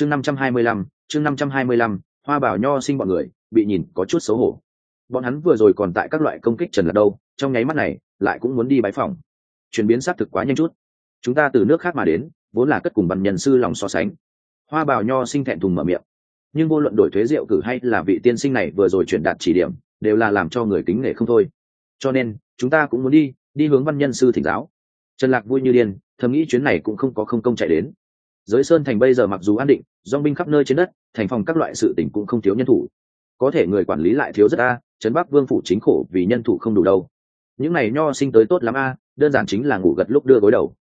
chương năm trăm hai mươi lăm, chương năm trăm hai mươi lăm, hoa bảo nho sinh bọn người, bị nhìn có chút xấu hổ. Bọn hắn vừa rồi còn tại các loại công kích trần lạc đâu, trong nháy mắt này, lại cũng muốn đi bái phòng chuyển biến xác thực quá nhanh chút. Chúng ta từ nước khác mà đến, vốn là cất cùng văn nhân sư lòng so sánh. Hoa bào nho sinh thẹn thùng mở miệng. Nhưng vô luận đổi thuế rượu cử hay là vị tiên sinh này vừa rồi truyền đạt chỉ điểm, đều là làm cho người kính nể không thôi. Cho nên, chúng ta cũng muốn đi đi hướng văn nhân sư thỉnh giáo. Trần lạc vui như điên, thầm nghĩ chuyến này cũng không có không công chạy đến giới sơn thành bây giờ mặc dù an định dong binh khắp nơi trên đất, thành phòng các loại sự tỉnh cũng không thiếu nhân thủ. Có thể người quản lý lại thiếu rất a, trấn bắc vương phủ chính khổ vì nhân thủ không đủ đâu. Những này nho sinh tới tốt lắm a, đơn giản chính là ngủ gật lúc đưa gối đầu.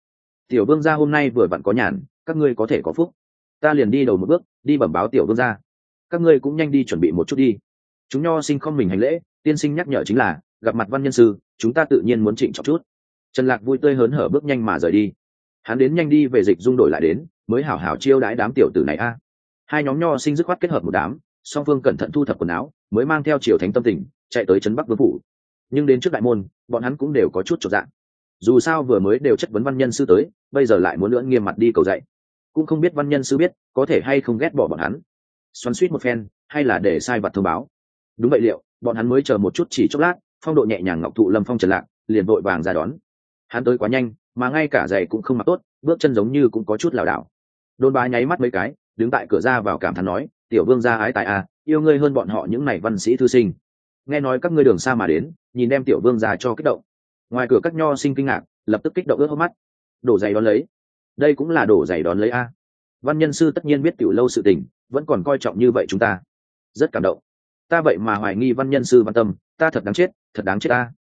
Tiểu vương gia hôm nay vừa vặn có nhàn, các ngươi có thể có phúc. Ta liền đi đầu một bước, đi bẩm báo tiểu vương gia. Các ngươi cũng nhanh đi chuẩn bị một chút đi. Chúng nho sinh không mình hành lễ, tiên sinh nhắc nhở chính là, gặp mặt văn nhân sư, chúng ta tự nhiên muốn trịnh trọng chút. Trần lạc vui tươi hớn hở bước nhanh mà rời đi. Hắn đến nhanh đi về dịch dung đổi lại đến mới hảo hảo chiêu đãi đám tiểu tử này a. Hai nhóm nho sinh dứt khoát kết hợp một đám, song phương cẩn thận thu thập quần áo, mới mang theo triều thánh tâm tình, chạy tới trấn bắc vương phủ. Nhưng đến trước đại môn, bọn hắn cũng đều có chút trọn dạng dù sao vừa mới đều chất vấn văn nhân sư tới, bây giờ lại muốn lưỡng nghiêm mặt đi cầu dạy. Cũng không biết văn nhân sư biết, có thể hay không ghét bỏ bọn hắn. Xoắn suýt một phen, hay là để sai vật thông báo. Đúng vậy liệu, bọn hắn mới chờ một chút chỉ chốc lát, phong độ nhẹ nhàng ngọc thụ lâm phong trần lạc liền vội vàng ra đón. Hắn tới quá nhanh, mà ngay cả giày cũng không mặc tốt, bước chân giống như cũng có chút lảo đảo đôn bá nháy mắt mấy cái đứng tại cửa ra vào cảm thán nói tiểu vương gia ái tại a à, yêu ngươi hơn bọn họ những này văn sĩ thư sinh. Nghe nói các ngươi đường xa mà đến nhìn đem tiểu vương gia cho kích động. Ngoài cửa các nho sinh kinh ngạc lập tức kích động ướt hốc mắt. Đổ giày đón lấy. Đây cũng là đổ giày đón lấy a. Văn nhân sư tất nhiên biết tiểu lâu sự tình vẫn còn coi trọng như vậy chúng ta. Rất cảm động. Ta vậy mà hoài nghi văn nhân sư văn tâm ta thật đáng chết thật đáng chết ta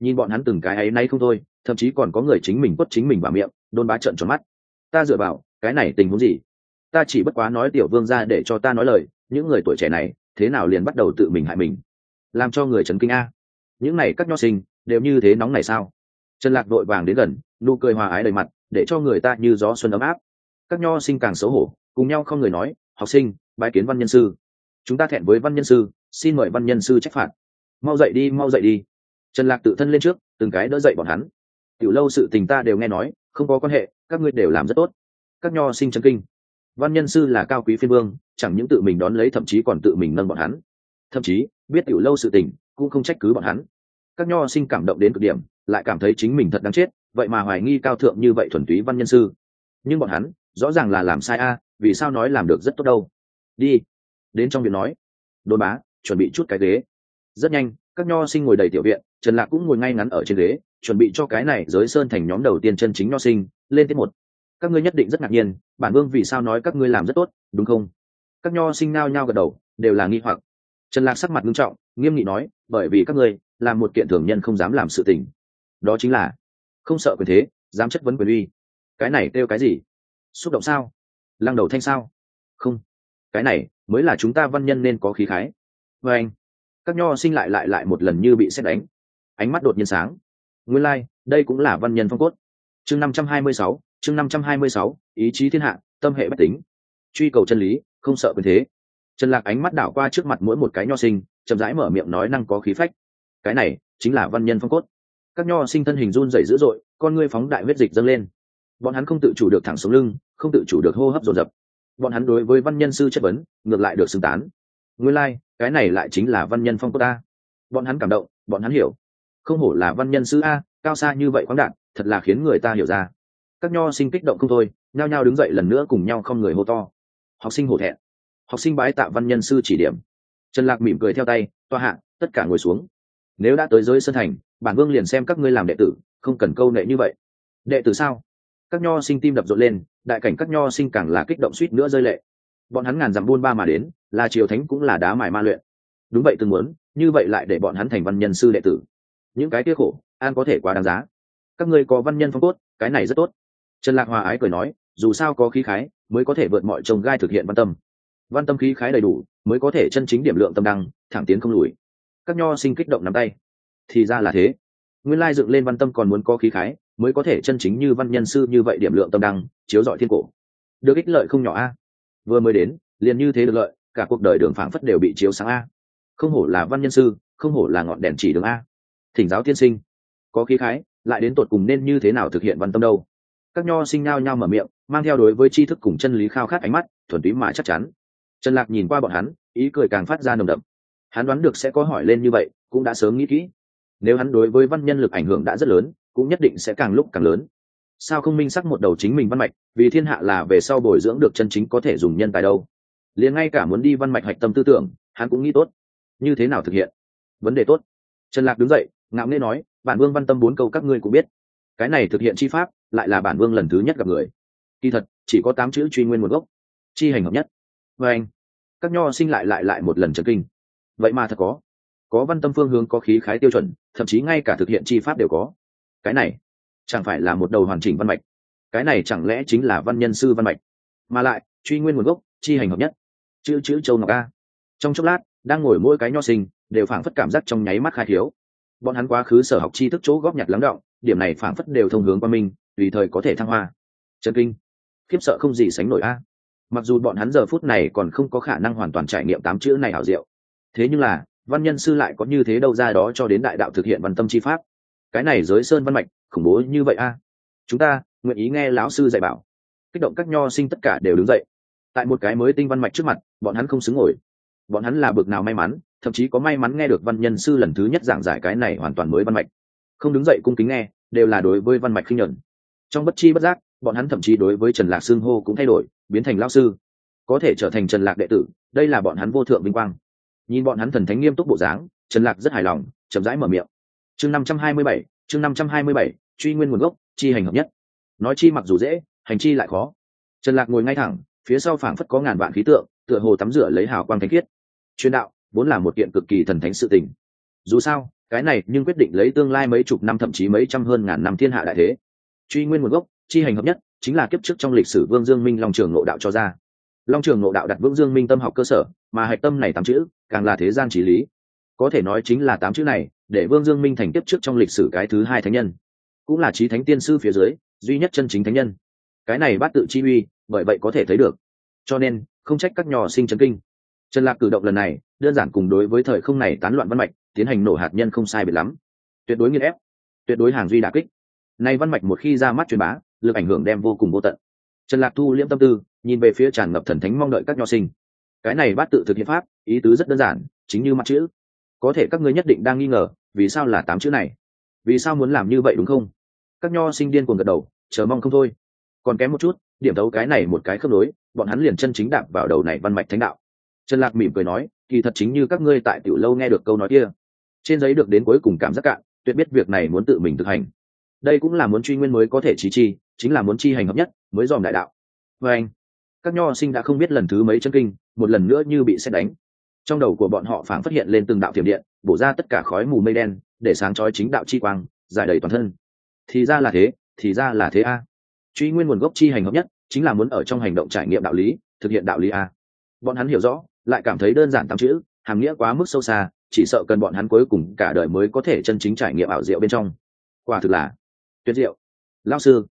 nhìn bọn hắn từng cái ấy nay không thôi thậm chí còn có người chính mình quất chính mình vào miệng đôn bá trợn tròn mắt. Ta dựa vào cái này tình huống gì? Ta chỉ bất quá nói tiểu vương ra để cho ta nói lời, những người tuổi trẻ này, thế nào liền bắt đầu tự mình hại mình? Làm cho người trấn kinh a. Những này các nho sinh, đều như thế nóng này sao? Trần lạc đội vàng đến gần, nụ cười hòa ái đầy mặt, để cho người ta như gió xuân ấm áp. Các nho sinh càng xấu hổ, cùng nhau không người nói, học sinh bãi kiến văn nhân sư. Chúng ta thẹn với văn nhân sư, xin mời văn nhân sư trách phạt. Mau dậy đi, mau dậy đi. Trần lạc tự thân lên trước, từng cái đỡ dậy bọn hắn. Tiểu lâu sự tình ta đều nghe nói, không có quan hệ, các ngươi đều làm rất tốt các nho sinh chân kinh. Văn nhân sư là cao quý phiên vương, chẳng những tự mình đón lấy, thậm chí còn tự mình nâng bọn hắn. Thậm chí, biết tiểu lâu sự tình, cũng không trách cứ bọn hắn. Các nho sinh cảm động đến cực điểm, lại cảm thấy chính mình thật đáng chết, vậy mà hoài nghi cao thượng như vậy thuần túy văn nhân sư. Nhưng bọn hắn, rõ ràng là làm sai a, vì sao nói làm được rất tốt đâu? Đi. Đến trong viện nói. Đôn bá, chuẩn bị chút cái ghế. Rất nhanh, các nho sinh ngồi đầy tiểu viện, trần lạc cũng ngồi ngay ngắn ở trên ghế, chuẩn bị cho cái này giới sơn thành nhóm đầu tiên chân chính nho sinh, lên tiết một các ngươi nhất định rất ngạc nhiên bản vương vì sao nói các ngươi làm rất tốt đúng không? Các nho sinh nao nhao gật đầu đều là nghi hoặc. Trần lạc sắc mặt nghiêm trọng nghiêm nghị nói bởi vì các ngươi làm một kiện thường nhân không dám làm sự tình. Đó chính là không sợ quyền thế dám chất vấn quyền uy. Cái này kêu cái gì? Xúc động sao? Lăng đầu thanh sao? Không. Cái này mới là chúng ta văn nhân nên có khí khái. Vê anh các nho sinh lại lại lại một lần như bị xét đánh. Ánh mắt đột nhiên sáng. Nguyên lai、like, đây cũng là văn nhân phong cốt. Chương năm trăm hai mươi sáu chương năm trăm hai mươi sáu ý chí thiên hạ tâm hệ bất tính. Truy cầu chân lý không sợ quyền thế. Trần lạc ánh mắt đảo qua trước mặt mỗi một cái nho sinh chậm rãi mở miệng nói năng có khí phách. Cái này chính là văn nhân phong cốt. Các nho sinh thân hình run rẩy dữ dội con ngươi phóng đại huyết dịch dâng lên. Bọn hắn không tự chủ được thẳng sống lưng không tự chủ được hô hấp dồn dập. Bọn hắn đối với văn nhân sư chất vấn ngược lại được xưng tán. Nguyên lai、like, cái này lại chính là văn nhân phong cốt ta. Bọn hắn cảm động bọn hắn hiểu. Không hổ là văn nhân sư a cao xa như vậy khoáng đạt thật là khiến người ta hiểu ra các nho sinh kích động không thôi, nhao nhao đứng dậy lần nữa cùng nhau không người hô to. Học sinh hổ thẹn. Học sinh bái tạ văn nhân sư chỉ điểm. Trần lạc mỉm cười theo tay, toa hạ, tất cả ngồi xuống. Nếu đã tới giới sân thành, bản vương liền xem các ngươi làm đệ tử, không cần câu nệ như vậy. Đệ tử sao? Các nho sinh tim đập rộn lên, đại cảnh các nho sinh càng là kích động suýt nữa rơi lệ. Bọn hắn ngàn dặm buôn ba mà đến, là triều thánh cũng là đá mài ma luyện. Đúng vậy từng muốn, như vậy lại để bọn hắn thành văn nhân sư đệ tử. Những cái kia khổ, an có thể quá đáng giá. Các ngươi có văn nhân phong cốt, cái này rất tốt trần lạc hòa ái cười nói, dù sao có khí khái, mới có thể vượt mọi trồng gai thực hiện văn tâm. Văn tâm khí khái đầy đủ, mới có thể chân chính điểm lượng tâm đăng, thẳng tiến không lùi. Các nho sinh kích động nắm tay. Thì ra là thế. Nguyên lai dựng lên văn tâm còn muốn có khí khái, mới có thể chân chính như văn nhân sư như vậy điểm lượng tâm đăng, chiếu dọi thiên cổ. Được ích lợi không nhỏ a. Vừa mới đến, liền như thế được lợi, cả cuộc đời đường phảng phất đều bị chiếu sáng a. Không hổ là văn nhân sư, không hổ là ngọn đèn chỉ đường a. Thỉnh giáo tiên sinh. Có khí khái, lại đến tột cùng nên như thế nào thực hiện văn tâm đâu? Các nho sinh nhao nhao mở miệng, mang theo đối với tri thức cùng chân lý khao khát ánh mắt, thuần túy mà chắc chắn. Trần lạc nhìn qua bọn hắn, ý cười càng phát ra nồng đậm. Hắn đoán được sẽ có hỏi lên như vậy, cũng đã sớm nghĩ kỹ. Nếu hắn đối với văn nhân lực ảnh hưởng đã rất lớn, cũng nhất định sẽ càng lúc càng lớn. Sao không minh sắc một đầu chính mình văn mạch, vì thiên hạ là về sau bồi dưỡng được chân chính có thể dùng nhân tài đâu. Liền ngay cả muốn đi văn mạch hạch tâm tư tưởng, hắn cũng nghĩ tốt. Như thế nào thực hiện? Vấn đề tốt. Trần lạc đứng dậy, ngạo nghễ nói, bản vương văn tâm bốn câu các ngươi cũng biết. Cái này thực hiện chi pháp lại là bản vương lần thứ nhất gặp người. Kỳ thật, chỉ có tám chữ truy nguyên một gốc. Chi hành hợp nhất. Và anh, các nho sinh lại lại lại một lần trần kinh. Vậy mà thật có. Có văn tâm phương hướng có khí khái tiêu chuẩn, thậm chí ngay cả thực hiện chi pháp đều có. Cái này, chẳng phải là một đầu hoàn chỉnh văn mạch. Cái này chẳng lẽ chính là văn nhân sư văn mạch? Mà lại, truy nguyên nguồn gốc, chi hành hợp nhất. Chữ chữ châu ngọc a. Trong chốc lát, đang ngồi mỗi cái nho sinh, đều phảng phất cảm giác trong nháy mắt khai thiếu. Bọn hắn quá khứ sở học tri thức chỗ góp nhặt lắng động, điểm này phảng phất đều thông hướng qua mình tùy thời có thể thăng hoa. Trần kinh. Khiếp sợ không gì sánh nổi a. Mặc dù bọn hắn giờ phút này còn không có khả năng hoàn toàn trải nghiệm tám chữ này hảo diệu. Thế nhưng là, văn nhân sư lại có như thế đâu ra đó cho đến đại đạo thực hiện văn tâm chi pháp. Cái này giới sơn văn mạch, khủng bố như vậy a. Chúng ta, nguyện ý nghe lão sư dạy bảo. Kích động các nho sinh tất cả đều đứng dậy. Tại một cái mới tinh văn mạch trước mặt, bọn hắn không xứng ngồi. Bọn hắn là bực nào may mắn, thậm chí có may mắn nghe được văn nhân sư lần thứ nhất giảng giải cái này hoàn toàn mới văn mạch. Không đứng dậy cung kính nghe, đều là đối với văn mạch khinh nhuận trong bất chi bất giác, bọn hắn thậm chí đối với trần lạc xưng hô cũng thay đổi, biến thành lao sư. Có thể trở thành trần lạc đệ tử, đây là bọn hắn vô thượng vinh quang. Nhìn bọn hắn thần thánh nghiêm túc bộ dáng, trần lạc rất hài lòng, chậm rãi mở miệng. Chương năm trăm hai mươi bảy, chương năm trăm hai mươi bảy, truy nguyên nguồn gốc, chi hành hợp nhất. Nói chi mặc dù dễ, hành chi lại khó. Trần lạc ngồi ngay thẳng, phía sau phảng phất có ngàn vạn khí tượng, tựa hồ tắm rửa lấy hào quang thánh khiết. Chuyên đạo, vốn là một kiện cực kỳ thần thánh sự tình. Dù sao, cái này nhưng quyết định lấy tương lai mấy chục năm thậm chí mấy trăm hơn ngàn năm thiên hạ đại thế truy nguyên nguồn gốc, chi hành hợp nhất, chính là kiếp trước trong lịch sử vương dương minh long trường ngộ đạo cho ra. Long trường ngộ đạo đặt vương dương minh tâm học cơ sở, mà hạch tâm này tám chữ, càng là thế gian trí lý. Có thể nói chính là tám chữ này, để vương dương minh thành kiếp trước trong lịch sử cái thứ hai thánh nhân. Cũng là trí thánh tiên sư phía dưới, duy nhất chân chính thánh nhân. Cái này bát tự chi uy, bởi vậy có thể thấy được. Cho nên, không trách các nhỏ sinh chấn kinh. Trần lạc cử động lần này, đơn giản cùng đối với thời không này tán loạn văn mạch, tiến hành nổ hạt nhân không sai biệt lắm. Tuyệt đối nghiên ép, tuyệt đối hàng duy đà kích nay văn mạch một khi ra mắt truyền bá, lực ảnh hưởng đem vô cùng vô tận. Trần lạc thu liễm tâm tư, nhìn về phía tràn ngập thần thánh mong đợi các nho sinh. Cái này bát tự thực hiện pháp, ý tứ rất đơn giản, chính như mặt chữ. Có thể các ngươi nhất định đang nghi ngờ, vì sao là tám chữ này? Vì sao muốn làm như vậy đúng không? Các nho sinh điên cuồng gật đầu, chờ mong không thôi. Còn kém một chút, điểm đấu cái này một cái khớp nối, bọn hắn liền chân chính đạp vào đầu này văn mạch thánh đạo. Trần lạc mỉm cười nói, kỳ thật chính như các ngươi tại tiểu lâu nghe được câu nói kia. Trên giấy được đến cuối cùng cảm giác cạn, tuyệt biết việc này muốn tự mình thực hành đây cũng là muốn truy nguyên mới có thể trí chi, chính là muốn chi hành hợp nhất, mới dòm đại đạo. Và anh, các nho sinh đã không biết lần thứ mấy chân kinh, một lần nữa như bị xét đánh. Trong đầu của bọn họ phảng phát hiện lên từng đạo thiểm điện, bổ ra tất cả khói mù mây đen, để sáng chói chính đạo chi quang, giải đầy toàn thân. Thì ra là thế, thì ra là thế a. Truy nguyên nguồn gốc chi hành hợp nhất, chính là muốn ở trong hành động trải nghiệm đạo lý, thực hiện đạo lý a. Bọn hắn hiểu rõ, lại cảm thấy đơn giản tám chữ, hàm nghĩa quá mức sâu xa, chỉ sợ cần bọn hắn cuối cùng cả đời mới có thể chân chính trải nghiệm ảo diệu bên trong. Quả thực là tuyệt diệu. Lao sư,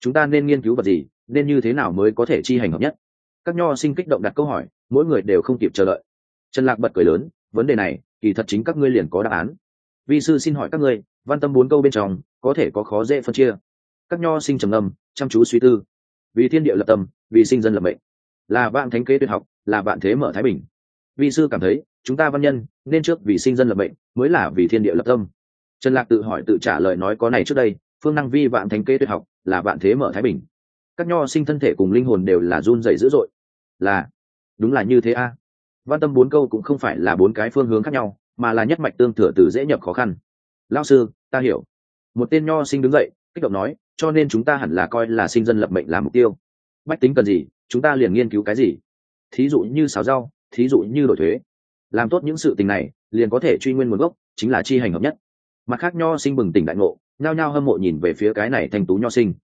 chúng ta nên nghiên cứu vật gì, nên như thế nào mới có thể chi hành hợp nhất? Các nho sinh kích động đặt câu hỏi, mỗi người đều không kịp chờ đợi. Trần lạc bật cười lớn, vấn đề này, kỳ thật chính các ngươi liền có đáp án. Vi sư xin hỏi các ngươi, văn tâm bốn câu bên trong, có thể có khó dễ phân chia. Các nho sinh trầm âm chăm chú suy tư. Vì thiên địa lập tâm, vì sinh dân lập mệnh. Là vạn thánh kế tuyệt học, là vạn thế mở thái bình. Vi sư cảm thấy, chúng ta văn nhân, nên trước vì sinh dân lập mệnh, mới là vì thiên địa lập tâm. Trần lạc tự hỏi tự trả lời nói có này trước đây phương năng vi vạn thánh kế tuyệt học, là vạn thế mở thái bình. Các nho sinh thân thể cùng linh hồn đều là run dày dữ dội. Là, đúng là như thế a. Văn tâm bốn câu cũng không phải là bốn cái phương hướng khác nhau, mà là nhất mạch tương thừa từ dễ nhập khó khăn. Lao sư, ta hiểu. Một tên nho sinh đứng dậy, kích động nói, cho nên chúng ta hẳn là coi là sinh dân lập mệnh là mục tiêu. Bách tính cần gì, chúng ta liền nghiên cứu cái gì? Thí dụ như xào rau, thí dụ như đổi thuế. Làm tốt những sự tình này, liền có thể truy nguyên nguồn gốc, chính là chi hành hợp nhất. Mặt khác nho sinh bừng tỉnh đại ngộ nhao nhao hâm mộ nhìn về phía cái này thanh tú nho sinh.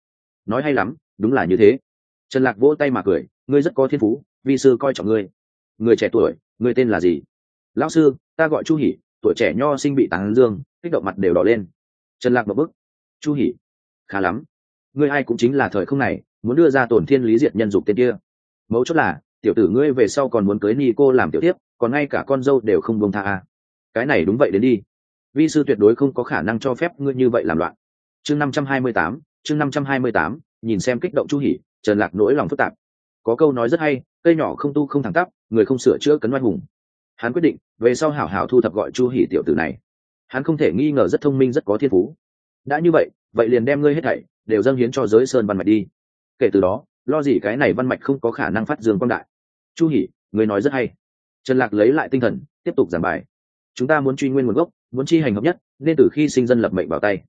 Nói hay lắm, đúng là như thế. Trần lạc vỗ tay mà cười, ngươi rất có thiên phú, vi sư coi trọng ngươi. Người trẻ tuổi người tên là gì? Lão sư, ta gọi chu hỉ tuổi trẻ nho sinh bị tán dương, kích động mặt đều đỏ lên. Trần lạc một bức. Chu hỉ khá lắm. Ngươi ai cũng chính là thời không này, muốn đưa ra tổn thiên lý diệt nhân dục tên kia. Mấu chốt là, tiểu tử ngươi về sau còn muốn cưới ni cô làm tiểu tiếp, còn ngay cả con dâu đều không bông tha à. cái này đúng vậy đến đi vi sư tuyệt đối không có khả năng cho phép ngươi như vậy làm loạn. Chương năm trăm hai mươi tám, chương năm trăm hai mươi tám, nhìn xem kích động chu hỉ trần lạc nỗi lòng phức tạp. Có câu nói rất hay, cây nhỏ không tu không thẳng tắp, người không sửa chữa cấn oai hùng. Hắn quyết định, về sau hảo hảo thu thập gọi chu hỉ tiểu tử này. Hắn không thể nghi ngờ rất thông minh, rất có thiên phú. Đã như vậy vậy liền đem ngươi hết thảy đều dâng hiến cho giới sơn văn mạch đi. Kể từ đó, lo gì cái này văn mạch không có khả năng phát dương quang đại. Chu hỉ người nói rất hay. Trần lạc lấy lại tinh thần, tiếp tục giảng bài. Chúng ta muốn truy nguyên nguồn gốc muốn chi hành hợp nhất, nên từ khi sinh dân lập mệnh vào tay.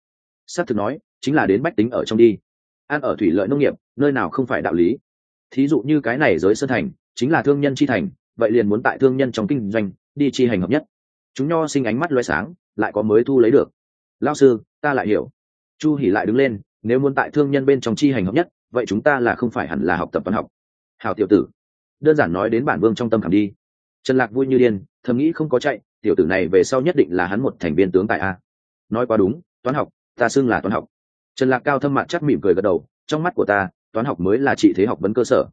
S á t thực nói, chính là đến bách tính ở trong đi. Ăn ở thủy lợi nông nghiệp, nơi nào không phải đạo lý. Thí dụ như cái này giới sơn thành, chính là thương nhân chi thành, vậy liền muốn tại thương nhân trong kinh doanh, đi chi hành hợp nhất. Chúng nho sinh ánh mắt loay sáng, lại có mới thu lấy được. Lao sư, ta lại hiểu. Chu hỉ lại đứng lên, nếu muốn tại thương nhân bên trong chi hành hợp nhất, vậy chúng ta là không phải hẳn là học tập văn học. Hào tiểu tử, đơn giản nói đến bản vương trong tâm khảm đi. Trần lạc vui như điên, thầm nghĩ không có chạy tiểu tử này về sau nhất định là hắn một thành viên tướng tại a. Nói quá đúng, toán học, ta xưng là toán học. Trần lạc cao thâm mặt chắc mỉm cười gật đầu, trong mắt của ta, toán học mới là trị thế học vấn cơ sở.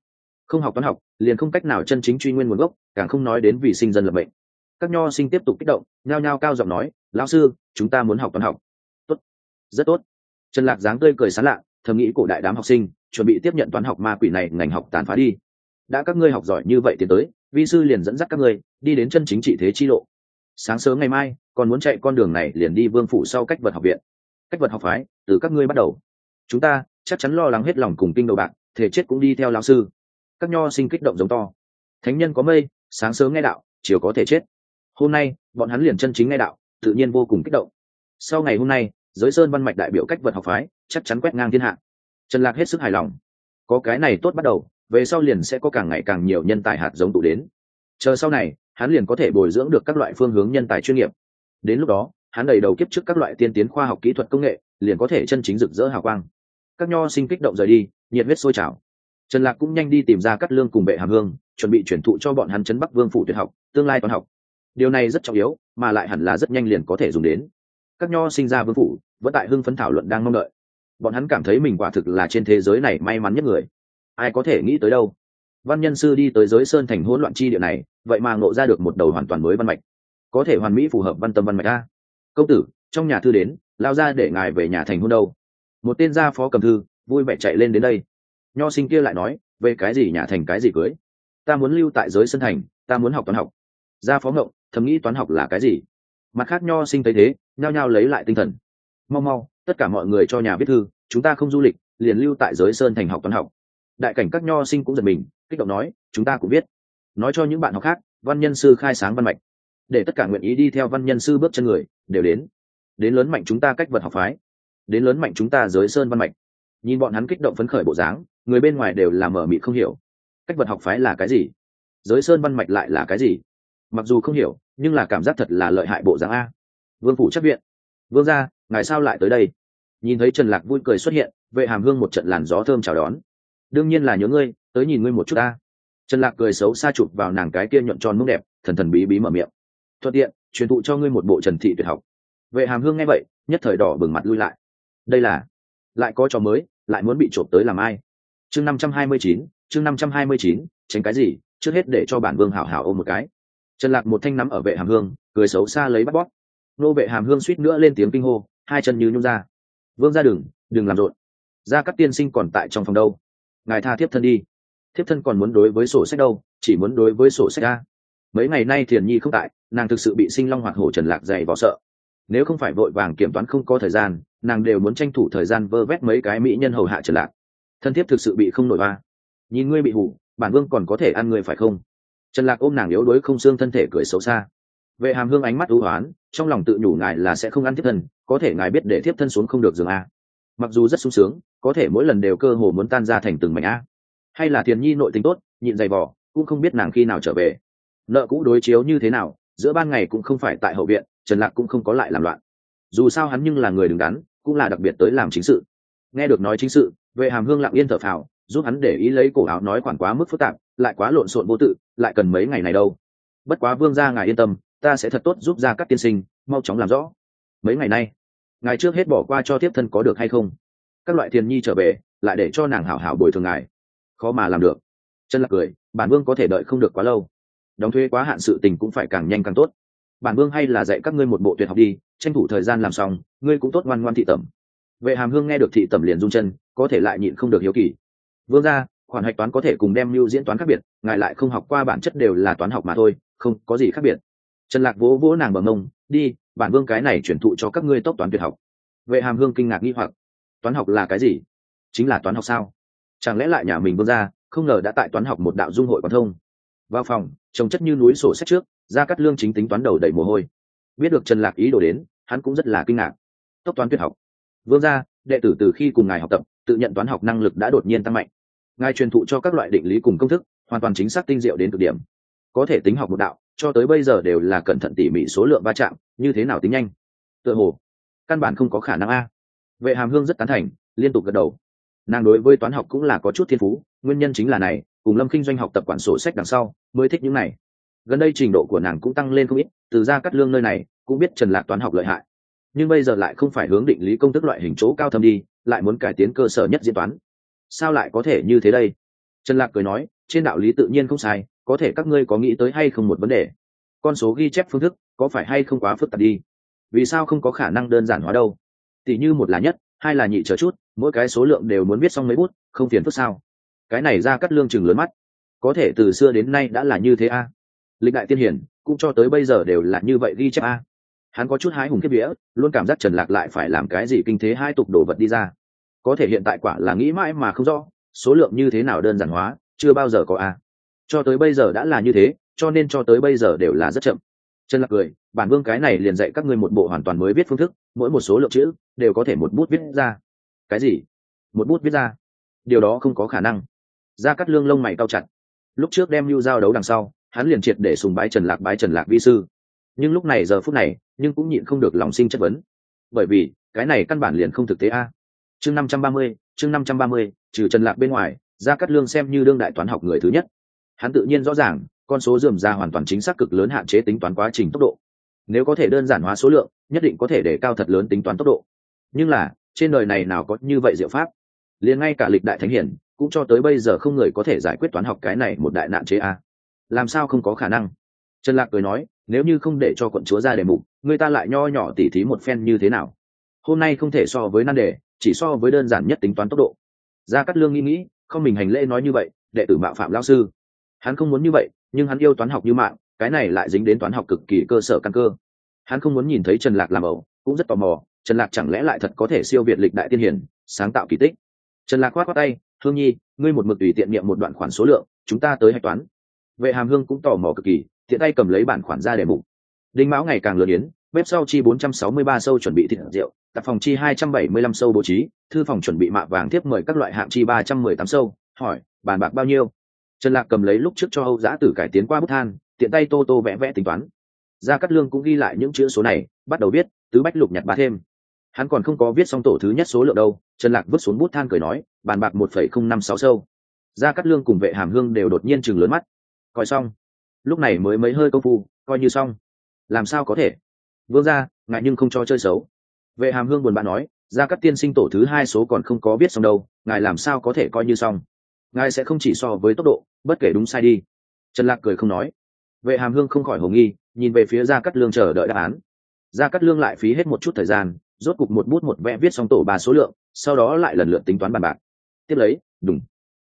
Không học toán học, liền không cách nào chân chính truy nguyên nguồn gốc, càng không nói đến vì sinh dân lập mệnh. Các nho sinh tiếp tục kích động, nhao nhao cao giọng nói, lão sư, chúng ta muốn học toán học. Tốt, rất tốt. Trần lạc dáng tươi cười sán lạ, thầm nghĩ cổ đại đám học sinh, chuẩn bị tiếp nhận toán học ma quỷ này, ngành học tàn phá đi. Đã các ngươi học giỏi như vậy tiến tới, vi sư liền dẫn dắt các ngươi, đi đến chân chính trị thế chi lộ sáng sớm ngày mai còn muốn chạy con đường này liền đi vương phủ sau cách vật học viện. Cách vật học phái, từ các ngươi bắt đầu. Chúng ta chắc chắn lo lắng hết lòng cùng kinh đầu bạc, thể chết cũng đi theo lão sư. Các nho sinh kích động giống to. Thánh nhân có mây, sáng sớm nghe đạo, chiều có thể chết. Hôm nay, bọn hắn liền chân chính nghe đạo, tự nhiên vô cùng kích động. Sau ngày hôm nay, giới sơn văn mạch đại biểu cách vật học phái, chắc chắn quét ngang thiên hạ. Trần lạc hết sức hài lòng. Có cái này tốt bắt đầu, về sau liền sẽ có càng ngày càng nhiều nhân tài hạt giống tụ đến. Chờ sau này hắn liền có thể bồi dưỡng được các loại phương hướng nhân tài chuyên nghiệp. Đến lúc đó, hắn đầy đầu kiếp trước các loại tiên tiến khoa học kỹ thuật công nghệ, liền có thể chân chính rực rỡ hào quang. Các nho sinh kích động rời đi, nhiệt huyết sôi trào. Trần lạc cũng nhanh đi tìm ra cắt lương cùng bệ hàm hương, chuẩn bị chuyển thụ cho bọn hắn chấn bắc vương phủ tuyệt học, tương lai toán học. Điều này rất trọng yếu, mà lại hẳn là rất nhanh liền có thể dùng đến. Các nho sinh ra vương phủ, vẫn tại hưng phấn thảo luận đang mong đợi. Bọn hắn cảm thấy mình quả thực là trên thế giới này may mắn nhất người. Ai có thể nghĩ tới đâu? Văn nhân sư đi tới giới sơn thành hỗn loạn chi địa này vậy mà ngộ ra được một đầu hoàn toàn mới văn mạch. Có thể hoàn mỹ phù hợp văn tâm văn mạch a. Công tử, trong nhà thư đến, lao ra để ngài về nhà thành hôn đâu. Một tên gia phó cầm thư, vui vẻ chạy lên đến đây. Nho sinh kia lại nói, về cái gì nhà thành cái gì cưới? Ta muốn lưu tại giới sân thành, ta muốn học toán học. Gia phó ngộng, thầm nghĩ toán học là cái gì? Mặt khác nho sinh thấy thế, nhao nhao lấy lại tinh thần. Mau mau, tất cả mọi người cho nhà viết thư, chúng ta không du lịch, liền lưu tại giới sơn thành học toán học. Đại cảnh các nho sinh cũng giật mình, kích động nói, chúng ta cũng biết nói cho những bạn học khác, văn nhân sư khai sáng văn mạch. Để tất cả nguyện ý đi theo văn nhân sư bước chân người, đều đến. Đến lớn mạnh chúng ta cách vật học phái. Đến lớn mạnh chúng ta giới sơn văn mạch. Nhìn bọn hắn kích động phấn khởi bộ dáng, người bên ngoài đều làm mở mịt không hiểu. Cách vật học phái là cái gì? Giới sơn văn mạch lại là cái gì? Mặc dù không hiểu, nhưng là cảm giác thật là lợi hại bộ dáng a. Vương phủ chấp viện. Vương ra ngài sao lại tới đây? Nhìn thấy trần lạc vui cười xuất hiện, vệ hàm hương một trận làn gió thơm chào đón. Đương nhiên là nhớ ngươi, tới nhìn ngươi một chút ta trần lạc cười xấu xa chụp vào nàng cái kia nhuận tròn mông đẹp, thần thần bí bí mở miệng. Thuận tiện, truyền thụ cho ngươi một bộ trần thị tuyệt học. Vệ hàm hương nghe vậy, nhất thời đỏ bừng mặt lui lại. Đây là, lại có trò mới, lại muốn bị trộm tới làm ai? Chương năm trăm hai mươi chín, chương năm trăm hai mươi chín, tránh cái gì, trước hết để cho bản vương hảo hảo ôm một cái. Trần lạc một thanh nắm ở vệ hàm hương, cười xấu xa lấy bắt bóp. Nô vệ hàm hương suýt nữa lên tiếng kinh hô, hai chân như nhung ra. Vương ra đừng đừng làm rộn. Ra các tiên sinh còn tại trong phòng đâu? Ngài tha thiếp thân đi thiếp thân còn muốn đối với sổ sách đâu, chỉ muốn đối với sổ sách a. Mấy ngày nay thiền nhi không tại, nàng thực sự bị sinh long hoạt hổ trần lạc dày vào sợ. Nếu không phải vội vàng kiểm toán không có thời gian, nàng đều muốn tranh thủ thời gian vơ vét mấy cái mỹ nhân hầu hạ trần lạc. Thân thiết thực sự bị không nổi ba nhìn ngươi bị hủ, bản vương còn có thể ăn ngươi phải không? Trần lạc ôm nàng yếu đuối không xương thân thể cười xấu xa. Vệ hàm hương ánh mắt ưu hoán, trong lòng tự nhủ ngài là sẽ không ăn tiếp thân, có thể ngài biết để tiếp thân xuống không được giường a. Mặc dù rất sung sướng, có thể mỗi lần đều cơ hồ muốn tan ra thành từng mảnh a hay là thiền nhi nội tình tốt, nhịn dày vỏ cũng không biết nàng khi nào trở về. Nợ cũ đối chiếu như thế nào, giữa ban ngày cũng không phải tại hậu viện, trần lạc cũng không có lại làm loạn. Dù sao hắn nhưng là người đứng đắn, cũng là đặc biệt tới làm chính sự. Nghe được nói chính sự, vệ hàm hương lặng yên thở phào, giúp hắn để ý lấy cổ áo nói khoản quá mức phức tạp, lại quá lộn xộn vô tự, lại cần mấy ngày này đâu. Bất quá vương gia ngài yên tâm, ta sẽ thật tốt giúp ra các tiên sinh, mau chóng làm rõ. Mấy ngày nay, ngài trước hết bỏ qua cho tiếp thân có được hay không? Các loại thiền nhi trở về, lại để cho nàng hảo hảo bồi thường ngài khó mà làm được. Chân lạc cười, bản vương có thể đợi không được quá lâu. Đóng thuế quá hạn sự tình cũng phải càng nhanh càng tốt. Bản vương hay là dạy các ngươi một bộ tuyệt học đi, tranh thủ thời gian làm xong, ngươi cũng tốt ngoan ngoan thị tẩm. Vệ hàm hương nghe được thị tẩm liền rung chân, có thể lại nhịn không được hiếu kỳ. Vương ra khoản hạch toán có thể cùng đem mưu diễn toán khác biệt, ngài lại không học qua bản chất đều là toán học mà thôi, không, có gì khác biệt. Trần lạc vỗ vỗ nàng bằng mông, đi, bản vương cái này chuyển thụ cho các ngươi tốc toán tuyệt học. Vệ hàm hương kinh ngạc nghi hoặc, toán học là cái gì? Chính là toán học sao? Chẳng lẽ lại nhà mình vương ra, không ngờ đã tại toán học một đạo dung hội quán thông. Vào phòng trồng chất như núi sổ sách trước ra cắt lương chính tính toán đầu đầy mồ hôi. Biết được trần lạc ý đồ đến, hắn cũng rất là kinh ngạc. Tốc toán tuyệt học. Vương gia, đệ tử từ khi cùng ngài học tập, tự nhận toán học năng lực đã đột nhiên tăng mạnh. Ngài truyền thụ cho các loại định lý cùng công thức, hoàn toàn chính xác tinh diệu đến cực điểm. Có thể tính học một đạo, cho tới bây giờ đều là cẩn thận tỉ mỉ số lượng va chạm, như thế nào tính nhanh? Tựa hồ, căn bản không có khả năng a. Vệ hàm hương rất tán thành, liên tục gật đầu nàng đối với toán học cũng là có chút thiên phú, nguyên nhân chính là này, cùng lâm kinh doanh học tập quản sổ sách đằng sau, mới thích những này. Gần đây trình độ của nàng cũng tăng lên không ít, từ ra cắt lương nơi này, cũng biết trần lạc toán học lợi hại. Nhưng bây giờ lại không phải hướng định lý công thức loại hình chỗ cao thâm đi, lại muốn cải tiến cơ sở nhất diễn toán. Sao lại có thể như thế đây? Trần lạc cười nói, trên đạo lý tự nhiên không sai, có thể các ngươi có nghĩ tới hay không một vấn đề. Con số ghi chép phương thức, có phải hay không quá phức tạp đi? Vì sao không có khả năng đơn giản hóa đâu? Tỷ như một là nhất hai là nhị chờ chút, mỗi cái số lượng đều muốn viết xong mấy bút, không phiền phức sao? Cái này ra cắt lương chừng lớn mắt. Có thể từ xưa đến nay đã là như thế a. À? lịch đại tiên hiển, cũng cho tới bây giờ đều là như vậy ghi chép a. Hắn có chút hái hùng kiếp vía, luôn cảm giác trần lạc lại phải làm cái gì kinh thế hai tục đồ vật đi ra. Có thể hiện tại quả là nghĩ mãi mà không rõ, số lượng như thế nào đơn giản hóa, chưa bao giờ có a. Cho tới bây giờ đã là như thế, cho nên cho tới bây giờ đều là rất chậm trần lạc cười, bản vương cái này liền dạy các ngươi một bộ hoàn toàn mới viết phương thức, mỗi một số lượng chữ đều có thể một bút viết ra. Cái gì? Một bút viết ra? Điều đó không có khả năng. Ra cắt lương lông mày cao chặt. Lúc trước đem lưu giao đấu đằng sau, hắn liền triệt để sùng bái trần lạc, bái trần lạc vi sư. Nhưng lúc này giờ phút này, nhưng cũng nhịn không được lòng sinh chất vấn. Bởi vì, cái này căn bản liền không thực tế a. Chương năm trăm ba mươi, chương năm trăm ba mươi, trừ trần lạc bên ngoài, gia cát lương xem như đương đại toán học người thứ nhất. Hắn tự nhiên rõ ràng con số dườm ra hoàn toàn chính xác cực lớn hạn chế tính toán quá trình tốc độ. Nếu có thể đơn giản hóa số lượng, nhất định có thể để cao thật lớn tính toán tốc độ. Nhưng là, trên đời này nào có như vậy diệu pháp? Liền ngay cả lịch đại thánh hiển, cũng cho tới bây giờ không người có thể giải quyết toán học cái này một đại nạn chế a. Làm sao không có khả năng? Trần lạc cười nói, nếu như không để cho quận chúa ra đề mục, người ta lại nho nhỏ tỉ thí một phen như thế nào? Hôm nay không thể so với nan đề, chỉ so với đơn giản nhất tính toán tốc độ. Gia cát lương nghĩ nghĩ, không mình hành lễ nói như vậy, đệ tử mạo phạm lao sư. Hắn không muốn như vậy nhưng hắn yêu toán học như mạng, cái này lại dính đến toán học cực kỳ cơ sở căn cơ. Hắn không muốn nhìn thấy trần lạc làm ẩu, cũng rất tò mò, trần lạc chẳng lẽ lại thật có thể siêu việt lịch đại tiên hiển sáng tạo kỳ tích. Trần lạc khoát khoát tay hương nhi, ngươi một mực tùy tiện niệm một đoạn khoản số lượng, chúng ta tới hạch toán. Vệ hàm hương cũng tò mò cực kỳ thiện tay cầm lấy bản khoản ra để mục. Đinh mão ngày càng lớn yến, bếp sau chi 463 sâu chuẩn bị thịt rượu, tạp phòng chi 275 sâu bố trí, thư phòng chuẩn bị mạ vàng tiếp mời các loại hạng chi 318 sâu, hỏi, bàn bạc bao nhiêu? Trần lạc cầm lấy lúc trước cho âu giã tử cải tiến qua bút than, tiện tay tô tô vẽ vẽ tính toán. Gia cát lương cũng ghi lại những chữ số này, bắt đầu viết, tứ bách lục nhặt ba thêm. Hắn còn không có viết xong tổ thứ nhất số lượng đâu, trần lạc vứt xuống bút than cười nói, bàn bạc một phẩy không năm sáu sâu. Gia cát lương cùng vệ hàm hương đều đột nhiên chừng lớn mắt. Coi xong. Lúc này mới mấy hơi công phu, coi như xong. Làm sao có thể? Vương ra ngại nhưng không cho chơi xấu. Vệ hàm hương buồn bã nói, Gia Cát tiên sinh tổ thứ hai số còn không có viết xong đâu, ngài làm sao có thể coi như xong? Ngài sẽ không chỉ so với tốc độ bất kể đúng sai đi. Trần lạc cười không nói. Vệ hàm hương không khỏi hồ nghi, nhìn về phía gia cắt lương chờ đợi đáp án. Gia cắt lương lại phí hết một chút thời gian, rốt cục một bút một vẽ viết xong tổ ba số lượng, sau đó lại lần lượt tính toán bàn bạc. Tiếp lấy đúng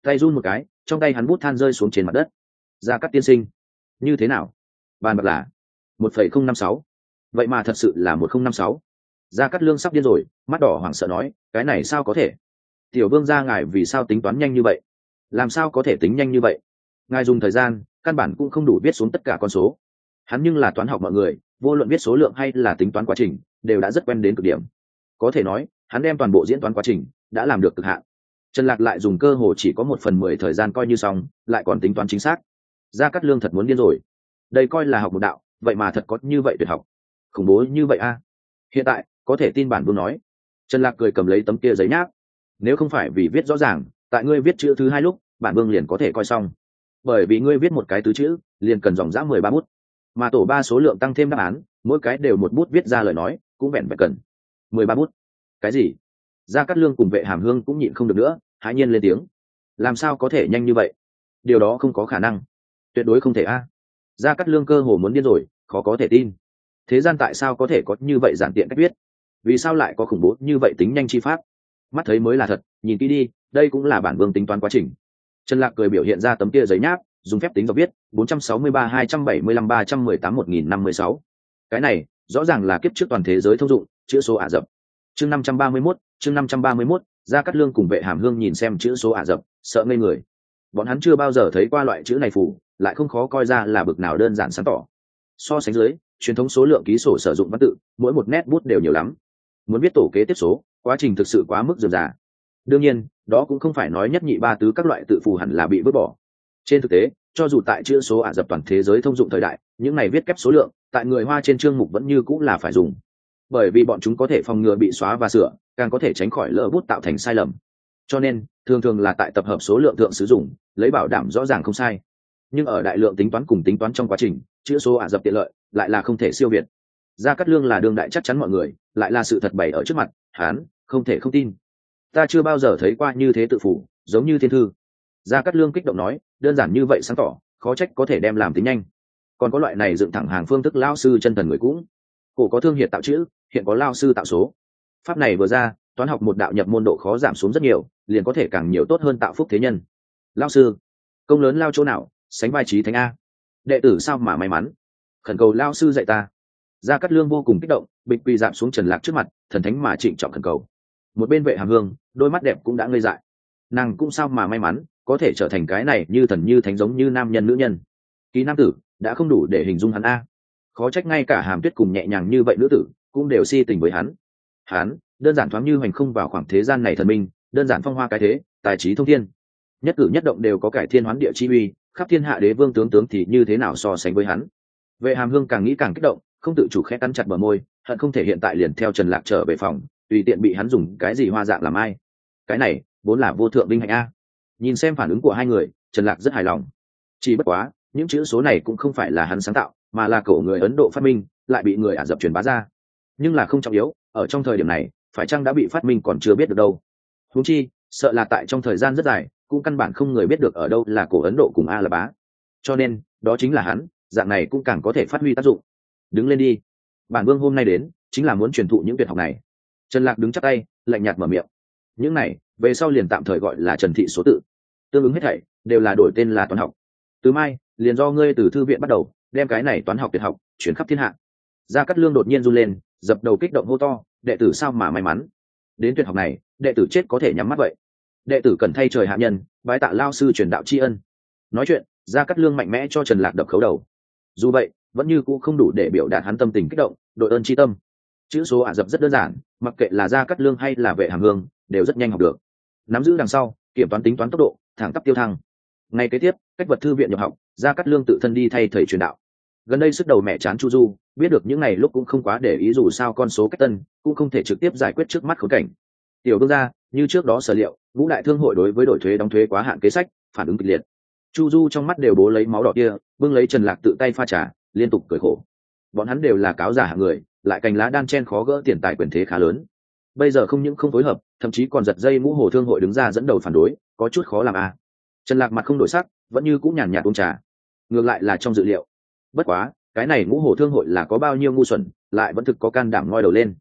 tay run một cái, trong tay hắn bút than rơi xuống trên mặt đất. Gia cắt tiên sinh, như thế nào? Bàn bạc là một phẩy không năm sáu. Vậy mà thật sự là một không năm sáu. Gia cắt lương sắp điên rồi, mắt đỏ hoảng sợ nói, cái này sao có thể? Tiểu vương gia ngài vì sao tính toán nhanh như vậy? Làm sao có thể tính nhanh như vậy? Ngài dùng thời gian, căn bản cũng không đủ viết xuống tất cả con số. Hắn nhưng là toán học mọi người, vô luận viết số lượng hay là tính toán quá trình, đều đã rất quen đến cực điểm. Có thể nói, hắn đem toàn bộ diễn toán quá trình, đã làm được cực hạn. Trần lạc lại dùng cơ hồ chỉ có một phần mười thời gian coi như xong, lại còn tính toán chính xác. Gia cát lương thật muốn điên rồi. Đây coi là học một đạo, vậy mà thật có như vậy tuyệt học. Khủng bố như vậy a. Hiện tại, có thể tin bản vương nói. Trần lạc cười cầm lấy tấm kia giấy nháp. Nếu không phải vì viết rõ ràng tại ngươi viết chữ thứ hai lúc, bản vương liền có thể coi xong. Bởi vì ngươi viết một cái tứ chữ, liền cần dòng dã mười ba bút. Mà tổ ba số lượng tăng thêm đáp án, mỗi cái đều một bút viết ra lời nói, cũng vẹn vẹn cần mười ba bút. Cái gì? Gia cát lương cùng vệ hàm hương cũng nhịn không được nữa, hãi nhiên lên tiếng. Làm sao có thể nhanh như vậy? Điều đó không có khả năng. Tuyệt đối không thể a. Gia cát lương cơ hồ muốn điên rồi, khó có thể tin. Thế gian tại sao có thể có như vậy giản tiện cách viết? Vì sao lại có khủng bố như vậy tính nhanh chi pháp? Mắt thấy mới là thật, nhìn kỹ đi đây cũng là bản vương tính toán quá trình. Trần lạc cười biểu hiện ra tấm kia giấy nháp dùng phép tính và viết 463 275 318 1056. cái này rõ ràng là kiếp trước toàn thế giới thông dụng chữ số ả rập. Chương 531, chương 531, ra cắt lương cùng vệ hàm hương nhìn xem chữ số ả rập sợ ngây người. Bọn hắn chưa bao giờ thấy qua loại chữ này phủ lại không khó coi ra là bực nào đơn giản sáng tỏ. So sánh dưới truyền thống số lượng ký sổ sử dụng văn tự mỗi một nét bút đều nhiều lắm. Muốn viết tổ kế tiếp số quá trình thực sự quá mức dườm già đương nhiên, đó cũng không phải nói nhất nhị ba tứ các loại tự phù hẳn là bị vứt bỏ. Trên thực tế, cho dù tại chữ số ả rập toàn thế giới thông dụng thời đại, những này viết kép số lượng, tại người hoa trên chương mục vẫn như cũng là phải dùng. Bởi vì bọn chúng có thể phòng ngừa bị xóa và sửa, càng có thể tránh khỏi lỡ bút tạo thành sai lầm. Cho nên, thường thường là tại tập hợp số lượng thượng sử dụng, lấy bảo đảm rõ ràng không sai. Nhưng ở đại lượng tính toán cùng tính toán trong quá trình, chữ số ả rập tiện lợi, lại là không thể siêu việt. Gia cát lương là đương đại chắc chắn mọi người, lại là sự thật bày ở trước mặt hán không thể không tin ta chưa bao giờ thấy qua như thế tự phủ, giống như thiên thư. Gia cát lương kích động nói, đơn giản như vậy sáng tỏ, khó trách có thể đem làm tính nhanh. Còn có loại này dựng thẳng hàng phương thức lao sư chân thần người cũng. Cổ có thương hiện tạo chữ, hiện có lao sư tạo số. Pháp này vừa ra, toán học một đạo nhập môn độ khó giảm xuống rất nhiều, liền có thể càng nhiều tốt hơn tạo phúc thế nhân. Lao sư, công lớn lao chỗ nào, sánh vai trí thánh a. Đệ tử sao mà may mắn? Khẩn cầu lao sư dạy ta. Gia cát lương vô cùng kích động, bịch quỳ giảm xuống trần lạc trước mặt, thần thánh mà trịnh trọng khẩn cầu một bên vệ hàm hương, đôi mắt đẹp cũng đã ngây dại. Nàng cũng sao mà may mắn, có thể trở thành cái này như thần như thánh giống như nam nhân nữ nhân. Ký nam tử, đã không đủ để hình dung hắn a. Khó trách ngay cả hàm tuyết cùng nhẹ nhàng như vậy nữ tử, cũng đều si tình với hắn. Hắn, đơn giản thoáng như hoành không vào khoảng thế gian này thần minh, đơn giản phong hoa cái thế, tài trí thông thiên. Nhất cử nhất động đều có cải thiên hoán địa chi uy, khắp thiên hạ đế vương tướng tướng thì như thế nào so sánh với hắn? Vệ hàm hương càng nghĩ càng kích động, không tự chủ khẽ cắn chặt bờ môi, hận không thể hiện tại liền theo trần lạc trở về phòng tùy tiện bị hắn dùng cái gì hoa dạng làm ai. Cái này, vốn là vô thượng vinh hạnh a. Nhìn xem phản ứng của hai người, trần lạc rất hài lòng. Chỉ bất quá, những chữ số này cũng không phải là hắn sáng tạo, mà là cổ người ấn độ phát minh, lại bị người ả rập truyền bá ra. Nhưng là không trọng yếu, ở trong thời điểm này, phải chăng đã bị phát minh còn chưa biết được đâu. Húng chi, sợ là tại trong thời gian rất dài, cũng căn bản không người biết được ở đâu là cổ ấn độ cùng a là bá. Cho nên, đó chính là hắn, dạng này cũng càng có thể phát huy tác dụng. Đứng lên đi. Bản vương hôm nay đến, chính là muốn truyền thụ những tuyệt học này trần lạc đứng chắc tay, lạnh nhạt mở miệng. Những này, về sau liền tạm thời gọi là trần thị số tự. Tương ứng hết thảy, đều là đổi tên là toán học. Từ mai, liền do ngươi từ thư viện bắt đầu, đem cái này toán học tuyệt học, chuyển khắp thiên hạ. Gia cát lương đột nhiên run lên, dập đầu kích động hô to, đệ tử sao mà may mắn? Đến tuyệt học này, đệ tử chết có thể nhắm mắt vậy. Đệ tử cần thay trời hạ nhân, bái tạ lao sư truyền đạo tri ân. Nói chuyện, gia cát lương mạnh mẽ cho trần lạc đập khấu đầu. Dù vậy, vẫn như cũ không đủ để biểu đạt hắn tâm tình kích động, đội ơn tri tâm. Chữ số ả rập rất đơn giản mặc kệ là gia cắt lương hay là vệ hàm hương, đều rất nhanh học được. Nắm giữ đằng sau, kiểm toán tính toán tốc độ, thẳng tắp tiêu thăng. Ngay kế tiếp, cách vật thư viện nhập học gia cắt lương tự thân đi thay thầy truyền đạo. Gần đây sức đầu mẹ chán chu du, biết được những ngày lúc cũng không quá để ý dù sao con số cách tân, cũng không thể trực tiếp giải quyết trước mắt khốn cảnh. Tiểu vương gia, như trước đó sở liệu vũ đại thương hội đối với đổi thuế đóng thuế quá hạn kế sách, phản ứng kịch liệt. Chu du trong mắt đều bố lấy máu đỏ kia, bưng lấy trần lạc tự tay pha trà, liên tục cười khổ bọn hắn đều là cáo giả hạng người, lại cành lá đan chen khó gỡ tiền tài quyền thế khá lớn. Bây giờ không những không phối hợp, thậm chí còn giật dây mũ hồ thương hội đứng ra dẫn đầu phản đối, có chút khó làm à. trần lạc mặt không đổi sắc, vẫn như cũng nhàn nhạt uống trà. Ngược lại là trong dự liệu. Bất quá, cái này ngũ hồ thương hội là có bao nhiêu ngu xuẩn, lại vẫn thực có can đảm ngoi đầu lên.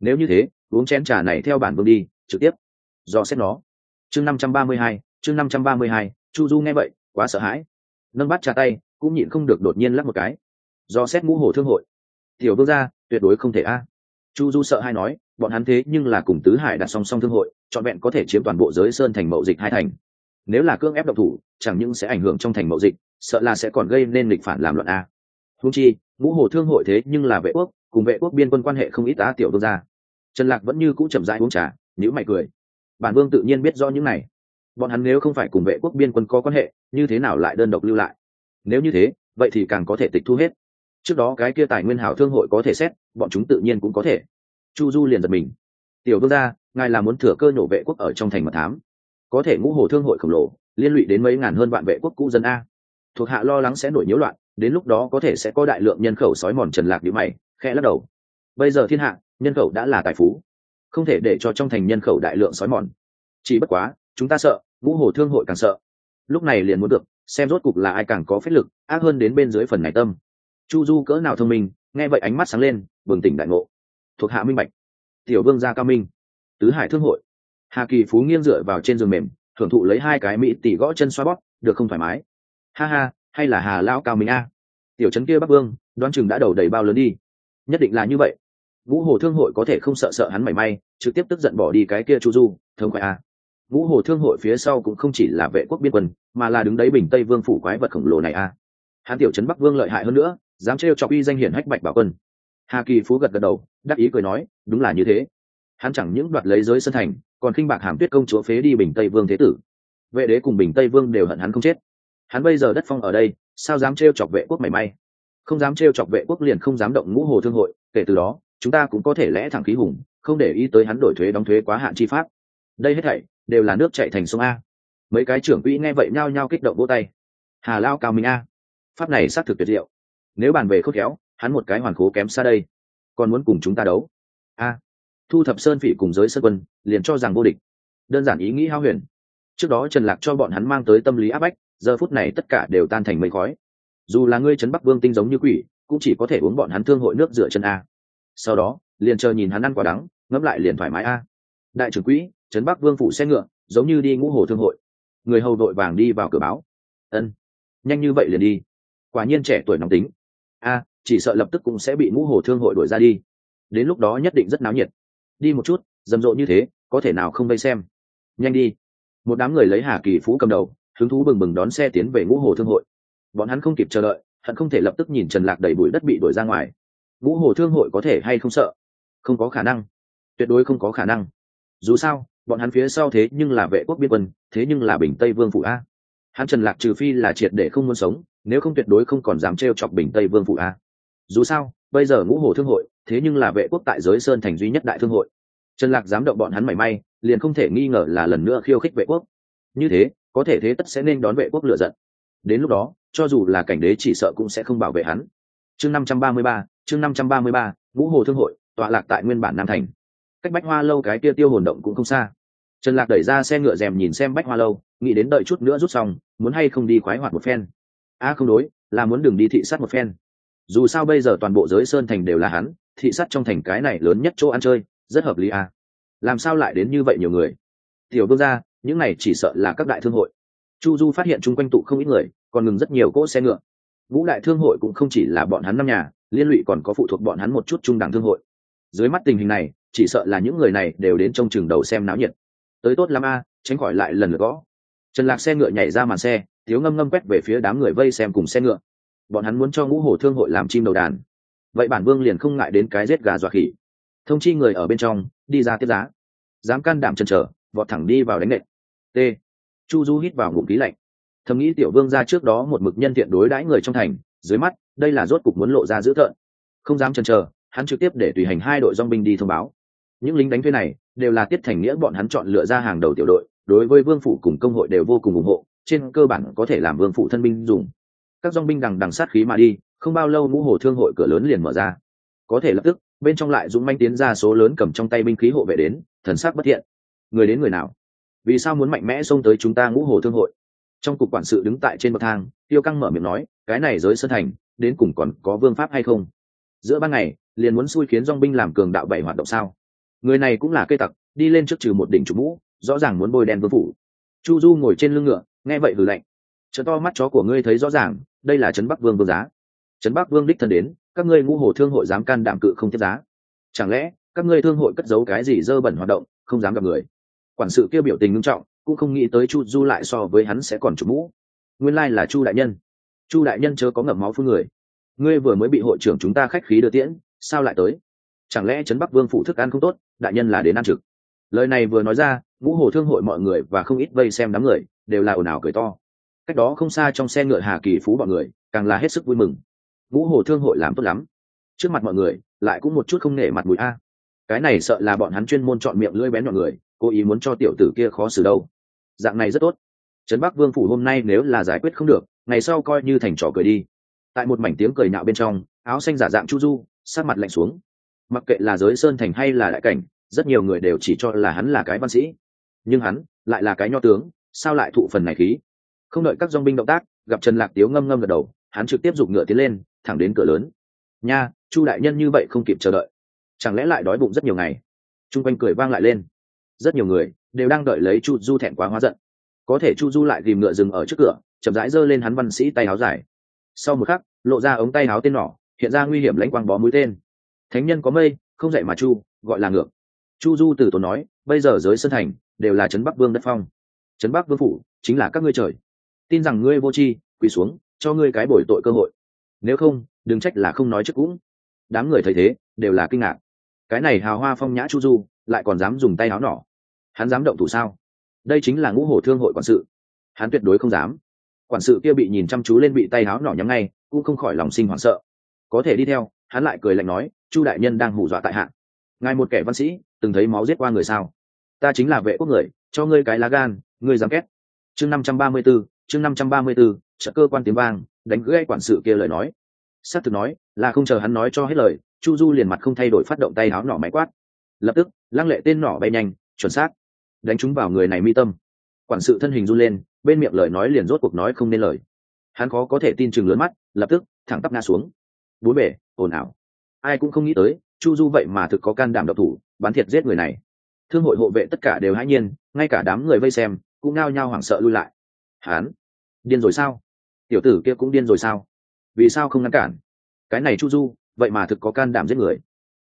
Nếu như thế, uống chén trà này theo bản vương đi, trực tiếp. Do xét nó. Chương năm trăm ba mươi hai, chương năm trăm ba mươi hai, chu du nghe vậy, quá sợ hãi. Nâng bắt trà tay, cũng nhịn không được đột nhiên lắc một cái do xét ngũ hồ thương hội. Tiểu vương gia, tuyệt đối không thể a. Chu du sợ hay nói, bọn hắn thế nhưng là cùng tứ hải đặt song song thương hội, trọn vẹn có thể chiếm toàn bộ giới sơn thành mậu dịch hai thành. Nếu là cương ép độc thủ, chẳng những sẽ ảnh hưởng trong thành mậu dịch, sợ là sẽ còn gây nên lịch phản làm luận a. Húng chi, ngũ hồ thương hội thế nhưng là vệ quốc, cùng vệ quốc biên quân quan hệ không ít á tiểu vương gia. Trần lạc vẫn như cũ chậm rãi uống trà nếu mày cười. Bản vương tự nhiên biết rõ những này. Bọn hắn nếu không phải cùng vệ quốc biên quân có quan hệ, như thế nào lại đơn độc lưu lại? Nếu như thế, vậy thì càng có thể tịch thu hết trước đó cái kia tài nguyên hảo thương hội có thể xét, bọn chúng tự nhiên cũng có thể. Chu du liền giật mình. Tiểu vương gia, ngài là muốn thừa cơ nhổ vệ quốc ở trong thành mật thám. Có thể ngũ hồ thương hội khổng lồ, liên lụy đến mấy ngàn hơn vạn vệ quốc cũ dân a. Thuộc hạ lo lắng sẽ nổi nhiễu loạn, đến lúc đó có thể sẽ có đại lượng nhân khẩu sói mòn trần lạc nhữ mày, khẽ lắc đầu. Bây giờ thiên hạ, nhân khẩu đã là tài phú. Không thể để cho trong thành nhân khẩu đại lượng sói mòn. Chỉ bất quá, chúng ta sợ, ngũ hồ thương hội càng sợ. Lúc này liền muốn được, xem rốt cục là ai càng có phép lực, ác hơn đến bên dưới phần này tâm chu du cỡ nào thông minh, nghe vậy ánh mắt sáng lên, bừng tỉnh đại ngộ. Thuộc hạ minh bạch. Tiểu vương gia cao minh. Tứ hải thương hội. Hà kỳ phú nghiêng dựa vào trên giường mềm thưởng thụ lấy hai cái mỹ tỷ gõ chân xoa bóp, được không thoải mái. Ha ha, hay là hà lão cao minh a. Tiểu trấn kia bắc vương đoan chừng đã đầu đầy bao lớn đi. Nhất định là như vậy. Vũ hồ thương hội có thể không sợ sợ hắn mảy may, trực tiếp tức giận bỏ đi cái kia chu du thương khoai a. Vũ hồ thương hội phía sau cũng không chỉ là vệ quốc biên quân, mà là đứng đấy bình tây vương phủ quái vật khổng lồ này a. Hắn tiểu trấn bắc vương lợi hại hơn nữa dám trêu chọc uy danh hiển hách bạch bảo quân. Hà kỳ phú gật gật đầu, đắc ý cười nói, đúng là như thế. Hắn chẳng những đoạt lấy giới sân thành, còn khinh bạc hàm tuyết công chúa phế đi bình tây vương thế tử. Vệ đế cùng bình tây vương đều hận hắn không chết. Hắn bây giờ đất phong ở đây, sao dám trêu chọc vệ quốc mảy may? Không dám trêu chọc vệ quốc liền không dám động ngũ hồ thương hội, kể từ đó, chúng ta cũng có thể lẽ thẳng khí hùng, không để ý tới hắn đổi thuế đóng thuế quá hạn chi pháp. Đây hết thảy, đều là nước chạy thành sông a. Mấy cái trưởng quỹ nghe vậy nhao nhao kích động vỗ tay. Hà lao cao minh a. Pháp này xác thực tuyệt diệu nếu bàn về khốc khéo hắn một cái hoàn khố kém xa đây. Còn muốn cùng chúng ta đấu? A. Thu thập sơn phỉ cùng giới sơn quân, liền cho rằng vô địch. Đơn giản ý nghĩ hao huyền. Trước đó trần lạc cho bọn hắn mang tới tâm lý áp bách, giờ phút này tất cả đều tan thành mây khói. Dù là ngươi trấn bắc vương tinh giống như quỷ, cũng chỉ có thể uống bọn hắn thương hội nước rửa chân a. Sau đó, liền chờ nhìn hắn ăn quả đắng, ngẫm lại liền thoải mái a. Đại trưởng quỹ, trấn bắc vương phụ xe ngựa, giống như đi ngũ hồ thương hội. Người hầu đội vàng đi vào cửa báo. Ân. Nhanh như vậy liền đi. Quả nhiên trẻ tuổi nóng tính a, chỉ sợ lập tức cũng sẽ bị ngũ hồ thương hội đuổi ra đi. Đến lúc đó nhất định rất náo nhiệt. Đi một chút, rầm rộ như thế, có thể nào không vây xem. Nhanh đi. Một đám người lấy hà kỳ phú cầm đầu, hứng thú bừng bừng đón xe tiến về ngũ hồ thương hội. Bọn hắn không kịp chờ đợi, hận không thể lập tức nhìn trần lạc đầy bụi đất bị đuổi ra ngoài. Ngũ hồ thương hội có thể hay không sợ? Không có khả năng. Tuyệt đối không có khả năng. Dù sao, bọn hắn phía sau thế nhưng là vệ quốc biên quân, thế nhưng là bình tây vương phủ a. Hắn trần lạc trừ phi là triệt để không muốn sống nếu không tuyệt đối không còn dám t chọc bình tây vương phụ a. Dù sao, bây giờ ngũ hồ thương hội, thế nhưng là vệ quốc tại giới sơn thành duy nhất đại thương hội. Trần lạc dám động bọn hắn mảy may, liền không thể nghi ngờ là lần nữa khiêu khích vệ quốc. Như thế, có thể thế tất sẽ nên đón vệ quốc lựa giận. Đến lúc đó, cho dù là cảnh đế chỉ sợ cũng sẽ không bảo vệ hắn. Chương năm trăm ba mươi ba, chương năm trăm ba mươi ba, ngũ hồ thương hội, tọa lạc tại nguyên bản nam thành. Cách bách hoa lâu cái kia tiêu hồn động cũng không xa. Trần lạc đẩy ra xe ngựa rèm nhìn xem bách hoa lâu, nghĩ đến đợi chút nữa rút xong, muốn hay không đi khoái hoạt một phen a không đối, là muốn đừng đi thị sát một phen. Dù sao bây giờ toàn bộ giới sơn thành đều là hắn, thị sát trong thành cái này lớn nhất chỗ ăn chơi, rất hợp lý à. làm sao lại đến như vậy nhiều người? Tiểu vương ra những này chỉ sợ là các đại thương hội. Chu du phát hiện chung quanh tụ không ít người, còn ngừng rất nhiều cỗ xe ngựa. Vũ đại thương hội cũng không chỉ là bọn hắn năm nhà, liên lụy còn có phụ thuộc bọn hắn một chút trung đẳng thương hội. Dưới mắt tình hình này, chỉ sợ là những người này đều đến trong trường đầu xem náo nhiệt. Tới tốt lắm a, tránh khỏi lại lần lượt gõ. Trần lạc xe ngựa nhảy ra màn xe tiếu ngâm ngâm quét về phía đám người vây xem cùng xe ngựa. Bọn hắn muốn cho ngũ hổ thương hội làm chim đầu đàn. Vậy bản vương liền không ngại đến cái rết gà dọa khỉ. Thông chi người ở bên trong, đi ra tiếp giá. Dám can đảm chần chờ, vọt thẳng đi vào đánh nệ. t. Chu du hít vào ngụm khí lạnh. Thầm nghĩ tiểu vương ra trước đó một mực nhân thiện đối đãi người trong thành, dưới mắt, đây là rốt cục muốn lộ ra dữ tợn. Không dám chần chờ, hắn trực tiếp để tùy hành hai đội dong binh đi thông báo. Những lính đánh thuê này, đều là tiết thành nghĩa bọn hắn chọn lựa ra hàng đầu tiểu đội, đối với vương phủ cùng công hội đều vô cùng ủng hộ trên cơ bản có thể làm vương phủ thân binh dùng. Các dong binh đằng đằng sát khí mà đi, không bao lâu ngũ hồ thương hội cửa lớn liền mở ra. Có thể lập tức, bên trong lại dũng manh tiến ra số lớn cầm trong tay binh khí hộ vệ đến, thần sắc bất thiện. Người đến người nào? Vì sao muốn mạnh mẽ xông tới chúng ta ngũ hồ thương hội? Trong cục quản sự đứng tại trên bậc thang, tiêu căng mở miệng nói, cái này giới sân thành, đến cùng còn có vương pháp hay không? Giữa ban ngày, liền muốn xui khiến dong binh làm cường đạo bảy hoạt động sao? Người này cũng là cây tặc, đi lên trước trừ một đỉnh chủ mũ, rõ ràng muốn bôi đen vương phủ. Chu du ngồi trên lưng ngựa nghe vậy hừ lạnh. Chợ to mắt chó của ngươi thấy rõ ràng, đây là trấn bắc vương vương giá. Trấn bắc vương đích thân đến, các ngươi ngũ hồ thương hội dám can đảm cự không tiếp giá. Chẳng lẽ, các ngươi thương hội cất giấu cái gì dơ bẩn hoạt động, không dám gặp người? Quản sự kêu biểu tình nghiêm trọng, cũng không nghĩ tới chu du lại so với hắn sẽ còn chủ mũ. Nguyên lai là chu đại nhân. Chu đại nhân chớ có ngậm máu phương người. Ngươi vừa mới bị hội trưởng chúng ta khách khí đưa tiễn, sao lại tới? Chẳng lẽ trấn bắc vương phụ thức ăn không tốt, đại nhân là đến ăn trực? Lời này vừa nói ra, ngũ hồ thương hội mọi người và không ít vây xem đám người đều là ồn ào cười to. Cách đó không xa trong xe ngựa hà kỳ phú bọn người, càng là hết sức vui mừng. Ngũ hồ thương hội làm tốt lắm. Trước mặt mọi người, lại cũng một chút không nể mặt mũi a. Cái này sợ là bọn hắn chuyên môn chọn miệng lưỡi bén mọi người, cố ý muốn cho tiểu tử kia khó xử đâu. Dạng này rất tốt. Trấn bắc vương phủ hôm nay nếu là giải quyết không được, ngày sau coi như thành trò cười đi. Tại một mảnh tiếng cười nhạo bên trong, áo xanh giả dạng chu du sát mặt lạnh xuống. Mặc kệ là giới sơn thành hay là đại cảnh rất nhiều người đều chỉ cho là hắn là cái văn sĩ. Nhưng hắn lại là cái nho tướng, sao lại thụ phần này khí? Không đợi các dong binh động tác, gặp trần lạc tiếu ngâm ngâm gật đầu, hắn trực tiếp giục ngựa tiến lên, thẳng đến cửa lớn. Nha, chu đại nhân như vậy không kịp chờ đợi. Chẳng lẽ lại đói bụng rất nhiều ngày? T r u n g quanh cười vang lại lên. Rất nhiều người đều đang đợi lấy chu du thẹn quá hóa giận. Có thể chu du lại tìm ngựa dừng ở trước cửa, chậm rãi giơ lên hắn văn sĩ tay áo dài. Sau một khắc, lộ ra ống tay áo tên nỏ, hiện ra nguy hiểm lãnh quang bó mũi tên. Thánh nhân có mây, không dạy mà chu, gọi là ngược chu du từ tốn nói, bây giờ giới sơn thành đều là trấn bắc vương đất phong. Trấn bắc vương phủ chính là các ngươi trời. Tin rằng ngươi vô tri, quỳ xuống, cho ngươi cái bồi tội cơ hội. Nếu không, đừng trách là không nói trước cũng. Đám người thấy thế, đều là kinh ngạc. Cái này hào hoa phong nhã chu du, lại còn dám dùng tay áo nỏ. Hắn dám động thủ sao? Đây chính là ngũ hổ thương hội quản sự. Hắn tuyệt đối không dám. Quản sự kia bị nhìn chăm chú lên bị tay áo nỏ nhắm ngay, cũng không khỏi lòng sinh hoảng sợ. Có thể đi theo, hắn lại cười lạnh nói, chu đại nhân đang hù dọa tại hạ. Ngài một kẻ văn sĩ từng thấy máu giết qua người sao? Ta chính là vệ quốc người, cho ngươi cái lá gan, ngươi dám két chương năm trăm ba mươi b ố chương năm trăm ba mươi b ố trợ cơ quan tiếng vang, đánh gãy quản sự kia lời nói. S á c thực nói, là không chờ hắn nói cho hết lời, chu du liền mặt không thay đổi phát động tay áo nỏ máy quát. Lập tức, lăng lệ tên nỏ bay nhanh, chuẩn xác. Đánh trúng vào người này mi tâm. Quản sự thân hình run lên, bên miệng lời nói liền rốt cuộc nói không nên lời. Hắn khó có thể tin chừng lớn mắt, lập tức, thẳng tắp ngã xuống. Bốn bể ồn ào. Ai cũng không nghĩ tới chu du vậy mà thực có can đảm độc thủ, bán thiệt giết người này. Thương hội hộ vệ tất cả đều hãy nhiên, ngay cả đám người vây xem, cũng nao nhao hoảng sợ lui lại. Hán, điên rồi sao? Tiểu tử kia cũng điên rồi sao? Vì sao không ngăn cản? Cái này chu du, vậy mà thực có can đảm giết người.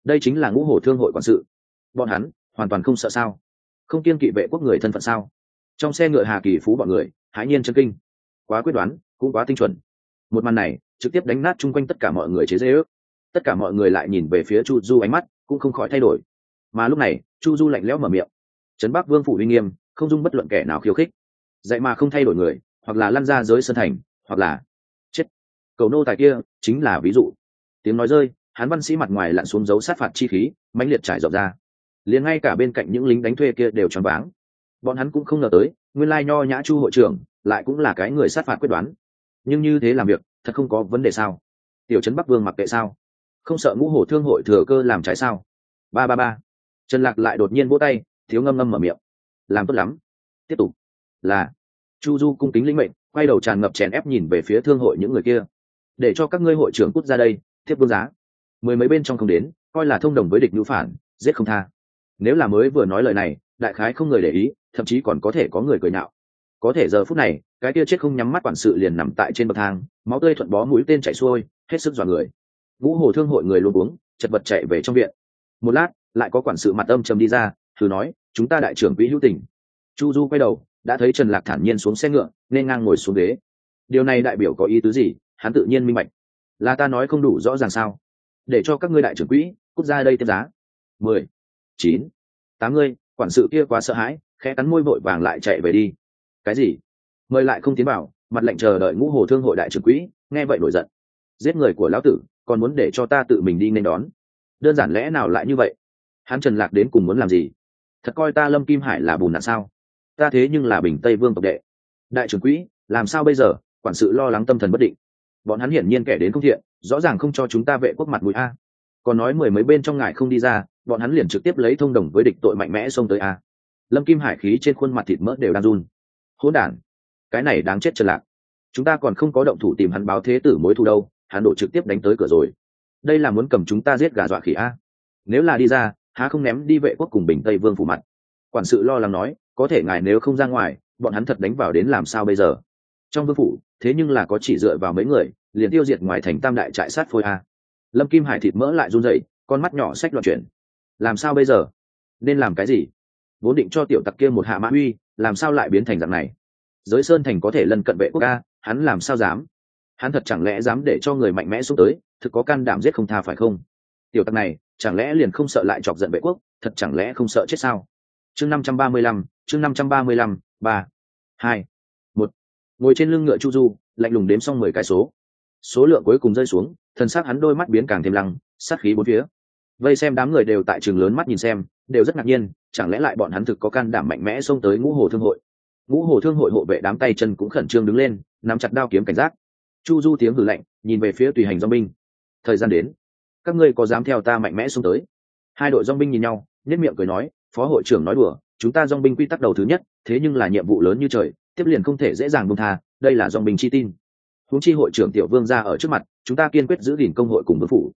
Đây chính là ngũ hổ thương hội quản sự. Bọn hắn, hoàn toàn không sợ sao? Không kiên kỵ vệ quốc người thân phận sao? Trong xe ngựa hà kỳ phú bọn người, hãi nhiên chân kinh. Quá quyết đoán, cũng quá tinh chuẩn. Một màn này, trực tiếp đánh nát chung quanh tất cả mọi người chế dễ ước tất cả mọi người lại nhìn về phía chu du ánh mắt cũng không khỏi thay đổi. Mà lúc này, chu du lạnh lẽo mở miệng. Trấn bắc vương phủ uy nghiêm, không dung bất luận kẻ nào khiêu khích. Dạy mà không thay đổi người, hoặc là lăn ra giới sân thành, hoặc là chết. Cầu nô tài kia chính là ví dụ. Tiếng nói rơi hắn văn sĩ mặt ngoài lặn xuống dấu sát phạt chi khí, mãnh liệt trải rộng ra. Liền ngay cả bên cạnh những lính đánh thuê kia đều choáng váng. Bọn hắn cũng không ngờ tới, nguyên lai nho nhã chu hội trưởng lại cũng là cái người sát phạt quyết đoán. Nhưng như thế làm việc, thật không có vấn đề sao? Tiểu trấn bắc vương mặc kệ sao? Không sợ ngũ hổ thương hội thừa cơ làm trái sao? Ba ba ba. Trần lạc lại đột nhiên vỗ tay, thiếu ngâm ngâm mở miệng. Làm tốt lắm. Tiếp tục. Là, chu du cung kính lĩnh mệnh, quay đầu tràn ngập chèn ép nhìn về phía thương hội những người kia. Để cho các ngươi hội trưởng cút ra đây, thiếp vương giá. Mười mấy bên trong không đến, coi là thông đồng với địch nhũ phản, giết không tha. Nếu là mới vừa nói lời này, đại khái không người để ý, thậm chí còn có thể có người cười nhạo. Có thể giờ phút này, cái kia chết không nhắm mắt quản sự liền nằm tại trên bậc thang, máu tươi thuận bó mũi tên chạy xuôi, hết sức dọa người ngũ hồ thương hội người luôn uống, chật vật chạy về trong viện. Một lát, lại có quản sự mặt âm trầm đi ra, thử nói, chúng ta đại trưởng quỹ hữu tình. Chu du quay đầu, đã thấy trần lạc thản nhiên xuống xe ngựa, nên ngang ngồi xuống ghế. Điều này đại biểu có ý tứ gì? Hắn tự nhiên minh bạch. Là ta nói không đủ rõ ràng sao? Để cho các ngươi đại trưởng quỹ cút ra đây tiếp giá. Mười, chín, tám ngươi, quản sự kia quá sợ hãi, khẽ cắn môi vội vàng lại chạy về đi. Cái gì? Mời lại không tiến vào, mặt lệnh chờ đợi ngũ hồ thương hội đại trưởng quỹ, nghe vậy nổi giận. Giết người của lão tử còn muốn để cho ta tự mình đi nên đón. Đơn giản lẽ nào lại như vậy? Hắn trần lạc đến cùng muốn làm gì? Thật coi ta lâm kim hải là bùn nạn sao? Ta thế nhưng là bình tây vương tộc đệ. Đại trưởng quỹ, làm sao bây giờ? Quản sự lo lắng tâm thần bất định. Bọn hắn hiển nhiên kẻ đến không thiện, rõ ràng không cho chúng ta vệ quốc mặt mũi a. Còn nói mười mấy bên trong ngài không đi ra, bọn hắn liền trực tiếp lấy thông đồng với địch tội mạnh mẽ xông tới a. Lâm kim hải khí trên khuôn mặt thịt mỡ đều đang run. Hỗn đản, cái này đáng chết trần lạc. Chúng ta còn không có động thủ tìm hắn báo thế tử mối thù đâu hắn độ trực tiếp đánh tới cửa rồi. Đây là muốn cầm chúng ta giết gà dọa khỉ a. Nếu là đi ra, há không ném đi vệ quốc cùng bình tây vương phủ mặt? Quản sự lo lắng nói, có thể ngài nếu không ra ngoài, bọn hắn thật đánh vào đến làm sao bây giờ? Trong vương phủ, thế nhưng là có chỉ dựa vào mấy người, liền tiêu diệt ngoài thành tam đại trại sát phôi a. Lâm kim hải thịt mỡ lại run rẩy, con mắt nhỏ sách loạn chuyển. Làm sao bây giờ? Nên làm cái gì? Vốn định cho tiểu tặc kia một hạ mã uy, làm sao lại biến thành dạng này? Giới sơn thành có thể lân cận vệ quốc ca hắn làm sao dám? Hắn thật chẳng lẽ dám để cho người mạnh mẽ xuống tới, thực có can đảm giết không tha phải không? Tiểu tặc này, chẳng lẽ liền không sợ lại chọc giận vệ quốc, thật chẳng lẽ không sợ chết sao? Chương năm trăm ba mươi lăm, chương năm trăm ba mươi lăm, ba, hai, một. Ngồi trên lưng ngựa chu du, lạnh lùng đếm xong mười cái số. Số lượng cuối cùng rơi xuống, thần sắc hắn đôi mắt biến càng thêm lăng, sát khí bốn phía. Vây xem đám người đều tại trường lớn mắt nhìn xem, đều rất ngạc nhiên, chẳng lẽ lại bọn hắn thực có can đảm mạnh mẽ xông tới ngũ hồ thương hội? Ngũ hồ thương hội hộ vệ đám tay chân cũng khẩn trương đứng lên, nắm chặt đao kiếm cảnh giác chu du tiếng hử lạnh, nhìn về phía tùy hành dong binh. Thời gian đến. Các ngươi có dám theo ta mạnh mẽ xuống tới? Hai đội dong binh nhìn nhau nhất miệng cười nói, phó hội trưởng nói đùa, chúng ta dong binh quy tắc đầu thứ nhất, thế nhưng là nhiệm vụ lớn như trời, tiếp liền không thể dễ dàng bông tha, đây là dong binh chi tin. Huống chi hội trưởng tiểu vương ra ở trước mặt, chúng ta kiên quyết giữ gìn công hội cùng vương phủ.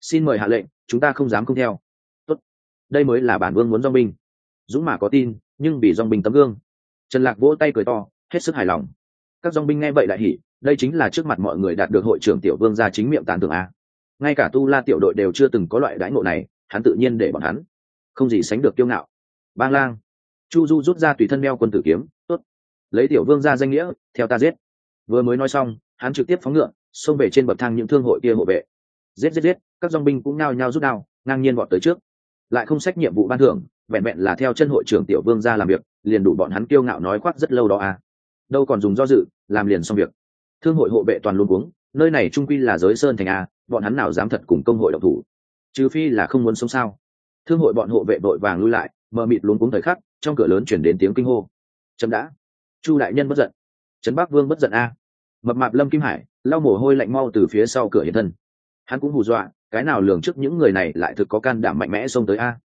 Xin mời hạ lệnh, chúng ta không dám không theo. Tốt. đây mới là bản vương muốn dong binh. Dũng mà có tin, nhưng vì dong binh tấm gương. Trần lạc vỗ tay cười to, hết sức hài lòng. Các dong binh nghe vậy đại hỉ đây chính là trước mặt mọi người đạt được hội trưởng tiểu vương gia chính miệng tàn thưởng a. Ngay cả tu la tiểu đội đều chưa từng có loại đãi ngộ này, hắn tự nhiên để bọn hắn không gì sánh được kiêu ngạo. Bang lang, chu du rút ra tùy thân đeo quân tử kiếm, tốt. Lấy tiểu vương ra danh nghĩa, theo ta giết. Vừa mới nói xong, hắn trực tiếp phóng ngựa, xông về trên bậc thang những thương hội kia hộ vệ. Giết giết giết, các dong binh cũng nao nhao rút đao, ngang nhiên bọn tới trước. Lại không xét nhiệm vụ ban thưởng, vẹn vẹn là theo chân hội trưởng tiểu vương ra làm việc, liền đủ bọn hắn kiêu ngạo nói khoác rất lâu đó à đâu còn dùng do dự, làm liền xong việc thương hội hộ vệ toàn luôn uống nơi này trung quy là giới sơn thành a, bọn hắn nào dám thật cùng công hội độc thủ? Trừ phi là không muốn sống sao? Thương hội bọn hộ vệ vội vàng lui lại, mờ mịt luôn cuống thời khắc, trong cửa lớn chuyển đến tiếng kinh hô. Chấm đã. Chu đại nhân bất giận. Trấn bắc vương bất giận a. Mập mạp lâm kim hải, lau mồ hôi lạnh mau từ phía sau cửa hiện thân. Hắn cũng hù dọa, cái nào lường trước những người này lại thực có can đảm mạnh mẽ xông tới a.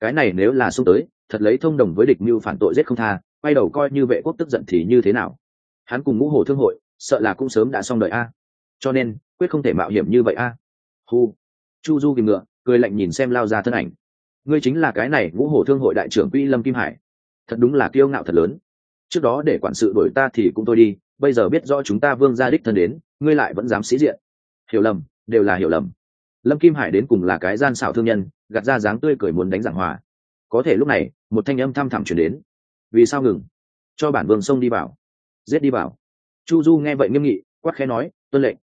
Cái này nếu là xông tới, thật lấy thông đồng với địch mưu phản tội giết không tha, quay đầu coi như vệ quốc tức giận thì như thế nào? Hắn cùng ngũ hồ thương hội sợ là cũng sớm đã xong đời a. Cho nên, quyết không thể mạo hiểm như vậy a. Hu, chu du kìm ngựa, cười lạnh nhìn xem lao ra thân ảnh. Ngươi chính là cái này ngũ hổ thương hội đại trưởng quy lâm kim hải. Thật đúng là kiêu ngạo thật lớn. Trước đó để quản sự đổi ta thì cũng thôi đi, bây giờ biết rõ chúng ta vương gia đích thân đến, ngươi lại vẫn dám sĩ diện. Hiểu lầm, đều là hiểu lầm. Lâm kim hải đến cùng là cái gian xảo thương nhân, gạt ra dáng tươi cười muốn đánh giảng hòa. Có thể lúc này, một thanh âm thăm thẳm chuyển đến. Vì sao ngừng? Cho bản vương sông đi vào. Giết đi vào chu du nghe vậy nghiêm nghị, quát khẽ nói, tuân lệnh.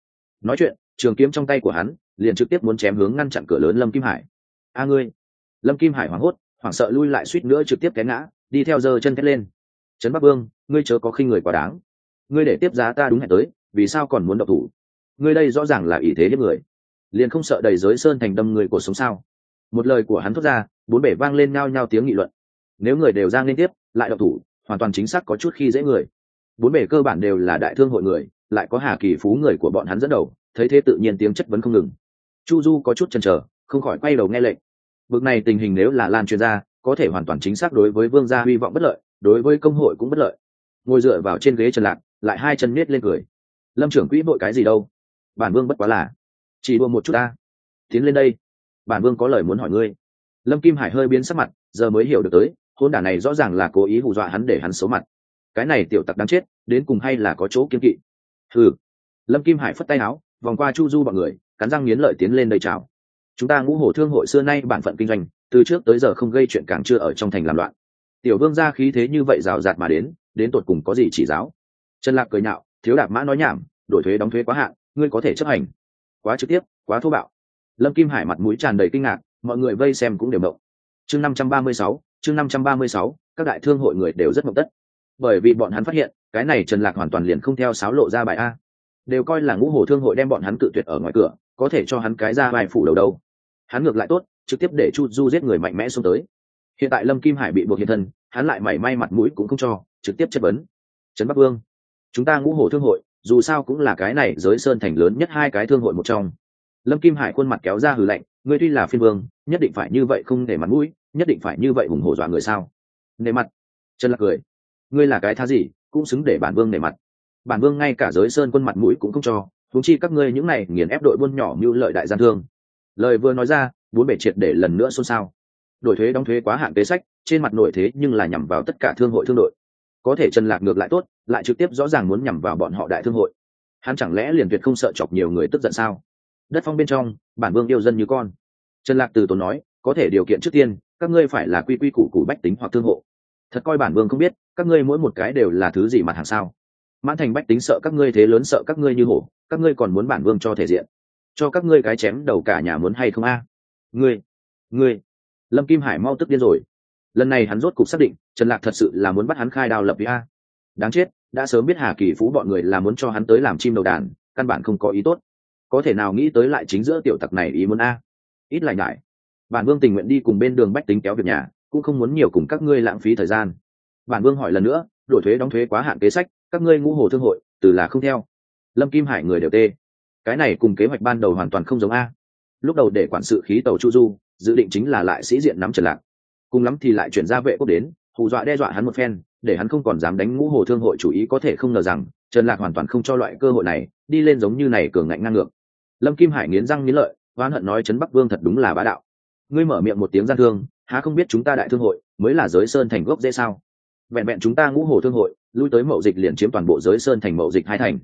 Nói chuyện, trường kiếm trong tay của hắn liền trực tiếp muốn chém hướng ngăn chặn cửa lớn lâm kim hải. A ngươi. Lâm kim hải hoảng hốt, hoảng sợ lui lại suýt nữa trực tiếp té ngã, đi theo giơ chân thét lên. Trấn bắc vương, ngươi chớ có khinh người quá đáng. Ngươi để tiếp giá ta đúng hẹn tới, vì sao còn muốn độc thủ? Ngươi đây rõ ràng là ý thế hiếp người. Liền không sợ đầy giới sơn thành đâm người cuộc sống sao? Một lời của hắn thốt ra, bốn bể vang lên ngao nhau tiếng nghị luận. Nếu người đều ra liên tiếp, lại độc thủ, hoàn toàn chính xác có chút khi dễ người bốn bề cơ bản đều là đại thương hội người, lại có hà kỳ phú người của bọn hắn dẫn đầu, thấy thế tự nhiên tiếng chất vấn không ngừng. Chu du có chút chần chờ, không khỏi quay đầu nghe lệnh. Bước này tình hình nếu là lan truyền ra, có thể hoàn toàn chính xác đối với vương gia hy vọng bất lợi, đối với công hội cũng bất lợi. Ngồi dựa vào trên ghế trần lạc, lại hai chân nết lên cười. Lâm trưởng quỹ bội cái gì đâu? Bản vương bất quá là. Chỉ đua một chút ta. Tiến lên đây. Bản vương có lời muốn hỏi ngươi. Lâm kim hải hơi biến sắc mặt, giờ mới hiểu được tới, hôn đả này rõ ràng là cố ý hù dọa hắn để hắn xấu mặt cái này tiểu tặc đáng chết, đến cùng hay là có chỗ kiên kỵ? Ừ lâm kim hải phất tay áo, vòng qua chu du bọn người, cắn răng nghiến lợi tiến lên đầy chào. Chúng ta ngũ hổ thương hội xưa nay bản phận kinh doanh, từ trước tới giờ không gây chuyện càng chưa ở trong thành làm loạn. Tiểu vương ra khí thế như vậy rào rạt mà đến đến tột cùng có gì chỉ giáo? Trần lạc cười nhạo, thiếu đạp mã nói nhảm, đổi thuế đóng thuế quá hạn, ngươi có thể chấp hành. Quá trực tiếp, quá thô bạo. Lâm kim hải mặt mũi tràn đầy kinh ngạc, mọi người vây xem cũng đều động. Chương năm trăm ba mươi sáu, chương năm trăm ba mươi sáu, các đại thương hội người đều rất mộng tất bởi vì bọn hắn phát hiện, cái này trần lạc hoàn toàn liền không theo sáo lộ ra bài a. Đều coi là ngũ hồ thương hội đem bọn hắn cự tuyệt ở ngoài cửa, có thể cho hắn cái ra bài phủ đầu đâu. Hắn ngược lại tốt, trực tiếp để chu du giết người mạnh mẽ xuống tới. Hiện tại lâm kim hải bị buộc hiện thân, hắn lại mảy may mặt mũi cũng không cho, trực tiếp chất vấn. Trấn bắc vương, chúng ta ngũ hồ thương hội, dù sao cũng là cái này giới sơn thành lớn nhất hai cái thương hội một trong. Lâm kim hải khuôn mặt kéo ra hừ lạnh, ngươi tuy là phiên vương, nhất định phải như vậy không để mặt mũi, nhất định phải như vậy ủng hộ dọa người sao? Nề mặt, trần lạc cười ngươi là cái tha gì, cũng xứng để bản vương nể mặt. Bản vương ngay cả giới sơn quân mặt mũi cũng không cho thúng chi các ngươi những này nghiền ép đội buôn nhỏ mưu lợi đại gian thương. Lời vừa nói ra, bốn bể triệt để lần nữa xôn xao. Đổi thuế đóng thuế quá hạn kế sách, trên mặt nội thế nhưng là nhằm vào tất cả thương hội thương đội. Có thể trần lạc ngược lại tốt, lại trực tiếp rõ ràng muốn nhằm vào bọn họ đại thương hội. Hắn chẳng lẽ liền tuyệt không sợ chọc nhiều người tức giận sao? Đất phong bên trong, bản vương yêu dân như con. Trần lạc từ tốn nói, có thể điều kiện trước tiên, các ngươi phải là quy quy củ củ bách tính hoặc thương hộ thật coi bản vương không biết, các ngươi mỗi một cái đều là thứ gì mặt hàng sao? Mãn thành bách tính sợ các ngươi thế lớn sợ các ngươi như hổ, các ngươi còn muốn bản vương cho thể diện. Cho các ngươi cái chém đầu cả nhà muốn hay không a? Ngươi ngươi. Lâm kim hải mau tức điên rồi. Lần này hắn rốt cục xác định, trần lạc thật sự là muốn bắt hắn khai đao lập vì a. Đáng chết, đã sớm biết hà kỳ phú bọn người là muốn cho hắn tới làm chim đầu đàn, căn bản không có ý tốt. Có thể nào nghĩ tới lại chính giữa tiểu tặc này ý muốn a? Ít lại ngại bản vương tình nguyện đi cùng bên đường bách tính kéo việc nhà cũng không muốn nhiều cùng các ngươi lãng phí thời gian. Bản vương hỏi lần nữa, đổi thuế đóng thuế quá hạn kế sách, các ngươi ngũ hồ thương hội, từ là không theo. Lâm kim hải người đều tê. Cái này cùng kế hoạch ban đầu hoàn toàn không giống a. Lúc đầu để quản sự khí tàu chu du, dự định chính là lại sĩ diện nắm trần lạc. Cùng lắm thì lại chuyển ra vệ quốc đến, hù dọa đe dọa hắn một phen, để hắn không còn dám đánh ngũ hồ thương hội chủ ý có thể không ngờ rằng, trần lạc hoàn toàn không cho loại cơ hội này, đi lên giống như này cường ngạnh ngang ngược. Lâm kim hải nghiến răng nghiến lợi, oán hận nói trấn bắc vương thật đúng là bá đạo. Ngươi mở miệng một tiếng gian thương há không biết chúng ta đại thương hội mới là giới sơn thành gốc dễ sao? Vẹn vẹn chúng ta ngũ hồ thương hội, lui tới mậu dịch liền chiếm toàn bộ giới sơn thành mậu dịch hai thành.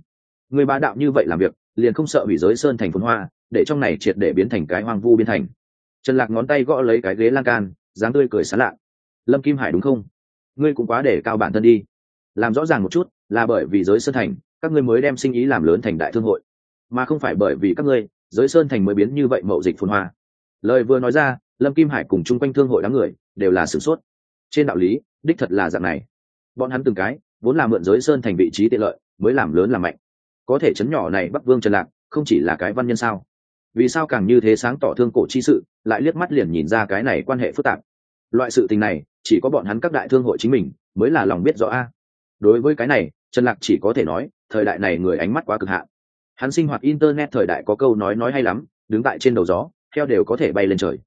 Người bá đạo như vậy làm việc, liền không sợ hủy giới sơn thành phồn hoa, để trong này triệt để biến thành cái hoang vu biên thành. Trần lạc ngón tay gõ lấy cái ghế lan can, dáng tươi cười sán lạ. Lâm kim hải đúng không? Ngươi cũng quá để cao bản thân đi. Làm rõ ràng một chút, là bởi vì giới sơn thành, các ngươi mới đem sinh ý làm lớn thành đại thương hội. Mà không phải bởi vì các ngươi, giới sơn thành mới biến như vậy mậu dịch phồn hoa. Lời vừa nói ra lâm kim hải cùng chung quanh thương hội đám người đều là sửng sốt. Trên đạo lý, đích thật là dạng này. Bọn hắn từng cái, vốn là mượn giới sơn thành vị trí tiện lợi, mới làm lớn làm mạnh. Có thể chấn nhỏ này bắc vương trần lạc, không chỉ là cái văn nhân sao? Vì sao càng như thế sáng tỏ thương cổ chi sự, lại liếc mắt liền nhìn ra cái này quan hệ phức tạp? Loại sự tình này, chỉ có bọn hắn các đại thương hội chính mình mới là lòng biết rõ a. Đối với cái này, trần lạc chỉ có thể nói, thời đại này người ánh mắt quá cực hạn. Hắn sinh hoạt internet thời đại có câu nói nói hay lắm, đứng tại trên đầu gió theo đều có thể bay lên trời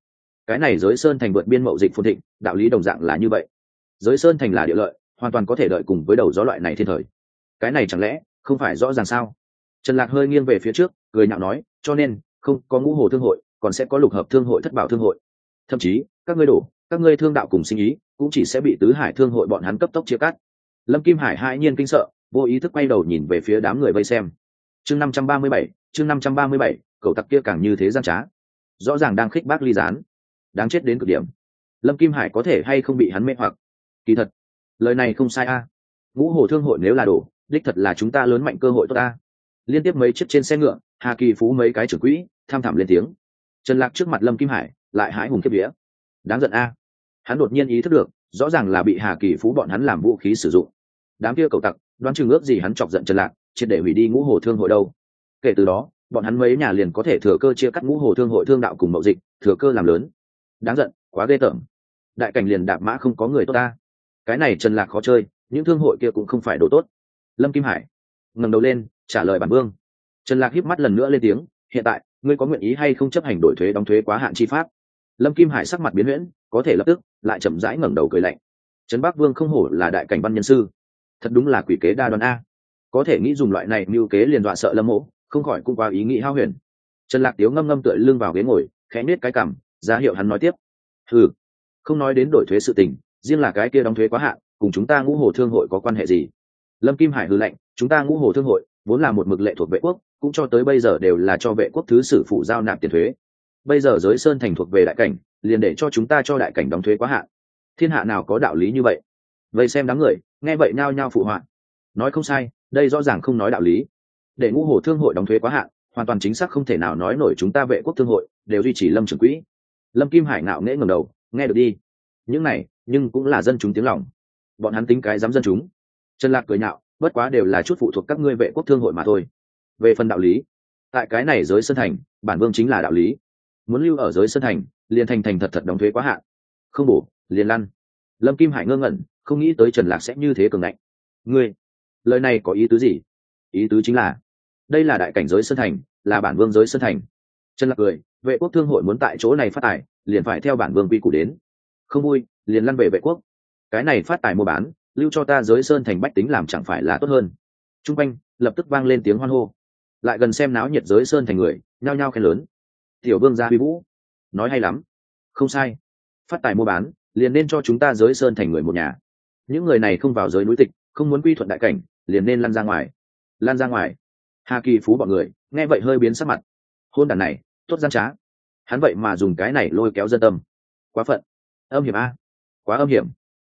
cái này giới sơn thành vượt biên mậu dịch phồn thịnh, đạo lý đồng dạng là như vậy. Giới sơn thành là địa lợi, hoàn toàn có thể đợi cùng với đầu gió loại này thiên thời. Cái này chẳng lẽ không phải rõ ràng sao? Trần lạc hơi nghiêng về phía trước, cười nhạo nói, cho nên, không có ngũ hồ thương hội, còn sẽ có lục hợp thương hội, thất bảo thương hội. Thậm chí, các ngươi đổ, các ngươi thương đạo cùng sinh ý cũng chỉ sẽ bị tứ hải thương hội bọn hắn cấp tốc chia cắt. Lâm kim hải hai nhiên kinh sợ, vô ý thức quay đầu nhìn về phía đám người vây xem. Chương năm trăm ba mươi bảy, chương năm trăm ba mươi bảy, cậu tặc kia càng như thế gian trá. Rõ ràng đang khích bác ly gián đáng chết đến cực điểm. Lâm kim hải có thể hay không bị hắn mê hoặc? Kỳ thật, lời này không sai a. À. Ngũ hồ thương hội nếu là đổ, đích thật là chúng ta lớn mạnh cơ hội tốt ta à. liên tiếp mấy chiếc trên xe ngựa, hà kỳ phú mấy cái trưởng quỹ, tham thảm lên tiếng. Trần lạc trước mặt lâm kim hải, lại hái hùng kiếp vía. Đáng giận a. À. Hắn đột nhiên ý thức được, rõ ràng là bị hà kỳ phú bọn hắn làm vũ khí sử dụng. Đám kia cầu tặc, đoán chừng ước gì hắn chọc giận trần lạc, triệt để hủy đi ngũ hồ thương hội đâu. Kể từ đó, bọn hắn mấy nhà liền có thể thừa cơ chia cắt ngũ hồ thương hội thương đạo cùng mậu dịch, thừa cơ làm lớn đáng giận, quá ghê tởm. Đại cảnh liền đạp mã không có người tốt ta. Cái này trần lạc khó chơi, những thương hội kia cũng không phải đồ tốt. Lâm kim hải ngẩng đầu lên, trả lời bản vương. Trần lạc híp mắt lần nữa lên tiếng, hiện tại, ngươi có nguyện ý hay không chấp hành đổi thuế đóng thuế quá hạn chi pháp? Lâm kim hải sắc mặt biến huyễn, có thể lập tức, lại chậm rãi ngẩng đầu cười lạnh. Trấn bắc vương không hổ là đại cảnh văn nhân sư. Thật đúng là quỷ kế đa đoan a. Có thể nghĩ dùng loại này mưu kế liền dọa sợ lâm mộ, không khỏi cũng qua ý nghĩ hao huyền. Trần lạc tiếu ngâm ngâm tựa lưng vào ghế ngồi, khẽ nết cái cằm ra hiệu hắn nói tiếp. Ừ không nói đến đổi thuế sự tình, riêng là cái kia đóng thuế quá hạn, cùng chúng ta ngũ hồ thương hội có quan hệ gì? Lâm kim hải hư lệnh, chúng ta ngũ hồ thương hội, vốn là một mực lệ thuộc vệ quốc, cũng cho tới bây giờ đều là cho vệ quốc thứ sử phụ giao nạp tiền thuế. Bây giờ giới sơn thành thuộc về đại cảnh, liền để cho chúng ta cho đại cảnh đóng thuế quá hạn. Thiên hạ nào có đạo lý như vậy? Vậy xem đám người, nghe vậy nhao nhao phụ họa. Nói không sai, đây rõ ràng không nói đạo lý. Để ngũ hồ thương hội đóng thuế quá hạn, hoàn toàn chính xác không thể nào nói nổi chúng ta vệ quốc thương hội, đều duy trì lâm trưởng quỹ lâm kim hải ngạo nghễ ngầm đầu, nghe được đi. Những này, nhưng cũng là dân chúng tiếng lòng. Bọn hắn tính cái dám dân chúng. Trần lạc cười nhạo, bất quá đều là chút phụ thuộc các ngươi vệ quốc thương hội mà thôi. Về phần đạo lý, tại cái này giới sơn thành, bản vương chính là đạo lý. Muốn lưu ở giới sơn thành, liền thành thành thật thật đóng thuế quá hạn. Không bổ, liền lăn. Lâm kim hải ngơ ngẩn, không nghĩ tới trần lạc sẽ như thế cường ngạnh. Ngươi, lời này có ý tứ gì? Ý tứ chính là, đây là đại cảnh giới sơn thành, là bản vương giới sơn thành. Trần lạc cười vệ quốc thương hội muốn tại chỗ này phát tài liền phải theo bản vương quy củ đến. Không vui, liền lăn về vệ quốc. Cái này phát tài mua bán, lưu cho ta giới sơn thành bách tính làm chẳng phải là tốt hơn. T r u n g quanh, lập tức vang lên tiếng hoan hô. Lại gần xem náo nhiệt giới sơn thành người, nhao nhao khen lớn. Tiểu vương gia huy vũ. Nói hay lắm. Không sai. Phát tài mua bán, liền nên cho chúng ta giới sơn thành người một nhà. Những người này không vào giới núi tịch, không muốn quy thuận đại cảnh, liền nên lăn ra ngoài. Lan ra ngoài. Hà kỳ phú bọn người, nghe vậy hơi biến sắc mặt. Hôn đàn này tốt gian trá. Hắn vậy mà dùng cái này lôi kéo dân tâm. Quá phận. Âm hiểm a. Quá âm hiểm.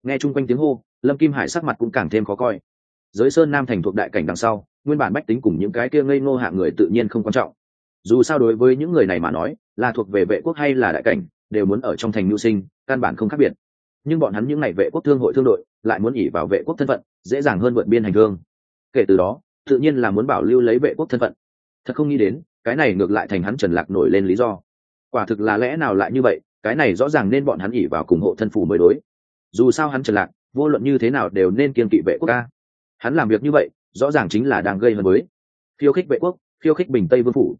Nghe chung quanh tiếng hô, lâm kim hải sắc mặt cũng càng thêm khó coi. Giới sơn nam thành thuộc đại cảnh đằng sau, nguyên bản bách tính cùng những cái kia ngây ngô hạng người tự nhiên không quan trọng. Dù sao đối với những người này mà nói, là thuộc về vệ quốc hay là đại cảnh, đều muốn ở trong thành mưu sinh, căn bản không khác biệt. Nhưng bọn hắn những ngày vệ quốc thương hội thương đội, lại muốn ỉ vào vệ quốc thân phận, dễ dàng hơn vượt biên hành thương kể từ đó, tự nhiên là muốn bảo lưu lấy vệ quốc thân phận. Thật không nghĩ đến cái này ngược lại thành hắn trần lạc nổi lên lý do. Quả thực là lẽ nào lại như vậy, cái này rõ ràng nên bọn hắn ỉ vào cùng hộ thân phủ mới đối. Dù sao hắn trần lạc, vô luận như thế nào đều nên kiên kỵ vệ quốc ca hắn làm việc như vậy, rõ ràng chính là đang gây hấn với. Khiêu khích vệ quốc, khiêu khích bình tây vương phủ.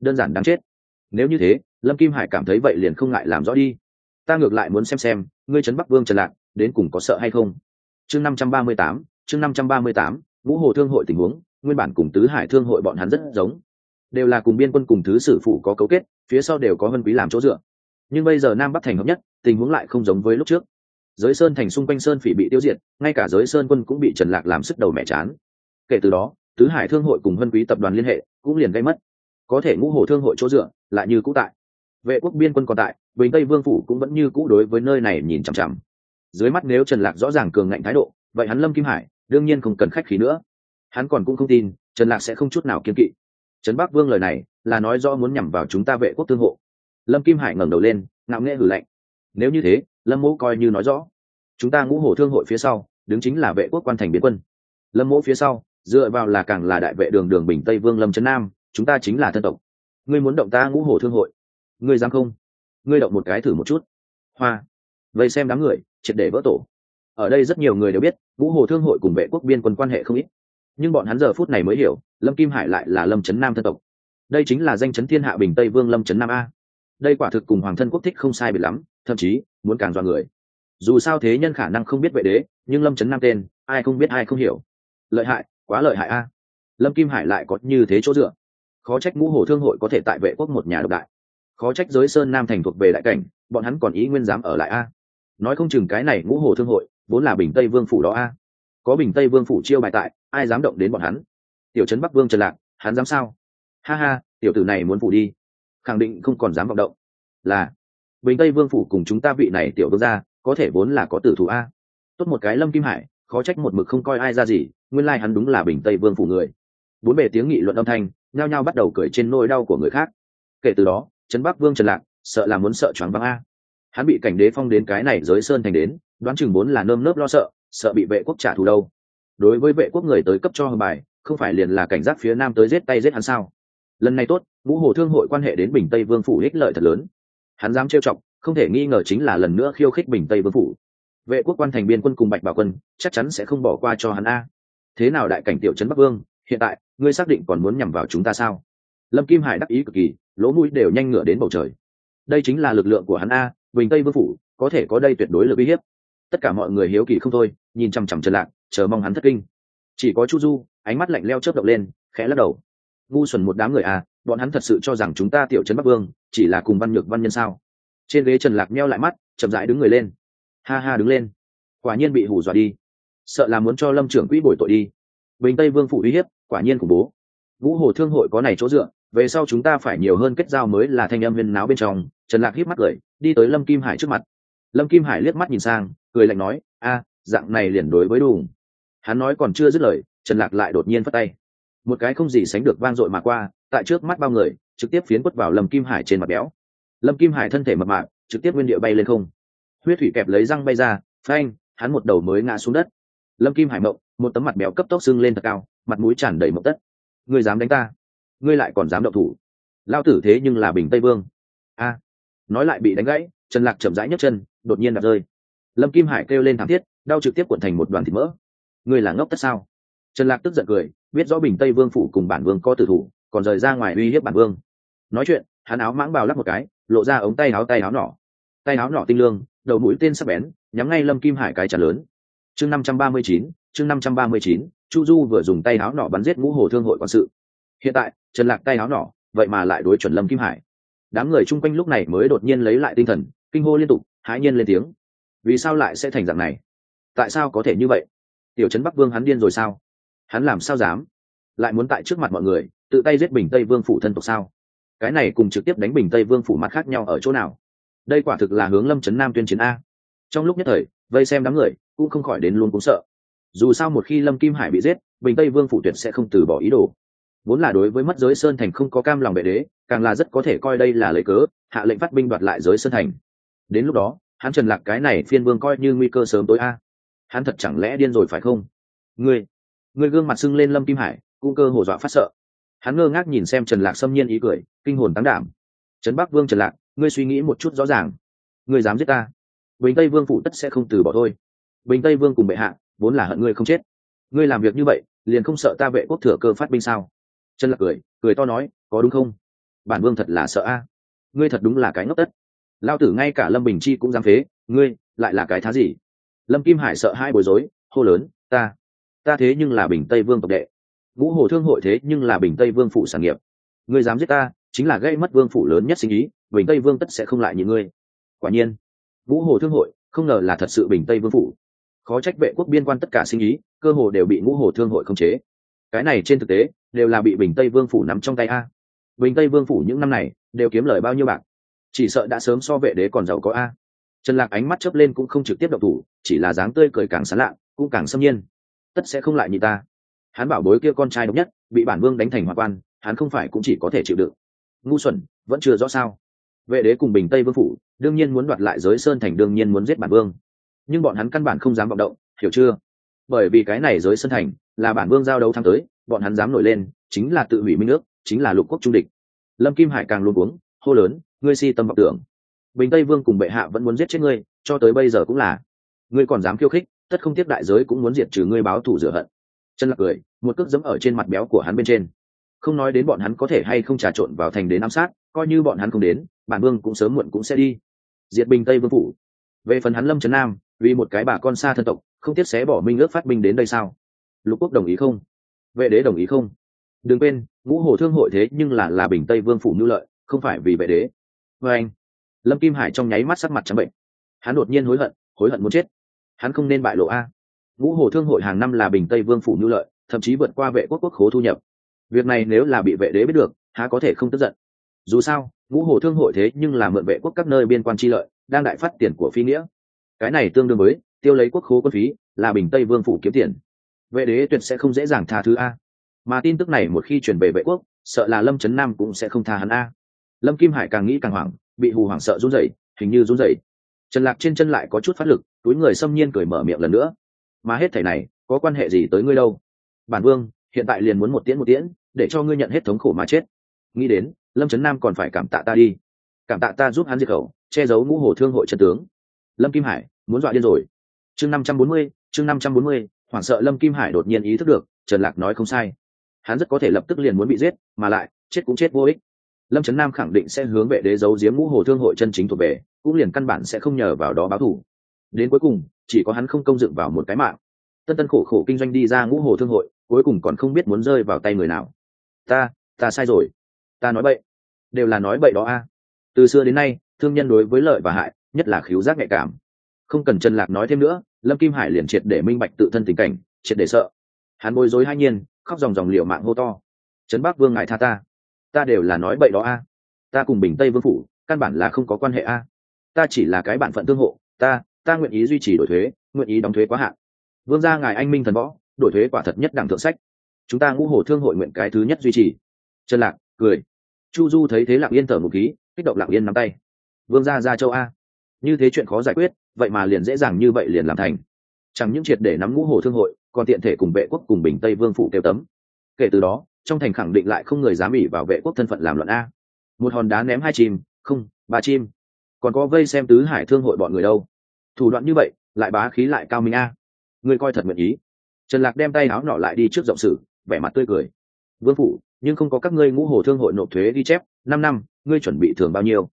Đơn giản đáng chết. Nếu như thế, lâm kim hải cảm thấy vậy liền không ngại làm rõ đi. Ta ngược lại muốn xem xem, ngươi trấn bắc vương trần lạc, đến cùng có sợ hay không? Chương năm trăm ba mươi tám, chương năm trăm ba mươi tám ngũ hồ thương hội tình huống, nguyên bản cùng tứ hải thương hội bọn hắn rất giống đều là cùng biên quân cùng thứ sử phụ có cấu kết, phía sau đều có vân quý làm chỗ dựa. Nhưng bây giờ nam bắc thành hợp nhất, tình huống lại không giống với lúc trước. Giới sơn thành xung quanh sơn phỉ bị tiêu diệt, ngay cả giới sơn quân cũng bị trần lạc làm sức đầu mẹ chán. Kể từ đó, tứ hải thương hội cùng vân quý tập đoàn liên hệ cũng liền gây mất. Có thể ngũ hồ thương hội chỗ dựa lại như cũ tại. Vệ quốc biên quân còn tại, bình tây vương phủ cũng vẫn như cũ đối với nơi này nhìn chằm chằm. Dưới mắt nếu trần lạc rõ ràng cường ngạnh thái độ, vậy hắn lâm kim hải đương nhiên không cần khách khí nữa. Hắn còn cũng không tin, trần lạc sẽ không chút nào kiên kỵ trấn bắc vương lời này là nói rõ muốn nhằm vào chúng ta vệ quốc tương hộ. Lâm kim hải ngẩng đầu lên, ngạo nghễ hử lạnh. Nếu như thế, lâm mỗ coi như nói rõ. Chúng ta ngũ hổ thương hội phía sau, đứng chính là vệ quốc quan thành biến quân. Lâm mỗ phía sau, dựa vào là càng là đại vệ đường đường bình tây vương lâm trấn nam, chúng ta chính là thân tộc. Ngươi muốn động ta ngũ hổ thương hội? Ngươi dám không? Ngươi động một cái thử một chút. Hoa. Vậy xem đám người, triệt để vỡ tổ. Ở đây rất nhiều người đều biết, ngũ hồ thương hội cùng vệ quốc biên quân quan hệ không ít nhưng bọn hắn giờ phút này mới hiểu, lâm kim hải lại là lâm trấn nam thân tộc. Đây chính là danh chấn thiên hạ bình tây vương lâm trấn nam a. Đây quả thực cùng hoàng thân quốc thích không sai biệt lắm, thậm chí, muốn càng dọa người. Dù sao thế nhân khả năng không biết vệ đế, nhưng lâm trấn nam tên, ai không biết ai không hiểu. Lợi hại, quá lợi hại a. Lâm kim hải lại có như thế chỗ dựa. Khó trách ngũ hồ thương hội có thể tại vệ quốc một nhà độc đại. Khó trách giới sơn nam thành thuộc về đại cảnh, bọn hắn còn ý nguyên dám ở lại a. Nói không chừng cái này ngũ hồ thương hội, vốn là bình tây vương phủ đó a có bình tây vương phủ chiêu bài tại, ai dám động đến bọn hắn? Tiểu trấn bắc vương trần lạc, hắn dám sao? Ha ha, tiểu tử này muốn phủ đi. Khẳng định không còn dám vọng động. Là, bình tây vương phủ cùng chúng ta vị này tiểu vương gia, có thể vốn là có tử thủ a. Tốt một cái lâm kim hải, khó trách một mực không coi ai ra gì, nguyên lai hắn đúng là bình tây vương phủ người. Bốn bề tiếng nghị luận âm thanh, nhao nhao bắt đầu cười trên nỗi đau của người khác. Kể từ đó, trấn bắc vương trần lạc, sợ là muốn sợ choáng váng a. Hắn bị cảnh đế phong đến cái này giới sơn thành đến, đoán chừng vốn là nơm nớp lo sợ sợ bị vệ quốc trả thù đâu. Đối với vệ quốc người tới cấp cho hờ bài, không phải liền là cảnh giác phía nam tới giết tay giết hắn sao? Lần này tốt ngũ hồ thương hội quan hệ đến bình tây vương phủ ích lợi thật lớn. Hắn dám trêu chọc, không thể nghi ngờ chính là lần nữa khiêu khích bình tây vương phủ. Vệ quốc quan thành biên quân cùng bạch bảo quân, chắc chắn sẽ không bỏ qua cho hắn a. Thế nào đại cảnh tiểu trấn bắc vương, hiện tại, ngươi xác định còn muốn nhằm vào chúng ta sao? Lâm kim hải đắc ý cực kỳ, lỗ mũi đều nhanh ngửa đến bầu trời. Đây chính là lực lượng của hắn a, bình tây vương phủ, có thể có đây tuyệt đối lực uy hiếp. Tất cả mọi người hiếu kỳ không thôi nhìn chằm chằm trần lạc, chờ mong hắn thất kinh. Chỉ có chu du, ánh mắt lạnh leo chớp động lên, khẽ lắc đầu. Ngu xuẩn một đám người à bọn hắn thật sự cho rằng chúng ta tiểu trấn bắc vương, chỉ là cùng văn nhược văn nhân sao? Trên ghế trần lạc meo lại mắt, chậm rãi đứng người lên. Ha ha đứng lên. Quả nhiên bị hù dọa đi. Sợ là muốn cho lâm trưởng quỹ bồi tội đi. Bình tây vương phủ uy hiếp, quả nhiên khủng bố. Vũ hồ thương hội có này chỗ dựa, về sau chúng ta phải nhiều hơn kết giao mới là thanh âm viên náo bên trong. Trần lạc híp mắt cười, đi tới lâm kim hải trước mặt. Lâm kim hải liếc mắt nhìn sang, cười lạnh nói, a dạng này liền đối với đùng. Hắn nói còn chưa dứt lời, trần lạc lại đột nhiên phất tay. Một cái không gì sánh được vang dội mà qua, tại trước mắt bao người, trực tiếp phiến quất vào lâm kim hải trên mặt béo. Lâm kim hải thân thể mập mạp, trực tiếp nguyên địa bay lên không. Huyết thủy kẹp lấy răng bay ra, phanh, hắn một đầu mới ngã xuống đất. Lâm kim hải mộng, một tấm mặt béo cấp tốc sưng lên thật cao, mặt mũi tràn đầy mộng tất. Ngươi dám đánh ta? Ngươi lại còn dám động thủ? Lao tử thế nhưng là bình tây vương. A. Nói lại bị đánh gãy, trần lạc chậm rãi nhấc chân, đột nhiên đặt rơi. Lâm kim hải kêu lên thảm thiết đau trực tiếp cuộn thành một đoàn thịt mỡ. Ngươi là ngốc tất sao? Trần lạc tức giận cười, biết rõ bình tây vương phủ cùng bản vương có tử thủ, còn rời ra ngoài uy hiếp bản vương. Nói chuyện, hắn áo mãng bào lắp một cái, lộ ra ống tay áo tay áo nỏ. Tay áo nỏ tinh lương, đầu mũi tên sắc bén, nhắm ngay lâm kim hải cái trả lớn. Chương năm trăm ba mươi chín, chương năm trăm ba mươi chín, chu du vừa dùng tay áo nỏ bắn giết ngũ hồ thương hội quan sự. Hiện tại, trần lạc tay áo nỏ, vậy mà lại đối chuẩn lâm kim hải. Đám người chung quanh lúc này mới đột nhiên lấy lại tinh thần, kinh hô liên tục, hãi nhiên lên tiếng. Vì sao lại sẽ thành dạng này? Tại sao có thể như vậy? Tiểu trấn bắc vương hắn điên rồi sao? Hắn làm sao dám? Lại muốn tại trước mặt mọi người, tự tay giết bình tây vương phủ thân tộc sao? Cái này cùng trực tiếp đánh bình tây vương phủ mặt khác nhau ở chỗ nào? Đây quả thực là hướng lâm trấn nam tuyên chiến a. Trong lúc nhất thời, vây xem đám người, cũng không khỏi đến luôn cũng sợ. Dù sao một khi lâm kim hải bị giết, bình tây vương phủ tuyệt sẽ không từ bỏ ý đồ. Vốn là đối với mất giới sơn thành không có cam lòng bệ đế, càng là rất có thể coi đây là lấy cớ, hạ lệnh phát binh đoạt lại giới sơn thành. Đến lúc đó, hắn trần lạc cái này phiên vương coi như nguy cơ sớm tối a hắn thật chẳng lẽ điên rồi phải không? Ngươi ngươi gương mặt sưng lên lâm kim hải, cũng cơ hồ dọa phát sợ. Hắn ngơ ngác nhìn xem trần lạc xâm nhiên ý cười, kinh hồn tăng đảm. Trấn bắc vương trần lạc, ngươi suy nghĩ một chút rõ ràng. Ngươi dám giết ta? Bình tây vương phụ tất sẽ không từ bỏ thôi. Bình tây vương cùng bệ hạ, vốn là hận ngươi không chết. Ngươi làm việc như vậy, liền không sợ ta vệ quốc thừa cơ phát binh sao? Trần lạc cười cười to nói, có đúng không? Bản vương thật là sợ a. Ngươi thật đúng là cái ngốc tất. Lao tử ngay cả lâm bình chi cũng dám phế, ngươi lại là cái thá gì? Lâm kim hải sợ hai bối rối, hô lớn, ta ta thế nhưng là bình tây vương tộc đệ. Ngũ hồ thương hội thế nhưng là bình tây vương phủ sản nghiệp. Ngươi dám giết ta, chính là gây mất vương phủ lớn nhất sinh ý, bình tây vương tất sẽ không lại như ngươi. Quả nhiên, ngũ hồ thương hội không ngờ là thật sự bình tây vương phủ. Khó trách vệ quốc biên quan tất cả sinh ý, cơ hồ đều bị ngũ hồ thương hội khống chế. Cái này trên thực tế, đều là bị bình tây vương phủ nắm trong tay a. Bình tây vương phủ những năm này, đều kiếm lời bao nhiêu bạc? Chỉ sợ đã sớm so vệ đế còn giàu có a trần lạc ánh mắt chớp lên cũng không trực tiếp độc thủ, chỉ là dáng tươi cười càng sán lạ, cũng càng xâm nhiên. Tất sẽ không lại như ta. Hắn bảo bối kia con trai độc nhất, bị bản vương đánh thành hoa quan, hắn không phải cũng chỉ có thể chịu đựng. Ngu xuẩn, vẫn chưa rõ sao. Vệ đế cùng bình tây vương phủ, đương nhiên muốn đoạt lại giới sơn thành, đương nhiên muốn giết bản vương. Nhưng bọn hắn căn bản không dám vọng động, hiểu chưa? Bởi vì cái này giới sơn thành, là bản vương giao đấu tháng tới, bọn hắn dám nổi lên, chính là tự hủy minh nước chính là lục quốc trung địch. Lâm kim hải càng luôn uống hô lớn, ngươi si tâm vọng tưởng bình tây vương cùng bệ hạ vẫn muốn giết chết ngươi, cho tới bây giờ cũng là. Ngươi còn dám khiêu khích, tất không tiếc đại giới cũng muốn diệt trừ ngươi báo thù rửa hận. Chân lạc cười, một cước dẫm ở trên mặt béo của hắn bên trên. Không nói đến bọn hắn có thể hay không trà trộn vào thành đến ám sát, coi như bọn hắn không đến, bản vương cũng sớm muộn cũng sẽ đi. Diệt bình tây vương phủ. Về phần hắn lâm trấn nam, vì một cái bà con xa thân tộc, không tiếc xé bỏ minh ước phát binh đến đây sao? Lục quốc đồng ý không? Vệ đế đồng ý không? Đừng quên, ngũ hồ thương hội thế nhưng là là bình tây vương phủ nhu lợi, không phải vì vệ đế. Vê anh lâm kim hải trong nháy mắt sắc mặt trắng bệnh. Hắn đột nhiên hối hận hối hận muốn chết. Hắn không nên bại lộ a. Ngũ hồ thương hội hàng năm là bình tây vương phủ nhu lợi, thậm chí vượt qua vệ quốc quốc khố thu nhập. Việc này nếu là bị vệ đế biết được, há có thể không tức giận. Dù sao, ngũ hồ thương hội thế nhưng là mượn vệ quốc các nơi biên quan tri lợi, đang đại phát tiền của phi nghĩa. Cái này tương đương với tiêu lấy quốc khố quân phí, là bình tây vương phủ kiếm tiền. Vệ đế tuyệt sẽ không dễ dàng tha thứ a. Mà tin tức này một khi chuyển về vệ quốc, sợ là lâm trấn nam cũng sẽ không tha hắn a. Lâm kim hải càng nghĩ càng hoảng bị hù hoảng sợ run rẩy, hình như run rẩy. Trần lạc trên chân lại có chút phát lực, túi người xâm nhiên cười mở miệng lần nữa. Mà hết thảy này, có quan hệ gì tới ngươi đâu? Bản vương, hiện tại liền muốn một tiễn một tiễn, để cho ngươi nhận hết thống khổ mà chết. Nghĩ đến, lâm trấn nam còn phải cảm tạ ta đi. Cảm tạ ta giúp hắn diệt khẩu, che giấu ngũ hồ thương hội trần tướng. Lâm kim hải, muốn dọa điên rồi. Chương năm trăm bốn mươi, chương năm trăm bốn mươi, hoảng sợ lâm kim hải đột nhiên ý thức được, trần lạc nói không sai. Hắn rất có thể lập tức liền muốn bị giết, mà lại, chết cũng chết vô ích lâm trấn nam khẳng định sẽ hướng vệ đế giấu giếm ngũ hồ thương hội chân chính thuộc về, cũng liền căn bản sẽ không nhờ vào đó báo thù. Đến cuối cùng, chỉ có hắn không công dựng vào một cái mạng. Tân tân khổ khổ kinh doanh đi ra ngũ hồ thương hội, cuối cùng còn không biết muốn rơi vào tay người nào. Ta ta sai rồi. Ta nói bậy. Đều là nói bậy đó a. Từ xưa đến nay, thương nhân đối với lợi và hại, nhất là khiếu giác nhạy cảm. Không cần trần lạc nói thêm nữa, lâm kim hải liền triệt để minh bạch tự thân tình cảnh, triệt để sợ. Hắn bối rối hai nhiên, khóc dòng dòng liệu mạng hô to. Trấn bắc vương ngài tha ta ta đều là nói bậy đó a. Ta cùng bình tây vương phủ, căn bản là không có quan hệ a. Ta chỉ là cái bản phận tương hộ, ta ta nguyện ý duy trì đổi thuế, nguyện ý đóng thuế quá hạn. Vương gia ngài anh minh thần võ, đổi thuế quả thật nhất đẳng thượng sách. Chúng ta ngũ hồ thương hội nguyện cái thứ nhất duy trì. Trần lạc, cười. Chu du thấy thế lặng yên thở một khí, kích động lặng yên nắm tay. Vương gia ra châu a. Như thế chuyện khó giải quyết, vậy mà liền dễ dàng như vậy liền làm thành. Chẳng những triệt để nắm ngũ hồ thương hội, còn tiện thể cùng vệ quốc cùng bình tây vương phủ kêu tấm. Kể từ đó trong thành khẳng định lại không người dám ỉ bảo vệ quốc thân phận làm luận a. Một hòn đá ném hai chim không, ba chim còn có vây xem tứ hải thương hội bọn người đâu? Thủ đoạn như vậy, lại bá khí lại cao minh a. Người coi thật nguyện ý. Trần lạc đem tay áo nọ lại đi trước rộng sử, vẻ mặt tươi cười. Vương phủ, nhưng không có các ngươi ngũ hồ thương hội nộp thuế ghi chép, năm năm, ngươi chuẩn bị thường bao nhiêu?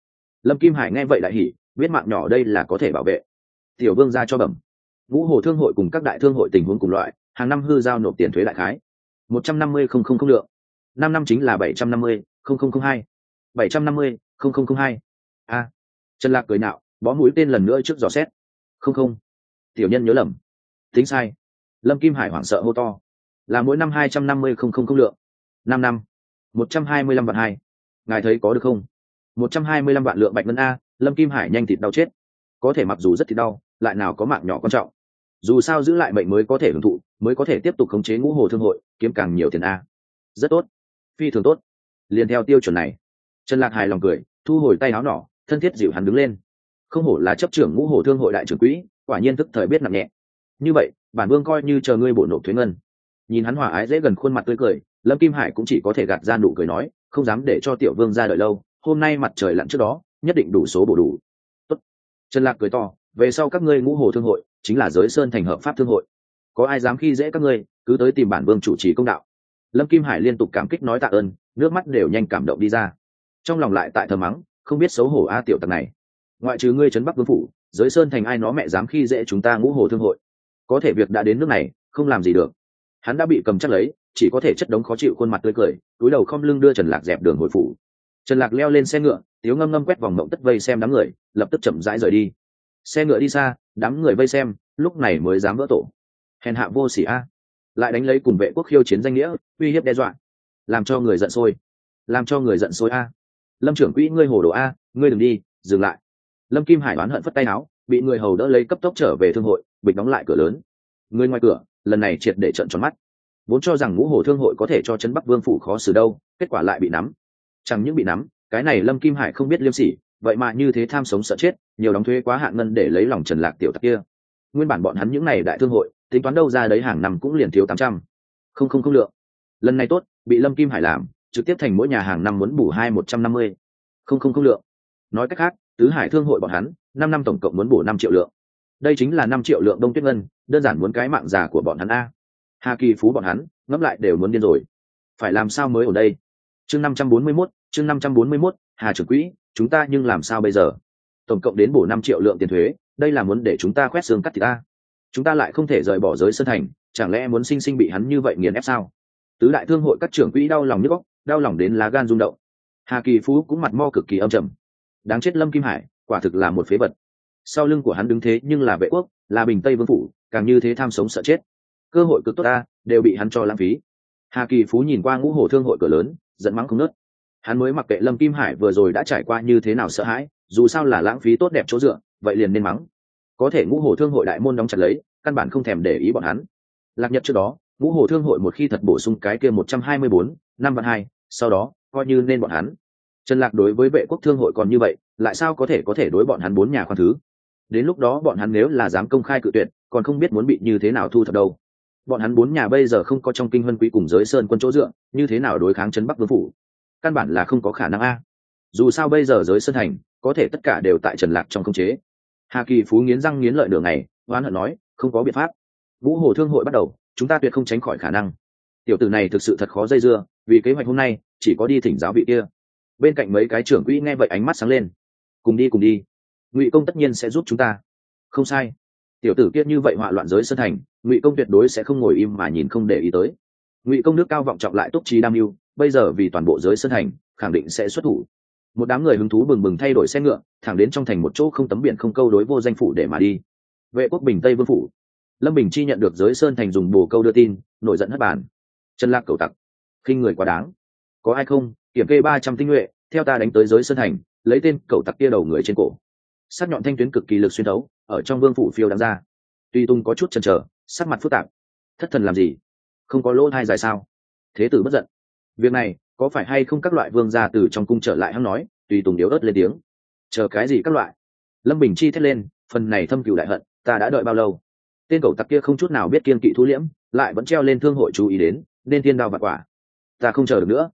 Lâm kim hải nghe vậy lại hỉ, biết mạng nhỏ đây là có thể bảo vệ. Tiểu vương ra cho bẩm. Ngũ hồ thương hội cùng các đại thương hội tình huống cùng loại, hàng năm hư giao nộp tiền thuế đại khái một trăm năm mươi không không không lượng. Năm năm chính là bảy trăm năm mươi, không không không hai. bảy trăm năm mươi, không không không hai. A, trần lạc cười nạo, bó mũi tên lần nữa trước dò xét. Không không. Tiểu nhân nhớ lầm. Tính sai. Lâm kim hải hoảng sợ hô to. Là mỗi năm hai trăm năm mươi không không không lượng. Năm năm. một trăm hai mươi lăm vạn hai. Ngài thấy có được không? một trăm hai mươi lăm vạn lượng bạch ngân a, lâm kim hải nhanh thịt đau chết. Có thể mặc dù rất thịt đau, lại nào có mạng nhỏ quan trọng dù sao giữ lại mệnh mới có thể hưởng thụ, mới có thể tiếp tục khống chế ngũ hồ thương hội, kiếm càng nhiều tiền a. Rất tốt. Phi thường tốt. Liền theo tiêu chuẩn này. Trần lạc hài lòng cười, thu hồi tay áo nỏ thân thiết dịu hắn đứng lên. Không hổ là chấp trưởng ngũ hồ thương hội đại trưởng quỹ, quả nhiên thức thời biết nặng nhẹ. Như vậy, bản vương coi như chờ ngươi bổ nộp thuế ngân. Nhìn hắn hòa ái dễ gần khuôn mặt tươi cười, lâm kim hải cũng chỉ có thể gạt ra nụ cười nói, không dám để cho tiểu vương ra đợi lâu, hôm nay mặt trời lặn trước đó, nhất định đủ số bổ đủ. Tốt. trần lạc cười to, về sau các ngươi ngũ hồ thương hội chính là giới sơn thành hợp pháp thương hội. Có ai dám khi dễ các ngươi, cứ tới tìm bản vương chủ trì công đạo. Lâm kim hải liên tục cảm kích nói tạ ơn, nước mắt đều nhanh cảm động đi ra. Trong lòng lại tại thờ mắng, không biết xấu hổ a tiểu tặc này. Ngoại trừ ngươi trấn bắc vương phủ, giới sơn thành ai nó mẹ dám khi dễ chúng ta ngũ hồ thương hội. Có thể việc đã đến nước này, không làm gì được. Hắn đã bị cầm chắc lấy, chỉ có thể chất đống khó chịu khuôn mặt tươi cười, túi đầu không lưng đưa trần lạc dẹp đường hồi phủ. Trần lạc leo lên xe ngựa, tiếu ngâm ngâm quét vòng mộng tất vây xem đám người, lập tức chậm rãi rời đi. Xe ngựa đi xa đám người vây xem, lúc này mới dám vỡ tổ. Hèn hạ vô sỉ a. Lại đánh lấy cùng vệ quốc khiêu chiến danh nghĩa, uy hiếp đe dọa. Làm cho người giận sôi. Làm cho người giận sôi a. Lâm trưởng quỹ, ngươi hồ đồ a, ngươi đừng đi, dừng lại. Lâm kim hải oán hận phất tay áo, bị người hầu đỡ lấy cấp tốc trở về thương hội, bịch đóng lại cửa lớn. Người ngoài cửa, lần này triệt để trận tròn mắt. Vốn cho rằng ngũ hồ thương hội có thể cho trấn bắc vương phủ khó xử đâu, kết quả lại bị nắm. Chẳng những bị nắm, cái này lâm kim hải không biết liêm sỉ vậy mà như thế tham sống sợ chết, nhiều đóng thuế quá hạn ngân để lấy lòng trần lạc tiểu tặc kia. Nguyên bản bọn hắn những n à y đại thương hội, tính toán đâu ra đấy hàng năm cũng liền thiếu tám trăm. Không không không lượng. Lần này tốt, bị lâm kim hải làm, trực tiếp thành mỗi nhà hàng năm muốn bù hai một trăm năm mươi. Không không không lượng. Nói cách khác, tứ hải thương hội bọn hắn, năm năm tổng cộng muốn bổ năm triệu lượng. Đây chính là năm triệu lượng đông tuyết ngân, đơn giản muốn cái mạng già của bọn hắn a. Hà kỳ phú bọn hắn, ngẫm lại đều muốn điên rồi. Phải làm sao mới ở đây? Chương năm trăm bốn mươi mốt, chương năm trăm bốn mươi mốt, hà trưởng quỹ chúng ta nhưng làm sao bây giờ? Tổng cộng đến bổ năm triệu lượng tiền thuế, đây là muốn để chúng ta khoét xương cắt thì ta. Chúng ta lại không thể rời bỏ giới sân thành, chẳng lẽ muốn sinh sinh bị hắn như vậy nghiền ép sao? Tứ đại thương hội các trưởng quỹ đau lòng nhức góc đau lòng đến lá gan rung động. Hà kỳ phú cũng mặt mo cực kỳ âm trầm. Đáng chết lâm kim hải, quả thực là một phế vật. Sau lưng của hắn đứng thế nhưng là vệ quốc, là bình tây vương phủ, càng như thế tham sống sợ chết. Cơ hội cực tốt ta, đều bị hắn cho lãng phí. Hà kỳ phú nhìn qua ngũ hồ thương hội cửa lớn, giận mắng không nớt hắn mới mặc kệ lâm kim hải vừa rồi đã trải qua như thế nào sợ hãi, dù sao là lãng phí tốt đẹp chỗ dựa, vậy liền nên mắng. Có thể ngũ hồ thương hội đại môn đóng chặt lấy, căn bản không thèm để ý bọn hắn. Lạc nhật trước đó, ngũ hồ thương hội một khi thật bổ sung cái kia một trăm hai mươi bốn, năm vạn hai, sau đó, coi như nên bọn hắn. Trần lạc đối với vệ quốc thương hội còn như vậy, lại sao có thể có thể đối bọn hắn bốn nhà khoan thứ? Đến lúc đó bọn hắn nếu là dám công khai cự tuyệt, còn không biết muốn bị như thế nào thu thập đâu. Bọn hắn bốn nhà bây giờ không có trong kinh huân quý cùng giới sơn quân chỗ dựa, như thế nào đối kháng trấn bắc vương phủ? Căn bản là không có khả năng a. Dù sao bây giờ giới sân hành có thể tất cả đều tại trần lạc trong khống chế. Hà kỳ phú nghiến răng nghiến lợi đường này oán hận nói, không có biện pháp. Vũ hồ thương hội bắt đầu, chúng ta tuyệt không tránh khỏi khả năng. Tiểu tử này thực sự thật khó dây dưa, vì kế hoạch hôm nay, chỉ có đi thỉnh giáo vị kia. Bên cạnh mấy cái trưởng quỹ nghe vậy ánh mắt sáng lên. Cùng đi cùng đi. Ngụy công tất nhiên sẽ giúp chúng ta. Không sai. Tiểu tử kia như vậy họa loạn giới sân thành, ngụy công tuyệt đối sẽ không ngồi im mà nhìn không để ý tới. Ngụy công nước cao vọng trọng lại túc trí đam mưu bây giờ vì toàn bộ giới sơn thành khẳng định sẽ xuất thủ. Một đám người hứng thú bừng bừng thay đổi xe ngựa, thẳng đến trong thành một chỗ không tấm biển không câu đối vô danh phủ để mà đi. Vệ quốc bình tây vương phủ. Lâm bình chi nhận được giới sơn thành dùng bồ câu đưa tin, nổi giận hất bàn. Chân lạc cầu tặc. Khinh người quá đáng. Có ai không? Kiểm kê ba trăm tinh nhuệ, theo ta đánh tới giới sơn thành, lấy tên cầu tặc kia đầu người trên cổ. Sắc nhọn thanh tuyến cực kỳ lực xuyên thấu, ở trong vương phủ phiêu đáng ra. Tuy tung có chút chần chờ, sắc mặt phức tạp. Thất thần làm gì? Không có lỗ thai dài sao? Thế tử bất giận việc này, có phải hay không các loại vương gia từ trong cung trở lại hắn nói, tùy tùng điếu ớt lên tiếng. Chờ cái gì các loại? Lâm bình chi thét lên, phần này thâm cựu đại hận, ta đã đợi bao lâu? Tên cậu tặc kia không chút nào biết kiên kỵ thu liễm, lại vẫn treo lên thương hội chú ý đến, nên thiên đao vặt quả. Ta không chờ được nữa.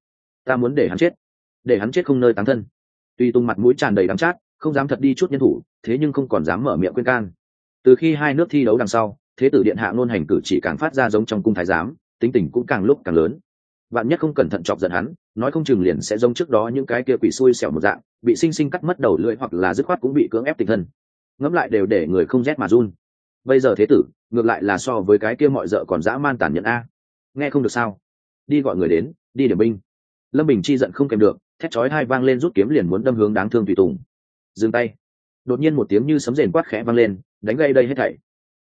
Ta muốn để hắn chết. Để hắn chết không nơi tán thân. Tuy tung mặt mũi tràn đầy đắng chát, không dám thật đi chút nhân thủ, thế nhưng không còn dám mở miệng quên can. Từ khi hai nước thi đấu đằng sau, thế tử điện hạ ngôn hành cử chỉ càng phát ra giống trong cung thái giám, tính tình cũng càng lúc càng lớn bạn nhất không cẩn thận chọc giận hắn, nói không chừng liền sẽ giống trước đó những cái kia quỷ xui xẻo một dạng, bị sinh sinh cắt mất đầu lưỡi hoặc là dứt khoát cũng bị cưỡng ép tịch thân. Ngẫm lại đều để người không rét mà run. Bây giờ thế tử, ngược lại là so với cái kia mọi d ợ còn dã man tàn nhẫn a. Nghe không được sao? Đi gọi người đến, đi điểm binh. Lâm bình chi giận không kèm được, thét chói hai vang lên rút kiếm liền muốn đâm hướng đáng thương tùy tùng. Dừng tay. Đột nhiên một tiếng như sấm rền quát khẽ vang lên, đánh gây đây hết thảy.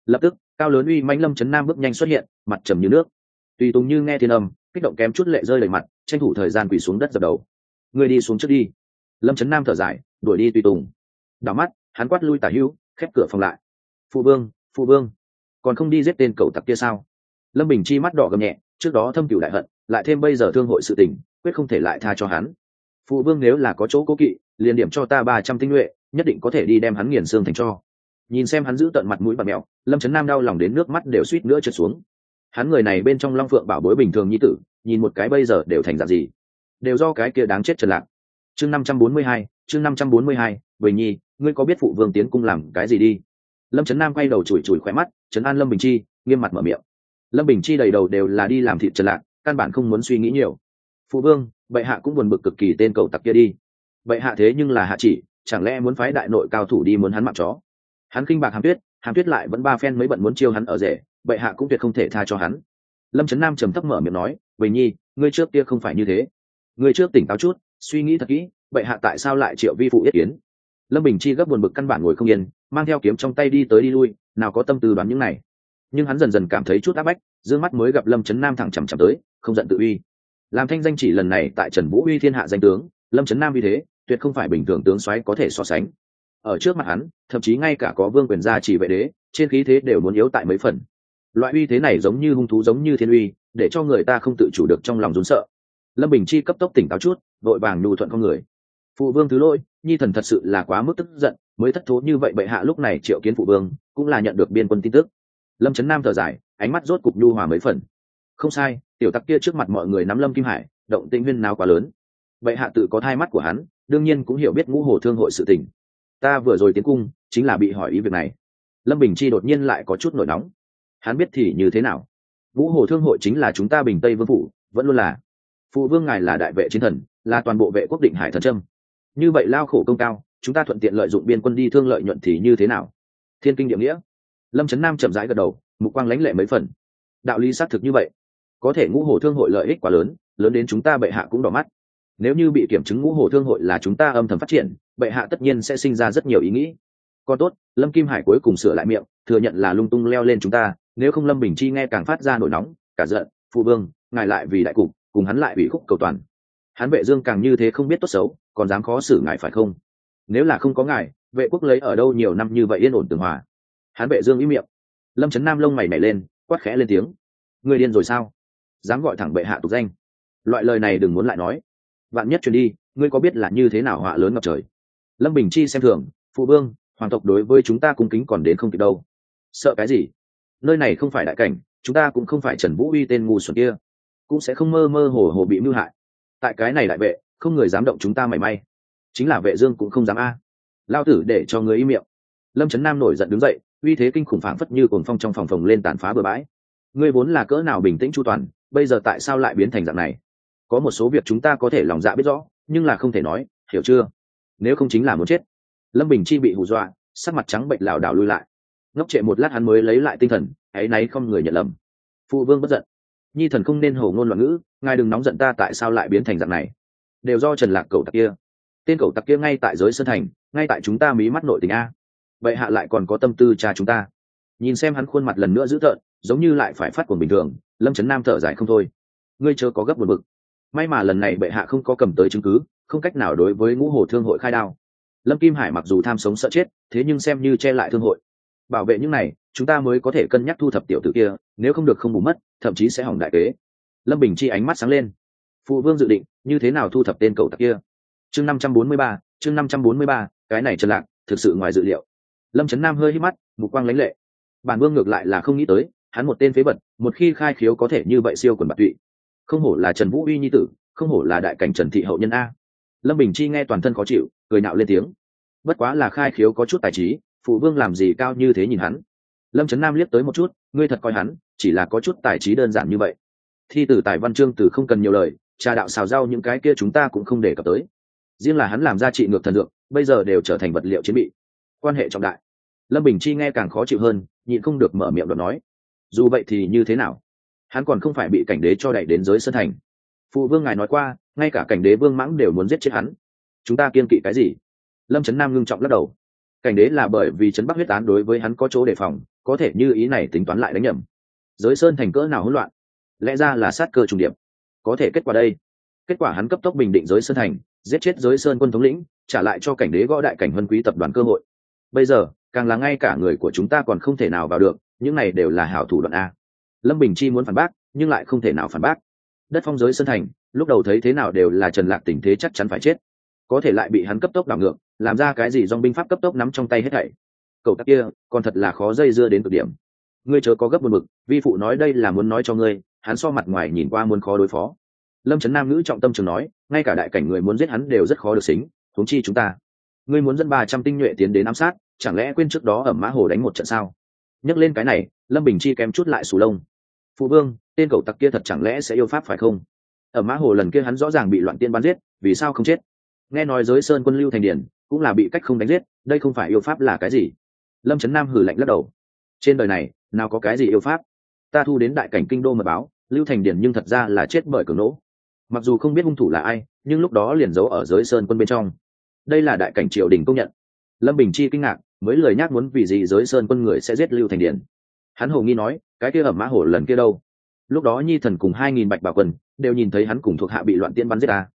Lập tức, cao lớn uy mãnh lâm trấn nam bước nhanh xuất hiện, mặt trầm như nước. Tùy tùng như nghe thiên âm kích động kém chút lệ rơi đầy mặt, tranh thủ thời gian quỳ xuống đất dập đầu. Người đi xuống trước đi. Lâm trấn nam thở dài, đuổi đi tùy tùng. Đảo mắt, hắn quát lui tả hữu, khép cửa phòng lại. Phụ vương phụ vương, còn không đi giết tên cầu tặc kia sao? Lâm bình chi mắt đỏ gầm nhẹ, trước đó thâm cửu đại hận, lại thêm bây giờ thương hội sự tình, quyết không thể lại tha cho hắn. Phụ vương nếu là có chỗ cố kỵ, liền điểm cho ta ba trăm tinh nhuệ, nhất định có thể đi đem hắn nghiền xương thành cho. Nhìn xem hắn giữ tận mặt mũi và mẹo, lâm trấn nam đau lòng đến nước mắt đều suýt nữa trượt xuống hắn người này bên trong long phượng bảo bối bình thường như tử, nhìn một cái bây giờ đều thành dạng gì? Đều do cái kia đáng chết trần lạc. Chương năm trăm bốn mươi hai, chương năm trăm bốn mươi hai bình nhi, ngươi có biết phụ vương tiến cung làm cái gì đi? Lâm trấn nam quay đầu chùi chùi khỏe mắt, trấn an lâm bình chi, nghiêm mặt mở miệng. Lâm bình chi đầy đầu đều là đi làm thịt trần lạc, căn bản không muốn suy nghĩ nhiều. Phụ vương, bệ hạ cũng buồn bực cực kỳ tên cầu tặc kia đi. Bệ hạ thế nhưng là hạ chỉ, chẳng lẽ muốn phái đại nội cao thủ đi muốn hắn mặc chó? Hắn kinh bạc hàm tuyết hàm tuyết lại vẫn ba phen mới bận muốn chiêu hắn ở rể bệ hạ cũng tuyệt không thể tha cho hắn. Lâm trấn nam trầm thấp mở miệng nói bình nhi, ngươi trước kia không phải như thế. Ngươi trước tỉnh táo chút, suy nghĩ thật kỹ, bệ hạ tại sao lại triệu vi phụ yết kiến? Lâm bình chi gấp buồn bực căn bản ngồi không yên, mang theo kiếm trong tay đi tới đi lui, nào có tâm tư đoán những này. Nhưng hắn dần dần cảm thấy chút áp bách d mắt mới gặp lâm trấn nam thẳng chằm chằm tới, không giận tự uy. Làm thanh danh chỉ lần này tại trần vũ uy thiên hạ danh tướng, lâm trấn nam uy thế, tuyệt không phải bình thường tướng soái có thể so sánh. Ở trước mặt hắn, thậm chí ngay cả có vương quyền gia chỉ vệ đế, trên khí thế đều muốn yếu tại mấy phần loại uy thế này giống như hung thú giống như thiên uy, để cho người ta không tự chủ được trong lòng rốn sợ. Lâm bình chi cấp tốc tỉnh táo chút, vội vàng nhu thuận con người. Phụ vương thứ lỗi, nhi thần thật sự là quá mức tức giận, mới thất thố như vậy bệ hạ lúc này triệu kiến phụ vương, cũng là nhận được biên quân tin tức. Lâm trấn nam thở dài, ánh mắt rốt cục nhu hòa mấy phần. Không sai, tiểu tặc kia trước mặt mọi người nắm lâm kim hải, động tĩnh huyên nào quá lớn. Bệ hạ tự có thai mắt của hắn, đương nhiên cũng hiểu biết ngũ hồ thương hội sự tình. Ta vừa rồi tiến cung, chính là bị hỏi ý việc này. Lâm bình chi đột nhiên lại có chút nổi nóng hắn biết thì như thế nào? Vũ hồ thương hội chính là chúng ta bình tây vương phủ, vẫn luôn là phụ vương ngài là đại vệ chiến thần, là toàn bộ vệ quốc định hải thần trâm như vậy lao khổ công cao, chúng ta thuận tiện lợi dụng biên quân đi thương lợi nhuận thì như thế nào? Thiên kinh địa nghĩa. Lâm trấn nam chậm rãi gật đầu, mục quang lãnh lệ mấy phần. Đạo lý xác thực như vậy. Có thể ngũ hồ thương hội lợi ích quá lớn lớn đến chúng ta bệ hạ cũng đỏ mắt. Nếu như bị kiểm chứng ngũ hồ thương hội là chúng ta âm thầm phát triển, bệ hạ tất nhiên sẽ sinh ra rất nhiều ý nghĩ. Còn tốt, lâm kim hải cuối cùng sửa lại miệng, thừa nhận là lung tung leo lên chúng ta nếu không lâm bình chi nghe càng phát ra nổi nóng, cả giận, phụ vương, ngài lại vì đại cục, cùng hắn lại bị khúc cầu toàn. Hắn vệ dương càng như thế không biết tốt xấu, còn dám khó xử ngài phải không? Nếu là không có ngài, vệ quốc lấy ở đâu nhiều năm như vậy yên ổn tường hòa? Hắn vệ dương ý miệng. Lâm chấn nam lông mày mày lên, quát khẽ lên tiếng. Người điên rồi sao? Dám gọi thẳng bệ hạ tục danh. Loại lời này đừng muốn lại nói. Vạn nhất truyền đi, ngươi có biết là như thế nào họa lớn ngập trời? Lâm bình chi xem thường. Phụ vương, hoàng tộc đối với chúng ta cung kính còn đến không kịp đâu. Sợ cái gì? Nơi này không phải đại cảnh, chúng ta cũng không phải trần vũ uy tên ngu xuẩn kia. Cũng sẽ không mơ mơ hồ hồ bị mưu hại. Tại cái này đại vệ, không người dám động chúng ta mảy may. Chính là vệ dương cũng không dám a. Lao tử để cho người im miệng. Lâm trấn nam nổi giận đứng dậy, uy thế kinh khủng phảng phất như cuồng phong trong phòng phòng lên tàn phá bừa bãi. Ngươi vốn là cỡ nào bình tĩnh chu toàn, bây giờ tại sao lại biến thành dạng này? Có một số việc chúng ta có thể lòng dạ biết rõ, nhưng là không thể nói, hiểu chưa? Nếu không chính là muốn chết. Lâm bình chi bị hù dọa, sắc mặt trắng bệnh lảo đảo lui lại ngốc trệ một lát hắn mới lấy lại tinh thần, ấy náy không người nhận lầm. Phụ vương bất giận. Nhi thần không nên hầu ngôn loạn ngữ, ngài đừng nóng giận ta tại sao lại biến thành dạng này. Đều do trần lạc cầu tặc kia. Tên cầu tặc kia ngay tại giới sơn thành, ngay tại chúng ta mí mắt nội tình a. Vậy hạ lại còn có tâm tư cha chúng ta. Nhìn xem hắn khuôn mặt lần nữa dữ tợn, giống như lại phải phát cuồng bình thường, lâm trấn nam thở dài không thôi. Ngươi chớ có gấp một bực. May mà lần này bệ hạ không có cầm tới chứng cứ, không cách nào đối với ngũ hồ thương hội khai đao. Lâm kim hải mặc dù tham sống sợ chết, thế nhưng xem như che lại thương hội bảo vệ những này, chúng ta mới có thể cân nhắc thu thập tiểu tử kia, nếu không được không bù mất, thậm chí sẽ hỏng đại kế. Lâm bình chi ánh mắt sáng lên. Phụ vương dự định, như thế nào thu thập tên cầu tặc kia? Chương năm trăm bốn mươi ba, chương năm trăm bốn mươi ba, cái này trần lạc, thực sự ngoài dự liệu. Lâm trấn nam hơi hít mắt, mục quang lãnh lệ. Bản vương ngược lại là không nghĩ tới, hắn một tên phế vật, một khi khai khiếu có thể như vậy siêu quần bạc tụy. Không hổ là trần vũ uy nhi tử, không hổ là đại cảnh trần thị hậu nhân a. Lâm bình chi nghe toàn thân khó chịu, cười nạo lên tiếng. Bất quá là khai khiếu có chút tài trí phụ vương làm gì cao như thế nhìn hắn? Lâm trấn nam liếc tới một chút, ngươi thật coi hắn, chỉ là có chút tài trí đơn giản như vậy. Thi tử tài văn chương từ không cần nhiều lời, trà đạo xào rau những cái kia chúng ta cũng không để cập tới. Riêng là hắn làm ra trị ngược thần dược, bây giờ đều trở thành vật liệu chiến bị. Quan hệ trọng đại. Lâm bình chi nghe càng khó chịu hơn, nhịn không được mở miệng đoạt nói. Dù vậy thì như thế nào? Hắn còn không phải bị cảnh đế cho đẩy đến giới sân thành. Phụ vương ngài nói qua, ngay cả cảnh đế vương mãng đều muốn giết chết hắn. Chúng ta kiên kỵ cái gì? Lâm trấn nam ngưng trọng lắc đầu cảnh đế là bởi vì trấn bắc huyết án đối với hắn có chỗ đề phòng, có thể như ý này tính toán lại đánh nhầm. Giới sơn thành cỡ nào hỗn loạn? Lẽ ra là sát cơ trùng điệp. Có thể kết quả đây. Kết quả hắn cấp tốc bình định giới sơn thành, giết chết giới sơn quân thống lĩnh, trả lại cho cảnh đế gõ đại cảnh huân quý tập đoàn cơ hội. Bây giờ, càng là ngay cả người của chúng ta còn không thể nào vào được, những này đều là hảo thủ đoạn a. Lâm bình chi muốn phản bác, nhưng lại không thể nào phản bác. Đất phong giới sơn thành, lúc đầu thấy thế nào đều là trần lạc tình thế chắc chắn phải chết. Có thể lại bị hắn cấp tốc đảo ngược làm ra cái gì dòng binh pháp cấp tốc nắm trong tay hết thảy. Cậu tắc kia, còn thật là khó dây dưa đến cực điểm. Ngươi chớ có gấp một mực vi phụ nói đây là muốn nói cho ngươi, hắn so mặt ngoài nhìn qua muốn khó đối phó. Lâm trấn nam ngữ trọng tâm trường nói, ngay cả đại cảnh người muốn giết hắn đều rất khó được xính, huống chi chúng ta. Ngươi muốn dẫn ba trăm tinh nhuệ tiến đến ám sát, chẳng lẽ quên trước đó ở mã hồ đánh một trận sao? Nhắc lên cái này, lâm bình chi kém chút lại sù lông. Phụ vương, tên cậu tặc kia thật chẳng lẽ sẽ yêu pháp phải không? Ở mã hồ lần kia hắn rõ ràng bị loạn tiên bắn giết, vì sao không chết? Nghe nói giới sơn quân lưu thành điển cũng là bị cách không đánh giết, đây không phải yêu pháp là cái gì? Lâm trấn nam hử lạnh lắc đầu. Trên đời này, nào có cái gì yêu pháp? Ta thu đến đại cảnh kinh đô mật báo, lưu thành điển nhưng thật ra là chết bởi cường nỗ. Mặc dù không biết hung thủ là ai, nhưng lúc đó liền giấu ở giới sơn quân bên trong. Đây là đại cảnh triều đình công nhận. Lâm bình chi kinh ngạc, mới lời nhắc muốn vì gì giới sơn quân người sẽ giết lưu thành điển. Hắn hồ nghi nói, cái kia ẩm mã hổ lần kia đâu? Lúc đó nhi thần cùng hai nghìn bạch bảo quân đều nhìn thấy hắn cùng thuộc hạ bị loạn tiên bắn giết ta.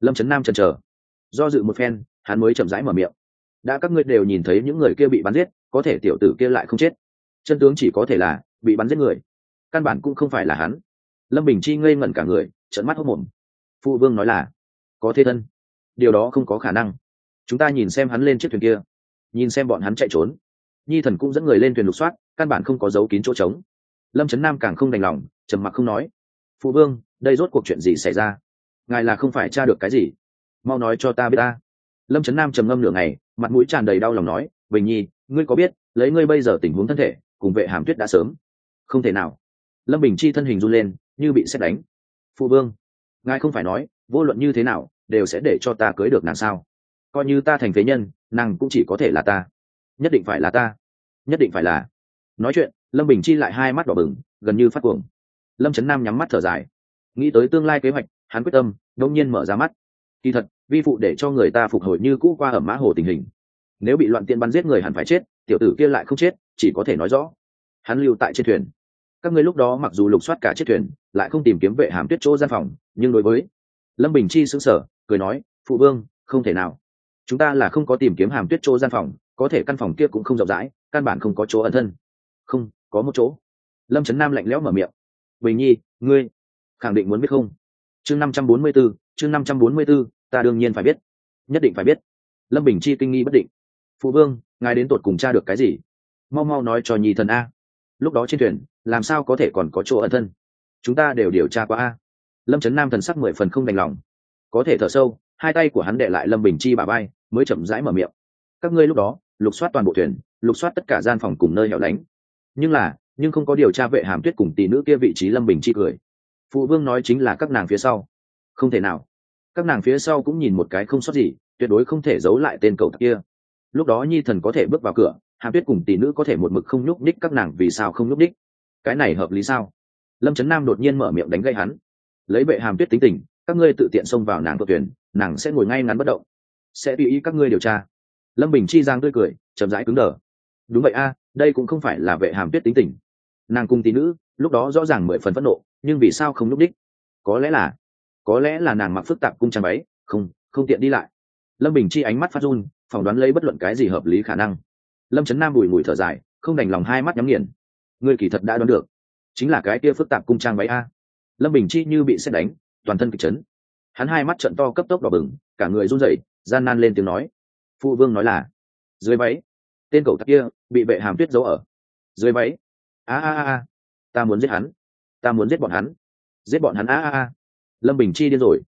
Lâm trấn nam chần chờ. Do dự một phen hắn mới chậm rãi mở miệng. Đã các ngươi đều nhìn thấy những người kia bị bắn giết, có thể tiểu tử kia lại không chết. Chân tướng chỉ có thể là, bị bắn giết người. Căn bản cũng không phải là hắn. Lâm bình chi ngây ngẩn cả người trận mắt hốc mồm. Phụ vương nói là, có thế thân. Điều đó không có khả năng. Chúng ta nhìn xem hắn lên chiếc thuyền kia. Nhìn xem bọn hắn chạy trốn. Nhi thần cũng dẫn người lên thuyền lục soát, căn bản không có dấu kín chỗ trống. Lâm trấn nam càng không đành lòng, trầm mặc không nói. Phụ vương, đây rốt cuộc chuyện gì xảy ra? Ngài là không phải tra được cái gì? Mau nói cho ta biết ta lâm trấn nam trầm ngâm nửa ngày, mặt mũi tràn đầy đau lòng nói, bình nhi, ngươi có biết, lấy ngươi bây giờ tình huống thân thể, cùng vệ hàm tuyết đã sớm. Không thể nào. Lâm bình chi thân hình run lên, như bị xét đánh. Phụ vương, ngài không phải nói, vô luận như thế nào, đều sẽ để cho ta cưới được nàng sao? Coi như ta thành phế nhân, nàng cũng chỉ có thể là ta. Nhất định phải là ta. Nhất định phải là. Nói chuyện, lâm bình chi lại hai mắt đỏ bừng, gần như phát cuồng. Lâm trấn nam nhắm mắt thở dài. Nghĩ tới tương lai kế hoạch, hắn quyết tâm đông nhiên mở ra mắt. Kỳ thật vi phụ để cho người ta phục hồi như cũ qua ẩm mã hồ tình hình. Nếu bị loạn tiên bắn giết người hẳn phải chết, tiểu tử kia lại không chết, chỉ có thể nói rõ. Hắn lưu tại trên thuyền. Các ngươi lúc đó mặc dù lục soát cả chiếc thuyền, lại không tìm kiếm vệ hàm tuyết chỗ gian phòng, nhưng đối với lâm bình chi xứng sở cười nói, phụ vương, không thể nào. Chúng ta là không có tìm kiếm hàm tuyết chỗ gian phòng, có thể căn phòng kia cũng không rộng rãi, căn bản không có chỗ ẩn thân. Không, có một chỗ. Lâm trấn nam lạnh lẽo mở miệng. Bình nhi, ngươi khẳng định muốn biết không? Chương năm trăm bốn mươi b ố chương năm trăm bốn mươi b ố ta đương nhiên phải biết. Nhất định phải biết. Lâm bình chi kinh nghi bất định. Phụ vương, ngài đến tột cùng cha được cái gì? Mau mau nói cho nhi thần a. Lúc đó trên thuyền, làm sao có thể còn có chỗ ẩn thân? Chúng ta đều điều tra qua a. Lâm trấn nam thần sắc mười phần không đành lòng. Có thể thở sâu, hai tay của hắn đệ lại lâm bình chi bà bay mới chậm rãi mở miệng. Các ngươi lúc đó, lục soát toàn bộ thuyền, lục soát tất cả gian phòng cùng nơi hẻo lánh. Nhưng là, nhưng không có điều tra vệ hàm tuyết cùng tỷ nữ kia vị trí lâm bình chi cười. Phụ vương nói chính là các nàng phía sau. Không thể nào các nàng phía sau cũng nhìn một cái không sót gì, tuyệt đối không thể giấu lại tên cầu kia. Lúc đó nhi thần có thể bước vào cửa, hàm tuyết cùng tỷ nữ có thể một mực không nhúc ních các nàng vì sao không nhúc ních cái này hợp lý sao? Lâm trấn nam đột nhiên mở miệng đánh gây hắn. Lấy vệ hàm tuyết tính tình, các ngươi tự tiện xông vào nàng đội tuyển nàng sẽ ngồi ngay ngắn bất động. Sẽ tùy ý các ngươi điều tra. Lâm bình chi giang tươi cười, chậm rãi cứng đờ. Đúng vậy a, đây cũng không phải là vệ hàm tuyết tính tình. Nàng cùng tỷ nữ, lúc đó rõ ràng mười phần phẫn nộ, nhưng vì sao không nhúc đích có lẽ là có lẽ là nàng mặc phức tạp cung trang váy không không tiện đi lại. Lâm bình chi ánh mắt phát run, phỏng đoán lấy bất luận cái gì hợp lý khả năng. Lâm trấn nam bùi mùi thở dài, không đành lòng hai mắt nhắm nghiền. Người kỳ thật đã đoán được. Chính là cái kia phức tạp cung trang váy a. Lâm bình chi như bị xét đánh, toàn thân kịch chấn. Hắn hai mắt trận to cấp tốc đỏ bừng, cả người run rẩy, gian nan lên tiếng nói. Phụ vương nói là, dưới váy, tên cậu tặc kia bị vệ hàm tuyết giấu ở. Dưới váy. A a a, ta muốn giết hắn. Ta muốn giết bọn hắn. Giết bọn hắn, a a a lâm bình chi điên rồi.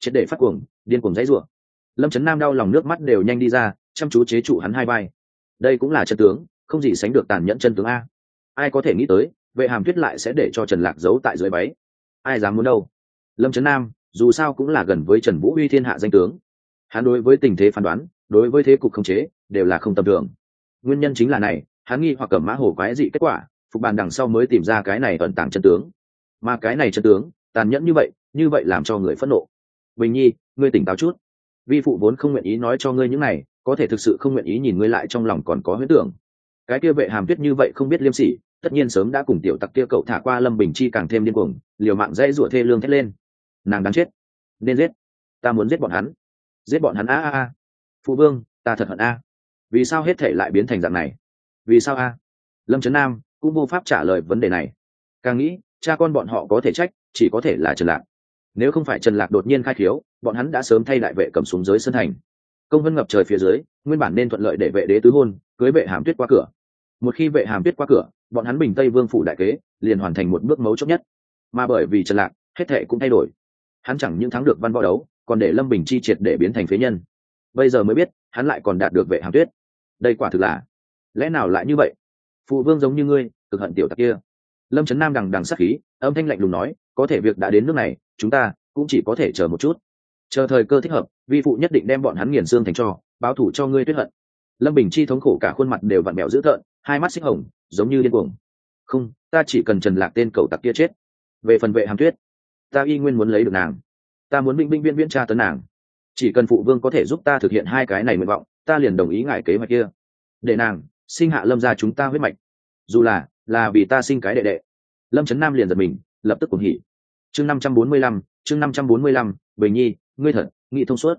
Triệt để phát cuồng, điên cuồng dãy rủa. Lâm trấn nam đau lòng nước mắt đều nhanh đi ra, chăm chú chế trụ hắn hai vai. Đây cũng là chân tướng, không gì sánh được tàn nhẫn chân tướng a. Ai có thể nghĩ tới, vệ hàm tuyết lại sẽ để cho trần lạc giấu tại dưới váy. Ai dám muốn đâu? Lâm trấn nam, dù sao cũng là gần với trần vũ uy thiên hạ danh tướng. Hắn đối với tình thế phán đoán, đối với thế cục khống chế, đều là không tầm thường. Nguyên nhân chính là này, hắn nghi hoặc cầm mã hồ quái dị kết quả, phục bàn đằng sau mới tìm ra cái này ẩn tàng chân tướng. Mà cái này chân tướng, tàn nhẫn như vậy như vậy làm cho người phẫn nộ. Bình nhi, ngươi tỉnh táo chút. Vi phụ vốn không nguyện ý nói cho ngươi những này, có thể thực sự không nguyện ý nhìn ngươi lại trong lòng còn có huyết tưởng. Cái kia vệ hàm tuyết như vậy không biết liêm sỉ, tất nhiên sớm đã cùng tiểu tặc kia cậu thả qua lâm bình chi càng thêm điên cuồng, liều mạng dãy rủa thê lương thét lên. Nàng đáng chết. Nên giết. Ta muốn giết bọn hắn. Giết bọn hắn a a a. Phụ vương, ta thật hận a. Vì sao hết thể lại biến thành dạng này? Vì sao a? Lâm trấn nam cũng vô pháp trả lời vấn đề này. Càng nghĩ, cha con bọn họ có thể trách, chỉ có thể là trần lạc nếu không phải trần lạc đột nhiên khai khiếu, bọn hắn đã sớm thay đại vệ cầm xuống dưới sân thành. Công vân ngập trời phía dưới, nguyên bản nên thuận lợi để vệ đế tứ hôn, cưới vệ hàm tuyết qua cửa. Một khi vệ hàm tuyết qua cửa, bọn hắn bình tây vương phủ đại kế, liền hoàn thành một bước mấu chốt nhất. Mà bởi vì trần lạc, hết thệ cũng thay đổi. Hắn chẳng những thắng được văn võ đấu, còn để lâm bình chi triệt để biến thành phế nhân. Bây giờ mới biết, hắn lại còn đạt được vệ hàm tuyết. Đây quả thực là, lẽ nào lại như vậy? Phụ vương giống như ngươi, cực hận tiểu tặc kia. Lâm trấn nam đằng đằng sắc khí, âm thanh lạnh lùng nói, có thể việc đã đến nước này chúng ta cũng chỉ có thể chờ một chút. Chờ thời cơ thích hợp, vi phụ nhất định đem bọn hắn nghiền xương thành cho, báo thủ cho ngươi tuyết hận. Lâm bình chi thống khổ cả khuôn mặt đều vặn mẹo dữ thợn hai mắt xích hồng, giống như điên cuồng. Không, ta chỉ cần trần lạc tên cầu tặc kia chết, về phần vệ hàm tuyết, ta y nguyên muốn lấy được nàng. Ta muốn binh binh viên viên tra tấn nàng. Chỉ cần phụ vương có thể giúp ta thực hiện hai cái này nguyện vọng, ta liền đồng ý ngại kế hoạch kia. Để nàng sinh hạ lâm ra chúng ta huyết mạch. Dù là là vì ta sinh cái đệ đệ. Lâm trấn nam liền giật mình, lập tức cùng hỉ chương năm trăm bốn mươi lăm, chương năm trăm bốn mươi lăm bình nhi, ngươi thật, nghị thông suốt.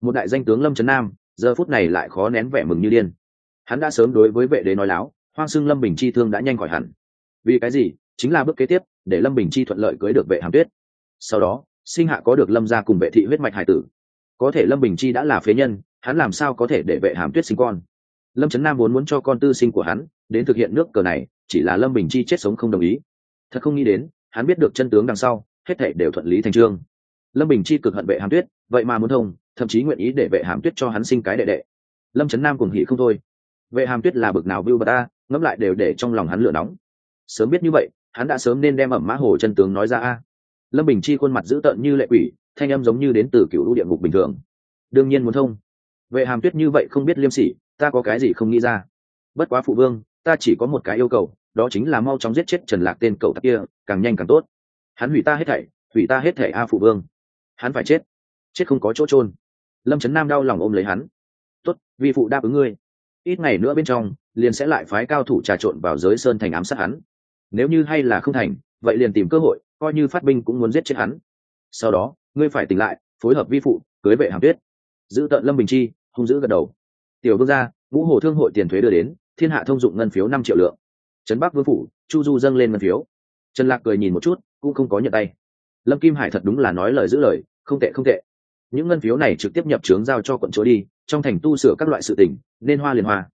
Một đại danh tướng lâm trấn nam, giờ phút này lại khó nén vẻ mừng như điên. Hắn đã sớm đối với vệ đế nói láo, hoang xưng lâm bình chi thương đã nhanh khỏi hẳn. Vì cái gì? Chính là bước kế tiếp, để lâm bình chi thuận lợi cưới được vệ hàm tuyết. Sau đó, sinh hạ có được lâm ra cùng vệ thị huyết mạch hải tử. Có thể lâm bình chi đã là phế nhân, hắn làm sao có thể để vệ hàm tuyết sinh con? Lâm trấn nam vốn muốn cho con tư sinh của hắn, đến thực hiện nước cờ này, chỉ là lâm bình chi chết sống không đồng ý. Thật không nghĩ đến, hắn biết được chân tướng đằng sau hết thể đều thuận lý thành trương. Lâm bình chi cực hận vệ hàm tuyết, vậy mà muốn thông, thậm chí nguyện ý để vệ hàm tuyết cho hắn sinh cái đệ đệ. Lâm trấn nam cùng hỉ không thôi. Vệ hàm tuyết là bực nào vưu bà ta, ngẫm lại đều để trong lòng hắn lửa nóng. Sớm biết như vậy, hắn đã sớm nên đem ẩm mã hồ chân tướng nói ra a. Lâm bình chi khuôn mặt dữ tợn như lệ quỷ, thanh âm giống như đến từ cựu lũ địa ngục bình thường. Đương nhiên muốn thông. Vệ hàm tuyết như vậy không biết liêm sỉ, ta có cái gì không nghĩ ra. Bất quá phụ vương, ta chỉ có một cái yêu cầu, đó chính là mau chóng giết chết trần lạc tên cậu tặc kia, càng nhanh càng tốt hắn hủy ta hết thảy, hủy ta hết thảy a phụ vương. Hắn phải chết. Chết không có chỗ trôn lâm trấn nam đau lòng ôm lấy hắn. Tốt, vi phụ đáp ứng ngươi. Ít ngày nữa bên trong, liền sẽ lại phái cao thủ trà trộn vào giới sơn thành ám sát hắn. Nếu như hay là không thành, vậy liền tìm cơ hội, coi như phát binh cũng muốn giết chết hắn. Sau đó, ngươi phải tỉnh lại, phối hợp vi phụ, cưới vệ hàm tuyết. Giữ tận lâm bình chi, hung giữ gật đầu. Tiểu vương gia, vũ hồ thương hội tiền thuế đưa đến, thiên hạ thông dụng ngân phiếu năm triệu lượng. Trấn bắc vương phủ, chu du dâng lên ngân phiếu. Trần lạc cười nhìn một chút cũng không có nhận tay. Lâm kim hải thật đúng là nói lời giữ lời, không tệ không tệ. Những ngân phiếu này trực tiếp nhập trướng giao cho quận chúa đi, trong thành tu sửa các loại sự tình, nên hoa liền hoa.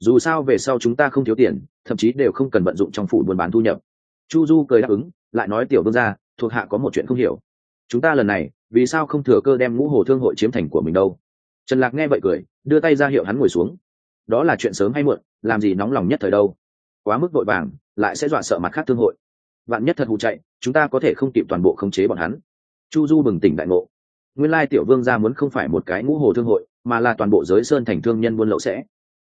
Dù sao về sau chúng ta không thiếu tiền, thậm chí đều không cần vận dụng trong phủ buôn bán thu nhập. Chu du cười đáp ứng, lại nói tiểu vương gia, thuộc hạ có một chuyện không hiểu. Chúng ta lần này, vì sao không thừa cơ đem ngũ hồ thương hội chiếm thành của mình đâu? Trần lạc nghe vậy cười, đưa tay ra hiệu hắn ngồi xuống. Đó là chuyện sớm hay muộn, làm gì nóng lòng nhất thời đâu. Quá mức vội vàng, lại sẽ dọa sợ mặt khác thương hội vạn nhất thật hụ chạy, chúng ta có thể không kịp toàn bộ khống chế bọn hắn. Chu du bừng tỉnh đại ngộ. Nguyên lai tiểu vương gia muốn không phải một cái ngũ hồ thương hội, mà là toàn bộ giới sơn thành thương nhân buôn lậu sẽ.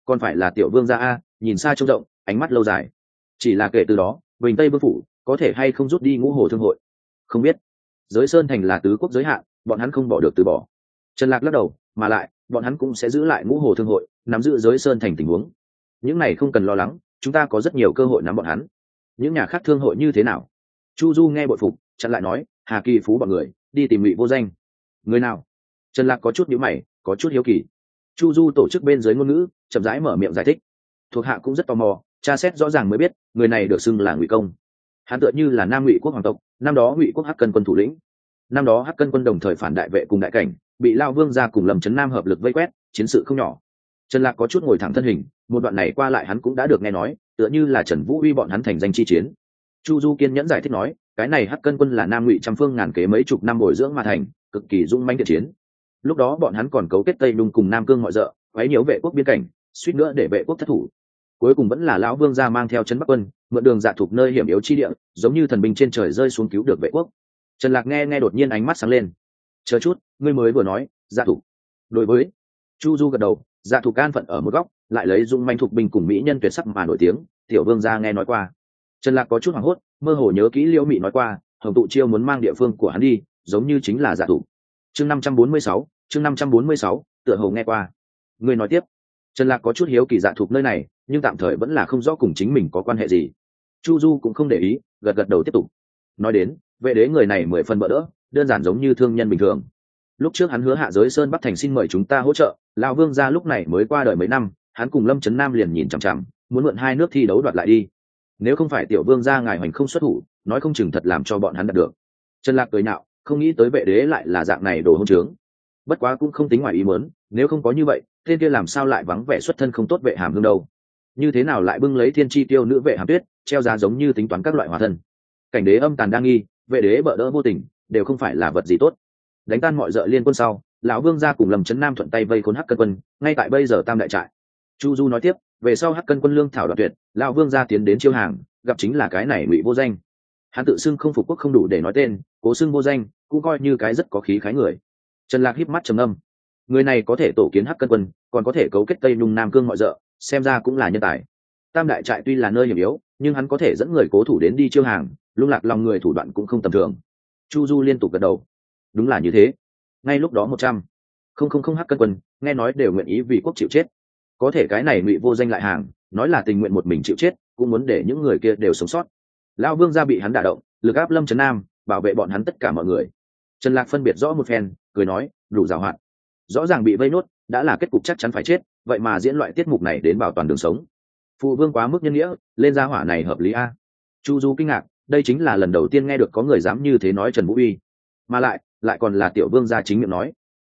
Còn phải là tiểu vương gia a, nhìn xa trông rộng, ánh mắt lâu dài. Chỉ là kể từ đó, bình tây vương phủ có thể hay không rút đi ngũ hồ thương hội? Không biết. Giới sơn thành là tứ quốc giới hạn, bọn hắn không bỏ được từ bỏ. Trần lạc lắc đầu, mà lại, bọn hắn cũng sẽ giữ lại ngũ hồ thương hội, nắm giữ giới sơn thành tình huống. Những này không cần lo lắng, chúng ta có rất nhiều cơ hội nắm bọn hắn những nhà khác thương hội như thế nào? Chu du nghe bội phục, chặn lại nói, hà kỳ phú bọn người, đi tìm ngụy vô danh. Người nào? Trần lạc có chút nhữ mày, có chút hiếu kỳ. Chu du tổ chức bên dưới ngôn ngữ, chậm rãi mở miệng giải thích. Thuộc hạ cũng rất tò mò, tra xét rõ ràng mới biết, người này được xưng là ngụy công. Hắn tựa như là nam ngụy quốc hoàng tộc, năm đó ngụy quốc hắc cân quân thủ lĩnh. Năm đó hắc cân quân đồng thời phản đại vệ cùng đại cảnh, bị lao vương ra cùng lầm chấn nam hợp lực vây quét, chiến sự không nhỏ. Trần lạc có chút ngồi thẳng thân hình, một đoạn này qua lại hắn cũng đã được nghe nói tựa như là trần vũ uy bọn hắn thành danh chi chiến. Chu du kiên nhẫn giải thích nói, cái này hắc cân quân là nam ngụy trăm phương ngàn kế mấy chục năm bồi dưỡng mà thành, cực kỳ dung manh thiện chiến. Lúc đó bọn hắn còn cấu kết tây đung cùng nam cương mọi d ợ quấy nhiễu vệ quốc biên cảnh, suýt nữa để vệ quốc thất thủ. Cuối cùng vẫn là lão vương gia mang theo chân bắc quân, mượn đường dạ thuộc nơi hiểm yếu chi địa, giống như thần binh trên trời rơi xuống cứu được vệ quốc. Trần lạc nghe nghe đột nhiên ánh mắt sáng lên. Chờ chút, ngươi mới vừa nói dạ thủ đối với chu du gật đầu dạ thủ can phận ở một góc lại lấy dung manh thuộc binh cùng mỹ nhân tuyệt sắc mà nổi tiếng, tiểu vương gia nghe nói qua. Trần lạc có chút hoảng hốt, mơ hồ nhớ kỹ liễu mị nói qua, hồng tụ chiêu muốn mang địa phương của hắn đi, giống như chính là giả thủ chương năm trăm bốn mươi sáu, chương năm trăm bốn mươi sáu, tựa hồ nghe qua. Người nói tiếp. Trần lạc có chút hiếu kỳ dạ thuộc nơi này, nhưng tạm thời vẫn là không rõ cùng chính mình có quan hệ gì. Chu du cũng không để ý, gật gật đầu tiếp tục. Nói đến, vệ đế người này mười phần bỡ đỡ, đơn giản giống như thương nhân bình thường. Lúc trước hắn hứa hạ giới sơn bắc thành xin mời chúng ta hỗ trợ, lão vương gia lúc này mới qua đời mấy năm hắn cùng lâm trấn nam liền nhìn chằm chằm, muốn mượn hai nước thi đấu đoạt lại đi. Nếu không phải tiểu vương gia ngài hoành không xuất thủ, nói không chừng thật làm cho bọn hắn đạt được. Trần lạc cười nạo không nghĩ tới vệ đế lại là dạng này đồ hôn trướng. Bất quá cũng không tính ngoài ý muốn, nếu không có như vậy, tên kia làm sao lại vắng vẻ xuất thân không tốt vệ hàm hương đâu? Như thế nào lại bưng lấy thiên chi tiêu nữ vệ hàm tuyết, treo giá giống như tính toán các loại hòa thân? Cảnh đế âm tàn đang nghi, vệ đế bỡ đỡ vô tình, đều không phải là vật gì tốt. Đánh tan mọi d liên quân sau, lão vương ra cùng lầm trấn nam thuận tay vây khốn hắc cân quân, ngay tại bây giờ tam đại trại chu du nói tiếp, về sau hắc cân quân lương thảo đoạt tuyệt, lão vương ra tiến đến chiêu hàng, gặp chính là cái này ngụy vô danh. Hắn tự xưng không phục quốc không đủ để nói tên, cố xưng vô danh, cũng coi như cái rất có khí khái người. Trần lạc híp mắt trầm âm người này có thể tổ kiến hắc cân quân, còn có thể cấu kết tây nhung nam cương mọi d ợ xem ra cũng là nhân tài. Tam đại trại tuy là nơi hiểm yếu, nhưng hắn có thể dẫn người cố thủ đến đi chiêu hàng, lung lạc lòng người thủ đoạn cũng không tầm thường. Chu du liên tục gật đầu. Đúng là như thế. Ngay lúc đó một trăm. Không không không hắc cân quân, nghe nói đều nguyện ý vì quốc chịu chết có thể cái này ngụy vô danh lại hàng, nói là tình nguyện một mình chịu chết, cũng muốn để những người kia đều sống sót. Lao vương gia bị hắn đả động, lực áp lâm trấn nam, bảo vệ bọn hắn tất cả mọi người. Trần lạc phân biệt rõ một phen, cười nói, đủ giàu hạn rõ ràng bị vây nốt, đã là kết cục chắc chắn phải chết, vậy mà diễn loại tiết mục này đến bảo toàn đường sống. Phụ vương quá mức nhân nghĩa, lên gia hỏa này hợp lý a. Chu du kinh ngạc, đây chính là lần đầu tiên nghe được có người dám như thế nói trần vũ uy. Mà lại lại còn là tiểu vương gia chính miệng nói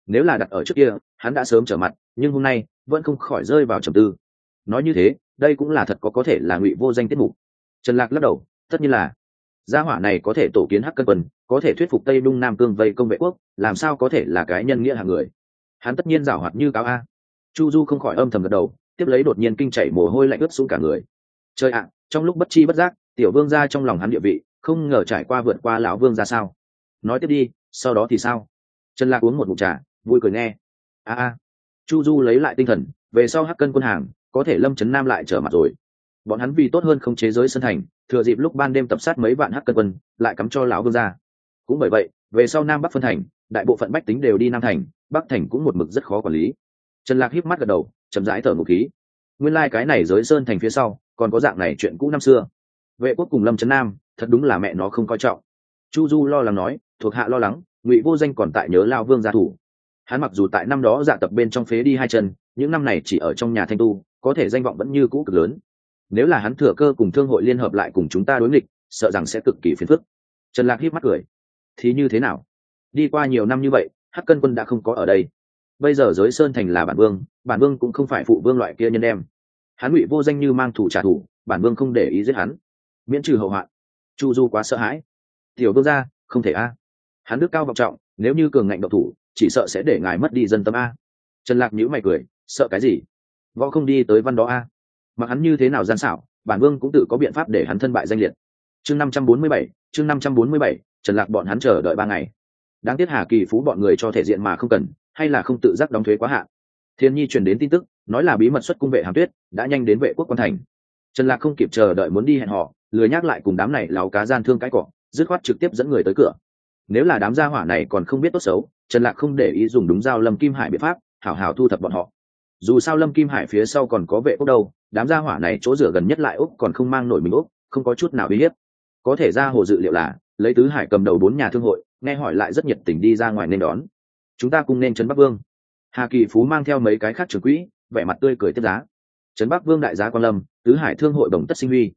nếu là đặt ở trước kia, hắn đã sớm trở mặt, nhưng hôm nay, vẫn không khỏi rơi vào trầm tư. Nói như thế, đây cũng là thật có có thể là ngụy vô danh tiết mục. Trần lạc lắc đầu, tất nhiên là. Gia hỏa này có thể tổ kiến hắc cân quân có thể thuyết phục tây Đung nam cương vây công vệ quốc, làm sao có thể là cái nhân nghĩa hàng người? Hắn tất nhiên giảo hoạt như cáo a. Chu du không khỏi âm thầm gật đầu, tiếp lấy đột nhiên kinh chảy mồ hôi lạnh ướt xuống cả người. Trời ạ, trong lúc bất chi bất giác, tiểu vương ra trong lòng hắn địa vị, không ngờ trải qua vượt qua lão vương ra sao? Nói tiếp đi, sau đó thì sao? Trần lạc uống một mụn trà vui cười nghe. A a. Chu du lấy lại tinh thần, về sau hắc cân quân hàng, có thể lâm trấn nam lại trở mặt rồi. Bọn hắn vì tốt hơn không chế giới sân thành, thừa dịp lúc ban đêm tập sát mấy vạn hắc cân quân, lại cắm cho lão vương ra cũng bởi vậy, về sau nam bắc phân thành, đại bộ phận bách tính đều đi nam thành, bắc thành cũng một mực rất khó quản lý. Trần lạc híp mắt gật đầu, chậm rãi thở một khí. Nguyên lai、like、cái này giới sơn thành phía sau, còn có dạng này chuyện cũ năm xưa. Vệ quốc cùng lâm trấn nam, thật đúng là mẹ nó không coi trọng. Chu du lo lắng nói, thuộc hạ lo lắng, ngụy vô danh còn tại nhớ lao vương gia thủ hắn mặc dù tại năm đó dạ tập bên trong phế đi hai chân, những năm này chỉ ở trong nhà thanh tu, có thể danh vọng vẫn như cũ cực lớn. Nếu là hắn thừa cơ cùng thương hội liên hợp lại cùng chúng ta đối nghịch, sợ rằng sẽ cực kỳ phiền phức. Trần lạc híp mắt cười. Thì như thế nào? Đi qua nhiều năm như vậy, hắc cân quân đã không có ở đây. Bây giờ giới sơn thành là bản vương bản vương cũng không phải phụ vương loại kia nhân đem. Hắn ngụy vô danh như mang thủ trả thù, bản vương không để ý giết hắn. Miễn trừ hậu hoạn. Chu du quá sợ hãi. Tiểu vương ra không thể a. Hắn đức cao vọng trọng, nếu như cường ngạnh độc thủ chỉ sợ sẽ để ngài mất đi dân tâm a. Trần lạc nhữ mày cười, sợ cái gì? Võ không đi tới văn đó a. Mặc hắn như thế nào gian xảo, bản vương cũng tự có biện pháp để hắn thân bại danh liệt. Chương năm trăm bốn mươi bảy, chương năm trăm bốn mươi bảy, trần lạc bọn hắn chờ đợi ba ngày. Đáng tiếc hà kỳ phú bọn người cho thể diện mà không cần, hay là không tự giác đóng thuế quá hạn. Thiên nhi truyền đến tin tức, nói là bí mật xuất cung vệ hàm tuyết, đã nhanh đến vệ quốc quan thành. Trần lạc không kịp chờ đợi muốn đi hẹn họ lười nhắc lại cùng đám này láo cá gian thương cái cỏ dứt khoát trực tiếp dẫn người tới cửa. Nếu là đám gia hỏa này còn không biết tốt xấu trần lạc không để ý dùng đúng dao lâm kim hải biện pháp, hảo hảo thu thập bọn họ. Dù sao lâm kim hải phía sau còn có vệ úc đâu, đám gia hỏa này chỗ rửa gần nhất lại úc còn không mang nổi mình úc, không có chút nào uy hiếp. Có thể ra hồ dự liệu là, lấy tứ hải cầm đầu bốn nhà thương hội, nghe hỏi lại rất nhiệt tình đi ra ngoài nên đón. Chúng ta cùng nên trấn bắc vương. Hà kỳ phú mang theo mấy cái khác trưởng quỹ, vẻ mặt tươi cười tiếp giá. Trấn bắc vương đại giá quan lâm, tứ hải thương hội đồng tất sinh huy.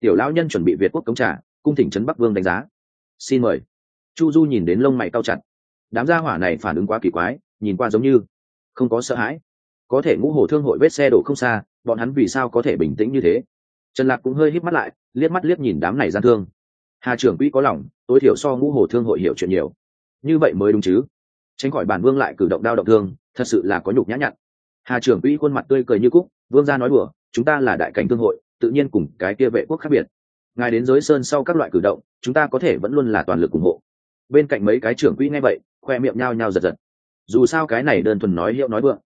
Tiểu lão nhân chuẩn bị việt quốc cống trả cung thỉnh trấn bắc vương đánh giá. Xin mời. Chu du nhìn đến lông mày cao chặt đám gia hỏa này phản ứng quá kỳ quái, nhìn qua giống như không có sợ hãi. Có thể ngũ hồ thương hội vết xe đổ không xa, bọn hắn vì sao có thể bình tĩnh như thế? Trần lạc cũng hơi híp mắt lại, liếc mắt liếc nhìn đám này gian thương. Hà trưởng quỹ có lòng, tối thiểu so ngũ hồ thương hội hiểu chuyện nhiều. Như vậy mới đúng chứ. Tránh khỏi bản vương lại cử động đao động thương, thật sự là có nhục nhã nhặn. Hà trưởng quỹ khuôn mặt tươi cười như cúc, vương gia nói đùa, chúng ta là đại cảnh thương hội, tự nhiên cùng cái kia vệ quốc khác biệt. Ngài đến giới sơn sau các loại cử động, chúng ta có thể vẫn luôn là toàn lực ủng hộ. Bên cạnh mấy cái trưởng quỹ nghe vậy khoe miệng nhao nhao giật giật. Dù sao cái này đơn thuần nói hiệu nói vượng.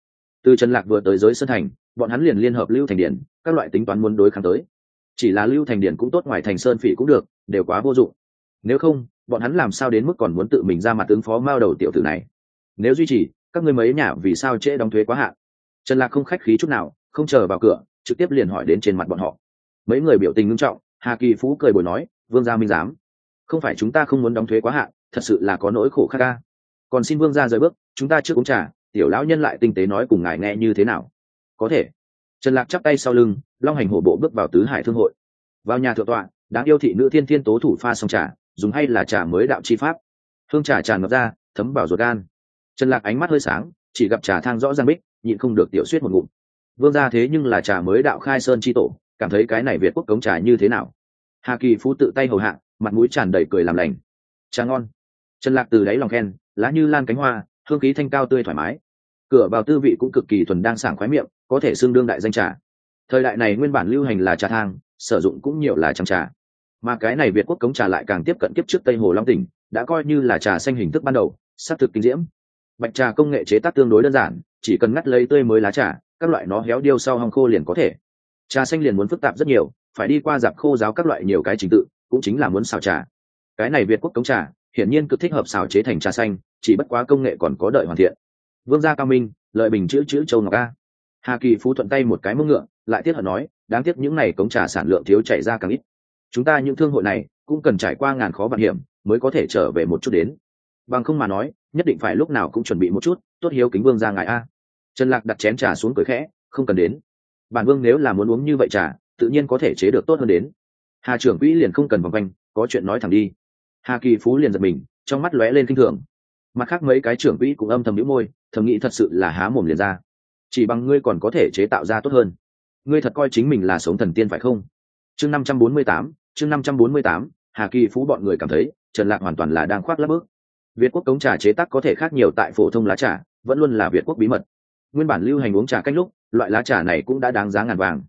Từ trần lạc vừa tới giới sơn thành, bọn hắn liền liên hợp lưu thành điển, các loại tính toán muốn đối kháng tới. Chỉ là lưu thành điển cũng tốt, ngoài thành sơn phỉ cũng được, đều quá vô dụng. Nếu không, bọn hắn làm sao đến mức còn muốn tự mình ra mặt ứng phó mao đầu tiểu tử này? Nếu duy trì, các người mấy nhà vì sao trễ đóng thuế quá hạn? Trần lạc không khách khí chút nào, không chờ vào cửa, trực tiếp liền hỏi đến trên mặt bọn họ. Mấy người biểu tình ngưng trọng, hà kỳ phú cười bồi nói, vương gia minh giám, không phải chúng ta không muốn đóng thuế quá hạn, thật sự là có nỗi khổ khắc ca còn xin vương gia rời bước, chúng ta trước uống trà, tiểu lão nhân lại tinh tế nói cùng ngài nghe như thế nào. Có thể. Trần lạc chắp tay sau lưng, long hành hổ bộ bước vào tứ hải thương hội. Vào nhà thượng tọa, đáng yêu thị nữ thiên thiên tố thủ pha xong trà, dùng hay là trà mới đạo chi pháp. Hương trà tràn ngập ra, thấm vào ruột gan. Trần lạc ánh mắt hơi sáng, chỉ gặp trà thang rõ ràng bích, nhịn không được tiểu suyết một ngụm. Vương gia thế nhưng là trà mới đạo khai sơn chi tổ, cảm thấy cái này việt quốc cống trà như thế nào? Hà kỳ phú tự tay hầu hạ, mặt mũi tràn đầy cười làm lành. Trà ngon. Trần lạc từ đáy lòng khen lá như lan cánh hoa, hương khí thanh cao tươi thoải mái. Cửa vào tư vị cũng cực kỳ thuần đang sảng khoái miệng, có thể xương đương đại danh trà. Thời đại này nguyên bản lưu hành là trà thang, sử dụng cũng nhiều là trăng trà. Mà cái này việt quốc cống trà lại càng tiếp cận kiếp trước tây hồ long tỉnh, đã coi như là trà xanh hình thức ban đầu xác thực kinh diễm. Bạch trà công nghệ chế tác tương đối đơn giản, chỉ cần ngắt lấy tươi mới lá trà, các loại nó héo điêu sau hong khô liền có thể. Trà xanh liền muốn phức tạp rất nhiều, phải đi qua dạp khô giáo các loại nhiều cái trình tự, cũng chính là muốn xào trà. Cái này việt quốc cống trà hiển nhiên cực thích hợp xào chế thành trà xanh, chỉ bất quá công nghệ còn có đợi hoàn thiện. Vương gia cao minh, lợi bình chữ chữ châu ngọc a. Hà kỳ phú thuận tay một cái mông ngựa, lại tiếc hận nói, đáng tiếc những này cống trà sản lượng thiếu chảy ra càng ít. Chúng ta những thương hội này, cũng cần trải qua ngàn khó vạn hiểm, mới có thể trở về một chút đến. Bằng không mà nói, nhất định phải lúc nào cũng chuẩn bị một chút, tốt hiếu kính vương ra ngài a. Trần lạc đặt chén trà xuống cười khẽ, không cần đến. Bản vương nếu là muốn uống như vậy trà, tự nhiên có thể chế được tốt hơn đến. Hà trưởng quỹ liền không cần vòng quanh, có chuyện nói thẳng đi hà kỳ phú liền giật mình, trong mắt lóe lên kinh thường. Mặt khác mấy cái trưởng quỹ cũng âm thầm n môi, thầm nghĩ thật sự là há mồm liền ra. Chỉ bằng ngươi còn có thể chế tạo ra tốt hơn. Ngươi thật coi chính mình là sống thần tiên phải không? Chương năm trăm bốn mươi tám, chương năm trăm bốn mươi tám, hà kỳ phú bọn người cảm thấy, trần lạc hoàn toàn là đang khoác lắp bước. Việt quốc cống trà chế tác có thể khác nhiều tại phổ thông lá trà, vẫn luôn là việt quốc bí mật. Nguyên bản lưu hành uống trà cách lúc, loại lá trà này cũng đã đáng giá ngàn vàng.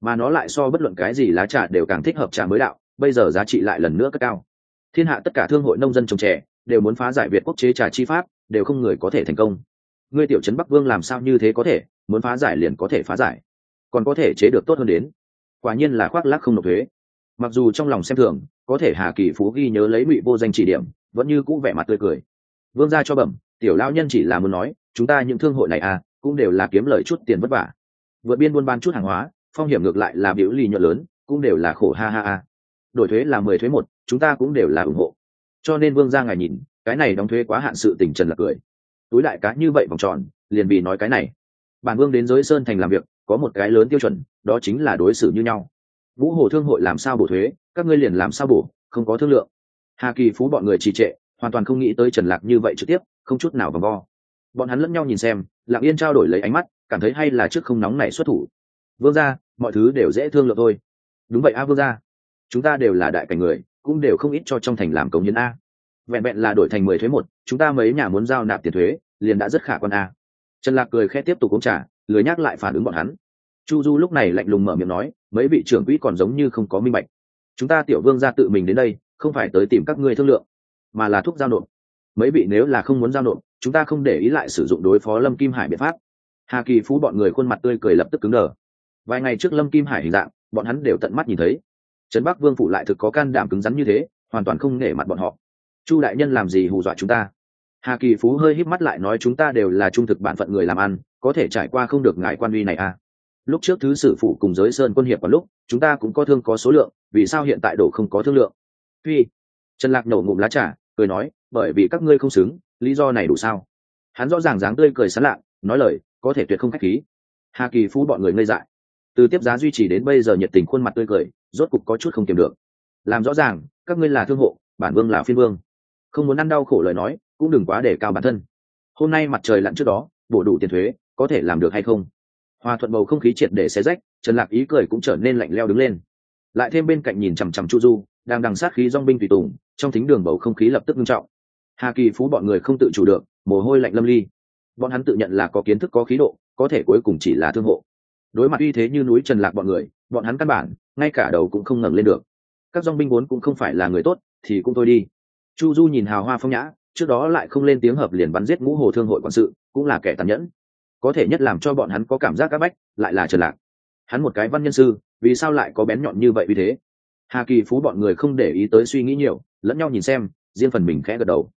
Mà nó lại so bất luận cái gì lá trà đều càng thích hợp trà mới đạo, bây giờ giá trị lại lần nữa cất cao thiên hạ tất cả thương hội nông dân trồng trẻ đều muốn phá giải việt quốc chế trà chi pháp, đều không người có thể thành công. Ngươi tiểu trấn bắc vương làm sao như thế có thể, muốn phá giải liền có thể phá giải, còn có thể chế được tốt hơn đến. Quả nhiên là khoác lác không nộp thuế. Mặc dù trong lòng xem thường, có thể hà kỳ phú ghi nhớ lấy ngụy vô danh chỉ điểm, vẫn như cũ vẻ mặt tươi cười. Vương gia cho bẩm, tiểu lao nhân chỉ là muốn nói, chúng ta những thương hội này à cũng đều là kiếm lời chút tiền vất vả. Vượt biên buôn bán chút hàng hóa, phong hiểm ngược lại là biểu lì nhuận lớn, cũng đều là khổ ha ha ha. Đổi thuế là mười thuế một chúng ta cũng đều là ủng hộ. Cho nên vương gia ngài nhìn, cái này đóng thuế quá hạn sự tình trần là cười. Túi đại cá như vậy vòng tròn, liền vì nói cái này. Bản vương đến giới sơn thành làm việc, có một cái lớn tiêu chuẩn, đó chính là đối xử như nhau. Vũ hồ thương hội làm sao bổ thuế, các ngươi liền làm sao bổ, không có thương lượng. Hà kỳ phú bọn người trì trệ, hoàn toàn không nghĩ tới trần lạc như vậy trực tiếp, không chút nào vòng vo. Bọn hắn lẫn nhau nhìn xem, lặng yên trao đổi lấy ánh mắt, cảm thấy hay là trước không nóng này xuất thủ. Vương gia, mọi thứ đều dễ thương lượng thôi. Đúng vậy a vương gia. Chúng ta đều là đại cảnh người cũng đều không ít cho trong thành làm công nhân a. Vẹn vẹn là đổi thành mười thuế một, chúng ta mấy nhà muốn giao nạp tiền thuế, liền đã rất khả quan a. Trần lạc cười khẽ tiếp tục uống trà, lười nhắc lại phản ứng bọn hắn. Chu du lúc này lạnh lùng mở miệng nói, mấy vị trưởng quỹ còn giống như không có minh bạch. Chúng ta tiểu vương ra tự mình đến đây, không phải tới tìm các ngươi thương lượng, mà là thuốc giao nộp. Mấy vị nếu là không muốn giao nộp, chúng ta không để ý lại sử dụng đối phó lâm kim hải biện pháp. Hà kỳ phú bọn người khuôn mặt tươi cười lập tức cứng đờ. Vài ngày trước lâm kim hải hình dạng, bọn hắn đều tận mắt nhìn thấy trấn bắc vương phủ lại thực có can đảm cứng rắn như thế, hoàn toàn không nể mặt bọn họ. Chu đại nhân làm gì hù dọa chúng ta? Hà kỳ phú hơi híp mắt lại nói chúng ta đều là trung thực bản phận người làm ăn, có thể trải qua không được ngài quan uy này à? Lúc trước thứ sử phụ cùng giới sơn quân hiệp vào lúc, chúng ta cũng có thương có số lượng, vì sao hiện tại đổ không có thương lượng? Phi. Trần lạc nổ ngụm lá trà, cười nói, bởi vì các ngươi không xứng, lý do này đủ sao? Hắn rõ ràng dáng tươi cười sán lạ, nói lời, có thể tuyệt không khách khí. Hà kỳ phú bọn người ngây dại từ tiếp giá duy trì đến bây giờ nhiệt tình khuôn mặt tươi cười, rốt cục có chút không kiềm được. Làm rõ ràng, các ngươi là thương hộ, bản vương là phiên vương. Không muốn ăn đau khổ lời nói, cũng đừng quá để cao bản thân. Hôm nay mặt trời lặn trước đó, bổ đủ tiền thuế, có thể làm được hay không? Hòa thuận bầu không khí triệt để xé rách, trần lạc ý cười cũng trở nên lạnh leo đứng lên. Lại thêm bên cạnh nhìn chằm chằm chu du, đang đằng sát khí dong binh tùy tùng, trong thính đường bầu không khí lập tức nghiêm trọng. Hà kỳ phú bọn người không tự chủ được, mồ hôi lạnh lâm ly. Bọn hắn tự nhận là có kiến thức, có khí độ, có thể cuối cùng chỉ là thương hộ đối mặt uy thế như núi trần lạc bọn người, bọn hắn căn bản, ngay cả đầu cũng không ngẩng lên được. Các dong binh vốn cũng không phải là người tốt, thì cũng thôi đi. Chu du nhìn hào hoa phong nhã, trước đó lại không lên tiếng hợp liền bắn giết ngũ hồ thương hội quản sự, cũng là kẻ tàn nhẫn. Có thể nhất làm cho bọn hắn có cảm giác áp bách, lại là trần lạc. Hắn một cái văn nhân sư, vì sao lại có bén nhọn như vậy vì thế? Hà kỳ phú bọn người không để ý tới suy nghĩ nhiều, lẫn nhau nhìn xem, riêng phần mình khẽ gật đầu.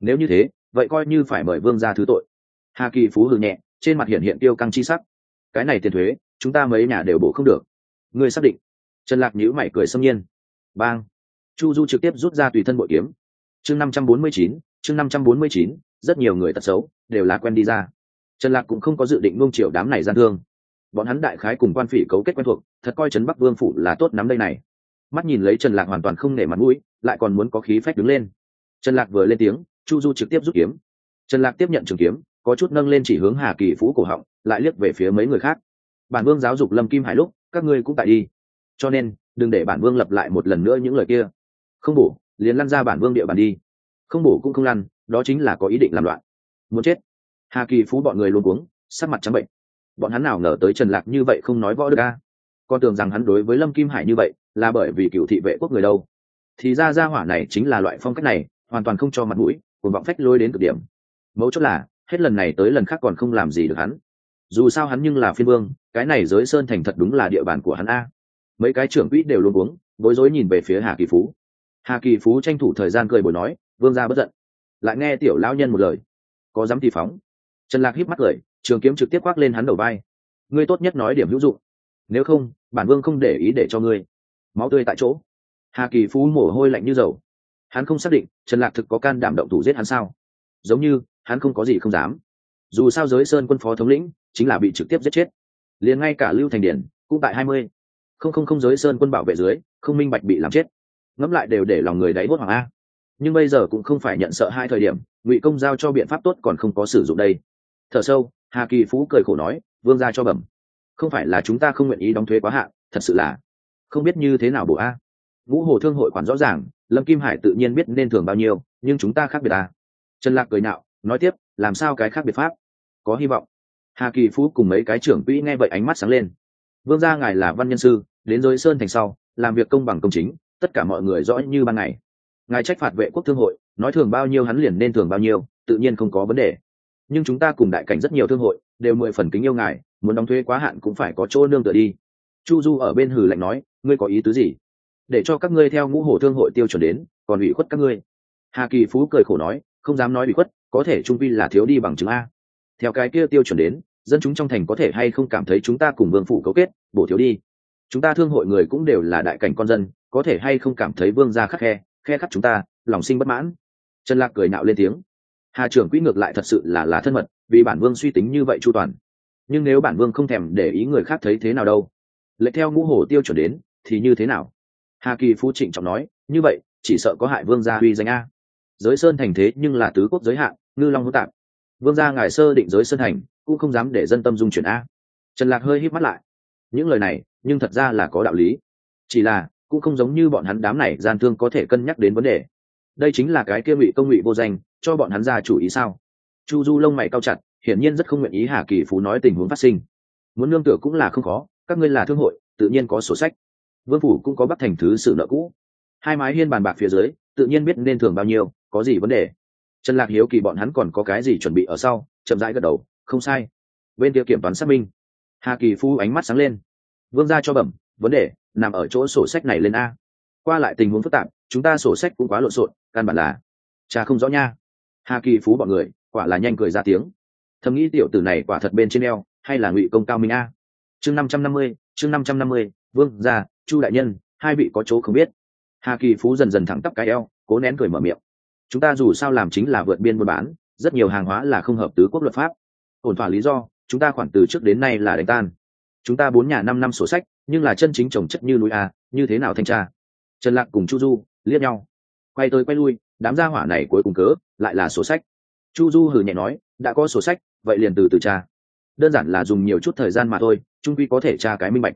Nếu như thế, vậy coi như phải mời vương ra thứ tội. Hà kỳ phú hừ nhẹ, trên mặt hiện hiện tiêu căng chi sắc. Cái này tiền thuế chúng ta mấy nhà đều bổ không được. Ngươi xác định. Trần lạc nhữ mày cười xâm nhiên. Bang. Chu du trực tiếp rút ra tùy thân bội kiếm. Chương năm trăm bốn mươi chín, chương năm trăm bốn mươi chín, rất nhiều người tật xấu, đều là quen đi ra. Trần lạc cũng không có dự định nuông chiều đám này gian thương. Bọn hắn đại khái cùng quan phỉ cấu kết quen thuộc, thật coi trấn bắc vương phủ là tốt nắm đây này. Mắt nhìn lấy trần lạc hoàn toàn không nể mặt mũi, lại còn muốn có khí phách đứng lên. Trần lạc vừa lên tiếng, chu du trực tiếp rút kiếm. Trần lạc tiếp nhận trường kiếm, có chút nâng lên chỉ hướng hà kỳ phú cổ họng, lại liếc về phía mấy người khác bản vương giáo dục lâm kim hải lúc, các ngươi cũng tại đi. Cho nên, đừng để bản vương lập lại một lần nữa những lời kia. Không bổ, liền lăn ra bản vương địa bàn đi. Không bổ cũng không lăn, đó chính là có ý định làm loạn. Muốn chết. Hà kỳ phú bọn người luôn cuống, sắc mặt trắng bệnh. Bọn hắn nào ngờ tới trần lạc như vậy không nói võ được ca con tưởng rằng hắn đối với lâm kim hải như vậy, là bởi vì cựu thị vệ quốc người đâu. Thì ra ra hỏa này chính là loại phong cách này, hoàn toàn không cho mặt mũi cùng vọng phách lôi đến cực điểm. Mấu chốt là, hết lần này tới lần khác còn không làm gì được hắn. Dù sao hắn nhưng là phiên vương cái này giới sơn thành thật đúng là địa bàn của hắn a. Mấy cái trưởng quỹ đều luôn uống, bối rối nhìn về phía hà kỳ phú. Hà kỳ phú tranh thủ thời gian cười bồi nói, vương gia bất giận. Lại nghe tiểu lão nhân một lời. Có dám thì phóng. Trần lạc híp mắt cười, trường kiếm trực tiếp khoác lên hắn đầu vai. Ngươi tốt nhất nói điểm hữu dụng. Nếu không, bản vương không để ý để cho ngươi. Máu tươi tại chỗ. Hà kỳ phú mồ hôi lạnh như dầu. Hắn không xác định trần lạc thực có can đảm động thủ giết hắn sao. Giống như, hắn không có gì không dám. Dù sao giới sơn quân phó thống lĩnh chính là bị trực tiếp giết chết liền ngay cả lưu thành điển cũng tại hai mươi. Không không không giới sơn quân bảo vệ dưới, không minh bạch bị làm chết. Ngẫm lại đều để lòng người đáy hốt hoàng a. Nhưng bây giờ cũng không phải nhận sợ hai thời điểm, ngụy công giao cho biện pháp tốt còn không có sử dụng đây. Thở sâu, hà kỳ phú cười khổ nói, vương ra cho bẩm. Không phải là chúng ta không nguyện ý đóng thuế quá hạn, thật sự là không biết như thế nào bổ a. Ngũ hồ thương hội quản rõ ràng, lâm kim hải tự nhiên biết nên thường bao nhiêu, nhưng chúng ta khác biệt à trần lạc cười nạo, nói tiếp, làm sao cái khác biệt pháp? Có hy vọng hà kỳ phú cùng mấy cái trưởng quỹ nghe vậy ánh mắt sáng lên. Vương gia ngài là văn nhân sư, đến giới sơn thành sau, làm việc công bằng công chính, tất cả mọi người rõ như ban ngày. Ngài trách phạt vệ quốc thương hội, nói thường bao nhiêu hắn liền nên thường bao nhiêu, tự nhiên không có vấn đề. Nhưng chúng ta cùng đại cảnh rất nhiều thương hội, đều mười phần kính yêu ngài, muốn đóng thuế quá hạn cũng phải có chỗ nương tựa đi. Chu du ở bên hử lạnh nói, ngươi có ý tứ gì? Để cho các ngươi theo ngũ hồ thương hội tiêu chuẩn đến, còn ủy khuất các ngươi. Hà kỳ phú cười khổ nói, không dám nói ủy khuất, có thể trung vi là thiếu đi bằng chứng a. Theo cái kia tiêu chuẩn đến dân chúng trong thành có thể hay không cảm thấy chúng ta cùng vương phủ cấu kết, bổ thiếu đi. Chúng ta thương hội người cũng đều là đại cảnh con dân, có thể hay không cảm thấy vương gia khắc khe khe khắc chúng ta, lòng sinh bất mãn. Trần lạc cười nạo lên tiếng. Hà trưởng quỹ ngược lại thật sự là là thân mật, vì bản vương suy tính như vậy chu toàn. Nhưng nếu bản vương không thèm để ý người khác thấy thế nào đâu lệ theo ngũ hổ tiêu chuẩn đến, thì như thế nào? Hà kỳ phú trịnh trọng nói, như vậy, chỉ sợ có hại vương gia uy danh a. Giới sơn thành thế nhưng là tứ quốc giới hạn, ngư long hữu tạp. Vương gia ngài sơ định giới sơn thành cũng không dám để dân tâm dung chuyển a. Trần lạc hơi hít mắt lại. Những lời này, nhưng thật ra là có đạo lý. Chỉ là, cũng không giống như bọn hắn đám này gian thương có thể cân nhắc đến vấn đề. Đây chính là cái kia ngụy công ngụy vô danh, cho bọn hắn ra chủ ý sao? Chu du lông mày cao chặt, hiển nhiên rất không nguyện ý hà kỳ phú nói tình huống phát sinh. Muốn nương tựa cũng là không khó, các ngươi là thương hội, tự nhiên có sổ sách. Vương phủ cũng có bắt thành thứ sự nợ cũ. Hai mái hiên bàn bạc phía dưới, tự nhiên biết nên thường bao nhiêu, có gì vấn đề. Trần lạc hiếu kỳ bọn hắn còn có cái gì chuẩn bị ở sau, chậm rãi gật đầu không sai. Bên kia kiểm toán xác minh. Hà kỳ phu ánh mắt sáng lên. Vương gia cho bẩm, vấn đề nằm ở chỗ sổ sách này lên a. Qua lại tình huống phức tạp, chúng ta sổ sách cũng quá lộn xộn, căn bản là cha không rõ nha. Hà kỳ phú bọn người, quả là nhanh cười ra tiếng. Thầm nghĩ tiểu tử này quả thật bên trên eo, hay là ngụy công cao minh a. Chương năm trăm năm mươi, chương năm trăm năm mươi, vương gia, chu đại nhân, hai vị có chỗ không biết. Hà kỳ phú dần dần thẳng tắp cái eo, cố nén cười mở miệng. Chúng ta dù sao làm chính là vượt biên buôn bán, rất nhiều hàng hóa là không hợp tứ quốc luật pháp ổn thỏa lý do, chúng ta khoản từ trước đến nay là đánh tan. Chúng ta bốn nhà năm năm sổ sách, nhưng là chân chính trồng chất như núi a, như thế nào thanh tra? Trần lạc cùng chu du liếc nhau. Quay tới quay lui, đám gia hỏa này cuối cùng cớ, lại là sổ sách. Chu du hừ nhẹ nói, đã có sổ sách, vậy liền từ từ tra. Đơn giản là dùng nhiều chút thời gian mà thôi, trung quy có thể tra cái minh bạch.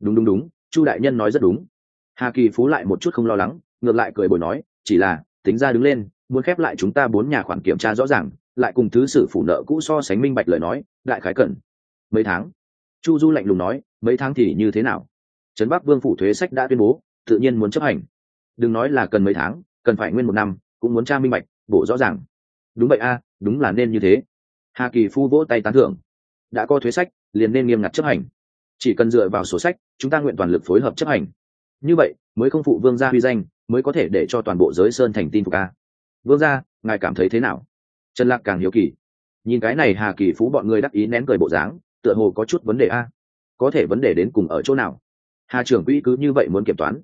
Đúng đúng đúng, chu đại nhân nói rất đúng. Hà kỳ phú lại một chút không lo lắng, ngược lại cười bồi nói, chỉ là, tính ra đứng lên, muốn khép lại chúng ta bốn nhà khoản kiểm tra rõ ràng lại cùng thứ sử phủ nợ cũ so sánh minh bạch lời nói, đại khái cần mấy tháng? Chu du lạnh lùng nói, mấy tháng thì như thế nào? Trấn bắc vương phủ thuế sách đã tuyên bố, tự nhiên muốn chấp hành. Đừng nói là cần mấy tháng, cần phải nguyên một năm, cũng muốn tra minh bạch, bổ rõ ràng. Đúng vậy a, đúng là nên như thế. Hà kỳ phu vỗ tay tán thưởng. Đã có thuế sách, liền nên nghiêm ngặt chấp hành. Chỉ cần dựa vào sổ sách, chúng ta nguyện toàn lực phối hợp chấp hành. Như vậy, mới không phụ vương gia huy danh, mới có thể để cho toàn bộ giới sơn thành tin phục a. Vương gia, ngài cảm thấy thế nào? Trần lạc càng hiếu kỳ. Nhìn cái này hà kỳ phú bọn người đắc ý nén cười bộ dáng, tựa hồ có chút vấn đề a. Có thể vấn đề đến cùng ở chỗ nào? Hà trưởng quỹ cứ như vậy muốn kiểm toán.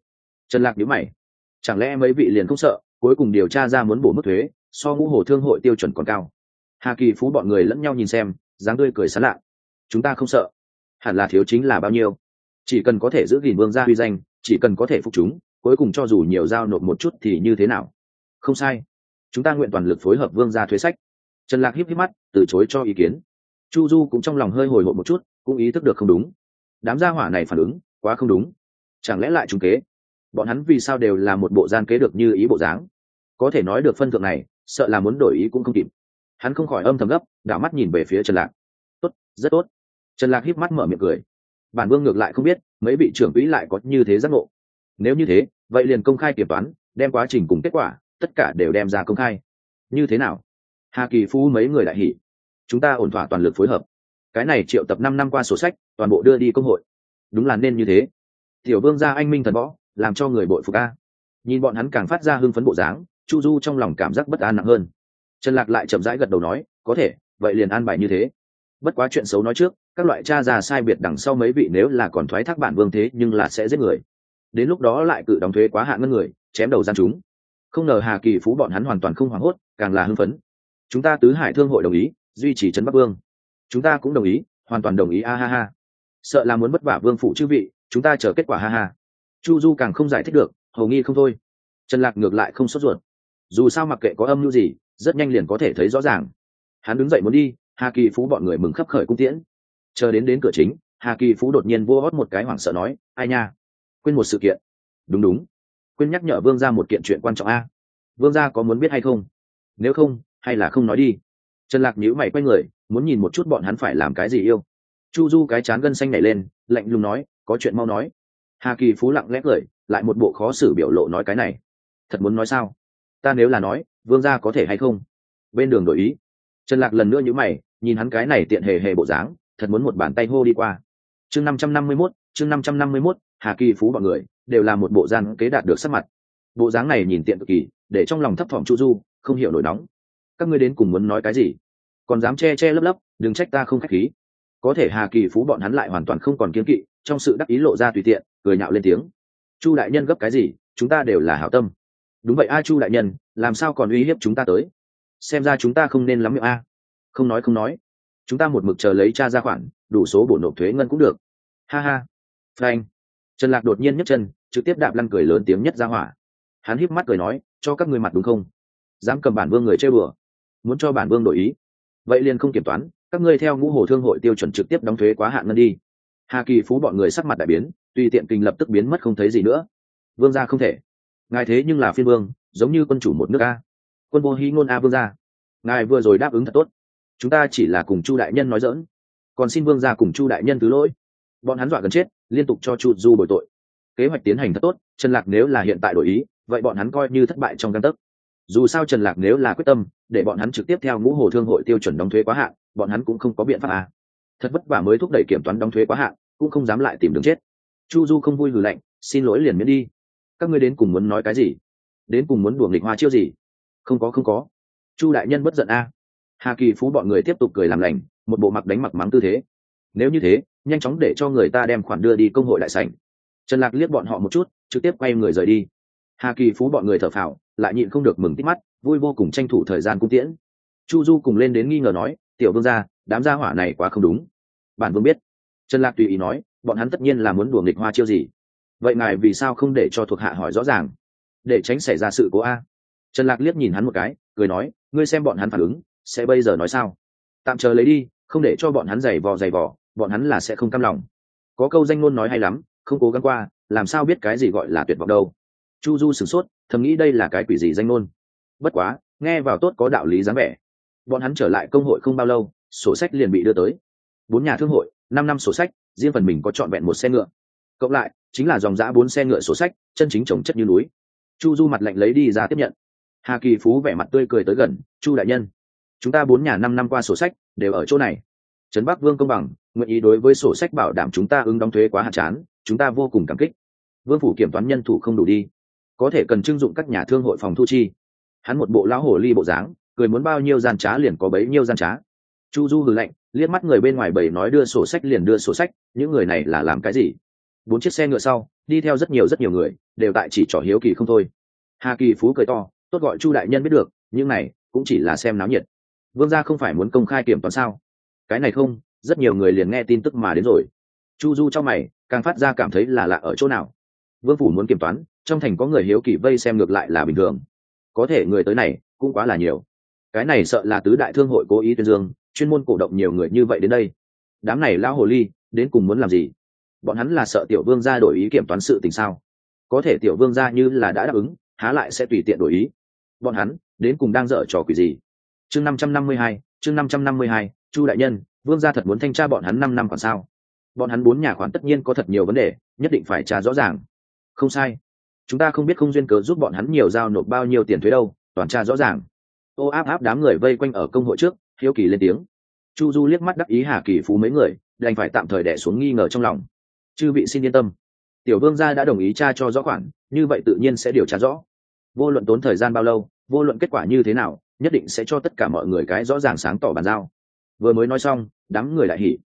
Trần lạc nhíu mày. Chẳng lẽ mấy vị liền không sợ, cuối cùng điều tra ra muốn bổ mức thuế, so ngũ hồ thương hội tiêu chuẩn còn cao? Hà kỳ phú bọn người lẫn nhau nhìn xem, dáng tươi cười sán lạ. Chúng ta không sợ. Hẳn là thiếu chính là bao nhiêu? Chỉ cần có thể giữ gìn vương gia uy danh, chỉ cần có thể phục chúng, cuối cùng cho dù nhiều giao nộp một chút thì như thế nào? Không sai chúng ta nguyện toàn lực phối hợp vương gia thuế sách. Trần lạc híp híp mắt, từ chối cho ý kiến. Chu du cũng trong lòng hơi hồi hộp một chút, cũng ý thức được không đúng. Đám gia hỏa này phản ứng quá không đúng. Chẳng lẽ lại trùng kế? Bọn hắn vì sao đều là một bộ gian kế được như ý bộ dáng? Có thể nói được phân thượng này, sợ là muốn đổi ý cũng không kịp. Hắn không khỏi âm thầm gấp, đảo mắt nhìn về phía trần lạc. Tốt, rất tốt. Trần lạc híp mắt mở miệng cười. Bản vương ngược lại không biết, mấy vị trưởng quỹ lại có như thế giác ngộ. Nếu như thế, vậy liền công khai kiểm toán, đem quá trình cùng kết quả tất cả đều đem ra công khai. Như thế nào? Hà kỳ phu mấy người đại hỷ chúng ta ổn thỏa toàn lực phối hợp. Cái này triệu tập năm năm qua sổ sách, toàn bộ đưa đi công hội. Đúng là nên như thế. Tiểu vương gia anh minh thần võ, làm cho người bội phục a. Nhìn bọn hắn càng phát ra hưng phấn bộ dáng, chu du trong lòng cảm giác bất an nặng hơn. Trần lạc lại chậm rãi gật đầu nói, có thể, vậy liền an bài như thế. Bất quá chuyện xấu nói trước, các loại cha già sai biệt đằng sau mấy vị nếu là còn thoái thác bản vương thế nhưng là sẽ giết người. Đến lúc đó lại cự đóng thuế quá hạn ngân người, chém đầu gian chúng không ngờ hà kỳ phú bọn hắn hoàn toàn không hoảng hốt, càng là hưng phấn. Chúng ta tứ hải thương hội đồng ý, duy trì trấn bắc vương. Chúng ta cũng đồng ý, hoàn toàn đồng ý, a ha ha. Sợ là muốn vất vả vương phụ chư vị, chúng ta chờ kết quả ha ha. Chu du càng không giải thích được, hầu nghi không thôi. Trần lạc ngược lại không sốt ruột. Dù sao mặc kệ có âm mưu gì, rất nhanh liền có thể thấy rõ ràng. Hắn đứng dậy muốn đi, hà kỳ phú bọn người mừng khấp khởi cung tiễn. Chờ đến đến cửa chính, hà kỳ phú đột nhiên vô hót một cái hoảng sợ nói, ai nha? Quên một sự kiện. Đúng đúng quên nhắc nhở vương ra một kiện chuyện quan trọng a. Vương gia có muốn biết hay không? Nếu không, hay là không nói đi. Trần lạc nhữ mày quay người, muốn nhìn một chút bọn hắn phải làm cái gì yêu. Chu du cái chán gân xanh nảy lên, lạnh lùng nói, có chuyện mau nói. Hà kỳ phú lặng lẽ cười, lại một bộ khó xử biểu lộ nói cái này. Thật muốn nói sao? Ta nếu là nói, vương gia có thể hay không? Bên đường đổi ý. Trần lạc lần nữa nhữ mày, nhìn hắn cái này tiện hề hề bộ dáng, thật muốn một bàn tay hô đi qua. Chương năm trăm năm mươi mốt, chương năm trăm năm mươi mốt hà kỳ phú bọn người đều là một bộ gian kế đạt được sắc mặt. Bộ dáng này nhìn tiện cực kỳ, để trong lòng thấp thỏm chu du, không hiểu nổi nóng. Các ngươi đến cùng muốn nói cái gì? Còn dám che che lấp lấp, đừng trách ta không khách khí. Có thể hà kỳ phú bọn hắn lại hoàn toàn không còn kiên kỵ, trong sự đắc ý lộ ra tùy tiện, cười nhạo lên tiếng. Chu đại nhân gấp cái gì? Chúng ta đều là hảo tâm. Đúng vậy a chu đại nhân, làm sao còn uy hiếp chúng ta tới? Xem ra chúng ta không nên lắm miệng a. Không nói không nói. Chúng ta một mực chờ lấy cha ra khoản, đủ số bổ nộp thuế ngân cũng được. Ha ha. Frank trần lạc đột nhiên nhấc chân, trực tiếp đạp lăn cười lớn tiếng nhất ra hỏa. Hắn híp mắt cười nói, cho các người mặt đúng không? Dám cầm bản vương người chơi bừa. Muốn cho bản vương đổi ý. Vậy liền không kiểm toán, các ngươi theo ngũ hồ thương hội tiêu chuẩn trực tiếp đóng thuế quá hạn ngân đi. Hà kỳ phú bọn người sắc mặt đại biến, tùy tiện kinh lập tức biến mất không thấy gì nữa. Vương gia không thể. Ngài thế nhưng là phiên vương, giống như quân chủ một nước a. Quân vô hy ngôn a vương gia. Ngài vừa rồi đáp ứng thật tốt. Chúng ta chỉ là cùng chu đại nhân nói dỡn còn xin vương gia cùng chu đại nhân thứ lỗi bọn hắn dọa gần chết, liên tục cho chu du bồi tội. Kế hoạch tiến hành thật tốt, trần lạc nếu là hiện tại đổi ý, vậy bọn hắn coi như thất bại trong căn tấc. Dù sao trần lạc nếu là quyết tâm, để bọn hắn trực tiếp theo ngũ hồ thương hội tiêu chuẩn đóng thuế quá hạn, bọn hắn cũng không có biện pháp à. thật vất vả mới thúc đẩy kiểm toán đóng thuế quá hạn, cũng không dám lại tìm đường chết. Chu du không vui gửi lạnh, xin lỗi liền miễn đi. Các ngươi đến cùng muốn nói cái gì? Đến cùng muốn đùa nghịch hoa chiêu gì? Không có không có. Chu đại nhân bất giận a. À. hà kỳ phú bọn người tiếp tục cười làm lành, một bộ mặc đánh mặc mắng tư thế nếu như thế, nhanh chóng để cho người ta đem khoản đưa đi công hội đại sảnh. Trần lạc liếc bọn họ một chút, trực tiếp quay người rời đi. Hà kỳ phú bọn người thở phào, lại nhịn không được mừng tít mắt, vui vô cùng tranh thủ thời gian cung tiễn. Chu du cùng lên đến nghi ngờ nói, tiểu vương gia, đám gia hỏa này quá không đúng. Bản vương biết. Trần lạc tùy ý nói, bọn hắn tất nhiên là muốn đùa nghịch hoa chiêu gì. Vậy ngài vì sao không để cho thuộc hạ hỏi rõ ràng? Để tránh xảy ra sự cố a. Trần lạc liếc nhìn hắn một cái, cười nói, ngươi xem bọn hắn phản ứng, sẽ bây giờ nói sao? Tạm chờ lấy đi không để cho bọn hắn giày vò giày vò, bọn hắn là sẽ không cam lòng. Có câu danh ngôn nói hay lắm, không cố gắng qua, làm sao biết cái gì gọi là tuyệt vọng đâu. Chu du sửng sốt, thầm nghĩ đây là cái quỷ gì danh ngôn. Bất quá, nghe vào tốt có đạo lý dáng vẻ. Bọn hắn trở lại công hội không bao lâu, sổ sách liền bị đưa tới. Bốn nhà thương hội, năm năm sổ sách, riêng phần mình có trọn vẹn một xe ngựa. Cộng lại, chính là dòng giã bốn xe ngựa sổ sách, chân chính trồng chất như núi. Chu du mặt lạnh lấy đi ra tiếp nhận. Hà kỳ phú vẻ mặt tươi cười tới gần, chu đại nhân, chúng ta bốn nhà năm năm qua sổ sách đều ở chỗ này. Trấn bắc vương công bằng, nguyện ý đối với sổ sách bảo đảm chúng ta ứng đóng thuế quá hạn chán, chúng ta vô cùng cảm kích. Vương phủ kiểm toán nhân thủ không đủ đi. Có thể cần trưng dụng các nhà thương hội phòng thu chi. Hắn một bộ lão hổ ly bộ dáng, cười muốn bao nhiêu gian trá liền có bấy nhiêu gian trá. Chu du hừ lạnh, liếc mắt người bên ngoài bầy nói đưa sổ sách liền đưa sổ sách, những người này là làm cái gì? Bốn chiếc xe ngựa sau, đi theo rất nhiều rất nhiều người, đều tại chỉ trỏ hiếu kỳ không thôi. Hà kỳ phú cười to, tốt gọi chu đại nhân biết được, những này cũng chỉ là xem náo nhiệt vương gia không phải muốn công khai kiểm toán sao? Cái này không, rất nhiều người liền nghe tin tức mà đến rồi. Chu du trong mày, càng phát ra cảm thấy là lạ ở chỗ nào? Vương phủ muốn kiểm toán, trong thành có người hiếu kỳ vây xem ngược lại là bình thường. Có thể người tới này, cũng quá là nhiều. Cái này sợ là tứ đại thương hội cố ý tuyên dương, chuyên môn cổ động nhiều người như vậy đến đây. Đám này lão hồ ly, đến cùng muốn làm gì? Bọn hắn là sợ tiểu vương gia đổi ý kiểm toán sự tình sao? Có thể tiểu vương gia như là đã đáp ứng, há lại sẽ tùy tiện đổi ý. Bọn hắn, đến cùng đang dở trò quỷ gì? Chương năm trăm năm mươi hai, chương năm trăm năm mươi hai, chu đại nhân, vương gia thật muốn thanh tra bọn hắn năm năm còn sao? Bọn hắn bốn nhà khoản tất nhiên có thật nhiều vấn đề, nhất định phải tra rõ ràng. Không sai. Chúng ta không biết không duyên cớ giúp bọn hắn nhiều giao nộp bao nhiêu tiền thuế đâu, toàn tra rõ ràng. Ô áp áp đám người vây quanh ở công hội trước, hiếu kỳ lên tiếng. Chu du liếc mắt đắc ý hà kỳ phú mấy người, đành phải tạm thời đẻ xuống nghi ngờ trong lòng. Chư vị xin yên tâm. Tiểu vương gia đã đồng ý tra cho rõ khoản, như vậy tự nhiên sẽ điều tra rõ. Vô luận tốn thời gian bao lâu, vô luận kết quả như thế nào nhất định sẽ cho tất cả mọi người cái rõ ràng sáng tỏ bàn giao. Vừa mới nói xong, đám người lại hỉ.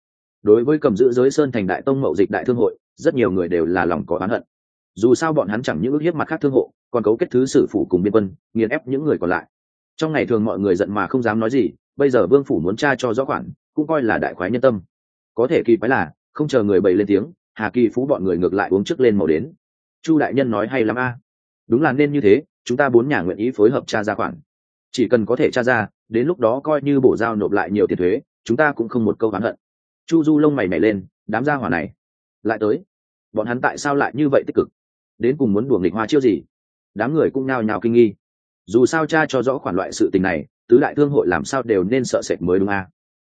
Đối với cầm giữ giới sơn thành đại tông mậu dịch đại thương hội, rất nhiều người đều là lòng có oán hận. Dù sao bọn hắn chẳng những ước hiếp mặt khác thương hộ, còn cấu kết thứ sử phủ cùng biên quân, nghiền ép những người còn lại. Trong ngày thường mọi người giận mà không dám nói gì, bây giờ vương phủ muốn tra cho rõ khoản, cũng coi là đại khoái nhân tâm. Có thể kỳ quái là, không chờ người bày lên tiếng, hà kỳ phú bọn người ngược lại uống trước lên màu đến. Chu đại nhân nói hay lắm a. Đúng là nên như thế, chúng ta bốn nhà nguyện ý phối hợp tra ra khoản chỉ cần có thể tra ra đến lúc đó coi như bổ giao nộp lại nhiều tiền thuế chúng ta cũng không một câu oán hận. Chu du lông mày mày lên đám gia hỏa này. Lại tới. Bọn hắn tại sao lại như vậy tích cực? Đến cùng muốn đùa nghịch hoa chiêu gì? Đám người cũng nao nhào kinh nghi. Dù sao cha cho rõ khoản loại sự tình này tứ đại thương hội làm sao đều nên sợ sệt mới đúng à?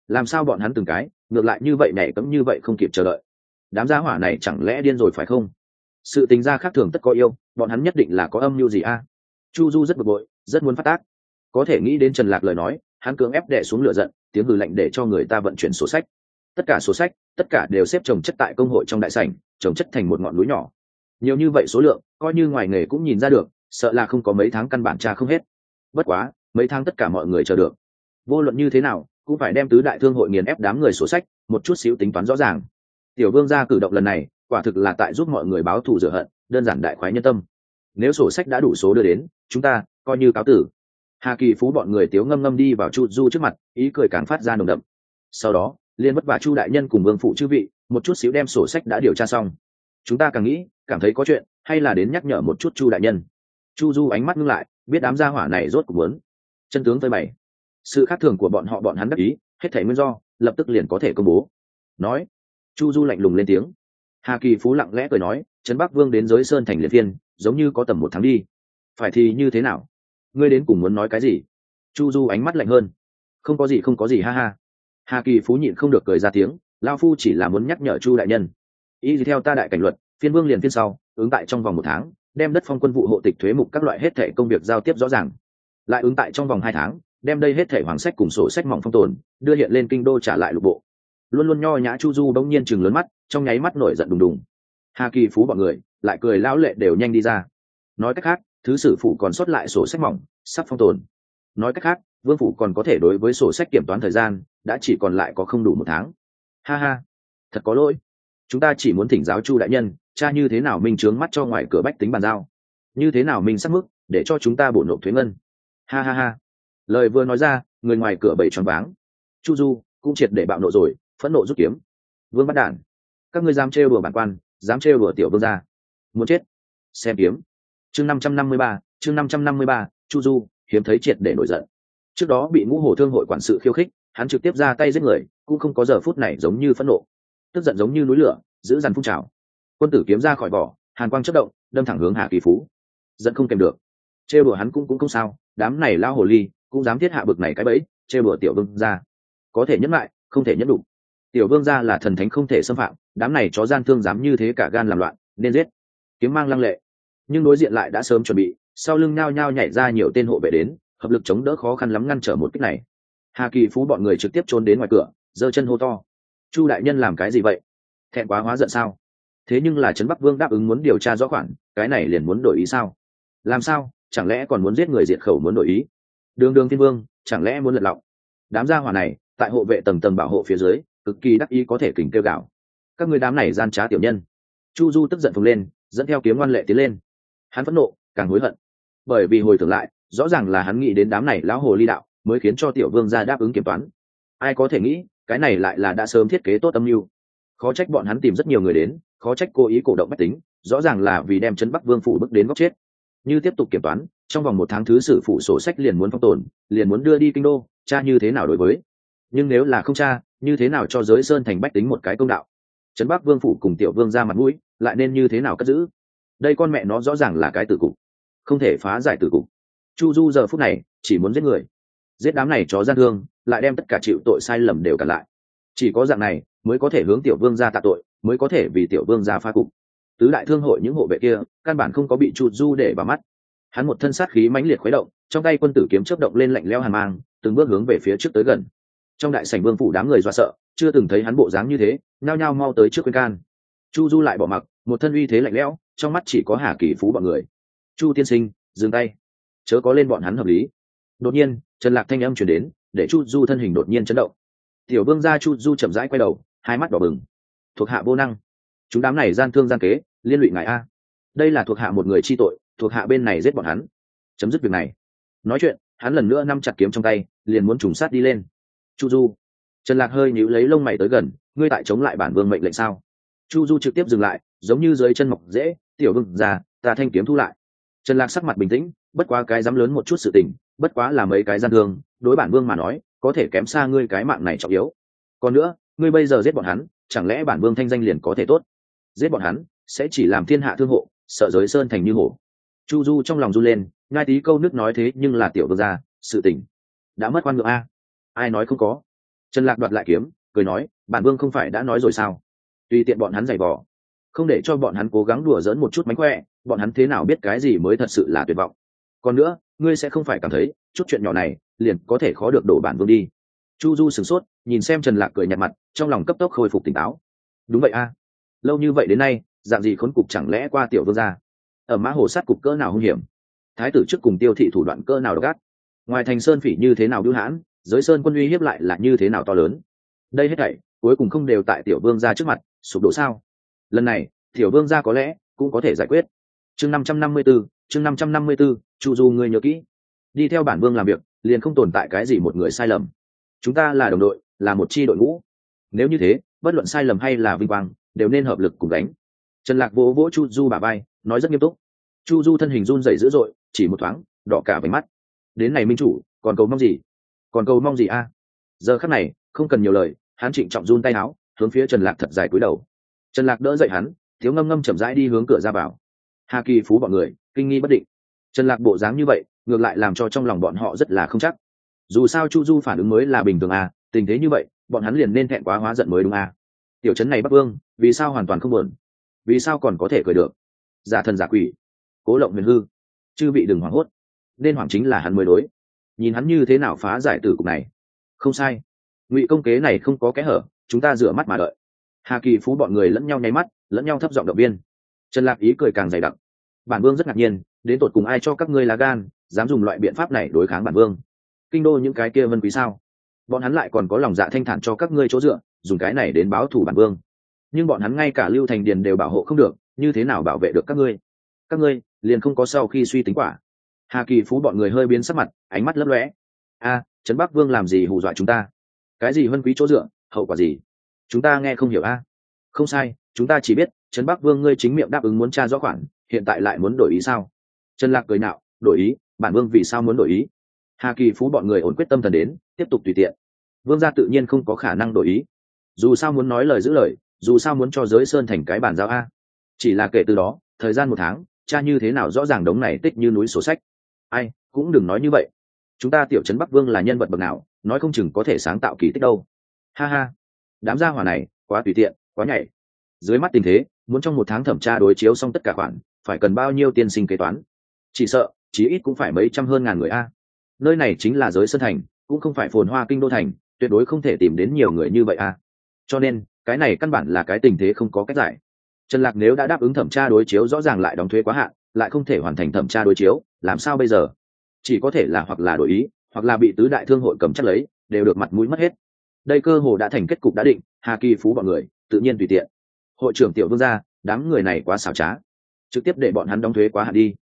làm sao bọn hắn từng cái ngược lại như vậy này, cấm như vậy không kịp chờ đợi? Đám gia hỏa này chẳng lẽ điên rồi phải không? Sự tình gia khác thường tất có yêu bọn hắn nhất định là có âm mưu gì a? Chu du rất bực bội rất muốn phát tác có thể nghĩ đến trần lạc lời nói, hắn cưỡng ép đẻ xuống lửa giận, tiếng hừ lạnh để cho người ta vận chuyển sổ sách. Tất cả sổ sách, tất cả đều xếp trồng chất tại công hội trong đại sảnh, trồng chất thành một ngọn núi nhỏ. Nhiều như vậy số lượng, coi như ngoài nghề cũng nhìn ra được, sợ là không có mấy tháng căn bản tra không hết. Bất quá, mấy tháng tất cả mọi người chờ được. Vô luận như thế nào, cũng phải đem tứ đại thương hội nghiền ép đám người sổ sách, một chút xíu tính toán rõ ràng. Tiểu vương gia cử động lần này, quả thực là tại giúp mọi người báo thù rửa hận, đơn giản đại khoái nhân tâm. Nếu sổ sách đã đủ số đưa đến, chúng ta coi như cáo tử hà kỳ phú bọn người tiếu ngâm ngâm đi vào chu du trước mặt, ý cười càng phát ra nồng đậm. Sau đó, liên vất vả chu đại nhân cùng vương phụ chư vị, một chút xíu đem sổ sách đã điều tra xong. Chúng ta càng nghĩ, cảm thấy có chuyện, hay là đến nhắc nhở một chút chu đại nhân. Chu du ánh mắt ngưng lại, biết đám gia hỏa này rốt cuộc muốn. Chân tướng phơi bày. Sự khác thường của bọn họ bọn hắn đắc ý, hết thể nguyên do, lập tức liền có thể công bố. Nói, chu du lạnh lùng lên tiếng. Hà kỳ phú lặng lẽ cười nói, trấn bắc vương đến giới sơn thành liệt viên giống như có tầm một tháng đi. Phải thì như thế nào? Ngươi đến cùng muốn nói cái gì? Chu du ánh mắt lạnh hơn. Không có gì, không có gì, ha ha. Hà kỳ phú nhịn không được cười ra tiếng, lao phu chỉ là muốn nhắc nhở chu đại nhân. Ý gì theo ta đại cảnh luật, phiên vương liền phiên sau, ứng tại trong vòng một tháng, đem đất phong quân vụ hộ tịch thuế mục các loại hết thể công việc giao tiếp rõ ràng. Lại ứng tại trong vòng hai tháng, đem đây hết thể hoàng sách cùng sổ sách mỏng phong tồn, đưa hiện lên kinh đô trả lại lục bộ. Luôn luôn nho nhã chu du bỗng nhiên chừng lớn mắt, trong nháy mắt nổi giận đùng đùng. Hà kỳ phú bọn người, lại cười lão lệ đều nhanh đi ra. Nói cách khác thứ sử phụ còn sót lại sổ sách mỏng, sắp phong tồn. Nói cách khác, vương phủ còn có thể đối với sổ sách kiểm toán thời gian, đã chỉ còn lại có không đủ một tháng. Ha ha, thật có lỗi. Chúng ta chỉ muốn thỉnh giáo chu đại nhân, cha như thế nào minh trướng mắt cho ngoài cửa bách tính bàn giao. Như thế nào minh sắc mức, để cho chúng ta bổ nộp thuế ngân. Ha ha ha. Lời vừa nói ra, người ngoài cửa bảy tròn váng. Chu du cũng triệt để bạo nộ rồi, phẫn nộ rút kiếm. Vương bắt đản, các ngươi dám trêu đùa bản quan, dám trêu đùa tiểu vương gia. Muốn chết. Xem kiếm chương năm trăm năm mươi ba, chương năm trăm năm mươi ba, chu du, hiếm thấy triệt để nổi giận. Trước đó bị ngũ hồ thương hội quản sự khiêu khích, hắn trực tiếp ra tay giết người, cũng không có giờ phút này giống như phẫn nộ. Tức giận giống như núi lửa, giữ dằn phun trào. Quân tử kiếm ra khỏi vỏ, hàn quang chất động, đâm thẳng hướng hà kỳ phú. Giận không kèm được. Trêu đùa hắn cũng cũng không sao, đám này lao hồ ly cũng dám thiết hạ bực này cái bẫy, trêu đùa tiểu vương ra có thể nhẫn lại, không thể nhẫn đủ. Tiểu vương ra là thần thánh không thể xâm phạm, đám này chó gian thương dám như thế cả gan làm loạn, nên giết. Kiếm mang lăng lệ nhưng đối diện lại đã sớm chuẩn bị, sau lưng nhao nhao nhảy ra nhiều tên hộ vệ đến, hợp lực chống đỡ khó khăn lắm ngăn trở một kích này. Hà kỳ phú bọn người trực tiếp trốn đến ngoài cửa, giơ chân hô to. Chu đại nhân làm cái gì vậy? Thẹn quá hóa giận sao? Thế nhưng là trấn bắc vương đáp ứng muốn điều tra rõ khoản, cái này liền muốn đổi ý sao? Làm sao? Chẳng lẽ còn muốn giết người diệt khẩu muốn đổi ý? Đường đường thiên vương, chẳng lẽ muốn lật lọng? Đám gia hỏa này, tại hộ vệ tầng tầng bảo hộ phía dưới, cực kỳ đắc ý có thể kình kêu gạo các người đám này gian trá tiểu nhân. Chu du tức giận phùng lên, dẫn theo kiếm ngoan lệ tiến lên hắn phẫn nộ, càng hối hận. Bởi vì hồi tưởng lại, rõ ràng là hắn nghĩ đến đám này lão hồ ly đạo mới khiến cho tiểu vương ra đáp ứng kiểm toán. Ai có thể nghĩ, cái này lại là đã sớm thiết kế tốt âm mưu. Khó trách bọn hắn tìm rất nhiều người đến, khó trách cố ý cổ động bách tính, rõ ràng là vì đem chân bắc vương phủ bước đến góc chết. Như tiếp tục kiểm toán, trong vòng một tháng thứ sử phụ sổ sách liền muốn phong tồn, liền muốn đưa đi kinh đô, cha như thế nào đối với? Nhưng nếu là không cha, như thế nào cho giới sơn thành bách tính một cái công đạo? Trấn bắc vương phủ cùng tiểu vương ra mặt mũi, lại nên như thế nào cất giữ? Đây con mẹ nó rõ ràng là cái tử cục. Không thể phá giải tử cục. Chu du giờ phút này chỉ muốn giết người. Giết đám này chó gian thương, lại đem tất cả chịu tội sai lầm đều cả lại. Chỉ có dạng này mới có thể hướng tiểu vương ra tạ tội, mới có thể vì tiểu vương ra phá cục. Tứ đại thương hội những hộ vệ kia, căn bản không có bị chu du để vào mắt. Hắn một thân sát khí mãnh liệt khuấy động, trong tay quân tử kiếm chớp động lên lạnh leo hàn mang, từng bước hướng về phía trước tới gần. Trong đại sảnh vương phủ đám người do sợ, chưa từng thấy hắn bộ dáng như thế, nhao nhao mau tới trước khuyên can. Chu du lại bỏ mặc, một thân uy thế lạnh lẽo trong mắt chỉ có hà kỳ phú bọn người. Chu tiên sinh, dừng tay. Chớ có lên bọn hắn hợp lý. Đột nhiên, trần lạc thanh âm chuyển đến, để chu du thân hình đột nhiên chấn động. Tiểu vương gia chu du chậm rãi quay đầu, hai mắt đỏ bừng. Thuộc hạ vô năng. Chúng đám này gian thương gian kế, liên lụy ngài a. Đây là thuộc hạ một người chi tội, thuộc hạ bên này giết bọn hắn. Chấm dứt việc này. Nói chuyện, hắn lần nữa nắm chặt kiếm trong tay, liền muốn trùng sát đi lên. Chu du. Trần lạc hơi nhíu lấy lông mày tới gần, ngươi tại chống lại bản vương mệnh lệnh sao? Chu du trực tiếp dừng lại, giống như dưới chân mọc dễ tiểu vương ra ta thanh kiếm thu lại. Trần lạc sắc mặt bình tĩnh, bất quá cái dám lớn một chút sự tình, bất quá là mấy cái gian thương, đối bản vương mà nói, có thể kém xa ngươi cái mạng này trọng yếu. Còn nữa, ngươi bây giờ giết bọn hắn, chẳng lẽ bản vương thanh danh liền có thể tốt? Giết bọn hắn, sẽ chỉ làm thiên hạ thương hộ, sợ giới sơn thành như hổ. Chu du trong lòng run lên ngai tí câu nước nói thế nhưng là tiểu vương gia, sự tình đã mất quan ngựa a. Ai nói không có? Trần lạc đoạt lại kiếm, cười nói, bản vương không phải đã nói rồi sao? Tùy tiện bọn hắn giày vò không để cho bọn hắn cố gắng đùa dỡn một chút mánh khỏe, bọn hắn thế nào biết cái gì mới thật sự là tuyệt vọng. Còn nữa, ngươi sẽ không phải cảm thấy, chút chuyện nhỏ này, liền có thể khó được đổ bản vương đi. Chu du sửng sốt, nhìn xem trần lạc cười nhạt mặt, trong lòng cấp tốc khôi phục tỉnh táo. Đúng vậy a. Lâu như vậy đến nay, dạng gì khốn cục chẳng lẽ qua tiểu vương gia? Ở mã hồ sát cục cỡ nào hung hiểm? Thái tử trước cùng tiêu thị thủ đoạn cỡ nào độc ác? Ngoài thành sơn phỉ như thế nào đưu hãn, giới sơn quân uy hiếp lại là như thế nào to lớn? Đây hết thảy, cuối cùng không đều tại tiểu vương gia trước mặt, sụp đổ sao? Lần này, tiểu vương gia có lẽ cũng có thể giải quyết. Chương năm trăm năm mươi b ố chương năm trăm năm mươi b ố chu du ngươi nhớ kỹ. Đi theo bản vương làm việc, liền không tồn tại cái gì một người sai lầm. Chúng ta là đồng đội, là một chi đội ngũ. Nếu như thế, bất luận sai lầm hay là vinh quang, đều nên hợp lực cùng đánh. Trần lạc vỗ vỗ chu du bà bay nói rất nghiêm túc. Chu du thân hình run rẩy dữ dội, chỉ một thoáng, đỏ cả váy mắt. Đến này minh chủ, còn cầu mong gì? Còn cầu mong gì a? Giờ khắc này, không cần nhiều lời, hắn trịnh trọng run tay áo hướng phía trần lạc thật dài cúi đầu trần lạc đỡ dậy hắn, thiếu ngâm ngâm chậm rãi đi hướng cửa ra vào. Hà kỳ phú bọn người, kinh nghi bất định. Trần lạc bộ dáng như vậy, ngược lại làm cho trong lòng bọn họ rất là không chắc. Dù sao chu du phản ứng mới là bình thường à tình thế như vậy, bọn hắn liền nên thẹn quá hóa giận mới đúng à. Tiểu trấn này bắc vương, vì sao hoàn toàn không buồn? Vì sao còn có thể cười được? Giả thần giả quỷ. Cố lộng huyền hư. Chư vị đừng hoảng hốt. Nên hoảng chính là hắn mới đối. Nhìn hắn như thế nào phá giải tử cục này. Không sai. Ngụy công kế này không có kẽ hở, chúng ta rửa mắt mà đợi hà kỳ phú bọn người lẫn nhau nháy mắt, lẫn nhau thấp giọng động viên. Trần lạc ý cười càng dày đặc. Bản vương rất ngạc nhiên, đến tột cùng ai cho các ngươi lá gan, dám dùng loại biện pháp này đối kháng bản vương? Kinh đô những cái kia vân quý sao? Bọn hắn lại còn có lòng dạ thanh thản cho các ngươi chỗ dựa, dùng cái này đến báo thù bản vương. Nhưng bọn hắn ngay cả lưu thành điền đều bảo hộ không được, như thế nào bảo vệ được các ngươi? Các ngươi liền không có sau khi suy tính quả. Hà kỳ phú bọn người hơi biến sắc mặt, ánh mắt lấp lóe. A, trấn bắc vương làm gì hù dọa chúng ta? Cái gì vân quý chỗ dựa, hậu quả gì? Chúng ta nghe không hiểu a. Không sai, chúng ta chỉ biết, trấn bắc vương ngươi chính miệng đáp ứng muốn tra rõ khoản, hiện tại lại muốn đổi ý sao? Trần lạc cười nạo, đổi ý, bản vương vì sao muốn đổi ý? Hà kỳ phú bọn người ổn quyết tâm thần đến, tiếp tục tùy tiện. Vương gia tự nhiên không có khả năng đổi ý. Dù sao muốn nói lời giữ lời, dù sao muốn cho giới sơn thành cái bản giao a. Chỉ là kể từ đó, thời gian một tháng, cha như thế nào rõ ràng đống này tích như núi sổ sách. Ai, cũng đừng nói như vậy. Chúng ta tiểu trấn bắc vương là nhân vật bậc nào, nói không chừng có thể sáng tạo kỳ tích đâu. Ha ha đám gia hỏa này quá tùy tiện, quá nhảy dưới mắt tình thế, muốn trong một tháng thẩm tra đối chiếu xong tất cả khoản, phải cần bao nhiêu tiên sinh kế toán? Chỉ sợ, chí ít cũng phải mấy trăm hơn ngàn người a. Nơi này chính là giới sơn thành, cũng không phải phồn hoa kinh đô thành, tuyệt đối không thể tìm đến nhiều người như vậy a. Cho nên, cái này căn bản là cái tình thế không có cách giải. Trần lạc nếu đã đáp ứng thẩm tra đối chiếu rõ ràng lại đóng thuế quá hạn, lại không thể hoàn thành thẩm tra đối chiếu, làm sao bây giờ? Chỉ có thể là hoặc là đổi ý, hoặc là bị tứ đại thương hội cầm chắc lấy, đều được mặt mũi mất hết đây cơ hồ đã thành kết cục đã định, hà kỳ phú bọn người, tự nhiên tùy tiện. Hội trưởng tiểu vương gia, đám người này quá xảo trá. Trực tiếp để bọn hắn đóng thuế quá hạn đi.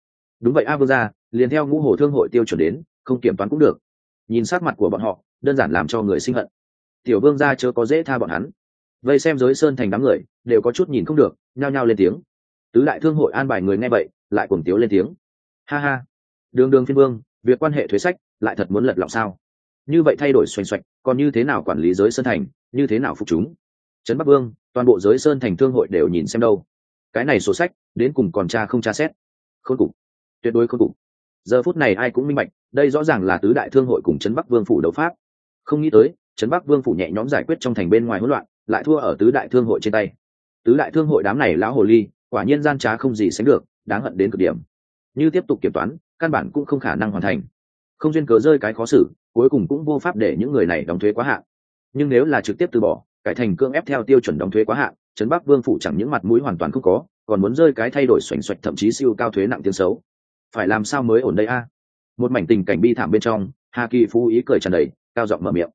Đúng vậy, a vương gia, liền theo ngũ hồ thương hội tiêu chuẩn đến, không kiểm toán cũng được. Nhìn sát mặt của bọn họ, đơn giản làm cho người sinh hận. Tiểu vương gia chớ có dễ tha bọn hắn. Vây xem giới sơn thành đám người, đều có chút nhìn không được, nhao nhao lên tiếng. Tứ đại thương hội an bài người nghe vậy, lại cùng tiếu lên tiếng. Ha ha. Đường đường phiên vương, việc quan hệ thuế sách, lại thật muốn lật lọng sao? Như vậy thay đổi xoành xoạch, còn như thế nào quản lý giới sơn thành, như thế nào phục chúng? Trấn bắc vương, toàn bộ giới sơn thành thương hội đều nhìn xem đâu. Cái này sổ sách, đến cùng còn cha không tra xét. Không cục. Tuyệt đối không cục. Giờ phút này ai cũng minh bạch, đây rõ ràng là tứ đại thương hội cùng trấn bắc vương phủ đấu pháp. Không nghĩ tới, trấn bắc vương phủ nhẹ nhõm giải quyết trong thành bên ngoài hỗn loạn, lại thua ở tứ đại thương hội trên tay. Tứ đại thương hội đám này lão hồ ly, quả nhiên gian trá không gì sánh được, đáng hận đến cực điểm. Như tiếp tục kiểm toán, căn bản cũng không khả năng hoàn thành không duyên cớ rơi cái khó xử, cuối cùng cũng vô pháp để những người này đóng thuế quá hạn. Nhưng nếu là trực tiếp từ bỏ, cải thành cương ép theo tiêu chuẩn đóng thuế quá hạn, trấn bắc vương phủ chẳng những mặt mũi hoàn toàn không có, còn muốn rơi cái thay đổi xoành xoạch thậm chí siêu cao thuế nặng tiếng xấu. Phải làm sao mới ổn đây a? Một mảnh tình cảnh bi thảm bên trong, hà kỳ phú ý cười tràn đầy, cao giọng mở miệng.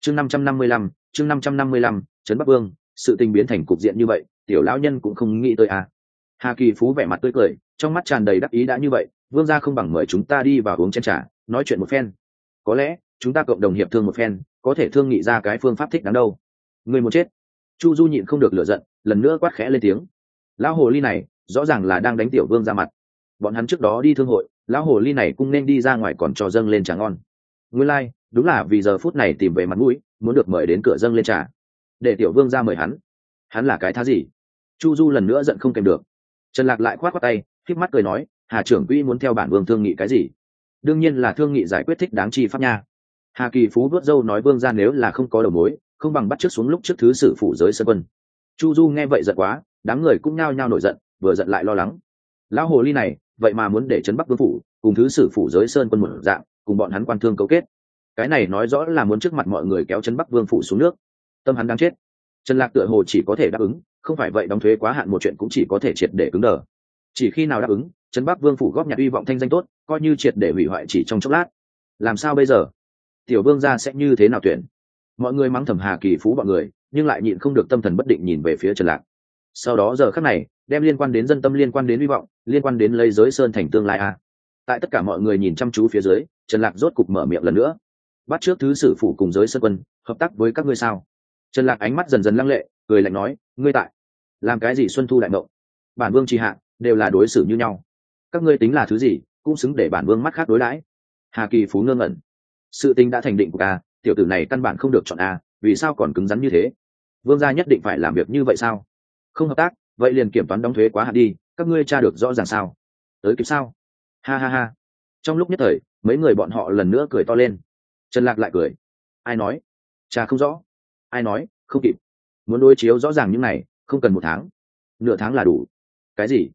Chương năm trăm năm mươi lăm, chương năm trăm năm mươi lăm, trấn bắc vương, sự tình biến thành cục diện như vậy, tiểu lão nhân cũng không nghĩ tới à. hà kỳ phú vẻ mặt tươi cười, trong mắt tràn đầy đắc ý đã như vậy, vương gia không bằng mời chúng ta đi vào uống chén trà nói chuyện một phen. Có lẽ chúng ta cộng đồng hiệp thương một phen có thể thương nghị ra cái phương pháp thích đáng đâu. Người muốn chết. Chu du nhịn không được lựa giận lần nữa quát khẽ lên tiếng. Lão hồ ly này rõ ràng là đang đánh tiểu vương ra mặt. Bọn hắn trước đó đi thương hội lão hồ ly này cũng nên đi ra ngoài còn trò dâng lên trà ngon. Nguyên lai、like, đúng là vì giờ phút này tìm về mặt mũi muốn được mời đến cửa dâng lên trà. Để tiểu vương ra mời hắn. Hắn là cái thá gì? Chu du lần nữa giận không kèm được. Trần lạc lại khoát khoát tay k mắt cười nói hà trưởng quỹ muốn theo bản vương thương nghị cái gì? Đương nhiên là thương nghị giải quyết thích đáng chi pháp nha. Hà kỳ phú vớt dâu nói vương ra nếu là không có đầu mối, không bằng bắt trước xuống lúc trước thứ sử phủ giới sân quân. Chu du nghe vậy giận quá, đám người cũng nhao nhao nổi giận, vừa giận lại lo lắng. Lão hồ ly này, vậy mà muốn để trấn bắc vương phủ, cùng thứ sử phủ giới sơn quân một dạng, cùng bọn hắn quan thương cấu kết. Cái này nói rõ là muốn trước mặt mọi người kéo trấn bắc vương phủ xuống nước. Tâm hắn đang chết. Trần lạc tựa hồ chỉ có thể đáp ứng, không phải vậy đóng thuế quá hạn một chuyện cũng chỉ có thể triệt để cứng đờ. Chỉ khi nào đáp ứng, trấn bắc vương phủ góp nhặt hy vọng thanh danh tốt coi như triệt để hủy hoại chỉ trong chốc lát. Làm sao bây giờ? Tiểu vương gia sẽ như thế nào tuyển? Mọi người mắng thầm hà kỳ phú bọn người, nhưng lại nhịn không được tâm thần bất định nhìn về phía trần lạc. Sau đó giờ khắc này, đem liên quan đến dân tâm, liên quan đến hy vọng, liên quan đến lấy giới sơn thành tương lai a. Tại tất cả mọi người nhìn chăm chú phía dưới, trần lạc rốt cục mở miệng lần nữa. Bắt trước thứ sử phủ cùng giới sơn quân, hợp tác với các ngươi sao? Trần lạc ánh mắt dần dần lăng lệ, cười lạnh nói, ngươi tại làm cái gì xuân thu đại mộng? Bản vương trì hạ, đều là đối xử như nhau. Các ngươi tính là thứ gì? Cũng xứng để bản vương mắt khác đối đãi. Hà kỳ phú ngơ ngẩn. Sự tình đã thành định của ca tiểu tử này căn bản không được chọn a, vì sao còn cứng rắn như thế? Vương gia nhất định phải làm việc như vậy sao? Không hợp tác, vậy liền kiểm toán đóng thuế quá hạn đi, các ngươi tra được rõ ràng sao? Tới kịp sao? Ha ha ha. Trong lúc nhất thời, mấy người bọn họ lần nữa cười to lên. Trần lạc lại cười. Ai nói? Cha không rõ. Ai nói? Không kịp. Muốn đối chiếu rõ ràng những này, không cần một tháng. Nửa tháng là đủ. Cái gì?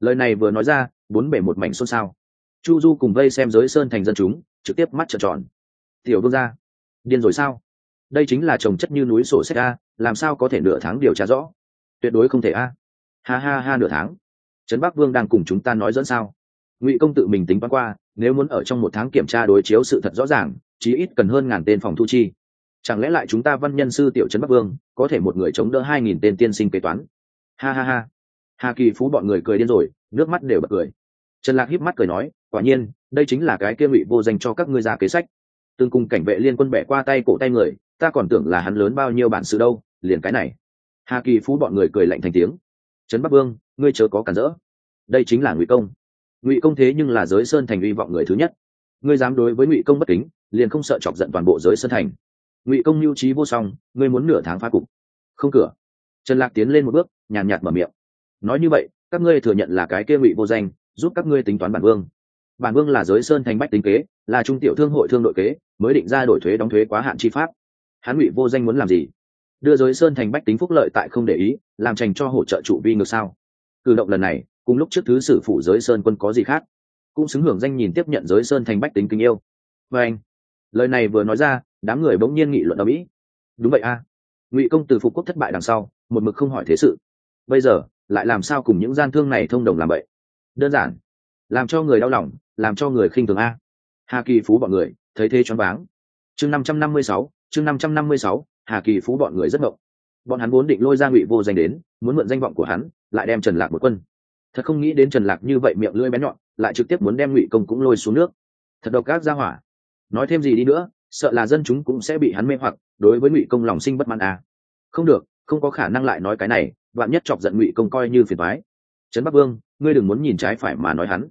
Lời này vừa nói ra, bốn bể một mảnh xôn xao chu du cùng vây xem giới sơn thành dân chúng, trực tiếp mắt trợn tròn. Tiểu vương gia, điên rồi sao? Đây chính là trồng chất như núi sổ sách a, làm sao có thể nửa tháng điều tra rõ? Tuyệt đối không thể a. Ha ha ha, nửa tháng. Trấn bắc vương đang cùng chúng ta nói dẫn sao? Ngụy công tự mình tính toán qua, nếu muốn ở trong một tháng kiểm tra đối chiếu sự thật rõ ràng, chí ít cần hơn ngàn tên phòng thu chi. Chẳng lẽ lại chúng ta văn nhân sư tiểu trấn bắc vương, có thể một người chống đỡ hai nghìn tên tiên sinh kế toán? Ha ha ha. Hà kỳ phú bọn người cười điên rồi, nước mắt đều bật cười. Trần lạc híp mắt cười nói quả nhiên, đây chính là cái kia ngụy vô danh cho các ngươi ra kế sách. Tương cùng cảnh vệ liên quân bẻ qua tay cổ tay người, ta còn tưởng là hắn lớn bao nhiêu bản sự đâu, liền cái này. Hà kỳ phú bọn người cười lạnh thành tiếng. Trấn bắc vương, ngươi chớ có cản rỡ. Đây chính là ngụy công. Ngụy công thế nhưng là giới sơn thành hy vọng người thứ nhất. Ngươi dám đối với ngụy công bất kính, liền không sợ chọc giận toàn bộ giới sơn thành. Ngụy công mưu trí vô song, ngươi muốn nửa tháng phá cục. Không cửa. Trần lạc tiến lên một bước, nhàn nhạt mở miệng. Nói như vậy, các ngươi thừa nhận là cái kia ngụy vô danh, giúp các ngươi tính toán bản vương bản vương là giới sơn thành bách tính kế, là trung tiểu thương hội thương đội kế, mới định ra đổi thuế đóng thuế quá hạn chi pháp. Hắn ngụy vô danh muốn làm gì? Đưa giới sơn thành bách tính phúc lợi tại không để ý, làm trành cho hỗ trợ trụ vi ngược sao? Cử động lần này, cùng lúc trước thứ sử phủ giới sơn quân có gì khác? Cũng xứng hưởng danh nhìn tiếp nhận giới sơn thành bách tính kính yêu. Và anh, lời này vừa nói ra, đám người bỗng nhiên nghị luận ở mỹ. Đúng vậy a. Ngụy công từ phục quốc thất bại đằng sau, một mực không hỏi thế sự. Bây giờ, lại làm sao cùng những gian thương này thông đồng làm vậy? Đơn giản làm cho người đau lòng, làm cho người khinh thường a. Hà kỳ phú bọn người, thấy thế choáng váng. Chương năm trăm năm mươi sáu, chương năm trăm năm mươi sáu, hà kỳ phú bọn người rất ngộng. Bọn hắn vốn định lôi ra ngụy vô danh đến, muốn mượn danh vọng của hắn, lại đem trần lạc một quân. Thật không nghĩ đến trần lạc như vậy miệng lưỡi bén nhọn, lại trực tiếp muốn đem ngụy công cũng lôi xuống nước. Thật độc ác ra hỏa. Nói thêm gì đi nữa, sợ là dân chúng cũng sẽ bị hắn mê hoặc, đối với ngụy công lòng sinh bất mãn à. không được, không có khả năng lại nói cái này, vạn nhất chọc giận ngụy công coi như phiền thoái trấn bắc vương, ngươi đừng muốn nhìn trái phải mà nói hắn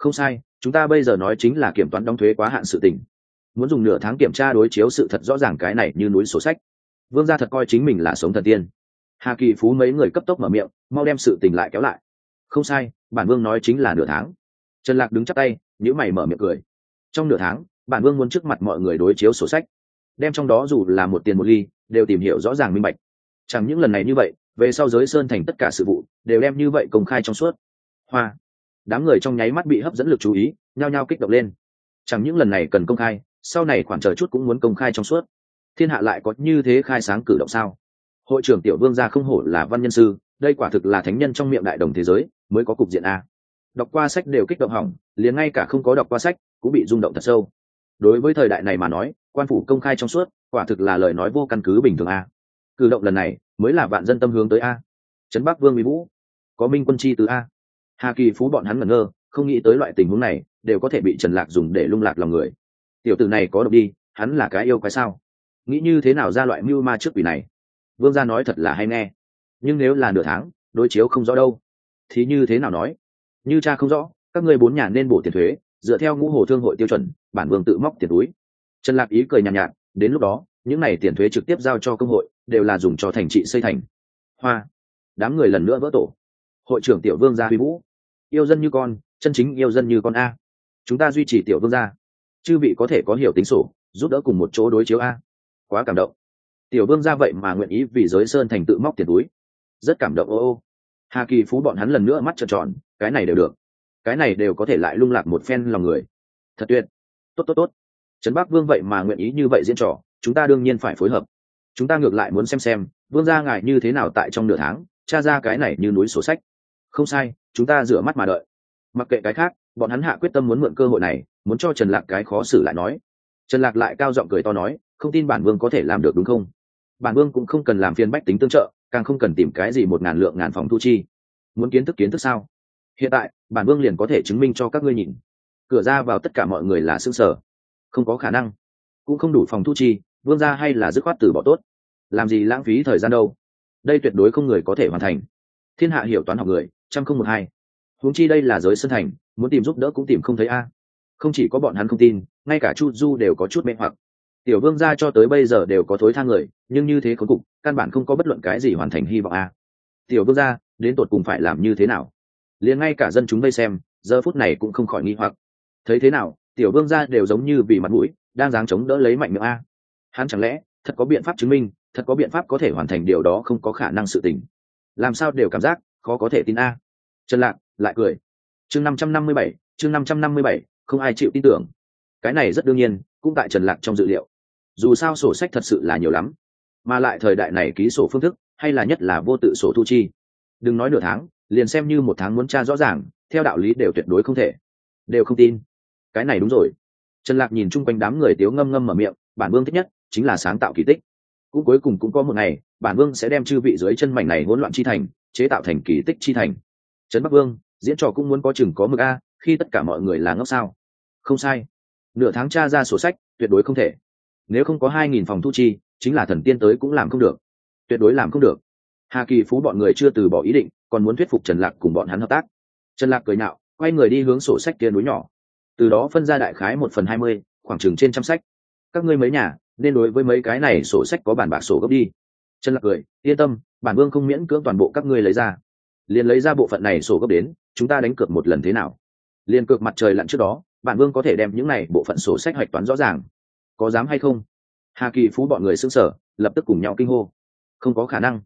không sai, chúng ta bây giờ nói chính là kiểm toán đóng thuế quá hạn sự tình. Muốn dùng nửa tháng kiểm tra đối chiếu sự thật rõ ràng cái này như núi sổ sách. Vương gia thật coi chính mình là sống thần tiên. Hà kỳ phú mấy người cấp tốc mở miệng, mau đem sự tình lại kéo lại. Không sai, bản vương nói chính là nửa tháng. Trần lạc đứng chắc tay nhữ mày mở miệng cười. Trong nửa tháng, bản vương muốn trước mặt mọi người đối chiếu sổ sách. Đem trong đó dù là một tiền một ly, đều tìm hiểu rõ ràng minh bạch. Chẳng những lần này như vậy, về sau giới sơn thành tất cả sự vụ, đều đem như vậy công khai trong suốt. Hoa đám người trong nháy mắt bị hấp dẫn lực chú ý, nhao nhao kích động lên. Chẳng những lần này cần công khai, sau này khoảng chờ chút cũng muốn công khai trong suốt. Thiên hạ lại có như thế khai sáng cử động sao? Hội trưởng tiểu vương gia không hổ là văn nhân sư, đây quả thực là thánh nhân trong miệng đại đồng thế giới, mới có cục diện a. Đọc qua sách đều kích động hỏng, liền ngay cả không có đọc qua sách, cũng bị rung động thật sâu. Đối với thời đại này mà nói, quan phủ công khai trong suốt, quả thực là lời nói vô căn cứ bình thường a. Cử động lần này, mới là vạn dân tâm hướng tới a. Trấn bắc vương mỹ vũ. Có minh quân chi từ a hà kỳ phú bọn hắn ngẩn ngơ không nghĩ tới loại tình huống này đều có thể bị trần lạc dùng để lung lạc lòng người. Tiểu tử này có độc đi hắn là cái yêu cái sao? Nghĩ như thế nào ra loại mưu ma trước quỷ này? Vương gia nói thật là hay nghe. Nhưng nếu là nửa tháng đối chiếu không rõ đâu. Thì như thế nào nói? Như cha không rõ các ngươi bốn nhà nên bổ tiền thuế dựa theo ngũ hồ thương hội tiêu chuẩn bản vương tự móc tiền túi. Trần lạc ý cười nhàn nhạt, nhạt đến lúc đó những này tiền thuế trực tiếp giao cho công hội đều là dùng cho thành trị xây thành. Hoa. Đám người lần nữa vỡ tổ. Hội trưởng tiểu vương gia huy vũ yêu dân như con, chân chính yêu dân như con a. Chúng ta duy trì tiểu vương gia. Chư vị có thể có hiểu tính sổ, giúp đỡ cùng một chỗ đối chiếu a. Quá cảm động. Tiểu vương gia vậy mà nguyện ý vì giới sơn thành tự móc tiền túi. Rất cảm động, ô ô. Hà kỳ phú bọn hắn lần nữa mắt trợn tròn, cái này đều được. Cái này đều có thể lại lung lạc một phen lòng người. Thật tuyệt. Tốt tốt tốt. Trấn bắc vương vậy mà nguyện ý như vậy diễn trò, chúng ta đương nhiên phải phối hợp. Chúng ta ngược lại muốn xem xem, vương gia ngài như thế nào tại trong nửa tháng, tra ra cái này như núi sổ sách không sai, chúng ta rửa mắt mà đợi. Mặc kệ cái khác, bọn hắn hạ quyết tâm muốn mượn cơ hội này, muốn cho trần lạc cái khó xử lại nói. Trần lạc lại cao giọng cười to nói, không tin bản vương có thể làm được đúng không? Bản vương cũng không cần làm phiên bách tính tương trợ, càng không cần tìm cái gì một ngàn lượng ngàn phòng thu chi. Muốn kiến thức kiến thức sao? Hiện tại, bản vương liền có thể chứng minh cho các ngươi nhìn. Cửa ra vào tất cả mọi người là xương sở không có khả năng. Cũng không đủ phòng thu chi, vương ra hay là dứt khoát từ bỏ tốt. Làm gì lãng phí thời gian đâu? Đây tuyệt đối không người có thể hoàn thành. Thiên hạ hiểu toán học người trăm không một hai. Huống chi đây là giới sân thành, muốn tìm giúp đỡ cũng tìm không thấy a. Không chỉ có bọn hắn không tin, ngay cả chu du đều có chút mê hoặc. Tiểu vương gia cho tới bây giờ đều có thối thang người, nhưng như thế khốn cục, căn bản không có bất luận cái gì hoàn thành hy vọng a. Tiểu vương gia, đến tột cùng phải làm như thế nào? Liền ngay cả dân chúng đây xem, giờ phút này cũng không khỏi nghi hoặc. Thấy thế nào, tiểu vương gia đều giống như vì mặt mũi, đang dáng chống đỡ lấy mạnh miệng a. Hắn chẳng lẽ, thật có biện pháp chứng minh, thật có biện pháp có thể hoàn thành điều đó không có khả năng sự tình? Làm sao đều cảm giác khó có thể tin a. Trần lạc lại cười. Chương năm trăm năm mươi bảy, chương năm trăm năm mươi bảy, không ai chịu tin tưởng. Cái này rất đương nhiên, cũng tại trần lạc trong dự liệu. Dù sao sổ sách thật sự là nhiều lắm, mà lại thời đại này ký sổ phương thức, hay là nhất là vô tự sổ thu chi. Đừng nói nửa tháng, liền xem như một tháng muốn tra rõ ràng, theo đạo lý đều tuyệt đối không thể. Đều không tin. Cái này đúng rồi. Trần lạc nhìn chung quanh đám người tiếu ngâm ngâm mở miệng, bản vương thích nhất chính là sáng tạo kỳ tích. Cũng cuối cùng cũng có một ngày, bản vương sẽ đem chư vị dưới chân mảnh này hỗn loạn chi thành chế tạo thành kỳ tích chi thành. Trấn bắc vương, diễn trò cũng muốn có chừng có mực a, khi tất cả mọi người là ngốc sao? Không sai. Nửa tháng tra ra sổ sách, tuyệt đối không thể. Nếu không có hai nghìn phòng thu chi, chính là thần tiên tới cũng làm không được. Tuyệt đối làm không được. Hà kỳ phú bọn người chưa từ bỏ ý định, còn muốn thuyết phục trần lạc cùng bọn hắn hợp tác. Trần lạc cười nạo quay người đi hướng sổ sách kia núi nhỏ. Từ đó phân ra đại khái một phần hai mươi, khoảng chừng trên trăm sách. Các ngươi mấy nhà, nên đối với mấy cái này sổ sách có bản bạc sổ gấp đi trần lạc cười, yên tâm, bản vương không miễn cưỡng toàn bộ các ngươi lấy ra. Liền lấy ra bộ phận này sổ gấp đến, chúng ta đánh cược một lần thế nào? Liền cược mặt trời lặn trước đó, bản vương có thể đem những này bộ phận sổ sách hoạch toán rõ ràng. Có dám hay không? Hà kỳ phú bọn người xưng sở lập tức cùng nhau kinh hô. Không có khả năng.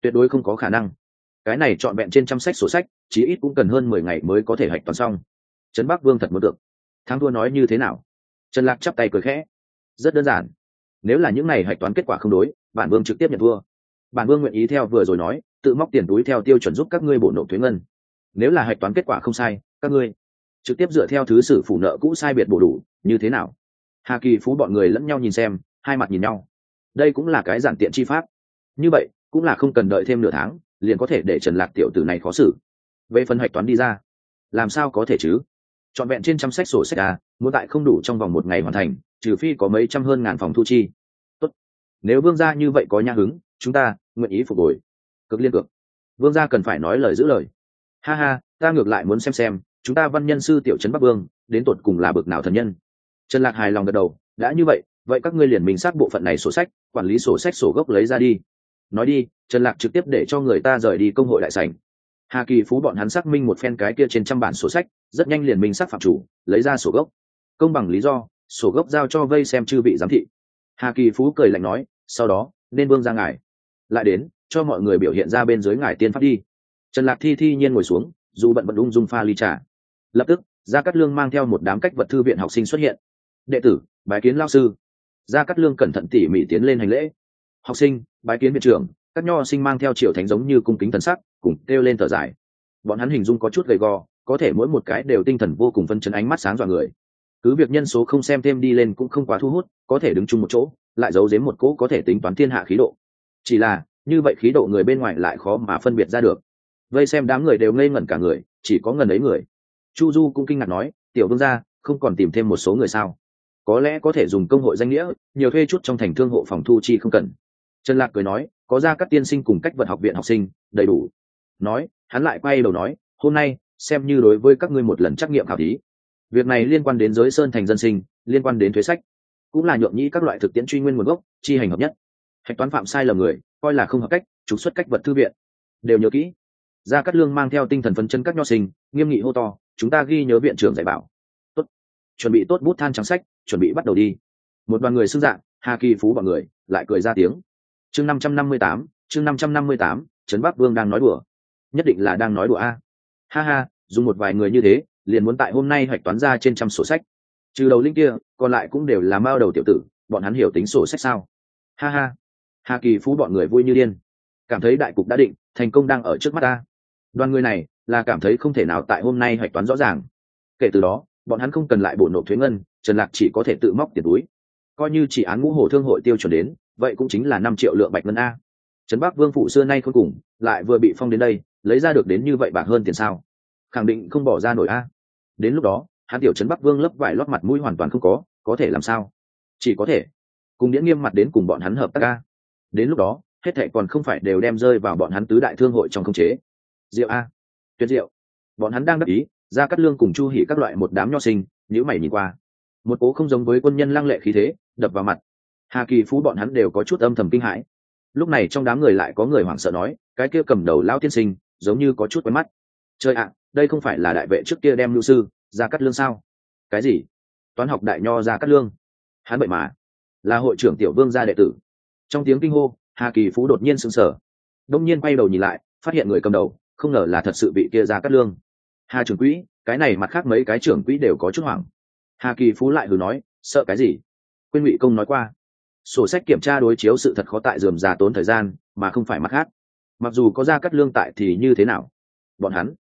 Tuyệt đối không có khả năng. Cái này trọn vẹn trên trăm sách sổ sách, chí ít cũng cần hơn mười ngày mới có thể hạch toán xong. Trấn bắc vương thật muốn được. Thắng thua nói như thế nào? Trần lạc chắp tay cười khẽ. Rất đơn giản. Nếu là những này hạch toán kết quả không đối bản vương trực tiếp nhận thua. Bản vương nguyện ý theo vừa rồi nói, tự móc tiền túi theo tiêu chuẩn giúp các ngươi bổ nộp thuế ngân. Nếu là hạch toán kết quả không sai, các ngươi trực tiếp dựa theo thứ sử phủ nợ cũ sai biệt bổ đủ, như thế nào? Hà kỳ phú bọn người lẫn nhau nhìn xem, hai mặt nhìn nhau. Đây cũng là cái giản tiện chi pháp. Như vậy, cũng là không cần đợi thêm nửa tháng, liền có thể để trần lạc tiểu tử này khó xử. Về phần hạch toán đi ra, làm sao có thể chứ? Trọn vẹn trên trăm sách sổ sách à muốn tại không đủ trong vòng một ngày hoàn thành, trừ phi có mấy trăm hơn ngàn phòng thu chi nếu vương gia như vậy có nha hứng, chúng ta nguyện ý phục hồi. Cực liên cực vương gia cần phải nói lời giữ lời. Ha ha, ta ngược lại muốn xem xem, chúng ta văn nhân sư tiểu trấn bắc vương, đến tột cùng là bực nào thần nhân. Trần lạc hài lòng gật đầu, đã như vậy vậy các ngươi liền mình xác bộ phận này sổ sách, quản lý sổ sách sổ gốc lấy ra đi. Nói đi, trần lạc trực tiếp để cho người ta rời đi công hội đại sảnh. Hà kỳ phú bọn hắn xác minh một phen cái kia trên trăm bản sổ sách, rất nhanh liền minh xác phạm chủ, lấy ra sổ gốc. Công bằng lý do, sổ gốc giao cho vây xem chư vị giám thị hà kỳ phú cười lạnh nói, sau đó, nên vương ra ngài. Lại đến, cho mọi người biểu hiện ra bên dưới ngài tiên pháp đi. Trần lạc thi thi nhiên ngồi xuống, dù bận bận ung dung pha ly trà. Lập tức, gia cát lương mang theo một đám cách vật thư viện học sinh xuất hiện. Đệ tử, bái kiến lao sư. Gia cát lương cẩn thận tỉ mỉ tiến lên hành lễ. Học sinh, bái kiến viện trưởng. Các nho sinh mang theo triệu thánh giống như cung kính thần sắc, cùng kêu lên thở dài. Bọn hắn hình dung có chút gầy gò, có thể mỗi một cái đều tinh thần vô cùng phân chấn ánh mắt sáng dọa người cứ việc nhân số không xem thêm đi lên cũng không quá thu hút, có thể đứng chung một chỗ, lại giấu giếm một cỗ có thể tính toán thiên hạ khí độ. Chỉ là, như vậy khí độ người bên ngoài lại khó mà phân biệt ra được. Vây xem đám người đều ngây ngẩn cả người, chỉ có ngần ấy người. Chu du cũng kinh ngạc nói, tiểu vương gia, không còn tìm thêm một số người sao? Có lẽ có thể dùng công hội danh nghĩa, nhiều thuê chút trong thành thương hộ phòng thu chi không cần. Trần lạc cười nói, có ra các tiên sinh cùng cách vật học viện học sinh, đầy đủ. Nói, hắn lại quay đầu nói, hôm nay, xem như đối với các ngươi một lần trắc nghiệm khảo thí việc này liên quan đến giới sơn thành dân sinh, liên quan đến thuế sách, cũng là nhộn nhĩ các loại thực tiễn truy nguyên nguồn gốc, chi hành hợp nhất. Hạch toán phạm sai lầm người, coi là không hợp cách, trục xuất cách vật thư viện. Đều nhớ kỹ. Gia cát lương mang theo tinh thần phấn chân các nho sinh, nghiêm nghị hô to, chúng ta ghi nhớ viện trưởng dạy bảo. Tốt. Chuẩn bị tốt bút than trắng sách, chuẩn bị bắt đầu đi. Một đoàn người xưng dạng, hà kỳ phú bọn người, lại cười ra tiếng. Chương năm trăm năm mươi tám, chương năm trăm năm mươi tám, trấn bắc vương đang nói đùa. Nhất định là đang nói đùa a. Ha ha, dùng một vài người như thế liền muốn tại hôm nay hoạch toán ra trên trăm sổ sách. Trừ đầu linh kia, còn lại cũng đều là mao đầu tiểu tử, bọn hắn hiểu tính sổ sách sao? Ha ha. Hà kỳ phú bọn người vui như điên. Cảm thấy đại cục đã định, thành công đang ở trước mắt ta. Đoàn người này, là cảm thấy không thể nào tại hôm nay hoạch toán rõ ràng. Kể từ đó, bọn hắn không cần lại bổ nộp thuế ngân, trần lạc chỉ có thể tự móc tiền túi. Coi như chỉ án ngũ hồ thương hội tiêu chuẩn đến, vậy cũng chính là năm triệu lượng bạch ngân a. Trấn bắc vương phụ xưa nay không cùng, lại vừa bị phong đến đây, lấy ra được đến như vậy bạc hơn tiền sao? Khẳng định không bỏ ra nổi a đến lúc đó, hắn tiểu trấn bắc vương lấp vải lót mặt mũi hoàn toàn không có có thể làm sao? Chỉ có thể cùng điễn nghiêm mặt đến cùng bọn hắn hợp tác ca đến lúc đó, hết thệ còn không phải đều đem rơi vào bọn hắn tứ đại thương hội trong không chế. Diệu a. Tuyệt diệu. Bọn hắn đang đắc ý ra cắt lương cùng chu hỉ các loại một đám nho sinh nhữ mày nhìn qua. Một cố không giống với quân nhân lăng lệ khí thế, đập vào mặt. Hà kỳ phú bọn hắn đều có chút âm thầm kinh hãi. Lúc này trong đám người lại có người hoảng sợ nói, cái kia cầm đầu lao tiên sinh, giống như có chút quen mắt. Trời ạ đây không phải là đại vệ trước kia đem lưu sư, ra cắt lương sao? Cái gì? Toán học đại nho ra cắt lương? Hắn vậy mà là hội trưởng tiểu vương gia đệ tử. Trong tiếng kinh hô, hà kỳ phú đột nhiên sững sờ. Đông nhiên quay đầu nhìn lại, phát hiện người cầm đầu, không ngờ là thật sự bị kia ra cắt lương. Hà trưởng quỹ, cái này mặt khác mấy cái trưởng quỹ đều có chút hoảng. Hà kỳ phú lại hừ nói, sợ cái gì? Quyên ngụy công nói qua, sổ sách kiểm tra đối chiếu sự thật khó tại dườm già tốn thời gian, mà không phải mặt khác. Mặc dù có ra cắt lương tại thì như thế nào? Bọn hắn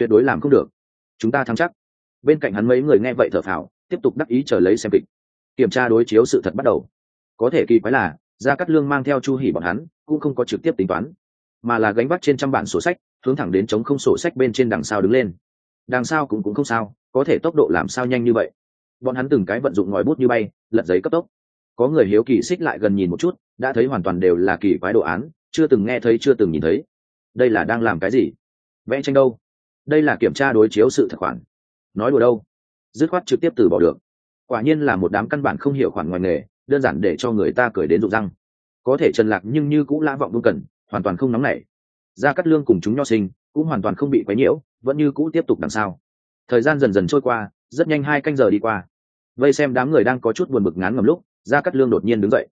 tuyệt đối làm không được. Chúng ta thắng chắc. Bên cạnh hắn mấy người nghe vậy thở phào, tiếp tục đắc ý chờ lấy xem kịch. Kiểm tra đối chiếu sự thật bắt đầu. Có thể kỳ quái là, gia cắt lương mang theo chu hỉ bọn hắn, cũng không có trực tiếp tính toán, mà là gánh vác trên trăm bản sổ sách, hướng thẳng đến chống không sổ sách bên trên đằng sau đứng lên. Đằng sau cũng cũng không sao, có thể tốc độ làm sao nhanh như vậy. Bọn hắn từng cái vận dụng ngòi bút như bay, lật giấy cấp tốc. Có người hiếu kỳ xích lại gần nhìn một chút, đã thấy hoàn toàn đều là kỳ quái đồ án, chưa từng nghe thấy, chưa từng nhìn thấy. Đây là đang làm cái gì? Vẽ tranh đâu? Đây là kiểm tra đối chiếu sự thật khoản. Nói đùa đâu? Dứt khoát trực tiếp từ bỏ được. Quả nhiên là một đám căn bản không hiểu khoản ngoài nghề, đơn giản để cho người ta cười đến rụng răng. Có thể trần lạc nhưng như cũng lã vọng luôn cần, hoàn toàn không nóng nảy. Ra cắt lương cùng chúng nho sinh, cũng hoàn toàn không bị quấy nhiễu, vẫn như cũ tiếp tục đằng sau. Thời gian dần dần trôi qua, rất nhanh hai canh giờ đi qua. Vây xem đám người đang có chút buồn bực ngán ngầm lúc, ra cắt lương đột nhiên đứng dậy.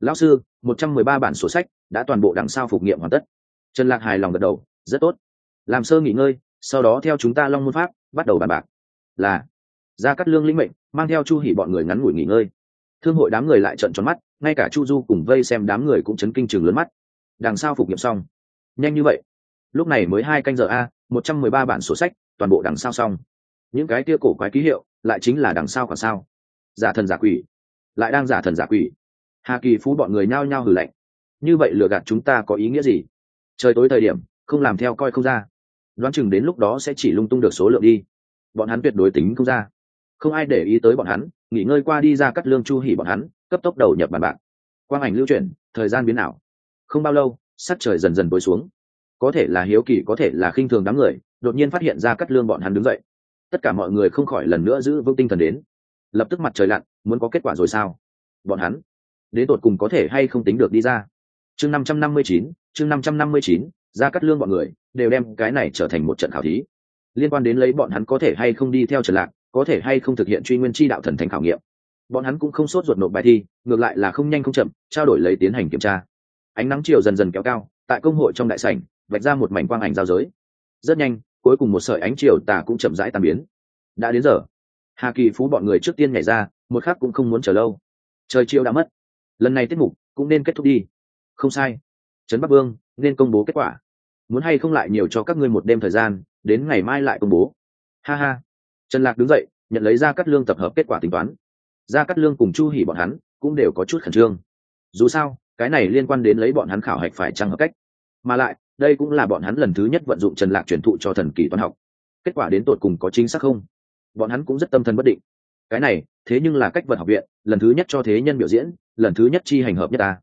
Lão sư, một trăm mười ba bản sổ sách đã toàn bộ đằng sau phục nghiệm hoàn tất. Trần lạc hài lòng gật đầu, rất tốt. Làm sơ nghỉ ngơi sau đó theo chúng ta long môn pháp, bắt đầu bàn bạc. Là, ra cắt lương lĩnh mệnh, mang theo chu hỉ bọn người ngắn ngủi nghỉ ngơi. Thương hội đám người lại trận tròn mắt, ngay cả chu du cùng vây xem đám người cũng chấn kinh chừng lớn mắt. Đằng sau phục nghiệm xong. Nhanh như vậy. Lúc này mới hai canh giờ a, một trăm mười ba bản sổ sách, toàn bộ đằng sau xong. Những cái tia cổ quái ký hiệu, lại chính là đằng sau còn sao? Giả thần giả quỷ. Lại đang giả thần giả quỷ. Hà kỳ phú bọn người nhao nhao hử lạnh. Như vậy lừa gạt chúng ta có ý nghĩa gì? Trời tối thời điểm, không làm theo coi không ra đoán chừng đến lúc đó sẽ chỉ lung tung được số lượng đi. Bọn hắn tuyệt đối tính không ra. Không ai để ý tới bọn hắn, nghỉ ngơi qua đi ra cắt lương chu hỉ bọn hắn, cấp tốc đầu nhập bàn bạc. Quang ảnh lưu chuyển, thời gian biến ảo. Không bao lâu, sắc trời dần dần tối xuống. Có thể là hiếu kỳ, có thể là khinh thường đám người, đột nhiên phát hiện ra cắt lương bọn hắn đứng dậy. Tất cả mọi người không khỏi lần nữa giữ vững tinh thần đến. Lập tức mặt trời lặn, muốn có kết quả rồi sao? Bọn hắn đến tột cùng có thể hay không tính được đi ra? Chương năm trăm năm mươi chín, chương năm trăm năm mươi chín ra cắt lương bọn người đều đem cái này trở thành một trận khảo thí. Liên quan đến lấy bọn hắn có thể hay không đi theo trần lạc, có thể hay không thực hiện truy nguyên chi đạo thần thành khảo nghiệm. Bọn hắn cũng không sốt ruột nộp bài thi, ngược lại là không nhanh không chậm, trao đổi lấy tiến hành kiểm tra. Ánh nắng chiều dần dần kéo cao, tại công hội trong đại sảnh, vạch ra một mảnh quang ảnh giao giới. Rất nhanh, cuối cùng một sợi ánh chiều tà cũng chậm rãi tàn biến. Đã đến giờ. Hà kỳ phú bọn người trước tiên nhảy ra, một khắc cũng không muốn chờ lâu. Trời chiều đã mất. Lần này tiết mục cũng nên kết thúc đi. Không sai. Trấn bắc vương nên công bố kết quả muốn hay không lại nhiều cho các ngươi một đêm thời gian, đến ngày mai lại công bố. Ha ha. Trần lạc đứng dậy, nhận lấy ra cắt lương tập hợp kết quả tính toán. Ra cắt lương cùng chu hỉ bọn hắn cũng đều có chút khẩn trương. Dù sao, cái này liên quan đến lấy bọn hắn khảo hạch phải trăng hợp cách? Mà lại, đây cũng là bọn hắn lần thứ nhất vận dụng trần lạc truyền thụ cho thần kỳ toán học. Kết quả đến tột cùng có chính xác không? Bọn hắn cũng rất tâm thần bất định. Cái này, thế nhưng là cách vật học viện, lần thứ nhất cho thế nhân biểu diễn, lần thứ nhất chi hành hợp nhất ta.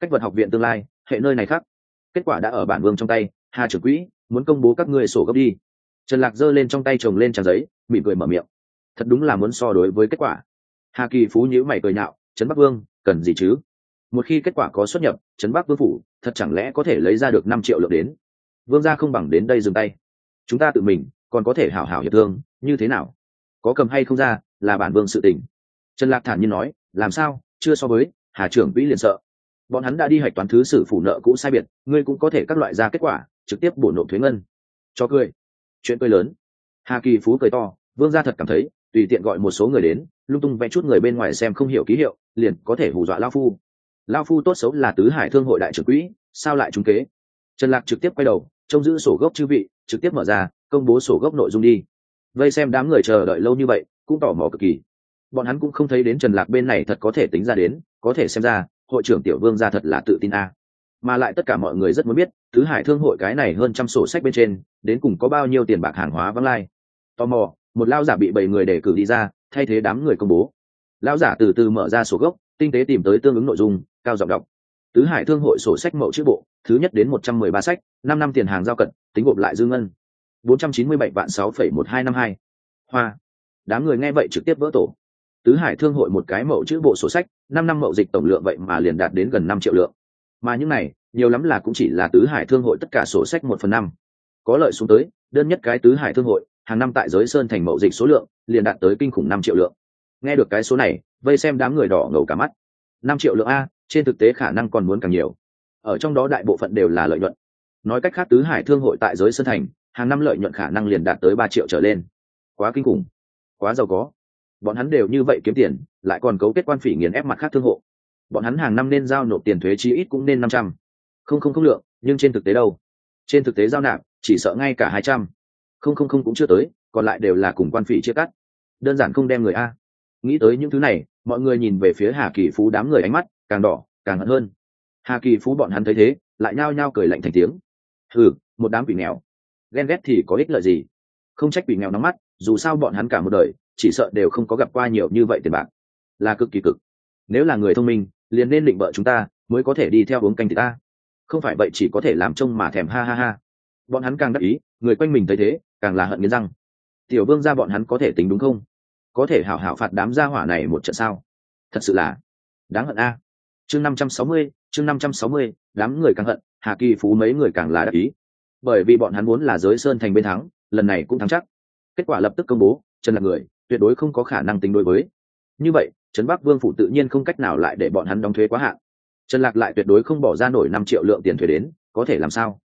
Cách vật học viện tương lai, hệ nơi này khác. Kết quả đã ở bản vương trong tay hà trưởng quỹ, muốn công bố các ngươi sổ gấp đi. Trần lạc giơ lên trong tay chồng lên trang giấy, mỉm cười mở miệng. Thật đúng là muốn so đối với kết quả. Hà kỳ phú nhữ mày cười nhạo, trấn bắc vương, cần gì chứ? Một khi kết quả có xuất nhập, trấn bắc vương phủ, thật chẳng lẽ có thể lấy ra được năm triệu lượng đến? Vương gia không bằng đến đây dừng tay. Chúng ta tự mình, còn có thể hảo hảo hiệp thương, như thế nào? Có cầm hay không ra, là bản vương sự tình. Trần lạc thản nhiên nói, làm sao? Chưa so với, hà trưởng vĩ liền sợ. Bọn hắn đã đi hạch toán thứ sử phủ nợ cũ sai biệt, ngươi cũng có thể các loại ra kết quả trực tiếp bổ nộp thuế ngân. Cho cười. Chuyện cười lớn. Hà kỳ phú cười to, vương gia thật cảm thấy, tùy tiện gọi một số người đến, lung tung vẽ chút người bên ngoài xem không hiểu ký hiệu, liền có thể hù dọa lao phu. Lao phu tốt xấu là tứ hải thương hội đại trưởng quỹ, sao lại trúng kế? Trần lạc trực tiếp quay đầu, trông giữ sổ gốc chư vị, trực tiếp mở ra, công bố sổ gốc nội dung đi. Vây xem đám người chờ đợi lâu như vậy, cũng tỏ mò cực kỳ. Bọn hắn cũng không thấy đến trần lạc bên này thật có thể tính ra đến, có thể xem ra, hội trưởng tiểu vương ra thật là tự tin a mà lại tất cả mọi người rất muốn biết, thứ hải thương hội cái này hơn trăm sổ sách bên trên, đến cùng có bao nhiêu tiền bạc hàng hóa vắng lai. Tò mò, một lao giả bị bảy người đề cử đi ra, thay thế đám người công bố. Lao giả từ từ mở ra sổ gốc, tinh tế tìm tới tương ứng nội dung, cao giọng đọc. Tứ hải thương hội sổ sách mẫu chữ bộ, thứ nhất đến một trăm mười ba sách, năm năm tiền hàng giao cận, tính gộp lại dư ngân. bốn trăm chín mươi bảy vạn sáu phẩy một hai năm hai. Hoa. Đám người nghe vậy trực tiếp vỡ tổ. Tứ hải thương hội một cái mẫu chữ bộ sổ sách, năm năm mậu dịch tổng lượng vậy mà liền đạt đến gần năm triệu lượng mà những này, nhiều lắm là cũng chỉ là tứ hải thương hội tất cả sổ sách một phần năm. Có lợi xuống tới, đơn nhất cái tứ hải thương hội, hàng năm tại giới sơn thành mậu dịch số lượng, liền đạt tới kinh khủng năm triệu lượng. Nghe được cái số này, vây xem đám người đỏ ngầu cả mắt. Năm triệu lượng a, trên thực tế khả năng còn muốn càng nhiều. Ở trong đó đại bộ phận đều là lợi nhuận. Nói cách khác tứ hải thương hội tại giới sơn thành, hàng năm lợi nhuận khả năng liền đạt tới ba triệu trở lên. Quá kinh khủng. Quá giàu có. Bọn hắn đều như vậy kiếm tiền, lại còn cấu kết quan phỉ nghiền ép mặt khác thương hộ bọn hắn hàng năm nên giao nộp tiền thuế chi ít cũng nên năm trăm. Không không không lượng, nhưng trên thực tế đâu? Trên thực tế giao nạp, chỉ sợ ngay cả hai trăm. Không không không cũng chưa tới, còn lại đều là cùng quan phỉ chia cắt. Đơn giản không đem người a. Nghĩ tới những thứ này, mọi người nhìn về phía hà kỳ phú đám người ánh mắt càng đỏ, càng hận hơn. Hà kỳ phú bọn hắn thấy thế, lại nhao nhao cười lạnh thành tiếng. Ừ một đám quỷ nghèo. Ghen ghét thì có ích lợi gì? Không trách quỷ nghèo nóng mắt, dù sao bọn hắn cả một đời, chỉ sợ đều không có gặp qua nhiều như vậy tiền bạc. Là cực kỳ cực. Nếu là người thông minh liền nên định vợ chúng ta, mới có thể đi theo uống canh thì ta. Không phải vậy chỉ có thể làm trông mà thèm, ha ha ha. Bọn hắn càng đắc ý, người quanh mình thấy thế, càng là hận nghiến răng. Tiểu vương ra bọn hắn có thể tính đúng không? Có thể hảo hảo phạt đám gia hỏa này một trận sao? Thật sự là đáng hận a. Chương năm trăm sáu mươi, chương năm trăm sáu mươi, đám người càng hận, hà kỳ phú mấy người càng là đắc ý. Bởi vì bọn hắn muốn là giới sơn thành bên thắng, lần này cũng thắng chắc. Kết quả lập tức công bố, trần là người, tuyệt đối không có khả năng tính đối với. Như vậy trấn bắc vương phủ tự nhiên không cách nào lại để bọn hắn đóng thuế quá hạn. Trần lạc lại tuyệt đối không bỏ ra nổi năm triệu lượng tiền thuế đến, có thể làm sao?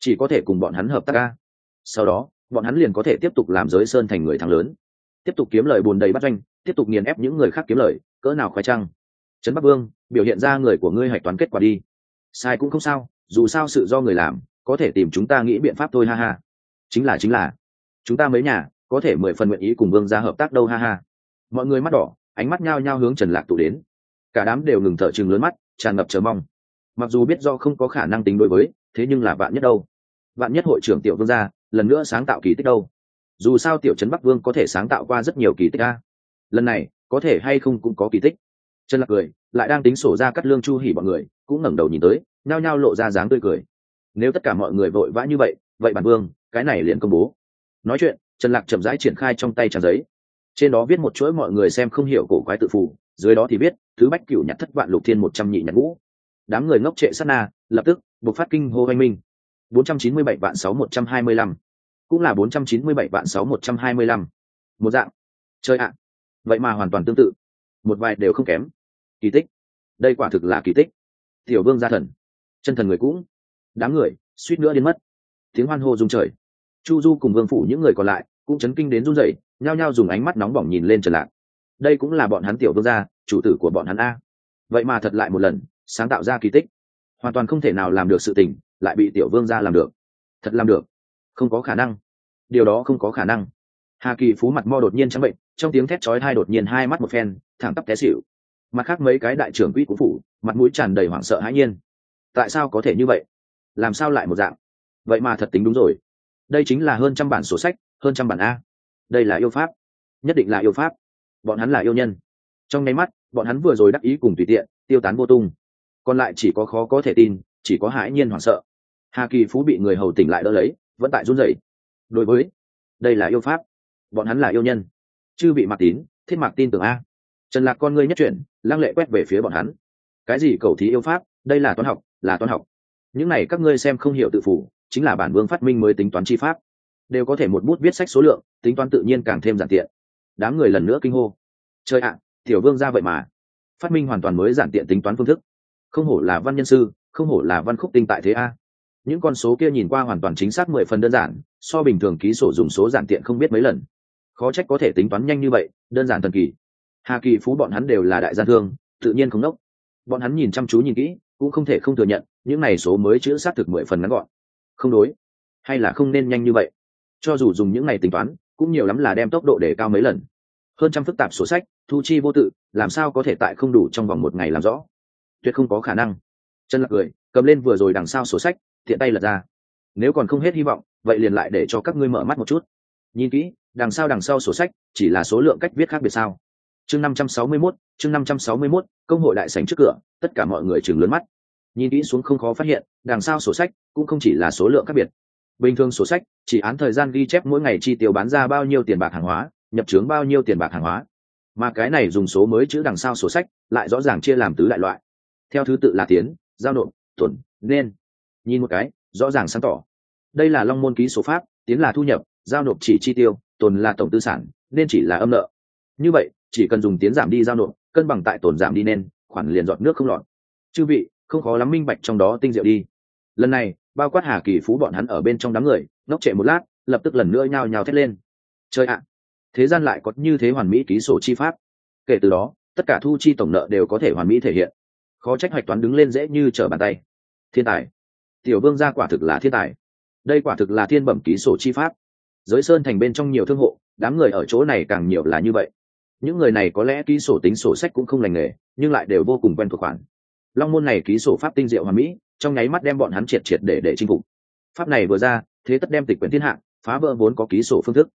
Chỉ có thể cùng bọn hắn hợp tác ca sau đó, bọn hắn liền có thể tiếp tục làm giới sơn thành người thắng lớn. Tiếp tục kiếm lời bùn đầy bắt doanh, tiếp tục nghiền ép những người khác kiếm lời, cỡ nào khoái trăng. Trấn bắc vương, biểu hiện ra người của ngươi hạch toán kết quả đi. Sai cũng không sao, dù sao sự do người làm, có thể tìm chúng ta nghĩ biện pháp thôi, ha ha. Chính là chính là. Chúng ta mấy nhà, có thể mười phần nguyện ý cùng vương ra hợp tác đâu, ha ha. Mọi người mắt đỏ ánh mắt nhao nhao hướng trần lạc tụ đến. Cả đám đều ngừng thở chừng lớn mắt, tràn ngập chờ mong. Mặc dù biết do không có khả năng tính đối với, thế nhưng là vạn nhất đâu? Vạn nhất hội trưởng tiểu vương gia lần nữa sáng tạo kỳ tích đâu? Dù sao tiểu trấn bắc vương có thể sáng tạo qua rất nhiều kỳ tích a. Lần này, có thể hay không cũng có kỳ tích. Trần lạc cười, lại đang tính sổ ra cắt lương chu hỉ bọn người, cũng ngẩng đầu nhìn tới, nhao nhao lộ ra dáng tươi cười. Nếu tất cả mọi người vội vã như vậy vậy bản vương, cái này liền công bố. Nói chuyện, trần lạc chậm rãi triển khai trong tay trang giấy trên đó viết một chuỗi mọi người xem không hiểu cổ quái tự phủ dưới đó thì viết, thứ bách cửu nhặt thất vạn lục thiên một trăm nhị nhặt ngũ. Đám người ngốc trệ sát na, lập tức buộc phát kinh hô oanh minh. Bốn trăm chín mươi bảy vạn sáu một trăm hai mươi lăm. Cũng là bốn trăm chín mươi bảy vạn sáu một trăm hai mươi lăm. Một dạng. Chơi ạ. Vậy mà hoàn toàn tương tự. Một vài đều không kém. Kỳ tích. Đây quả thực là kỳ tích. Tiểu vương gia thần. Chân thần người cũng. Đám người, suýt nữa đến mất. Tiếng hoan hô rung trời. Chu du cùng vương phủ những người còn lại cũng chấn kinh đến run rẩy nhao nhao dùng ánh mắt nóng bỏng nhìn lên trần lạc. Đây cũng là bọn hắn tiểu vương gia, chủ tử của bọn hắn a. Vậy mà thật lại một lần, sáng tạo ra kỳ tích. Hoàn toàn không thể nào làm được sự tình, lại bị tiểu vương gia làm được. Thật làm được. Không có khả năng. Điều đó không có khả năng. Hà kỳ phú mặt mo đột nhiên trắng bệnh, trong tiếng thét chói hai đột nhiên hai mắt một phen, thẳng tắp té xỉu. Mặt khác mấy cái đại trưởng quỹ cũng phủ, mặt mũi tràn đầy hoảng sợ hãi nhiên. Tại sao có thể như vậy? Làm sao lại một dạng? Vậy mà thật tính đúng rồi. Đây chính là hơn trăm bản sổ sách, hơn trăm bản a đây là yêu pháp. Nhất định là yêu pháp. Bọn hắn là yêu nhân. Trong nháy mắt, bọn hắn vừa rồi đắc ý cùng tùy tiện, tiêu tán vô tung. Còn lại chỉ có khó có thể tin, chỉ có hãi nhiên hoảng sợ. Hà kỳ phú bị người hầu tỉnh lại đỡ lấy, vẫn tại run rẩy. Đối với, đây là yêu pháp. Bọn hắn là yêu nhân. Chư bị mặc tín, thiết mặc tin tưởng a. Trần lạc con ngươi nhất chuyển, lăng lệ quét về phía bọn hắn. Cái gì cầu thí yêu pháp? Đây là toán học, là toán học. Những này các ngươi xem không hiểu tự phủ chính là bản vương phát minh mới tính toán chi pháp đều có thể một bút viết sách số lượng, tính toán tự nhiên càng thêm giản tiện. Đám người lần nữa kinh hô. Chơi ạ, tiểu vương ra vậy mà. Phát minh hoàn toàn mới giản tiện tính toán phương thức. Không hổ là văn nhân sư, không hổ là văn khúc tinh tại thế a. Những con số kia nhìn qua hoàn toàn chính xác mười phần đơn giản, so bình thường ký sổ dùng số giản tiện không biết mấy lần. Khó trách có thể tính toán nhanh như vậy, đơn giản thần kỳ. Hà kỳ phú bọn hắn đều là đại gia thương, tự nhiên không đốc. Bọn hắn nhìn chăm chú nhìn kỹ, cũng không thể không thừa nhận, những này số mới chữ xác thực mười phần ngắn gọn. Không đối. Hay là không nên nhanh như vậy? Cho dù dùng những ngày tính toán cũng nhiều lắm là đem tốc độ để cao mấy lần. Hơn trăm phức tạp sổ sách thu chi vô tự làm sao có thể tại không đủ trong vòng một ngày làm rõ? Tuyệt không có khả năng. Chân lạc cười cầm lên vừa rồi đằng sau sổ sách thiện tay lật ra. Nếu còn không hết hy vọng vậy liền lại để cho các ngươi mở mắt một chút. Nhìn kỹ đằng sau đằng sau sổ sách chỉ là số lượng cách viết khác biệt sao? Chương năm trăm sáu mươi 561, chương năm trăm sáu mươi 561, công hội đại sảnh trước cửa tất cả mọi người chừng lớn mắt. Nhìn kỹ xuống không khó phát hiện đằng sau sổ sách cũng không chỉ là số lượng khác biệt bình thường sổ sách, chỉ án thời gian ghi chép mỗi ngày chi tiêu bán ra bao nhiêu tiền bạc hàng hóa, nhập trướng bao nhiêu tiền bạc hàng hóa. Mà cái này dùng số mới chữ đằng sau sổ sách, lại rõ ràng chia làm tứ đại loại. Theo thứ tự là tiến, giao nộp, tuần, nên. Nhìn một cái, rõ ràng sáng tỏ. Đây là long môn ký số pháp, tiến là thu nhập, giao nộp chỉ chi tiêu tồn là tổng tư sản, nên chỉ là âm nợ. Như vậy, chỉ cần dùng tiến giảm đi giao nộp, cân bằng tại tồn giảm đi nên, khoản liền dọn nước không lọt. Chư vị, không khó lắm minh bạch trong đó tinh diệu đi. Lần này bao quát hà kỳ phú bọn hắn ở bên trong đám người, ngốc trệ một lát, lập tức lần nữa nhao nhao thét lên. Chơi ạ, thế gian lại có như thế hoàn mỹ ký sổ chi pháp. Kể từ đó, tất cả thu chi tổng nợ đều có thể hoàn mỹ thể hiện. Khó trách hoạch toán đứng lên dễ như trở bàn tay. Thiên tài. Tiểu vương gia quả thực là thiên tài. Đây quả thực là thiên bẩm ký sổ chi pháp. Giới sơn thành bên trong nhiều thương hộ, đám người ở chỗ này càng nhiều là như vậy. Những người này có lẽ ký sổ tính sổ sách cũng không lành nghề, nhưng lại đều vô cùng quen thuộc khoản. Long môn này ký sổ pháp tinh diệu hoàn mỹ trong nháy mắt đem bọn hắn triệt triệt để để chinh phục. Pháp này vừa ra, thế tất đem tịch quyển thiên hạ, phá vỡ vốn có ký sổ phương thức.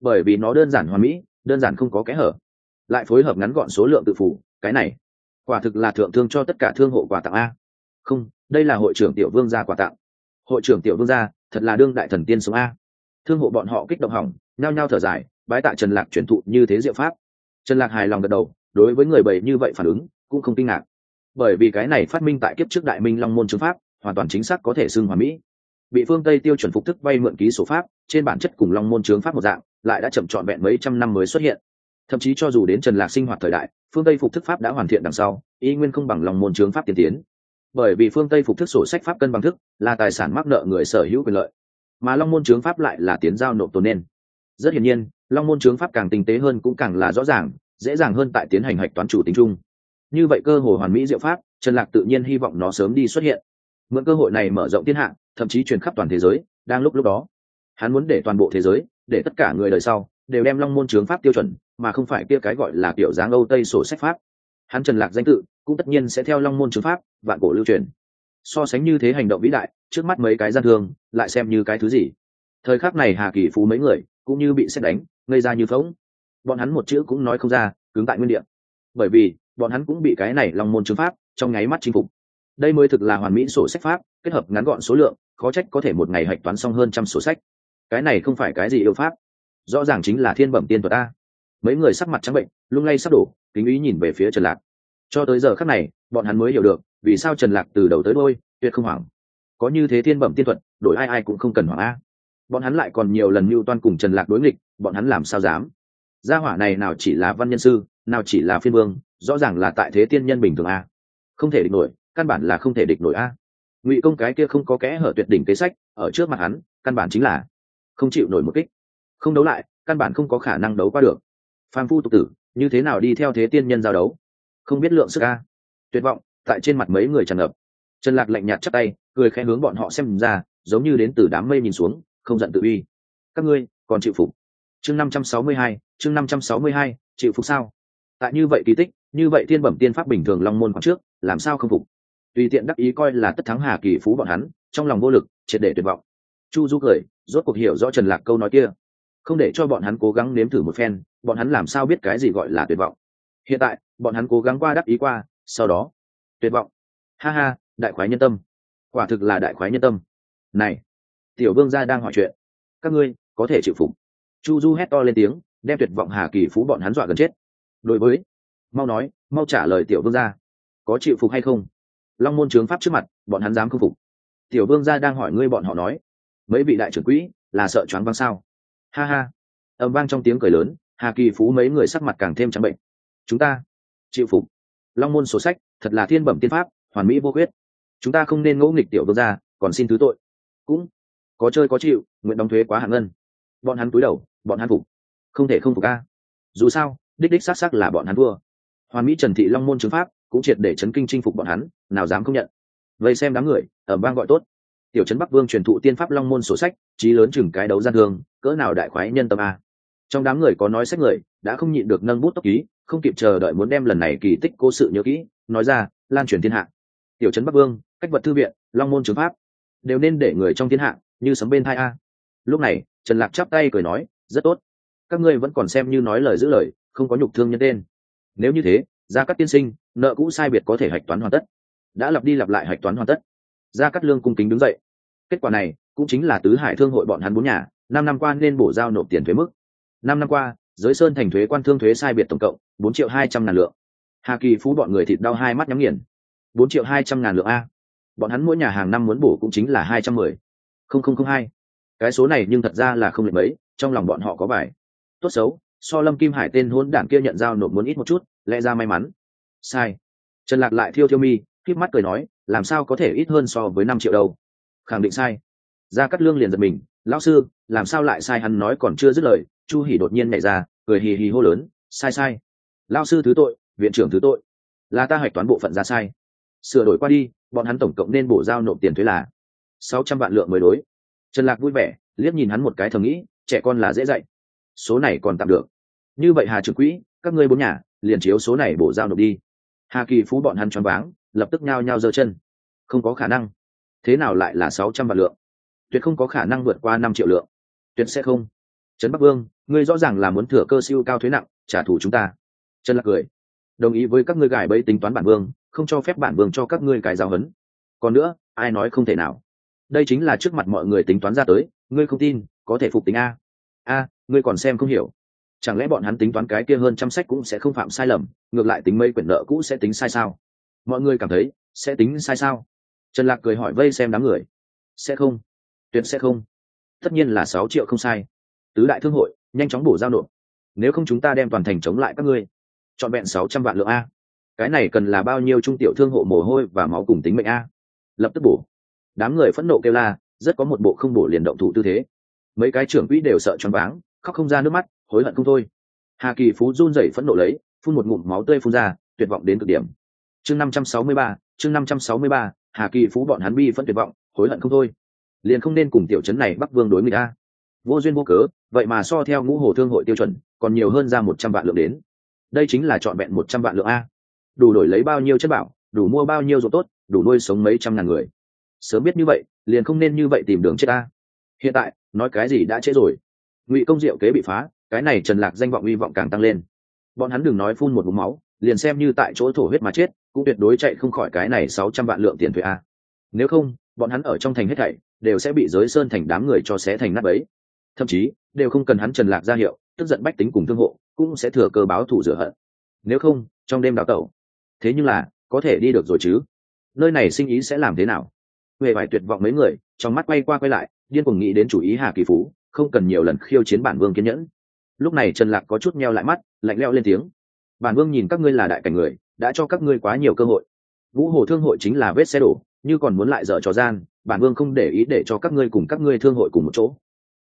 Bởi vì nó đơn giản hoàn mỹ, đơn giản không có kẽ hở. Lại phối hợp ngắn gọn số lượng tự phủ cái này, quả thực là thượng thương cho tất cả thương hộ quà tặng a. Không, đây là hội trưởng tiểu vương gia quà tặng. Hội trưởng tiểu vương gia, thật là đương đại thần tiên sống a. Thương hộ bọn họ kích động hỏng, nhao nhao thở dài, bái tạ trần lạc chuyển thụ như thế diệu pháp. Trần lạc hài lòng gật đầu, đối với người bầy như vậy phản ứng, cũng không kinh ngạc bởi vì cái này phát minh tại kiếp trước đại minh long môn chứng pháp, hoàn toàn chính xác có thể xưng hoàn mỹ. Bị phương tây tiêu chuẩn phục thức vay mượn ký số pháp, trên bản chất cùng long môn chướng pháp một dạng, lại đã chậm trọn vẹn mấy trăm năm mới xuất hiện. Thậm chí cho dù đến trần lạc sinh hoạt thời đại, phương tây phục thức pháp đã hoàn thiện đằng sau, y nguyên không bằng long môn chướng pháp tiên tiến. Bởi vì phương tây phục thức sổ sách pháp cân bằng thức, là tài sản mắc nợ người sở hữu quyền lợi, mà long môn chướng pháp lại là tiến giao nộp tồn nên. Rất hiển nhiên, long môn chướng pháp càng tinh tế hơn cũng càng là rõ ràng, dễ dàng hơn tại tiến hành hạch toán chủ tính chung như vậy cơ hội hoàn mỹ diệu pháp, trần lạc tự nhiên hy vọng nó sớm đi xuất hiện. Mượn cơ hội này mở rộng thiên hạ, thậm chí truyền khắp toàn thế giới, đang lúc lúc đó. Hắn muốn để toàn bộ thế giới, để tất cả người đời sau, đều đem long môn trướng pháp tiêu chuẩn, mà không phải kia cái gọi là kiểu dáng âu tây sổ sách pháp. Hắn trần lạc danh tự, cũng tất nhiên sẽ theo long môn trướng pháp, vạn cổ lưu truyền. So sánh như thế hành động vĩ đại, trước mắt mấy cái gian thương, lại xem như cái thứ gì. Thời khắc này hà kỳ phú mấy người, cũng như bị xét đánh gây ra như phóng bọn hắn một chữ cũng nói không ra, cứng tại nguyên địa. Bởi vì bọn hắn cũng bị cái này long môn chứng pháp trong nháy mắt chinh phục. Đây mới thực là hoàn mỹ sổ sách pháp, kết hợp ngắn gọn số lượng, khó trách có thể một ngày hạch toán xong hơn trăm sổ sách. Cái này không phải cái gì yêu pháp. Rõ ràng chính là thiên bẩm tiên thuật a. Mấy người sắc mặt trắng bệnh, lung lay sắp đổ, kính ý nhìn về phía trần lạc. Cho tới giờ khắc này, bọn hắn mới hiểu được, vì sao trần lạc từ đầu tới đôi tuyệt không hoảng. Có như thế thiên bẩm tiên thuật, đổi ai ai cũng không cần hoảng a. Bọn hắn lại còn nhiều lần mưu toan cùng trần lạc đối nghịch, bọn hắn làm sao dám? Gia hỏa này nào chỉ là văn nhân sư, nào chỉ là phiên vương rõ ràng là tại thế tiên nhân bình thường a. Không thể địch nổi, căn bản là không thể địch nổi a. Ngụy công cái kia không có kẽ hở tuyệt đỉnh kế sách, ở trước mặt hắn, căn bản chính là không chịu nổi một kích. Không đấu lại, căn bản không có khả năng đấu qua được. Phan phu tục tử, như thế nào đi theo thế tiên nhân giao đấu? Không biết lượng sức a. Tuyệt vọng, tại trên mặt mấy người tràn ngập. Trần lạc lạnh nhạt chắc tay, cười khẽ hướng bọn họ xem ra, giống như đến từ đám mây nhìn xuống, không giận tự uy. Các ngươi, còn chịu phục. Chương năm trăm sáu mươi hai, chương năm trăm sáu mươi hai, chịu phục sao? Tại như vậy kỳ tích như vậy thiên bẩm tiên pháp bình thường long môn khoảng trước, làm sao không phục? Tùy tiện đắc ý coi là tất thắng hà kỳ phú bọn hắn, trong lòng vô lực, triệt để tuyệt vọng. Chu du cười, rốt cuộc hiểu rõ trần lạc câu nói kia. Không để cho bọn hắn cố gắng nếm thử một phen, bọn hắn làm sao biết cái gì gọi là tuyệt vọng? Hiện tại, bọn hắn cố gắng qua đắc ý qua, sau đó, tuyệt vọng. Ha ha, đại khoái nhân tâm. Quả thực là đại khoái nhân tâm. Này, tiểu vương gia đang hỏi chuyện. Các ngươi, có thể chịu phục. Chu du hét to lên tiếng, đem tuyệt vọng hà kỳ phú bọn hắn dọa gần chết. Đối với mau nói, mau trả lời tiểu vương gia. Có chịu phục hay không? Long môn trướng pháp trước mặt, bọn hắn dám không phục. Tiểu vương gia đang hỏi ngươi bọn họ nói. Mấy vị đại trưởng quỹ, là sợ choáng văng sao? Ha ha. Âm vang trong tiếng cười lớn, hà kỳ phú mấy người sắc mặt càng thêm trắng bệnh. Chúng ta chịu phục. Long môn sổ sách, thật là thiên bẩm tiên pháp, hoàn mỹ vô quyết chúng ta không nên ngỗ nghịch tiểu vương gia, còn xin thứ tội. Cũng có chơi có chịu, nguyện đóng thuế quá hạng ngân. Bọn hắn túi đầu, bọn hắn phục. Không thể không phục ca dù sao, đích đích xác xác là bọn hắn vua hoàn mỹ trần thị long môn chứng pháp cũng triệt để chấn kinh chinh phục bọn hắn, nào dám không nhận. Vây xem đám người ở bang gọi tốt. Tiểu trấn bắc vương truyền thụ tiên pháp long môn sổ sách trí lớn chừng cái đấu gian thương, cỡ nào đại khoái nhân tâm a. Trong đám người có nói sách người, đã không nhịn được nâng bút tốc ký, không kịp chờ đợi muốn đem lần này kỳ tích cố sự nhớ kỹ, nói ra, lan truyền thiên hạ. Tiểu trấn bắc vương, cách vật thư viện, long môn chứng pháp, đều nên để người trong thiên hạ, như sấm bên thai a. Lúc này, trần lạc chắp tay cười nói, rất tốt. Các ngươi vẫn còn xem như nói lời giữ lời, không có nhục thương nhân tên nếu như thế, gia cát tiên sinh, nợ cũ sai biệt có thể hạch toán hoàn tất. Đã lặp đi lặp lại hạch toán hoàn tất. Gia cát lương cung kính đứng dậy. Kết quả này, cũng chính là tứ hải thương hội bọn hắn bốn nhà, năm năm qua nên bổ giao nộp tiền thuế mức. Năm năm qua, giới sơn thành thuế quan thương thuế sai biệt tổng cộng bốn triệu hai trăm ngàn lượng. Hà kỳ phú bọn người thịt đau hai mắt nhắm nghiền. Bốn triệu hai trăm ngàn lượng a. Bọn hắn mỗi nhà hàng năm muốn bổ cũng chính là hai trăm mười. Không không không hai. Cái số này nhưng thật ra là không được mấy, trong lòng bọn họ có bài tốt xấu so lâm kim hải tên hôn đảng kia nhận giao nộp muốn ít một chút, lẽ ra may mắn. Sai. Trần lạc lại thiêu thiêu mi k mắt cười nói, làm sao có thể ít hơn so với năm triệu đâu? Khẳng định sai. Ra cắt lương liền giật mình, lão sư, làm sao lại sai hắn nói còn chưa dứt lời? Chu hỉ đột nhiên nhảy ra, cười hì hì hô lớn, sai sai. Lão sư thứ tội, viện trưởng thứ tội. Là ta hạch toán bộ phận ra sai. Sửa đổi qua đi, bọn hắn tổng cộng nên bổ giao nộp tiền thuế là sáu trăm vạn lượng mới đối. Trần lạc vui vẻ, liếc nhìn hắn một cái thầm nghĩ, trẻ con là dễ dạy số này còn tạm được. Như vậy hà trưởng quỹ, các ngươi bốn nhà, liền chiếu số này bổ giao nộp đi. Hà kỳ phú bọn hắn choáng váng, lập tức nhao nhao giơ chân. Không có khả năng. Thế nào lại là sáu trăm vạn lượng? Tuyệt không có khả năng vượt qua năm triệu lượng. Tuyệt sẽ không. Trấn bắc vương, ngươi rõ ràng là muốn thừa cơ siêu cao thuế nặng, trả thù chúng ta. Trần lạc cười. Đồng ý với các ngươi gài bẫy tính toán bản vương, không cho phép bản vương cho các ngươi cài giáo hấn còn nữa, ai nói không thể nào? Đây chính là trước mặt mọi người tính toán ra tới, ngươi không tin, có thể phục tính a. A ngươi còn xem không hiểu. Chẳng lẽ bọn hắn tính toán cái kia hơn trăm sách cũng sẽ không phạm sai lầm, ngược lại tính mấy quyển nợ cũ sẽ tính sai sao? Mọi người cảm thấy, sẽ tính sai sao? Trần lạc cười hỏi vây xem đám người. Sẽ không. Tuyệt sẽ không. Tất nhiên là sáu triệu không sai. Tứ đại thương hội, nhanh chóng bổ giao nộp. Nếu không chúng ta đem toàn thành chống lại các ngươi. Chọn vẹn sáu trăm vạn lượng a. Cái này cần là bao nhiêu trung tiểu thương hộ mồ hôi và máu cùng tính mệnh a? Lập tức bổ. Đám người phẫn nộ kêu la, rất có một bộ không bổ liền động thủ tư thế. Mấy cái trưởng quỹ đều sợ choáng váng khóc không ra nước mắt, hối hận không thôi. Hà kỳ phú run rẩy phẫn nộ lấy, phun một ngụm máu tươi phun ra, tuyệt vọng đến cực điểm. Chương năm trăm sáu mươi ba, chương năm trăm sáu mươi ba, hà kỳ phú bọn hắn bi phẫn tuyệt vọng, hối hận không thôi. Liền không nên cùng tiểu trấn này bắc vương đối người ta vô duyên vô cớ, vậy mà so theo ngũ hồ thương hội tiêu chuẩn, còn nhiều hơn ra một trăm vạn lượng đến. Đây chính là trọn vẹn một trăm vạn lượng a. Đủ đổi lấy bao nhiêu chất bảo, đủ mua bao nhiêu ruộng tốt, đủ nuôi sống mấy trăm ngàn người. Sớm biết như vậy, liền không nên như vậy tìm đường chết ta hiện tại, nói cái gì đã trễ rồi ngụy công diệu kế bị phá, cái này trần lạc danh vọng hy vọng càng tăng lên. Bọn hắn đừng nói phun một búng máu, liền xem như tại chỗ thổ huyết mà chết, cũng tuyệt đối chạy không khỏi cái này sáu trăm vạn lượng tiền thuế a. Nếu không, bọn hắn ở trong thành hết thảy, đều sẽ bị giới sơn thành đám người cho xé thành nát ấy thậm chí, đều không cần hắn trần lạc ra hiệu, tức giận bách tính cùng thương hộ, cũng sẽ thừa cơ báo thủ rửa hận. Nếu không, trong đêm đào tẩu. Thế nhưng là, có thể đi được rồi chứ? Nơi này sinh ý sẽ làm thế nào? Huệ vải tuyệt vọng mấy người, trong mắt quay qua quay lại, điên cuồng nghĩ đến chủ ý hà kỳ phú không cần nhiều lần khiêu chiến bản vương kiên nhẫn. Lúc này trần lạc có chút meo lại mắt, lạnh leo lên tiếng. Bản vương nhìn các ngươi là đại cảnh người, đã cho các ngươi quá nhiều cơ hội. Vũ hồ thương hội chính là vết xe đổ, như còn muốn lại dở trò gian, bản vương không để ý để cho các ngươi cùng các ngươi thương hội cùng một chỗ.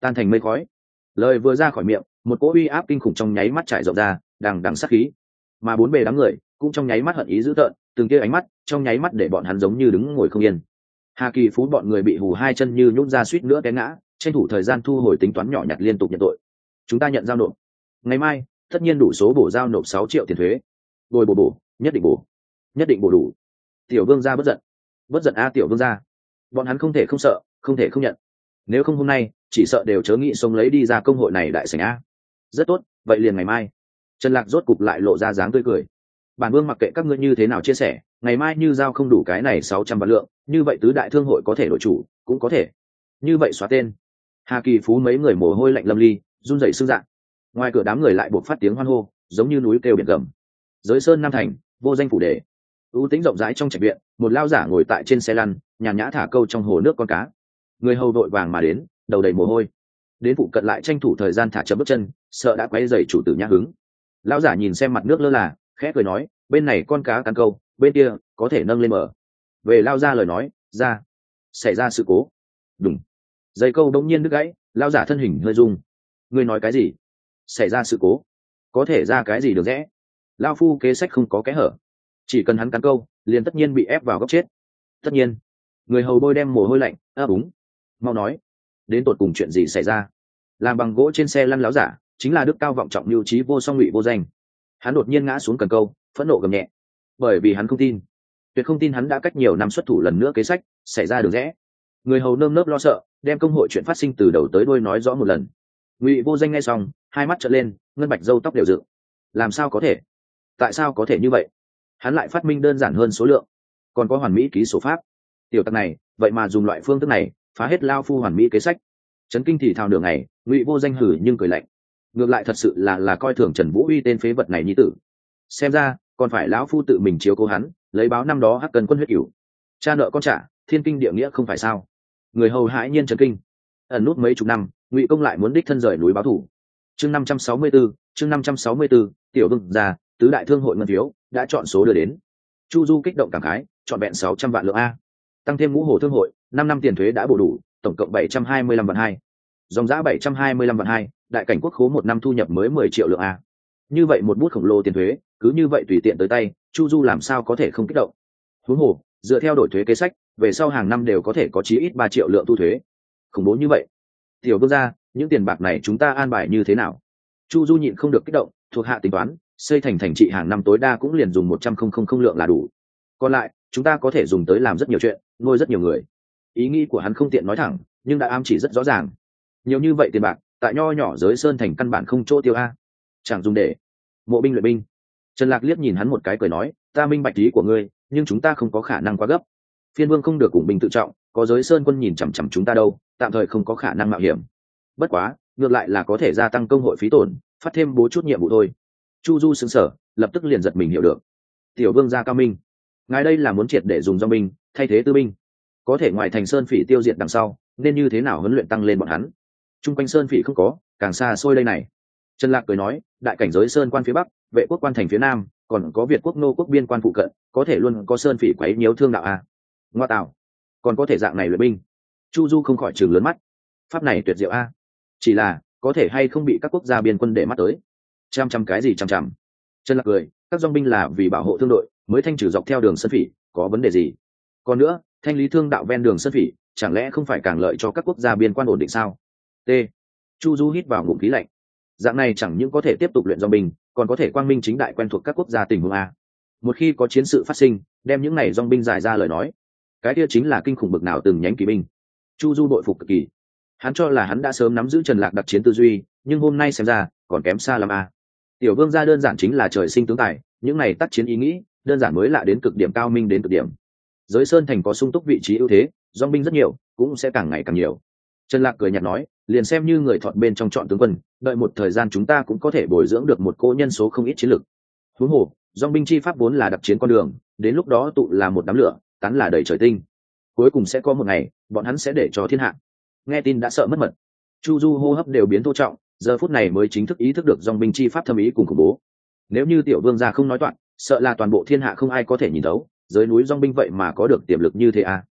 Tan thành mây khói. Lời vừa ra khỏi miệng, một cỗ uy áp kinh khủng trong nháy mắt trải rộng ra, đằng đằng sắc khí. Mà bốn bề đám người, cũng trong nháy mắt hận ý dữ tợn, từng kia ánh mắt, trong nháy mắt để bọn hắn giống như đứng ngồi không yên. Hà kỳ phú bọn người bị hù hai chân như nhún ra suýt nữa té ngã tranh thủ thời gian thu hồi tính toán nhỏ nhặt liên tục nhận tội. Chúng ta nhận giao nộp. Ngày mai, tất nhiên đủ số bổ giao nộp sáu triệu tiền thuế. Bồi bổ bổ, nhất định bổ. Nhất định bổ đủ. Tiểu vương gia bất giận. Bất giận a tiểu vương gia. Bọn hắn không thể không sợ, không thể không nhận. Nếu không hôm nay, chỉ sợ đều chớ nghĩ sống lấy đi ra công hội này đại sảnh a. Rất tốt, vậy liền ngày mai. Trần lạc rốt cục lại lộ ra dáng tươi cười. Bản vương mặc kệ các ngươi như thế nào chia sẻ, ngày mai như giao không đủ cái này sáu trăm vạn lượng, như vậy tứ đại thương hội có thể đổi chủ, cũng có thể. Như vậy xóa tên hà kỳ phú mấy người mồ hôi lạnh lâm ly, run rẩy xương dạng. Ngoài cửa đám người lại buộc phát tiếng hoan hô, giống như núi kêu biển gầm. Giới sơn nam thành, vô danh phủ đề ưu tính rộng rãi trong trạch viện, một lao giả ngồi tại trên xe lăn, nhàn nhã thả câu trong hồ nước con cá. Người hầu đội vàng mà đến, đầu đầy mồ hôi. Đến phụ cận lại tranh thủ thời gian thả chậm bước chân, sợ đã quay dày chủ tử nhã hứng. Lão giả nhìn xem mặt nước lơ là, khẽ cười nói, bên này con cá cắn câu, bên kia có thể nâng lên mở về lao ra lời nói, ra, xảy ra sự cố. Đúng dây câu đông nhiên đứt gãy, lao giả thân hình hơi rung. Ngươi nói cái gì? Xảy ra sự cố? Có thể ra cái gì được rẽ lao phu kế sách không có kẽ hở. Chỉ cần hắn cắn câu, liền tất nhiên bị ép vào góc chết. Tất nhiên. Người hầu bôi đem mồ hôi lạnh ấp úng mau nói. Đến tột cùng chuyện gì xảy ra? Làm bằng gỗ trên xe lăn láo giả, chính là đức cao vọng trọng lưu trí vô song ngụy vô danh. Hắn đột nhiên ngã xuống cần câu, phẫn nộ gầm nhẹ. Bởi vì hắn không tin. Tuyệt không tin hắn đã cách nhiều năm xuất thủ lần nữa kế sách, xảy ra được rẽ người hầu nơm nớp lo sợ, đem công hội chuyện phát sinh từ đầu tới đôi nói rõ một lần. Ngụy vô danh nghe xong, hai mắt trợn lên, ngân bạch dâu tóc đều dựng. Làm sao có thể? Tại sao có thể như vậy? Hắn lại phát minh đơn giản hơn số lượng. Còn có hoàn mỹ ký số pháp. Tiểu tặc này, vậy mà dùng loại phương thức này, phá hết lao phu hoàn mỹ kế sách. Trấn kinh thì thào đường này ngụy vô danh hử nhưng cười lạnh. Ngược lại thật sự là là coi thường trần vũ uy tên phế vật này như tử. Xem ra, còn phải lão phu tự mình chiếu cố hắn, lấy báo năm đó hắc cần quân huyết cửu. Cha nợ con trả, thiên kinh địa nghĩa không phải sao? Người hầu hãi nhiên trần kinh. Ẩn nút mấy chục năm, ngụy công lại muốn đích thân rời núi báo thủ. Chương năm trăm sáu mươi bốn chương năm trăm sáu mươi bốn tiểu vương gia, tứ đại thương hội ngân phiếu đã chọn số đưa đến. Chu du kích động cảm khái, chọn vẹn sáu trăm vạn lượng a. Tăng thêm ngũ hồ thương hội, năm năm tiền thuế đã bổ đủ, tổng cộng bảy trăm hai mươi lăm vạn hai. Dòng giã bảy trăm hai mươi lăm vạn hai, đại cảnh quốc khố một năm thu nhập mới mười triệu lượng a. Như vậy một bút khổng lồ tiền thuế, cứ như vậy tùy tiện tới tay, chu du làm sao có thể không kích động? Huống hồ, dựa theo đổi thuế kế sách về sau hàng năm đều có thể có chí ít ba triệu lượng thu thuế. Khủng bố như vậy. Tiểu vương gia, những tiền bạc này chúng ta an bài như thế nào? Chu du nhịn không được kích động thuộc hạ tính toán xây thành thành trị hàng năm tối đa cũng liền dùng một trăm không không không lượng là đủ. Còn lại chúng ta có thể dùng tới làm rất nhiều chuyện nuôi rất nhiều người. Ý nghĩ của hắn không tiện nói thẳng nhưng đã am chỉ rất rõ ràng. Nhiều như vậy tiền bạc tại nho nhỏ giới sơn thành căn bản không chỗ tiêu a. Chẳng dùng để. Mộ binh luyện binh. Trần lạc liếc nhìn hắn một cái cười nói ta minh bạch ý của ngươi nhưng chúng ta không có khả năng quá gấp phiên vương không được cùng binh tự trọng, có giới sơn quân nhìn chằm chằm chúng ta đâu, tạm thời không có khả năng mạo hiểm. Bất quá, ngược lại là có thể gia tăng công hội phí tổn, phát thêm bố chút nhiệm vụ thôi. Chu du xứng sở lập tức liền giật mình hiểu được. Tiểu vương gia cao minh. Ngài đây là muốn triệt để dùng do binh, thay thế tư binh. Có thể ngoài thành sơn phỉ tiêu diệt đằng sau, nên như thế nào huấn luyện tăng lên bọn hắn? T r u n g quanh sơn phỉ không có, càng xa xôi đây này. Trần lạc cười nói, đại cảnh giới sơn quan phía bắc, vệ quốc quan thành phía nam, còn có việt quốc nô quốc biên quan phụ cận, có thể luôn có sơn phỉ quấy nhiễu thương đạo a ngoa tạo còn có thể dạng này luyện binh. Chu du không khỏi trường lớn mắt. Pháp này tuyệt diệu a. Chỉ là, có thể hay không bị các quốc gia biên quân để mắt tới? Chăm chăm cái gì chăm chăm? Chân lạc cười, các dong binh là vì bảo hộ thương đội, mới thanh trừ dọc theo đường sân phỉ, có vấn đề gì? Còn nữa, thanh lý thương đạo ven đường sân phỉ, chẳng lẽ không phải càng lợi cho các quốc gia biên quan ổn định sao? T. Chu du hít vào ngụm khí lạnh. Dạng này chẳng những có thể tiếp tục luyện dong binh, còn có thể quang minh chính đại quen thuộc các quốc gia tình huống a. Một khi có chiến sự phát sinh, đem những này dong binh giải ra lời nói cái kia chính là kinh khủng bực nào từng nhánh kỳ binh. Chu du đội phục cực kỳ. Hắn cho là hắn đã sớm nắm giữ trần lạc đặc chiến tư duy, nhưng hôm nay xem ra, còn kém xa lắm a. Tiểu vương gia đơn giản chính là trời sinh tướng tài, những này tác chiến ý nghĩ, đơn giản mới lạ đến cực điểm cao minh đến cực điểm. Giới sơn thành có sung túc vị trí ưu thế dong binh rất nhiều, cũng sẽ càng ngày càng nhiều. Trần lạc cười nhạt nói, liền xem như người thọn bên trong chọn tướng quân, đợi một thời gian chúng ta cũng có thể bồi dưỡng được một cô nhân số không ít chiến lược huống hồ dong binh chi pháp vốn là đặc chiến con đường, đến lúc đó tụ là một đám lửa tán là đầy trời tinh. Cuối cùng sẽ có một ngày, bọn hắn sẽ để cho thiên hạ. Nghe tin đã sợ mất mật. Chu du hô hấp đều biến thô trọng, giờ phút này mới chính thức ý thức được dòng binh chi pháp thâm ý cùng khủng bố. Nếu như tiểu vương gia không nói toạn sợ là toàn bộ thiên hạ không ai có thể nhìn thấu dưới núi dòng binh vậy mà có được tiềm lực như thế à?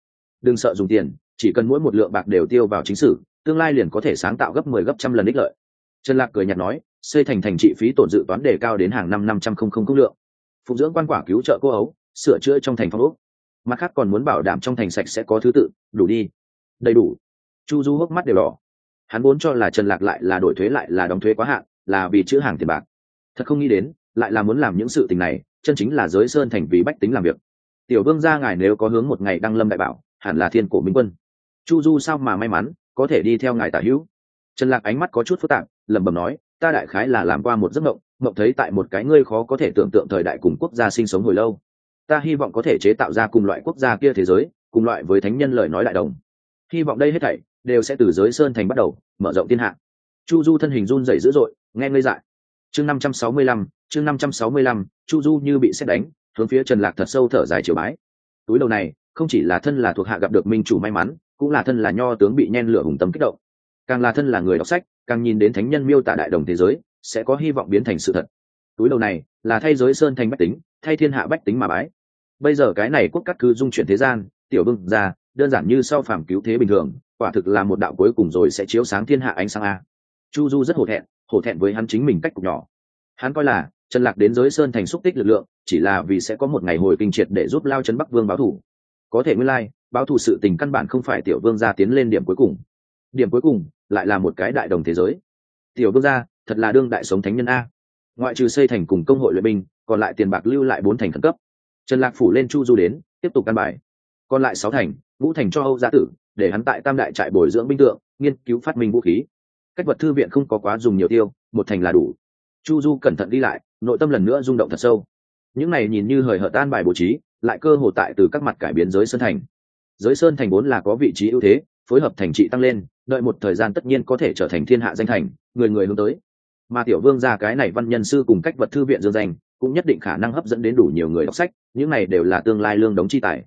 Đừng sợ dùng tiền, chỉ cần mỗi một lượng bạc đều tiêu vào chính sử, tương lai liền có thể sáng tạo gấp mười 10 gấp trăm lần ích lợi. Trần lạc cười nhạt nói, xây thành thành trị phí tổn dự toán đề cao đến hàng năm năm trăm không không không lượng. Phục dưỡng quan quả cứu trợ cô ấu, sửa chữa trong thành phong úc mặt khác còn muốn bảo đảm trong thành sạch sẽ có thứ tự, đủ đi. Đầy đủ. Chu du hốc mắt đều đỏ. Hắn muốn cho là trần lạc lại là đổi thuế lại là đóng thuế quá hạn, là vì chữ hàng tiền bạc. Thật không nghĩ đến, lại là muốn làm những sự tình này, chân chính là giới sơn thành vì bách tính làm việc. Tiểu vương gia ngài nếu có hướng một ngày đăng lâm đại bảo, hẳn là thiên cổ minh quân. Chu du sao mà may mắn, có thể đi theo ngài tả hữu. Trần lạc ánh mắt có chút phức tạp, lẩm bẩm nói, ta đại khái là làm qua một giấc mộng mộng thấy tại một cái ngươi khó có thể tưởng tượng thời đại cùng quốc gia sinh sống hồi lâu ta hy vọng có thể chế tạo ra cùng loại quốc gia kia thế giới, cùng loại với thánh nhân lời nói đại đồng. Hy vọng đây hết thảy đều sẽ từ giới sơn thành bắt đầu, mở rộng thiên hạ. Chu du thân hình run rẩy dữ dội, nghe ngây dại. Chương năm trăm sáu mươi lăm, chương năm trăm sáu mươi lăm, chu du như bị xét đánh, hướng phía trần lạc thật sâu thở dài chiều bái. Túi đầu này, không chỉ là thân là thuộc hạ gặp được minh chủ may mắn, cũng là thân là nho tướng bị nhen lửa hùng tâm kích động. Càng là thân là người đọc sách, càng nhìn đến thánh nhân miêu tả đại đồng thế giới, sẽ có hy vọng biến thành sự thật. Túi đầu này là thay giới sơn thành bách tính, thay thiên hạ bách tính mà bái bây giờ cái này quốc cắt cứ dung chuyển thế gian, tiểu bưng ra, đơn giản như sau phàm cứu thế bình thường, quả thực là một đạo cuối cùng rồi sẽ chiếu sáng thiên hạ ánh sáng a. Chu du rất hổ thẹn hổ thẹn với hắn chính mình cách cục nhỏ. Hắn coi là, trần lạc đến giới sơn thành xúc tích lực lượng, chỉ là vì sẽ có một ngày hồi kinh triệt để giúp lao trấn bắc vương báo thủ. Có thể nguyên lai, báo thủ sự tình căn bản không phải tiểu vương gia tiến lên điểm cuối cùng. Điểm cuối cùng, lại là một cái đại đồng thế giới. Tiểu vương gia, thật là đương đại sống thánh nhân a. Ngoại trừ xây thành cùng công hội luyện binh, còn lại tiền bạc lưu lại bốn thành khẩn cấp trần lạc phủ lên chu du đến, tiếp tục căn bài. Còn lại sáu thành, ngũ thành cho âu gia tử, để hắn tại tam đại trại bồi dưỡng binh tượng, nghiên cứu phát minh vũ khí. Cách vật thư viện không có quá dùng nhiều tiêu, một thành là đủ. Chu du cẩn thận đi lại, nội tâm lần nữa rung động thật sâu. Những này nhìn như hời hợt tan bài bố trí, lại cơ hồ tại từ các mặt cải biến giới sơn thành. Giới sơn thành vốn là có vị trí ưu thế, phối hợp thành trị tăng lên, đợi một thời gian tất nhiên có thể trở thành thiên hạ danh thành, người người hướng tới. Mà tiểu vương ra cái này văn nhân sư cùng cách vật thư viện dương danh cũng nhất định khả năng hấp dẫn đến đủ nhiều người đọc sách, những này đều là tương lai lương đóng chi tài.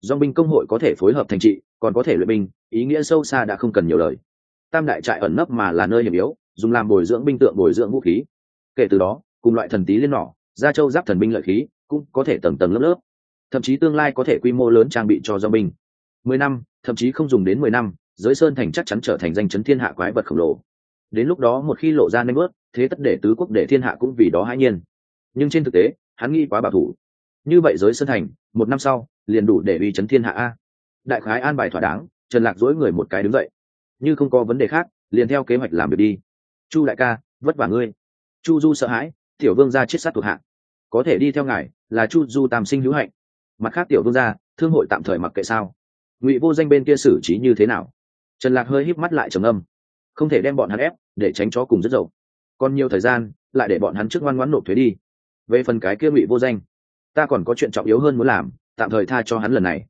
Do binh công hội có thể phối hợp thành trị, còn có thể luyện binh, ý nghĩa sâu xa đã không cần nhiều lời. Tam đại trại ẩn nấp mà là nơi hiểm yếu, dùng làm bồi dưỡng binh tượng, bồi dưỡng vũ khí. Kể từ đó, cùng loại thần tí liên nỏ, gia châu giáp thần binh lợi khí cũng có thể tầng tầng lớp lớp. Thậm chí tương lai có thể quy mô lớn trang bị cho do binh. Mười năm, thậm chí không dùng đến mười năm, giới sơn thành chắc chắn trở thành danh chấn thiên hạ quái vật khổng lồ. Đến lúc đó một khi lộ ra nanh bớt thế tất để tứ quốc để thiên hạ cũng vì đó hãi nhiên nhưng trên thực tế, hắn nghĩ quá bảo thủ. Như vậy giới sơn thành, một năm sau, liền đủ để uy chấn thiên hạ a. Đại khái an bài thỏa đáng, trần lạc dối người một cái đứng dậy. Như không có vấn đề khác, liền theo kế hoạch làm việc đi. Chu đại ca, vất vả ngươi. Chu du sợ hãi, tiểu vương gia chết sát thuộc hạ. Có thể đi theo ngài, là chu du tam sinh hữu hạnh. Mặt khác tiểu vương gia, thương hội tạm thời mặc kệ sao. Ngụy vô danh bên kia xử trí như thế nào? Trần lạc hơi híp mắt lại trầm âm không thể đem bọn hắn ép, để tránh chó cùng rất dậu. Còn nhiều thời gian, lại để bọn hắn trước ngoan ngoãn nộp thuế đi về phần cái kia ngụy vô danh ta còn có chuyện trọng yếu hơn muốn làm tạm thời tha cho hắn lần này.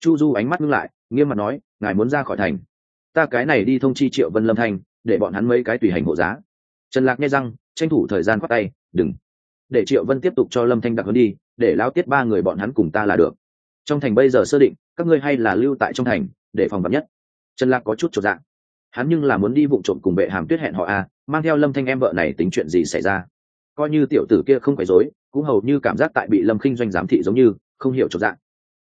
Chu du ánh mắt ngưng lại nghiêm mặt nói ngài muốn ra khỏi thành. Ta cái này đi thông chi triệu vân lâm thanh để bọn hắn mấy cái tùy hành hộ giá. Trần lạc nghe răng tranh thủ thời gian khoác tay đừng. Để triệu vân tiếp tục cho lâm thanh đặc hơn đi để lao tiết ba người bọn hắn cùng ta là được. Trong thành bây giờ sơ định các ngươi hay là lưu tại trong thành để phòng vật nhất. Trần lạc có chút trọn dạng hắn nhưng là muốn đi vụ trộm cùng bệ hàm tuyết hẹn họ a à, mang theo lâm thanh em vợ này tính chuyện gì xảy ra? Coi như tiểu tử kia không phải dối cũng hầu như cảm giác tại bị lâm khinh doanh giám thị giống như, không hiểu trọn dạng.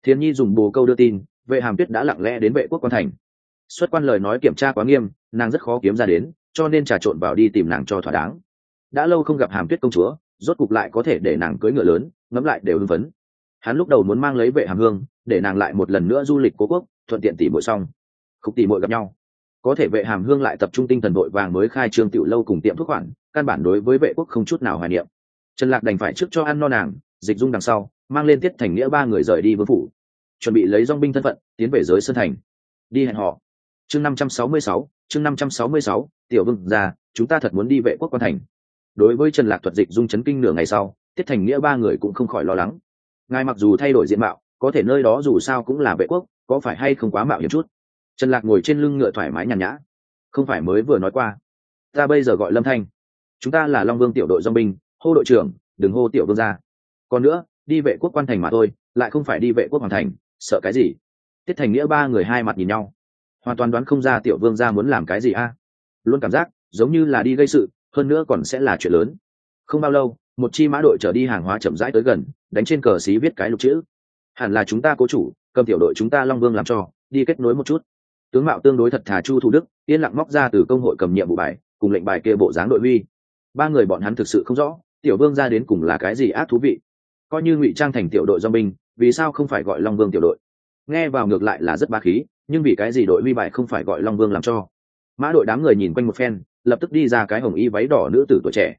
Thiên nhi dùng bồ câu đưa tin, vệ hàm tuyết đã lặng lẽ đến vệ quốc quan thành. Xuất quan lời nói kiểm tra quá nghiêm, nàng rất khó kiếm ra đến, cho nên trà trộn vào đi tìm nàng cho thỏa đáng. Đã lâu không gặp hàm tuyết công chúa, rốt cục lại có thể để nàng cưới ngựa lớn, ngẫm lại đều hưng phấn. Hắn lúc đầu muốn mang lấy vệ hàm hương, để nàng lại một lần nữa du lịch cố quốc, thuận tiện tỉ mội xong. Khúc tỉ mội gặp nhau. Có thể vệ hàm hương lại tập trung tinh thần vội vàng mới khai trương tiểu lâu cùng tiệm thuốc khoản căn bản đối với vệ quốc không chút nào hoài niệm. Trần lạc đành phải trước cho ăn no nàng, dịch dung đằng sau, mang lên tiết thành nghĩa ba người rời đi vương phủ. Chuẩn bị lấy dong binh thân phận, tiến về giới sơn thành. Đi hẹn họ. Chương năm trăm sáu mươi sáu, chương năm trăm sáu mươi sáu, tiểu vương ra chúng ta thật muốn đi vệ quốc quan thành. Đối với trần lạc thuật dịch dung chấn kinh nửa ngày sau, tiết thành nghĩa ba người cũng không khỏi lo lắng. Ngài mặc dù thay đổi diện mạo, có thể nơi đó dù sao cũng là vệ quốc, có phải hay không quá mạo hiểm chút? Trần lạc ngồi trên lưng ngựa thoải mái nhàn nhã. Không phải mới vừa nói qua. Ta bây giờ gọi lâm thanh chúng ta là long vương tiểu đội dong binh, hô đội trưởng, đừng hô tiểu vương ra còn nữa, đi vệ quốc quan thành mà thôi, lại không phải đi vệ quốc hoàng thành, sợ cái gì? Tiết thành nghĩa ba người hai mặt nhìn nhau. Hoàn toàn đoán không ra tiểu vương ra muốn làm cái gì a. Luôn cảm giác, giống như là đi gây sự, hơn nữa còn sẽ là chuyện lớn. Không bao lâu, một chi mã đội trở đi hàng hóa chậm rãi tới gần, đánh trên cờ xí viết cái lục chữ. Hẳn là chúng ta cố chủ, cầm tiểu đội chúng ta long vương làm cho, đi kết nối một chút. Tướng mạo tương đối thật thà chu thủ đức, yên lặng móc ra từ công hội cầm nhiệm vụ bài, cùng lệnh bài kia bộ dáng đội huy ba người bọn hắn thực sự không rõ, tiểu vương ra đến cùng là cái gì ác thú vị. Coi như ngụy trang thành tiểu đội do binh, vì sao không phải gọi long vương tiểu đội? Nghe vào ngược lại là rất ba khí, nhưng vì cái gì đội huy bài không phải gọi long vương làm cho? Mã đội đám người nhìn quanh một phen, lập tức đi ra cái hồng y váy đỏ nữ tử tuổi trẻ.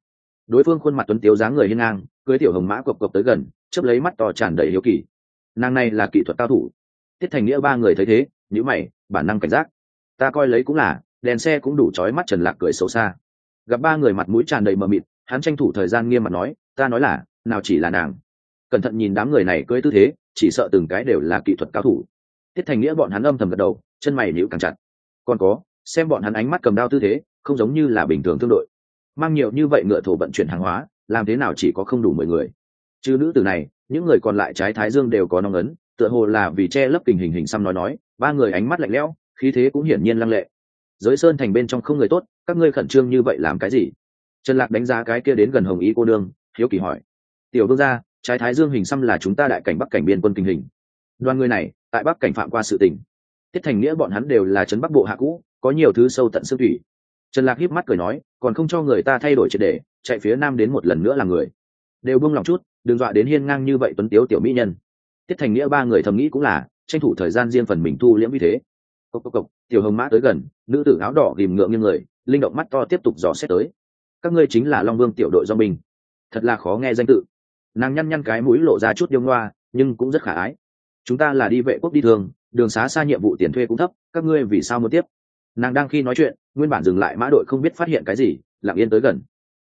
Đối phương khuôn mặt tuấn tiếu dáng người hiên ngang, cưới tiểu hồng mã cộc cộc tới gần chấp lấy mắt to tràn đầy hiếu kỳ. Nàng này là kỹ thuật cao thủ. Tiết thành nghĩa ba người thấy thế nhữ mày, bản năng cảnh giác. Ta coi lấy cũng là, đèn xe cũng đủ trói mắt trần lạc cười xấu xa gặp ba người mặt mũi tràn đầy mờ mịt, hắn tranh thủ thời gian nghiêm mặt nói, ta nói là, nào chỉ là nàng. Cẩn thận nhìn đám người này cưỡi tư thế, chỉ sợ từng cái đều là kỹ thuật cao thủ. Tiết thành nghĩa bọn hắn âm thầm gật đầu, chân mày nhíu càng chặt. Còn có, xem bọn hắn ánh mắt cầm đao tư thế, không giống như là bình thường thương đội. Mang nhiều như vậy ngựa thổ vận chuyển hàng hóa, làm thế nào chỉ có không đủ mười người? Chứ nữ tử này, những người còn lại trái thái dương đều có nong ấn, tựa hồ là vì che lấp tình hình hình xăm nói nói, ba người ánh mắt lạnh lẽo, khí thế cũng hiển nhiên lăng lệ giới sơn thành bên trong không người tốt, các ngươi khẩn trương như vậy làm cái gì? Trần lạc đánh giá cái kia đến gần hồng ý cô đương hiếu kỳ hỏi. Tiểu vương gia, trái thái dương hình xăm là chúng ta đại cảnh bắc cảnh biên quân kinh hình. Đoàn người này, tại bắc cảnh phạm qua sự tình. Tiết thành nghĩa bọn hắn đều là trấn bắc bộ hạ cũ, có nhiều thứ sâu tận xương thủy. Trần lạc híp mắt cười nói, còn không cho người ta thay đổi triệt để, chạy phía nam đến một lần nữa là người. Đều buông lòng chút, đừng dọa đến hiên ngang như vậy tuấn tiếu tiểu mỹ nhân. Tiết thành nghĩa ba người thầm nghĩ cũng là, tranh thủ thời gian riêng phần mình thu liễm như thế cộc cộc cộc tiểu hồng mã tới gần, nữ tử áo đỏ ghìm ngượng như người, linh động mắt to tiếp tục dò xét tới. Các ngươi chính là long vương tiểu đội do mình. Thật là khó nghe danh tự. Nàng nhăn nhăn cái mũi lộ ra chút điêu ngoa, nhưng cũng rất khả ái. Chúng ta là đi vệ quốc đi thường, đường xá xa nhiệm vụ tiền thuê cũng thấp, các ngươi vì sao muốn tiếp? Nàng đang khi nói chuyện, nguyên bản dừng lại mã đội không biết phát hiện cái gì, lặng yên tới gần.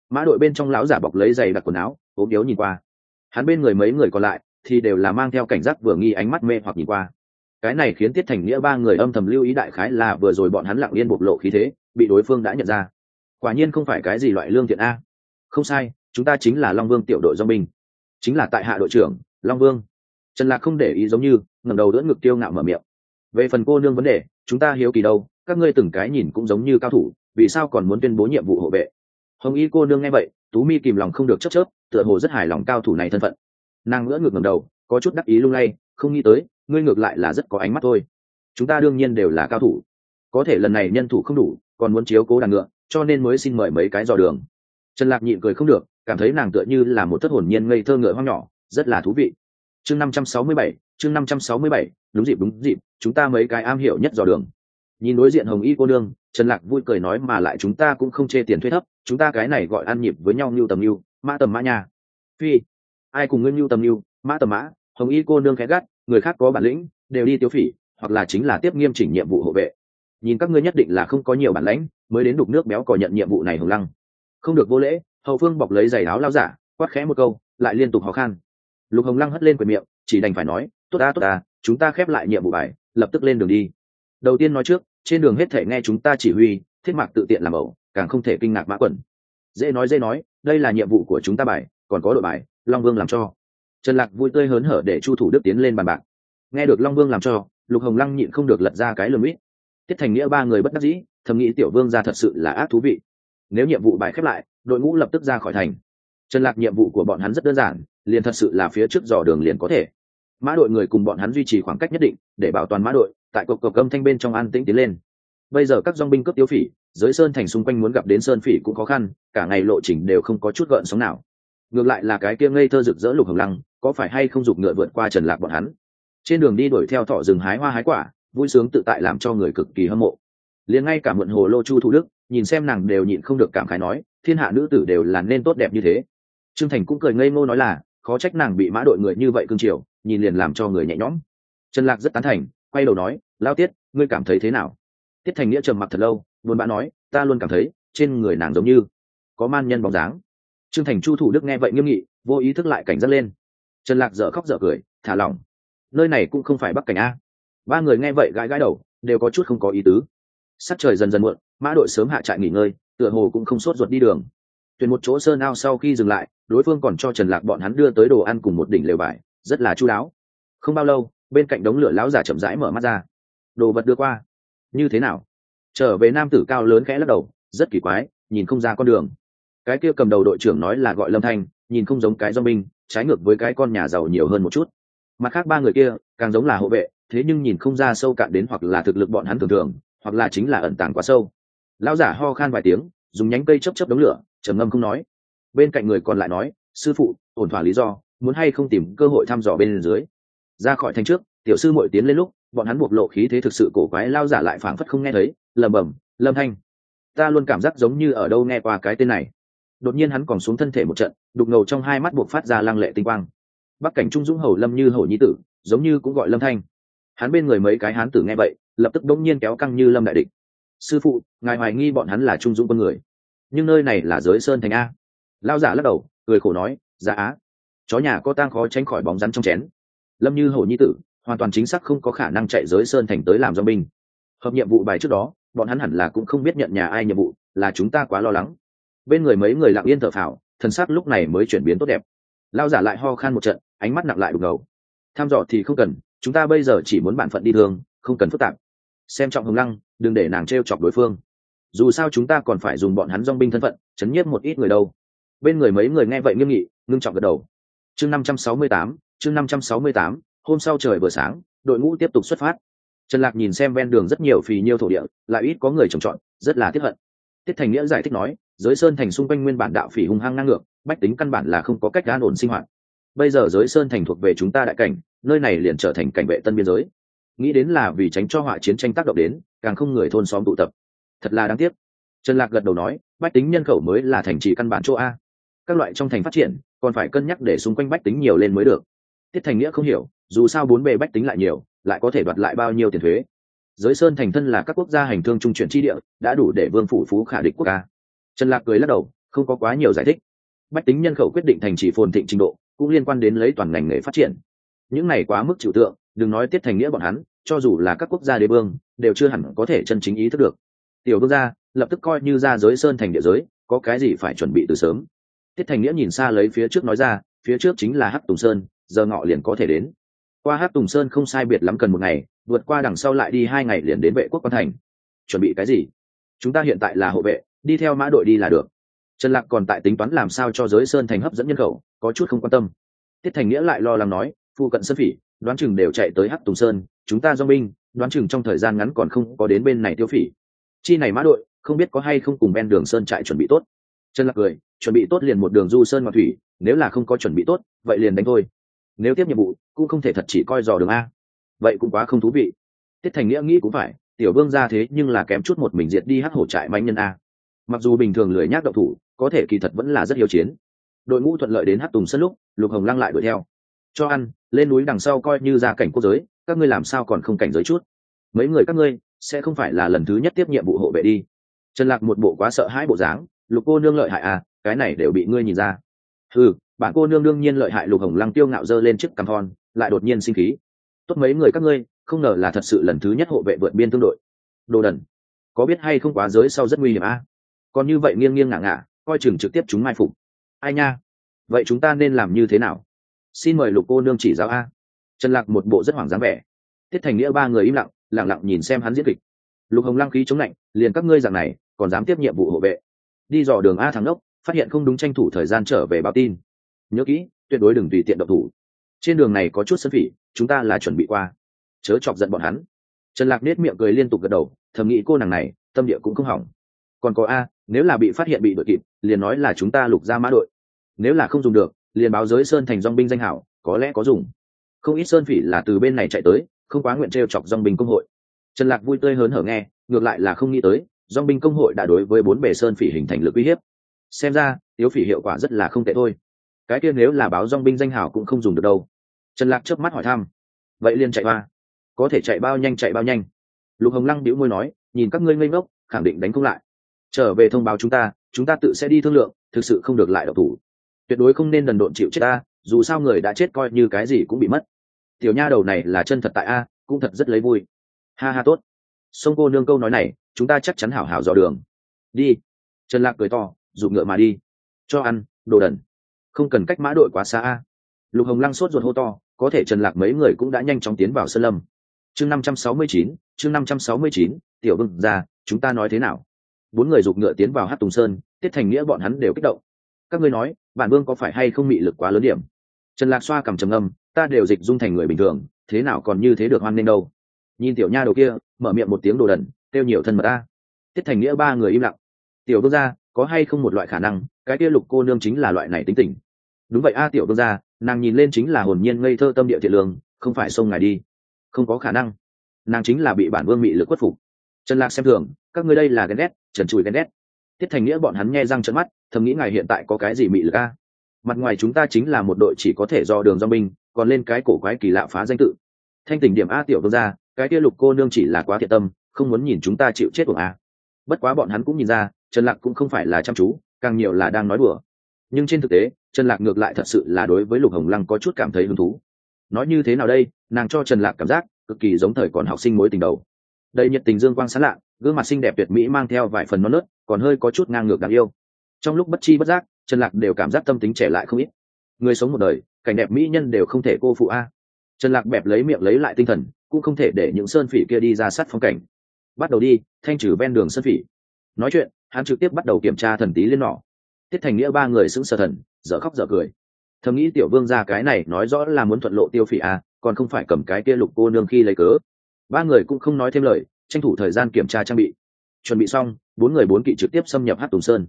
Mã đội bên trong lão giả bọc lấy giày đặc quần áo, ốm yếu nhìn qua. Hắn bên người mấy người còn lại, thì đều là mang theo cảnh giác vừa nghi ánh mắt mê hoặc nhìn qua cái này khiến tiết thành nghĩa ba người âm thầm lưu ý đại khái là vừa rồi bọn hắn lặng yên bộc lộ khí thế, bị đối phương đã nhận ra. Quả nhiên không phải cái gì loại lương thiện a. Không sai, chúng ta chính là long vương tiểu đội do binh. Chính là tại hạ đội trưởng, long vương. Trần lạc không để ý giống như, ngẩng đầu đỡ ngực tiêu ngạo mở miệng. Về phần cô nương vấn đề, chúng ta hiếu kỳ đâu, các ngươi từng cái nhìn cũng giống như cao thủ, vì sao còn muốn tuyên bố nhiệm vụ hộ vệ? Hồng y cô nương nghe vậy, tú mi kìm lòng không được chấp chớp, tựa hồ rất hài lòng cao thủ này thân phận. Nàng ngỡ ngược ngầm đầu, có chút đắc ý lung lay, không nghĩ tới ngươi ngược lại là rất có ánh mắt thôi. Chúng ta đương nhiên đều là cao thủ. Có thể lần này nhân thủ không đủ, còn muốn chiếu cố đàn ngựa, cho nên mới xin mời mấy cái dò đường. Trần lạc nhịn cười không được, cảm thấy nàng tựa như là một thất hồn nhiên ngây thơ ngựa hoang nhỏ, rất là thú vị. Chương năm trăm sáu mươi bảy, chương năm trăm sáu mươi bảy, đúng dịp đúng dịp, chúng ta mấy cái am hiểu nhất dò đường. Nhìn đối diện hồng y cô nương, trần lạc vui cười nói mà lại chúng ta cũng không chê tiền thuê thấp, chúng ta cái này gọi ăn nhịp với nhau như tầm như, mã tầm mã nhà phi, ai cùng ngươi như tầm như, mã tầm mã? Hồng y cô nương khẽ gắt người khác có bản lĩnh, đều đi tiêu phỉ, hoặc là chính là tiếp nghiêm chỉnh nhiệm vụ hộ vệ. Nhìn các ngươi nhất định là không có nhiều bản lãnh, mới đến đục nước béo cò nhận nhiệm vụ này hồng lăng. Không được vô lễ, hậu phương bọc lấy giày áo lao giả, quát khẽ một câu, lại liên tục khó khăn lục hồng lăng hất lên quyền miệng, chỉ đành phải nói, tốt ta tốt ta, chúng ta khép lại nhiệm vụ bài, lập tức lên đường đi. Đầu tiên nói trước, trên đường hết thể nghe chúng ta chỉ huy, thiết mạc tự tiện làm ẩu, càng không thể kinh ngạc mã quẩn. Dễ nói dễ nói, đây là nhiệm vụ của chúng ta bài, còn có đội bài, long vương làm cho trần lạc vui tươi hớn hở để chu thủ đức tiến lên bàn bạc. Nghe được long vương làm cho, lục hồng lăng nhịn không được lật ra cái lườm ít tiết thành nghĩa ba người bất đắc dĩ, thầm nghĩ tiểu vương ra thật sự là ác thú vị. Nếu nhiệm vụ bài khép lại, đội ngũ lập tức ra khỏi thành. Trần lạc nhiệm vụ của bọn hắn rất đơn giản, liền thật sự là phía trước dò đường liền có thể. Mã đội người cùng bọn hắn duy trì khoảng cách nhất định, để bảo toàn mã đội, tại cộc cộc âm thanh bên trong an tĩnh tiến lên. Bây giờ các dong binh cướp tiêu phỉ, giới sơn thành xung quanh muốn gặp đến sơn phỉ cũng khó khăn, cả ngày lộ trình đều không có chút gợn sóng nào ngược lại là cái kia ngây thơ rực rỡ lục hồng lăng, có phải hay không giục ngựa vượt qua trần lạc bọn hắn? Trên đường đi đuổi theo thọ rừng hái hoa hái quả, vui sướng tự tại làm cho người cực kỳ hâm mộ. Liền ngay cả mượn hồ lô chu thủ đức, nhìn xem nàng đều nhịn không được cảm khái nói, thiên hạ nữ tử đều là nên tốt đẹp như thế. Trương thành cũng cười ngây ngô nói là, khó trách nàng bị mã đội người như vậy cương triều, nhìn liền làm cho người nhẹ nhõm. Trần lạc rất tán thành, quay đầu nói, lao tiết, ngươi cảm thấy thế nào? Tiết thành nghĩa trầm mặc thật lâu, buồn bã nói, ta luôn cảm thấy, trên người nàng giống như có man nhân bóng dáng trương thành chu thủ đức nghe vậy nghiêm nghị, vô ý thức lại cảnh giác lên. Trần lạc dở khóc dở cười, thả lỏng. Nơi này cũng không phải bắc cảnh a. Ba người nghe vậy gãi gãi đầu, đều có chút không có ý tứ. Sắc trời dần dần muộn, mã đội sớm hạ trại nghỉ ngơi, tựa hồ cũng không sốt ruột đi đường. Tuyển một chỗ sơn ao sau khi dừng lại, đối phương còn cho trần lạc bọn hắn đưa tới đồ ăn cùng một đỉnh lều vải, rất là chu đáo. Không bao lâu, bên cạnh đống lửa lão giả chậm rãi mở mắt ra. Đồ vật đưa qua. Như thế nào? Trở về nam tử cao lớn khẽ lắc đầu, rất kỳ quái, nhìn không ra con đường cái kia cầm đầu đội trưởng nói là gọi lâm thanh, nhìn không giống cái do minh trái ngược với cái con nhà giàu nhiều hơn một chút. Mặt khác ba người kia, càng giống là hộ vệ, thế nhưng nhìn không ra sâu cạn đến hoặc là thực lực bọn hắn thường thường, hoặc là chính là ẩn tàng quá sâu. Lão giả ho khan vài tiếng, dùng nhánh cây chấp chấp đống lửa, trầm ngâm không nói. Bên cạnh người còn lại nói, sư phụ, ổn thỏa lý do, muốn hay không tìm cơ hội thăm dò bên dưới? Ra khỏi thành trước, tiểu sư muội tiến lên lúc, bọn hắn buộc lộ khí thế thực sự cổ quái lao giả lại phảng phất không nghe thấy lầm bầm lâm thanh, ta luôn cảm giác giống như ở đâu nghe qua cái tên này đột nhiên hắn còn xuống thân thể một trận, đục ngầu trong hai mắt buộc phát ra lăng lệ tinh quang. Bắc cảnh trung dũng hầu lâm như hầu nhi tử, giống như cũng gọi lâm thanh. Hắn bên người mấy cái hán tử nghe vậy, lập tức đống nhiên kéo căng như lâm đại địch. Sư phụ, ngài hoài nghi bọn hắn là trung dũng con người. Nhưng nơi này là giới sơn thành a. Lao giả lắc đầu, cười khổ nói giả. á, chó nhà có tang khó tránh khỏi bóng rắn trong chén. Lâm như Hổ nhi tử, hoàn toàn chính xác không có khả năng chạy giới sơn thành tới làm do binh. Hợp nhiệm vụ bài trước đó, bọn hắn hẳn là cũng không biết nhận nhà ai nhiệm vụ, là chúng ta quá lo lắng bên người mấy người lặng yên thở phào, thần sắc lúc này mới chuyển biến tốt đẹp. Lao giả lại ho khan một trận, ánh mắt nặng lại đục ngầu. Tham dò thì không cần, chúng ta bây giờ chỉ muốn bản phận đi thương, không cần phức tạp. Xem trọng hồng lăng, đừng để nàng t r e o chọc đối phương. Dù sao chúng ta còn phải dùng bọn hắn dong binh thân phận, chấn nhiếp một ít người đâu. Bên người mấy người nghe vậy nghiêm nghị, ngưng trọng gật đầu. Chương năm trăm sáu mươi tám, chương năm trăm sáu mươi tám, hôm sau trời vừa sáng, đội ngũ tiếp tục xuất phát. Trần lạc nhìn xem ven đường rất nhiều phì nhiêu thổ địa, lại ít có người trồng trọt, rất là tiếp hận. Tiết thành nghĩa giải thích nói giới sơn thành xung quanh nguyên bản đạo phỉ hung hăng ngang ngược, bách tính căn bản là không có cách an ổn sinh hoạt. Bây giờ giới sơn thành thuộc về chúng ta đại cảnh, nơi này liền trở thành cảnh vệ tân biên giới. Nghĩ đến là vì tránh cho họa chiến tranh tác động đến, càng không người thôn xóm tụ tập. Thật là đáng tiếc. Trần lạc gật đầu nói, bách tính nhân khẩu mới là thành trì căn bản chỗ a. Các loại trong thành phát triển, còn phải cân nhắc để xung quanh bách tính nhiều lên mới được. Tiết thành nghĩa không hiểu, dù sao bốn bề bách tính lại nhiều, lại có thể đoạt lại bao nhiêu tiền thuế. Giới sơn thành thân là các quốc gia hành thương trung chuyển chi địa, đã đủ để vương phủ phú khả địch quốc ca trần lạc cười lắc đầu, không có quá nhiều giải thích. Bách tính nhân khẩu quyết định thành trì phồn thịnh trình độ, cũng liên quan đến lấy toàn ngành nghề phát triển. Những này quá mức chịu tượng, đừng nói tiết thành nghĩa bọn hắn, cho dù là các quốc gia đế vương, đều chưa hẳn có thể chân chính ý thức được. Tiểu vương gia, lập tức coi như ra giới sơn thành địa giới, có cái gì phải chuẩn bị từ sớm? Tiết thành nghĩa nhìn xa lấy phía trước nói ra, phía trước chính là hắc tùng sơn, giờ ngọ liền có thể đến. Qua hắc tùng sơn không sai biệt lắm cần một ngày, vượt qua đằng sau lại đi hai ngày liền đến vệ quốc quan thành. Chuẩn bị cái gì? Chúng ta hiện tại là hộ vệ đi theo mã đội đi là được. Trần lạc còn tại tính toán làm sao cho giới sơn thành hấp dẫn nhân khẩu, có chút không quan tâm. Tiết thành nghĩa lại lo lắng nói phụ cận sơn phỉ, đoán chừng đều chạy tới hắc tùng sơn, chúng ta do binh, đoán chừng trong thời gian ngắn còn không có đến bên này tiêu phỉ. Chi này mã đội, không biết có hay không cùng ven đường sơn trại chuẩn bị tốt. Trần lạc cười, chuẩn bị tốt liền một đường du sơn ngọc thủy, nếu là không có chuẩn bị tốt, vậy liền đánh thôi. Nếu tiếp nhiệm vụ, cũng không thể thật chỉ coi dò đường a. Vậy cũng quá không thú vị. Tiết thành nghĩa nghĩ cũng phải, tiểu vương ra thế nhưng là kém chút một mình diệt đi hắc hổ trại mạnh nhân a mặc dù bình thường lười nhác động thủ, có thể kỳ thật vẫn là rất hiếu chiến. Đội ngũ thuận lợi đến hát tùng sân lúc, lục hồng lăng lại đuổi theo. Cho ăn, lên núi đằng sau coi như ra cảnh quốc giới, các ngươi làm sao còn không cảnh giới chút? Mấy người các ngươi, sẽ không phải là lần thứ nhất tiếp nhiệm vụ hộ vệ đi. Trần lạc một bộ quá sợ hãi bộ dáng, lục cô nương lợi hại à cái này đều bị ngươi nhìn ra. Ừ bạn cô nương đương nhiên lợi hại, lục hồng lăng tiêu ngạo dơ lên trước cằm thon, lại đột nhiên sinh khí. Tốt mấy người các ngươi, không ngờ là thật sự lần thứ nhất hộ vệ vượt biên tương đội. Đồ đần, có biết hay không quá giới sau rất nguy hiểm a à? Còn như vậy nghiêng nghiêng ngả ngả, coi chừng trực tiếp chúng mai phục. Ai nha? Vậy chúng ta nên làm như thế nào? Xin mời lục cô nương chỉ giáo a. Trần lạc một bộ rất hoảng dáng vẻ. Tiết thành nghĩa ba người im lặng lặng lặng nhìn xem hắn diễn kịch. Lục hồng lăng khí chống lạnh, liền các ngươi dạng này, còn dám tiếp nhiệm vụ hộ vệ. Đi dò đường a thắng đốc phát hiện không đúng tranh thủ thời gian trở về báo tin. Nhớ kỹ, tuyệt đối đừng tùy tiện độc thủ. Trên đường này có chút sân phỉ, chúng ta là chuẩn bị qua. Chớ chọc giận bọn hắn. Trần lạc nết miệng cười liên tục gật đầu, thầm nghĩ cô nàng này, tâm địa cũng không hỏng còn có a, nếu là bị phát hiện bị đội kịp, liền nói là chúng ta lục ra mã đội. Nếu là không dùng được, liền báo giới sơn thành dong binh danh hảo, có lẽ có dùng. Không ít sơn phỉ là từ bên này chạy tới, không quá nguyện t r e o chọc dong binh công hội. Trần lạc vui tươi hớn hở nghe, ngược lại là không nghĩ tới dong binh công hội đã đối với bốn bề sơn phỉ hình thành lực uy hiếp. Xem ra tiếu phỉ hiệu quả rất là không tệ thôi. Cái kia nếu là báo dong binh danh hảo cũng không dùng được đâu. Trần lạc chớp mắt hỏi thăm. Vậy liền chạy ba. Có thể chạy bao nhanh, chạy bao nhanh. Lục hồng lăng bĩu môi nói, nhìn các ngươi ngây ngốc, khẳng định đánh không lại trở về thông báo chúng ta chúng ta tự sẽ đi thương lượng, thực sự không được lại độc thủ. Tuyệt đối không nên đần độn chịu chết ta, dù sao người đã chết coi như cái gì cũng bị mất. Tiểu nha đầu này là chân thật tại a, cũng thật rất lấy vui. Ha ha tốt. Sông cô nương câu nói này, chúng ta chắc chắn hảo hảo dò đường. Đi. Trần lạc cười to dụ ngựa mà đi. Cho ăn, đồ đần. Không cần cách mã đội quá xa a. Lục hồng lăng sốt ruột hô to, có thể trần lạc mấy người cũng đã nhanh chóng tiến vào sân lâm. Chương năm trăm sáu mươi chín, chương năm trăm sáu mươi chín, tiểu vưng ra chúng ta nói thế nào? Bốn người giục ngựa tiến vào hát tùng sơn, tiết thành nghĩa bọn hắn đều kích động. Các ngươi nói, bản vương có phải hay không bị lực quá lớn điểm? Trần lạc xoa cầm trầm âm ta đều dịch dung thành người bình thường, thế nào còn như thế được hoan nên đâu? Nhìn tiểu nha đầu kia, mở miệng một tiếng đồ đần, kêu nhiều thân mật ta. Tiết thành nghĩa ba người im lặng. Tiểu vương gia, có hay không một loại khả năng, cái kia lục cô nương chính là loại này tính tình? Đúng vậy a, tiểu vương gia, nàng nhìn lên chính là hồn nhiên ngây thơ tâm địa thiện lương, không phải xông ngài đi. Không có khả năng. Nàng chính là bị bản vương mị lực khuất phục trần lạc xem thường, các ngươi đây là ghen ghét, trần Chùi ghen ghét. Tiết thành nghĩa bọn hắn nghe răng trận mắt, thầm nghĩ ngài hiện tại có cái gì mị lực a? Mặt ngoài chúng ta chính là một đội chỉ có thể do đường do binh, còn lên cái cổ quái kỳ lạ phá danh tự. Thanh tỉnh điểm a tiểu vương ra cái kia lục cô nương chỉ là quá thiện tâm, không muốn nhìn chúng ta chịu chết của a. Bất quá bọn hắn cũng nhìn ra, trần lạc cũng không phải là chăm chú, càng nhiều là đang nói đùa. Nhưng trên thực tế, trần lạc ngược lại thật sự là đối với lục hồng lăng có chút cảm thấy hứng thú. Nói như thế nào đây, nàng cho trần lạc cảm giác cực kỳ giống thời còn học sinh mối tình đầu đầy nhiệt tình dương quang sán lạ gương mặt xinh đẹp tuyệt mỹ mang theo vài phần non nớt, còn hơi có chút ngang ngược đáng yêu. Trong lúc bất chi bất giác, trần lạc đều cảm giác tâm tính trẻ lại không ít. Người sống một đời, cảnh đẹp mỹ nhân đều không thể cô phụ a. Trần lạc bẹp lấy miệng lấy lại tinh thần, cũng không thể để những sơn phỉ kia đi ra sát phong cảnh. Bắt đầu đi, thanh trừ ven đường sơn phỉ. Nói chuyện, hắn trực tiếp bắt đầu kiểm tra thần tí liên nọ. Tiết thành nghĩa ba người sững sờ thần, dở khóc dở cười. Thầm nghĩ tiểu vương ra cái này nói rõ là muốn thuận lộ tiêu phỉ a, còn không phải cầm cái kia lục cô nương khi lấy cớ ba người cũng không nói thêm lời, tranh thủ thời gian kiểm tra trang bị. Chuẩn bị xong, bốn người bốn kỵ trực tiếp xâm nhập hát tùng sơn.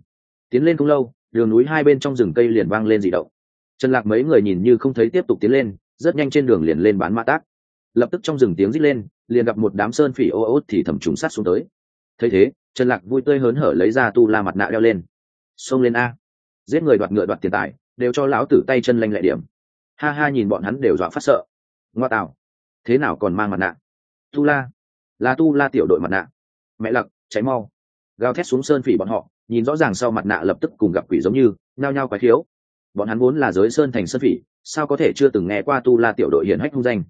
Tiến lên không lâu, đường núi hai bên trong rừng cây liền vang lên dị động. Trần lạc mấy người nhìn như không thấy tiếp tục tiến lên, rất nhanh trên đường liền lên bán mã tác lập tức trong rừng tiếng rít lên, liền gặp một đám sơn phỉ ô ô thì thầm trùng sát xuống tới. Thấy thế, trần lạc vui tươi hớn hở lấy ra tu la mặt nạ đeo lên. Xông lên a. Giết người đoạt ngựa đoạt tiền tài, đều cho lão tử tay chân lanh lẹ điểm. Ha ha nhìn bọn hắn đều dọa phát sợ. Ngoa tạo. Thế nào còn mang mặt nạ? Tu la. Là tu la tiểu đội mặt nạ. Mẹ lặc, cháy mau. Gào thét xuống sơn phỉ bọn họ, nhìn rõ ràng sau mặt nạ lập tức cùng gặp quỷ giống như nao nhao quái thiếu bọn hắn vốn là giới sơn thành sơn phỉ, sao có thể chưa từng nghe qua tu la tiểu đội hiển hách hung danh.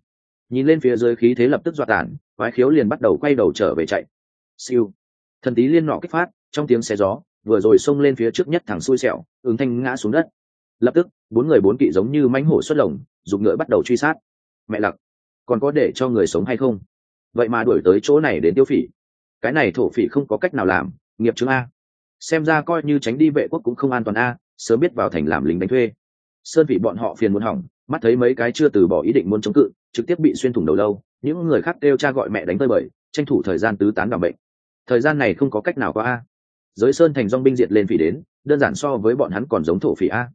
Nhìn lên phía dưới khí thế lập tức dọa tản quái khiếu liền bắt đầu quay đầu trở về chạy. Siêu. Thần tí liên nọ kích phát, trong tiếng xe gió, vừa rồi xông lên phía trước nhất thẳng xui xẻo, ứng thanh ngã xuống đất. Lập tức, bốn người bốn kỵ giống như mánh hổ xuất lồng dùng ngựa bắt đầu truy sát. Mẹ lặc, còn có để cho người sống hay không? Vậy mà đuổi tới chỗ này đến tiêu phỉ. Cái này thổ phỉ không có cách nào làm, nghiệp chứng a. Xem ra coi như tránh đi vệ quốc cũng không an toàn a, sớm biết vào thành làm lính đánh thuê. Sơn vị bọn họ phiền muốn hỏng, mắt thấy mấy cái chưa từ bỏ ý định muốn chống cự, trực tiếp bị xuyên thủng đầu lâu, những người khác kêu cha gọi mẹ đánh tơi bời, tranh thủ thời gian tứ tán đảm bệnh. Thời gian này không có cách nào có a. Giới sơn thành dong binh diệt lên phỉ đến, đơn giản so với bọn hắn còn giống thổ phỉ a.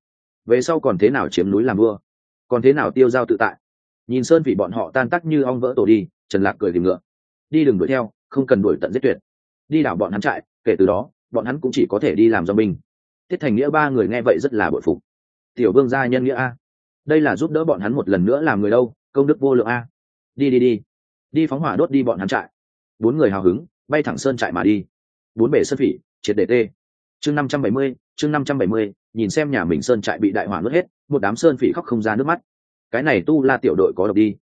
Về sau còn thế nào chiếm núi làm vua? Còn thế nào tiêu giao tự tại? Nhìn sơn phỉ bọn họ tan tắc như ong vỡ tổ đi trần lạc cười tìm ngựa. Đi đừng đuổi theo, không cần đuổi tận giết tuyệt. Đi đảo bọn hắn trại, kể từ đó, bọn hắn cũng chỉ có thể đi làm do binh. Tiết thành nghĩa ba người nghe vậy rất là bội phục. Tiểu vương gia nhân nghĩa a. Đây là giúp đỡ bọn hắn một lần nữa làm người đâu, công đức vô lượng a. Đi đi đi. Đi phóng hỏa đốt đi bọn hắn trại. Bốn người hào hứng, bay thẳng sơn trại mà đi. Bốn bể sơn phỉ, triệt để tê. Chương năm trăm bảy mươi, chương năm trăm bảy mươi, nhìn xem nhà mình sơn trại bị đại hỏa nuốt hết, một đám sơn phỉ khóc không ra nước mắt. Cái này tu la tiểu đội có độc đi.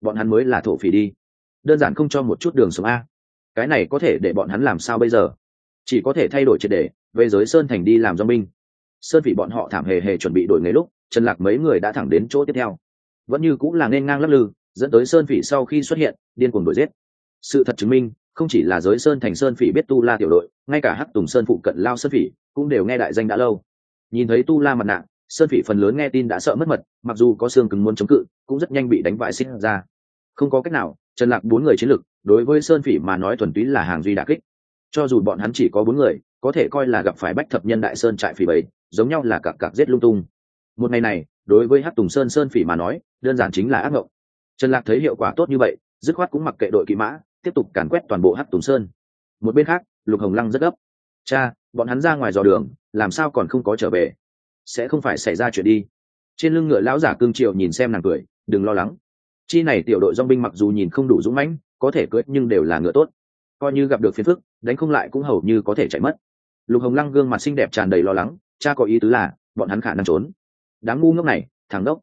Bọn hắn mới là thổ phỉ đi đơn giản không cho một chút đường sống a. Cái này có thể để bọn hắn làm sao bây giờ? Chỉ có thể thay đổi triệt để, về giới sơn thành đi làm do binh. Sơn vị bọn họ thảm hề hề chuẩn bị đổi nghề lúc, trần lạc mấy người đã thẳng đến chỗ tiếp theo. Vẫn như cũng là nên ngang lắc lư, dẫn tới sơn phỉ sau khi xuất hiện, điên cuồng đuổi giết. Sự thật chứng minh, không chỉ là giới sơn thành sơn phỉ biết tu la tiểu đội, ngay cả hắc tùng sơn phụ cận lao sơn phỉ cũng đều nghe đại danh đã lâu. Nhìn thấy tu la mặt nạ, sơn phỉ phần lớn nghe tin đã sợ mất mật, mặc dù có xương cứng muốn chống cự, cũng rất nhanh bị đánh bại xích ra. Không có cách nào trần lạc bốn người chiến lực đối với sơn phỉ mà nói thuần túy là hàng duy đà kích. Cho dù bọn hắn chỉ có bốn người, có thể coi là gặp phải bách thập nhân đại sơn trại phỉ bảy giống nhau là cặp cặp giết lung tung. Một ngày này, đối với hát tùng sơn sơn phỉ mà nói, đơn giản chính là ác mộng trần lạc thấy hiệu quả tốt như vậy, dứt khoát cũng mặc kệ đội kỵ mã, tiếp tục càn quét toàn bộ hát tùng sơn. Một bên khác, lục hồng lăng rất gấp. Cha, bọn hắn ra ngoài dò đường, làm sao còn không có trở về? Sẽ không phải xảy ra chuyện đi. Trên lưng ngựa lão giả cương triệu nhìn xem nàng cười, đừng lo lắng chi này tiểu đội dong binh mặc dù nhìn không đủ dũng mãnh, có thể cưỡi nhưng đều là ngựa tốt. Coi như gặp được phiền phức, đánh không lại cũng hầu như có thể chạy mất. Lục hồng lăng gương mặt xinh đẹp tràn đầy lo lắng, cha có ý tứ là, bọn hắn khả năng trốn. Đáng ngu ngốc này, thằng đốc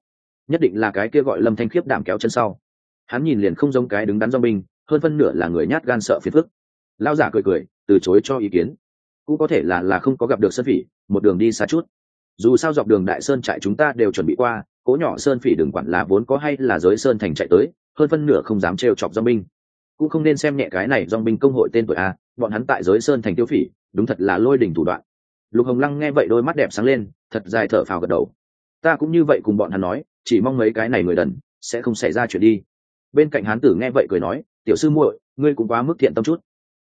nhất định là cái kia gọi lâm thanh khiếp đảm kéo chân sau. Hắn nhìn liền không giống cái đứng đắn do binh, hơn phân nửa là người nhát gan sợ phiền phức. Lao giả cười cười, từ chối cho ý kiến. Cũng có thể là là không có gặp được sân phỉ, một đường đi xa chút dù sao dọc đường đại sơn trại chúng ta đều chuẩn bị qua cố nhỏ sơn phỉ đừng quản là vốn có hay là giới sơn thành chạy tới, hơn phân nửa không dám trêu chọc do binh. Cũng không nên xem nhẹ cái này dong binh công hội tên tuổi a, bọn hắn tại giới sơn thành tiêu phỉ, đúng thật là lôi đỉnh thủ đoạn. Lục hồng lăng nghe vậy đôi mắt đẹp sáng lên, thật dài thở phào gật đầu. Ta cũng như vậy cùng bọn hắn nói, chỉ mong mấy cái này người đần, sẽ không xảy ra chuyện đi. Bên cạnh hán tử nghe vậy cười nói, tiểu sư muội, ngươi cũng quá mức thiện tâm chút.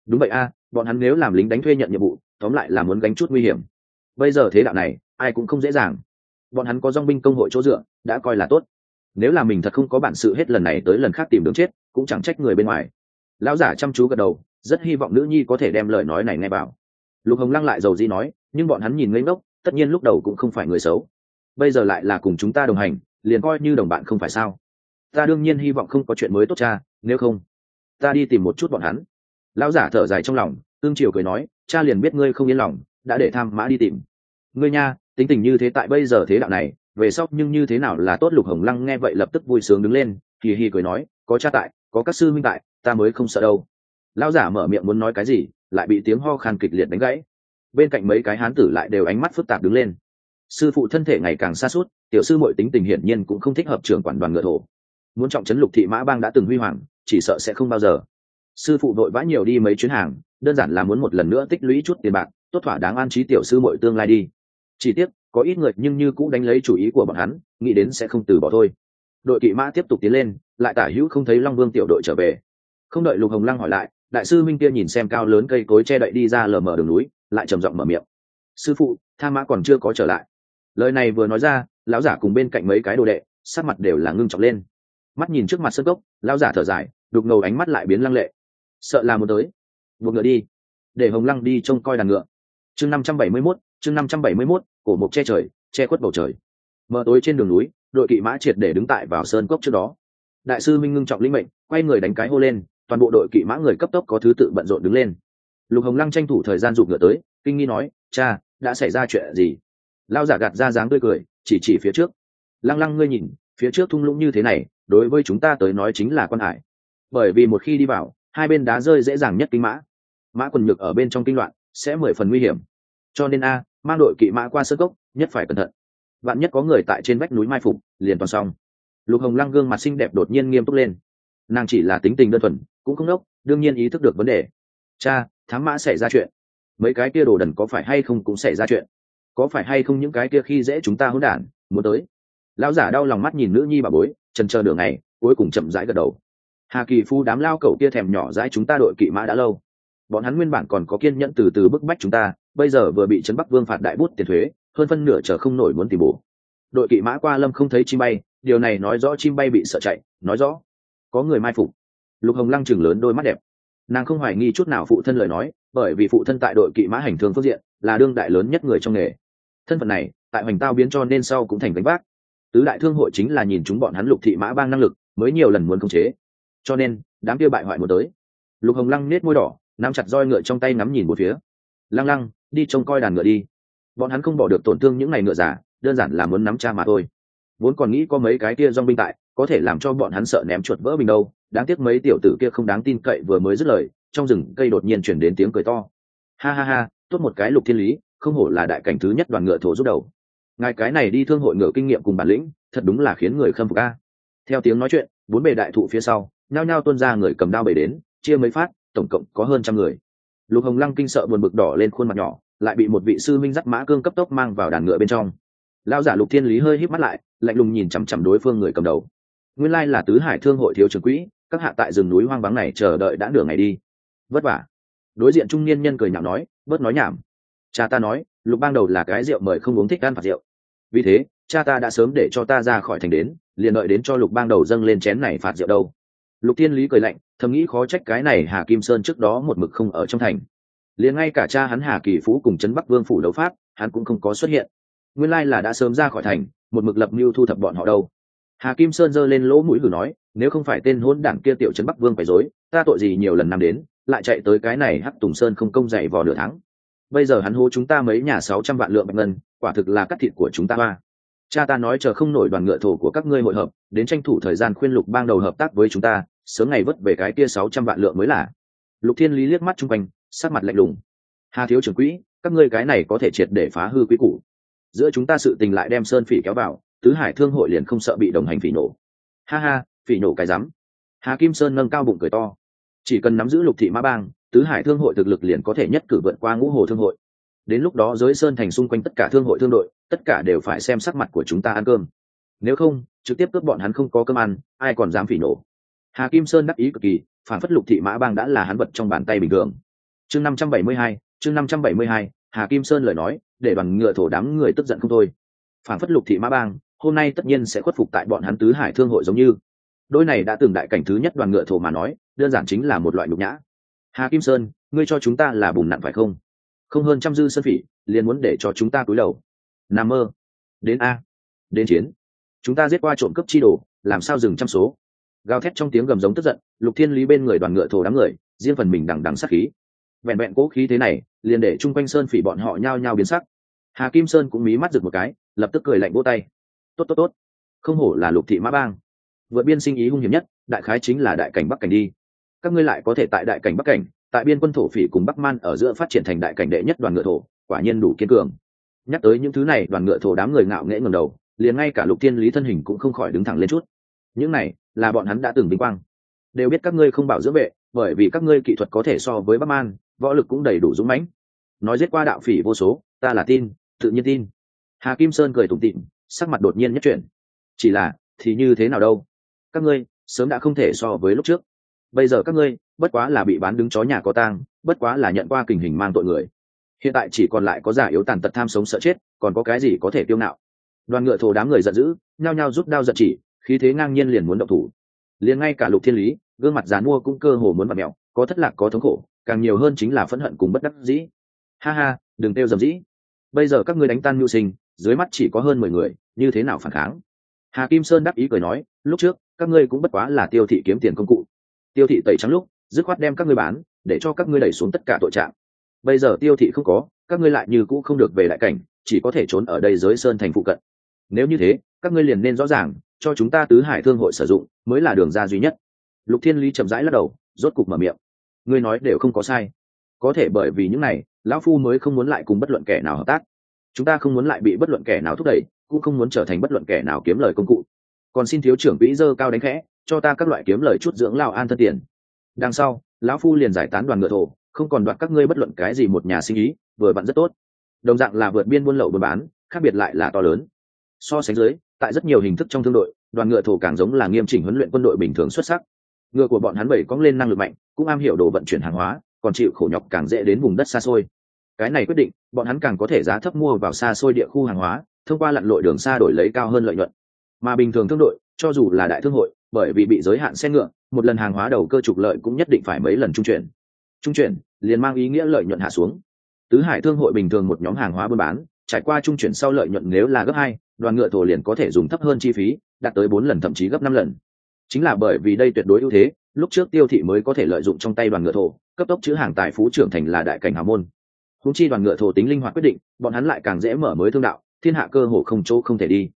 Đúng vậy a, bọn hắn nếu làm lính đánh thuê nhận nhiệm vụ, tóm lại là muốn gánh chút nguy hiểm. Bây giờ thế đạo này ai cũng không dễ dàng. Bọn hắn có dong binh công hội chỗ dựa, đã coi là tốt. Nếu là mình thật không có bản sự hết lần này tới lần khác tìm đường chết, cũng chẳng trách người bên ngoài. Lão giả chăm chú gật đầu, rất hy vọng nữ nhi có thể đem lời nói này nghe vào. Lục hồng lăng lại dầu di nói, nhưng bọn hắn nhìn ngây ngốc, tất nhiên lúc đầu cũng không phải người xấu. Bây giờ lại là cùng chúng ta đồng hành, liền coi như đồng bạn không phải sao. Ta đương nhiên hy vọng không có chuyện mới tốt cha, nếu không, ta đi tìm một chút bọn hắn. Lão giả thở dài trong lòng, tương triều cười nói, cha liền biết ngươi không yên lòng, đã để tham mã đi tìm. Ngươi nha tính tình như thế tại bây giờ thế đạo này, về sau nhưng như thế nào là tốt lục hồng lăng nghe vậy lập tức vui sướng đứng lên kỳ hi cười nói, có cha tại, có các sư minh tại, ta mới không sợ đâu. Lão giả mở miệng muốn nói cái gì, lại bị tiếng ho khan kịch liệt đánh gãy. Bên cạnh mấy cái hán tử lại đều ánh mắt phức tạp đứng lên. Sư phụ thân thể ngày càng xa suốt tiểu sư mọi tính tình hiển nhiên cũng không thích hợp trưởng quản đoàn ngựa thổ. Muốn trọng trấn lục thị mã bang đã từng huy hoàng, chỉ sợ sẽ không bao giờ. Sư phụ vội vã nhiều đi mấy chuyến hàng, đơn giản là muốn một lần nữa tích lũy chút tiền bạc, tốt thỏa đáng an trí tiểu sư mọi tương lai đi chỉ tiếc, có ít người nhưng như cũng đánh lấy chủ ý của bọn hắn, nghĩ đến sẽ không từ bỏ thôi. Đội kỵ mã tiếp tục tiến lên, lại tả hữu không thấy long vương tiểu đội trở về. Không đợi lục hồng lăng hỏi lại, đại sư minh kia nhìn xem cao lớn cây cối che đậy đi ra lờ mờ đường núi, lại trầm giọng mở miệng. Sư phụ, tha mã còn chưa có trở lại. Lời này vừa nói ra, lão giả cùng bên cạnh mấy cái đồ đệ, sắc mặt đều là ngưng trọng lên. Mắt nhìn trước mặt sân cốc, lão giả thở dài, đục ngầu ánh mắt lại biến lăng lệ. Sợ là muốn tới. Buộc ngựa đi. Để hồng lăng đi trông coi đàn ngựa. Chương năm trăm bảy mươi mốt, chương năm trăm bảy mươi mốt cổ mộc che trời, che khuất bầu trời. Mờ tối trên đường núi, đội kỵ mã triệt để đứng tại vào sơn cốc trước đó. Đại sư minh ngưng trọng linh mệnh, quay người đánh cái hô lên, toàn bộ đội kỵ mã người cấp tốc có thứ tự bận rộn đứng lên. Lục hồng lăng tranh thủ thời gian rụt ngựa tới, kinh nghi nói, cha, đã xảy ra chuyện gì? Lao giả gạt ra dáng tươi cười, chỉ chỉ phía trước. Lăng lăng ngươi nhìn, phía trước thung lũng như thế này, đối với chúng ta tới nói chính là quan hải. Bởi vì một khi đi vào, hai bên đá rơi dễ dàng nhất kinh mã. Mã quần nhược ở bên trong kinh loạn, sẽ mười phần nguy hiểm. Cho nên a mang đội kỵ mã qua sơ cốc, nhất phải cẩn thận. Vạn nhất có người tại trên vách núi mai phục, liền toàn xong. Lục hồng lăng gương mặt xinh đẹp đột nhiên nghiêm túc lên. Nàng chỉ là tính tình đơn thuần, cũng không đốc, đương nhiên ý thức được vấn đề. Cha, thám mã xảy ra chuyện. Mấy cái kia đồ đần có phải hay không cũng xảy ra chuyện. Có phải hay không những cái kia khi dễ chúng ta hỗn đản, muốn tới? Lão giả đau lòng mắt nhìn nữ nhi bà bối, trần chờ đường này cuối cùng chậm rãi gật đầu. Hà kỳ phu đám lao cậu kia thèm nhỏ dãi chúng ta đội kỵ mã đã lâu. Bọn hắn nguyên bản còn có kiên nhẫn từ từ bức bách chúng ta bây giờ vừa bị trấn bắc vương phạt đại bút tiền thuế, hơn phân nửa chờ không nổi muốn tìm bổ. Đội kỵ mã qua lâm không thấy chim bay, điều này nói rõ chim bay bị sợ chạy, nói rõ. Có người mai phục. Lục hồng lăng chừng lớn đôi mắt đẹp. Nàng không hoài nghi chút nào phụ thân lời nói, bởi vì phụ thân tại đội kỵ mã hành thương phương diện, là đương đại lớn nhất người trong nghề. Thân phận này, tại hoành tao biến cho nên sau cũng thành gánh vác. Tứ đại thương hội chính là nhìn chúng bọn hắn lục thị mã bang năng lực, mới nhiều lần muốn khống chế. Cho nên, đám kia bại hoại muốn tới. Lục hồng lăng nết môi đỏ, nắm chặt roi ngựa trong tay ngắm nhìn một phía lăng lăng, đi trông coi đàn ngựa đi. Bọn hắn không bỏ được tổn thương những ngày ngựa giả đơn giản là muốn nắm cha mà thôi. Vốn còn nghĩ có mấy cái kia dong binh tại, có thể làm cho bọn hắn sợ ném chuột vỡ mình đâu. Đáng tiếc mấy tiểu tử kia không đáng tin cậy vừa mới dứt lời, trong rừng cây đột nhiên chuyển đến tiếng cười to. Ha ha ha, tốt một cái lục thiên lý, không hổ là đại cảnh thứ nhất đoàn ngựa thổ giúp đầu. Ngài cái này đi thương hội ngựa kinh nghiệm cùng bản lĩnh, thật đúng là khiến người khâm phục a. Theo tiếng nói chuyện, bốn bề đại thụ phía sau, nhao nhao tuân ra người cầm đao bể đến, chia mấy phát, tổng cộng có hơn trăm người lục hồng lăng kinh sợ buồn bực đỏ lên khuôn mặt nhỏ, lại bị một vị sư minh dắt mã cương cấp tốc mang vào đàn ngựa bên trong. Lao giả lục thiên lý hơi híp mắt lại, lạnh lùng nhìn chằm chằm đối phương người cầm đầu. Nguyên lai là tứ hải thương hội thiếu trưởng quỹ, các hạ tại rừng núi hoang vắng này chờ đợi đã nửa ngày đi. Vất vả. Đối diện trung niên nhân cười nhạo nói, bớt nói nhảm. Cha ta nói, lục bang đầu là cái rượu mời không uống thích ăn phạt rượu. Vì thế, cha ta đã sớm để cho ta ra khỏi thành đến, liền đợi đến cho lục bang đầu dâng lên chén này phạt rượu đâu lục thiên lý cười lạnh, thầm nghĩ khó trách cái này hà kim sơn trước đó một mực không ở trong thành. Liền ngay cả cha hắn hà kỳ phú cùng trấn bắc vương phủ đấu pháp, hắn cũng không có xuất hiện. Nguyên lai là đã sớm ra khỏi thành, một mực lập mưu thu thập bọn họ đâu. Hà kim sơn giơ lên lỗ mũi gử nói, nếu không phải tên hôn đảng kia tiểu trấn bắc vương phải dối, ta tội gì nhiều lần năm đến, lại chạy tới cái này hắc tùng sơn không công dậy vò nửa tháng. Bây giờ hắn hô chúng ta mấy nhà sáu trăm vạn lượng bạch ngân, quả thực là cắt thịt của chúng ta hoa cha ta nói chờ không nổi đoàn ngựa thổ của các ngươi hội hợp, đến tranh thủ thời gian khuyên lục bang đầu hợp tác với chúng ta, sớm ngày vất về cái kia sáu trăm vạn lượng mới là. Lục thiên lý liếc mắt chung quanh sát mặt lạnh lùng. Hà thiếu trưởng quỹ, các ngươi cái này có thể triệt để phá hư quý củ. Giữa chúng ta sự tình lại đem sơn phỉ kéo vào, tứ hải thương hội liền không sợ bị đồng hành phỉ nổ. Ha ha, phỉ nổ cái rắm. Hà kim sơn nâng cao bụng cười to. Chỉ cần nắm giữ lục thị mã bang, tứ hải thương hội thực lực liền có thể nhất cử vượt qua ngũ hồ thương hội đến lúc đó giới sơn thành xung quanh tất cả thương hội thương đội, tất cả đều phải xem sắc mặt của chúng ta ăn cơm. Nếu không, trực tiếp cướp bọn hắn không có cơm ăn, ai còn dám phỉ nổ? Hà kim sơn đắc ý cực kỳ, phản phất lục thị mã bang đã là hắn vật trong bàn tay bình thường. Chương năm trăm bảy mươi hai, chương năm trăm bảy mươi hai, hà kim sơn lời nói, để đoàn ngựa thổ đám người tức giận không thôi. Phản phất lục thị mã bang, hôm nay tất nhiên sẽ khuất phục tại bọn hắn tứ hải thương hội giống như. Đôi này đã từng đại cảnh thứ nhất đoàn ngựa thổ mà nói, đơn giản chính là một loại nhục nhã. Hà kim sơn, ngươi cho chúng ta là bùn nặn phải không? Không hơn trăm dư sơn phỉ, liền muốn để cho chúng ta cúi đầu. Nam mơ. Đến a. Đến chiến. Chúng ta giết qua trộm cướp chi đồ, làm sao dừng trăm số? Gào thét trong tiếng gầm giống tức giận, lục thiên lý bên người đoàn ngựa thổ đám người, riêng phần mình đằng đằng sắc khí. Vẹn vẹn cố khí thế này, liền để chung quanh sơn phỉ bọn họ nhao nhao biến sắc. Hà kim sơn cũng mí mắt rực một cái, lập tức cười lạnh vỗ tay. Tốt tốt tốt. Không hổ là lục thị mã bang. Vượt biên sinh ý hung hiểm nhất, đại khái chính là đại cảnh bắc cảnh đi. Các ngươi lại có thể tại đại cảnh bắc cảnh tại biên quân thổ phỉ cùng bắc man ở giữa phát triển thành đại cảnh đệ nhất đoàn ngựa thổ, quả nhiên đủ kiên cường. Nhắc tới những thứ này, đoàn ngựa thổ đám người ngạo nghễ ngầm đầu, liền ngay cả lục thiên lý thân hình cũng không khỏi đứng thẳng lên chút. Những này, là bọn hắn đã từng vinh quang. Đều biết các ngươi không bảo dưỡng vệ, bởi vì các ngươi kỹ thuật có thể so với bắc man, võ lực cũng đầy đủ dũng mãnh. Nói giết qua đạo phỉ vô số, ta là tin, tự nhiên tin. Hà kim sơn cười tủm tịm sắc mặt đột nhiên nhất chuyển. Chỉ là, thì như thế nào đâu? Các ngươi, sớm đã không thể so với lúc trước bây giờ các ngươi, bất quá là bị bán đứng chó nhà có tang, bất quá là nhận qua kình hình mang tội người. Hiện tại chỉ còn lại có giả yếu tàn tật tham sống sợ chết, còn có cái gì có thể tiêu nạo đoàn ngựa thổ đám người giận dữ, nhao nhao rút đao giận chỉ, khí thế ngang nhiên liền muốn động thủ. Liền ngay cả lục thiên lý, gương mặt dán mua cũng cơ hồ muốn bật mẹo, có thất lạc có thống khổ, càng nhiều hơn chính là phẫn hận cùng bất đắc dĩ. Ha ha, đừng têu dầm dĩ. Bây giờ các ngươi đánh tan nhu sinh, dưới mắt chỉ có hơn mười người, như thế nào phản kháng? Hà kim sơn đáp ý cười nói, lúc trước, các ngươi cũng bất quá là tiêu thị kiếm tiền công cụ tiêu thị tẩy trắng lúc, dứt khoát đem các ngươi bán, để cho các ngươi đẩy xuống tất cả tội trạng. Bây giờ tiêu thị không có, các ngươi lại như cũ không được về đại cảnh, chỉ có thể trốn ở đây giới sơn thành phụ cận. Nếu như thế, các ngươi liền nên rõ ràng, cho chúng ta tứ hải thương hội sử dụng, mới là đường ra duy nhất. Lục thiên lý chậm rãi lắc đầu, rốt cục mở miệng. Ngươi nói đều không có sai. Có thể bởi vì những này, lão phu mới không muốn lại cùng bất luận kẻ nào hợp tác. Chúng ta không muốn lại bị bất luận kẻ nào thúc đẩy, cũng không muốn trở thành bất luận kẻ nào kiếm lời công cụ. Còn xin thiếu trưởng quỹ dơ cao đánh khẽ cho ta các loại kiếm lời chút dưỡng lao an thân tiền. Đằng sau, lão phu liền giải tán đoàn ngựa thổ, không còn đoạt các ngươi bất luận cái gì một nhà sinh ý, vừa vặn rất tốt. Đồng dạng là vượt biên buôn lậu buôn bán, khác biệt lại là to lớn. So sánh dưới, tại rất nhiều hình thức trong thương đội, đoàn ngựa thổ càng giống là nghiêm chỉnh huấn luyện quân đội bình thường xuất sắc. Ngựa của bọn hắn bảy cóng lên năng lực mạnh, cũng am hiểu đồ vận chuyển hàng hóa, còn chịu khổ nhọc càng dễ đến vùng đất xa xôi. Cái này quyết định, bọn hắn càng có thể giá thấp mua vào xa xôi địa khu hàng hóa, thông qua lặn lội đường xa đổi lấy cao hơn lợi nhuận. Mà bình thường thương đội, cho dù là đại thương hội bởi vì bị giới hạn xe ngựa, một lần hàng hóa đầu cơ trục lợi cũng nhất định phải mấy lần trung chuyển. Trung chuyển, liền mang ý nghĩa lợi nhuận hạ xuống. Tứ hải thương hội bình thường một nhóm hàng hóa buôn bán, trải qua trung chuyển sau lợi nhuận nếu là gấp hai, đoàn ngựa thổ liền có thể dùng thấp hơn chi phí, đạt tới bốn lần thậm chí gấp năm lần. Chính là bởi vì đây tuyệt đối ưu thế, lúc trước tiêu thị mới có thể lợi dụng trong tay đoàn ngựa thổ, cấp tốc chữ hàng tài phú trưởng thành là đại cảnh hào môn. Húng chi đoàn ngựa thổ tính linh hoạt quyết định, bọn hắn lại càng dễ mở mới thương đạo, thiên hạ cơ hồ không chỗ không thể đi.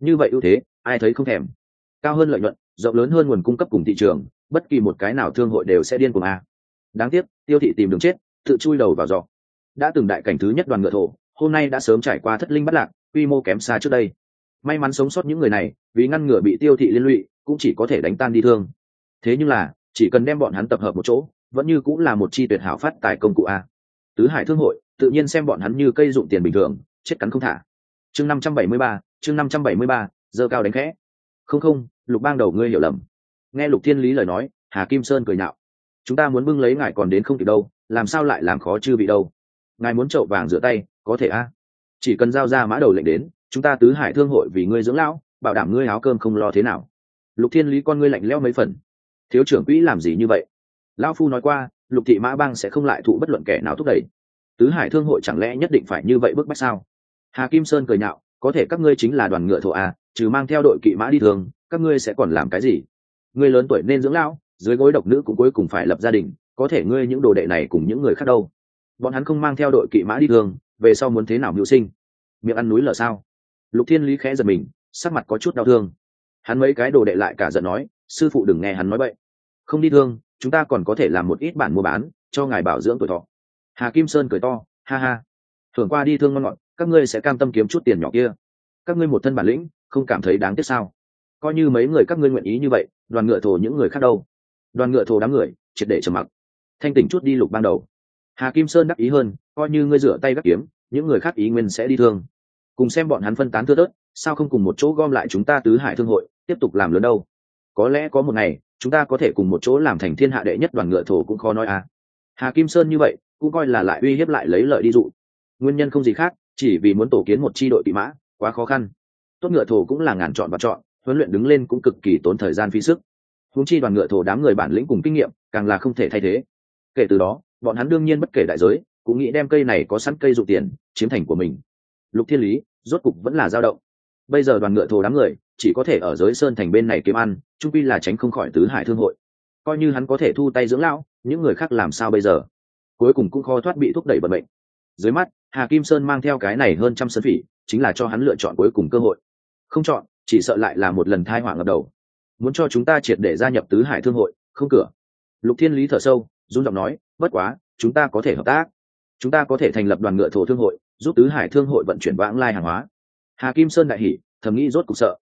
Như vậy ưu thế, ai thấy không thèm. Cao hơn lợi nhuận rộng lớn hơn nguồn cung cấp cùng thị trường, bất kỳ một cái nào thương hội đều sẽ điên cuồng a. Đáng tiếc, tiêu thị tìm đường chết, tự chui đầu vào giỏ đã từng đại cảnh thứ nhất đoàn ngựa thổ, hôm nay đã sớm trải qua thất linh bắt lạc, quy mô kém xa trước đây. May mắn sống sót những người này, vì ngăn ngừa bị tiêu thị liên lụy, cũng chỉ có thể đánh tan đi thương. Thế nhưng là, chỉ cần đem bọn hắn tập hợp một chỗ, vẫn như cũng là một chi tuyệt hảo phát tài công cụ a. Tứ hải thương hội, tự nhiên xem bọn hắn như cây dụng tiền bình thường, chết cắn không thả. Chương năm trăm bảy mươi ba, chương năm trăm bảy mươi ba, giờ cao đánh khẽ không không, lục bang đầu ngươi hiểu lầm. Nghe lục thiên lý lời nói, hà kim sơn cười nhạo. Chúng ta muốn bưng lấy ngài còn đến không kịp đâu, làm sao lại làm khó chư vị đâu? Ngài muốn trậu vàng rửa tay, có thể a? Chỉ cần giao ra mã đầu lệnh đến, chúng ta tứ hải thương hội vì ngươi dưỡng lão, bảo đảm ngươi áo cơm không lo thế nào. Lục thiên lý con ngươi lạnh leo mấy phần. Thiếu trưởng quỹ làm gì như vậy? Lão phu nói qua, lục thị mã bang sẽ không lại thụ bất luận kẻ nào thúc đẩy. Tứ hải thương hội chẳng lẽ nhất định phải như vậy bức bách sao? Hà kim sơn cười nhạo, có thể các ngươi chính là đoàn ngựa thổ a trừ mang theo đội kỵ mã đi thường, các ngươi sẽ còn làm cái gì? Ngươi lớn tuổi nên dưỡng lão, dưới gối độc nữ cũng cuối cùng phải lập gia đình, có thể ngươi những đồ đệ này cùng những người khác đâu. Bọn hắn không mang theo đội kỵ mã đi thường, về sau muốn thế nào mưu sinh? Miệng ăn núi lở sao? Lục thiên lý khẽ giật mình, sắc mặt có chút đau thương. Hắn mấy cái đồ đệ lại cả giận nói, sư phụ đừng nghe hắn nói vậy. Không đi thương, chúng ta còn có thể làm một ít bản mua bán, cho ngài bảo dưỡng tuổi thọ. Hà kim sơn cười to, ha ha. Thường qua đi thương ngon ngọt, các ngươi sẽ cam tâm kiếm chút tiền nhỏ kia. Các ngươi một thân bản lĩnh không cảm thấy đáng tiếc sao? Coi như mấy người các ngươi nguyện ý như vậy, đoàn ngựa thổ những người khác đâu? Đoàn ngựa thổ đám người, triệt để trầm mặc. Thanh tỉnh chút đi lục ban đầu. Hà kim sơn đắc ý hơn, coi như ngươi rửa tay gắt kiếm, những người khác ý nguyên sẽ đi thương. Cùng xem bọn hắn phân tán thưa tớt sao không cùng một chỗ gom lại chúng ta tứ hải thương hội, tiếp tục làm lớn đâu? Có lẽ có một ngày, chúng ta có thể cùng một chỗ làm thành thiên hạ đệ nhất đoàn ngựa thổ cũng khó nói à. Hà kim sơn như vậy, cũng coi là lại uy hiếp lại lấy lợi đi dụ. Nguyên nhân không gì khác, chỉ vì muốn tổ kiến một chi đội tị mã, quá khó khăn tốt ngựa thổ cũng là ngàn chọn và chọn, huấn luyện đứng lên cũng cực kỳ tốn thời gian phí sức. Húng chi đoàn ngựa thổ đám người bản lĩnh cùng kinh nghiệm, càng là không thể thay thế. Kể từ đó, bọn hắn đương nhiên bất kể đại giới, cũng nghĩ đem cây này có sẵn cây dụ tiền, chiếm thành của mình. Lục thiên lý, rốt cục vẫn là dao động. Bây giờ đoàn ngựa thổ đám người, chỉ có thể ở giới sơn thành bên này kiếm ăn trung pi là tránh không khỏi tứ hải thương hội. Coi như hắn có thể thu tay dưỡng lão, những người khác làm sao bây giờ? Cuối cùng cũng khó thoát bị thúc đẩy bận bệnh dưới mắt, hà kim sơn mang theo cái này hơn trăm sân phỉ, chính là cho hắn lựa chọn cuối cùng cơ hội không chọn, chỉ sợ lại là một lần thai họa ngập đầu. Muốn cho chúng ta triệt để gia nhập tứ hải thương hội, không cửa. Lục thiên lý thở sâu dung giọng nói, bất quá, chúng ta có thể hợp tác. Chúng ta có thể thành lập đoàn ngựa thổ thương hội, giúp tứ hải thương hội vận chuyển vãng lai hàng hóa. Hà kim sơn đại hỉ, thầm nghĩ rốt cục sợ.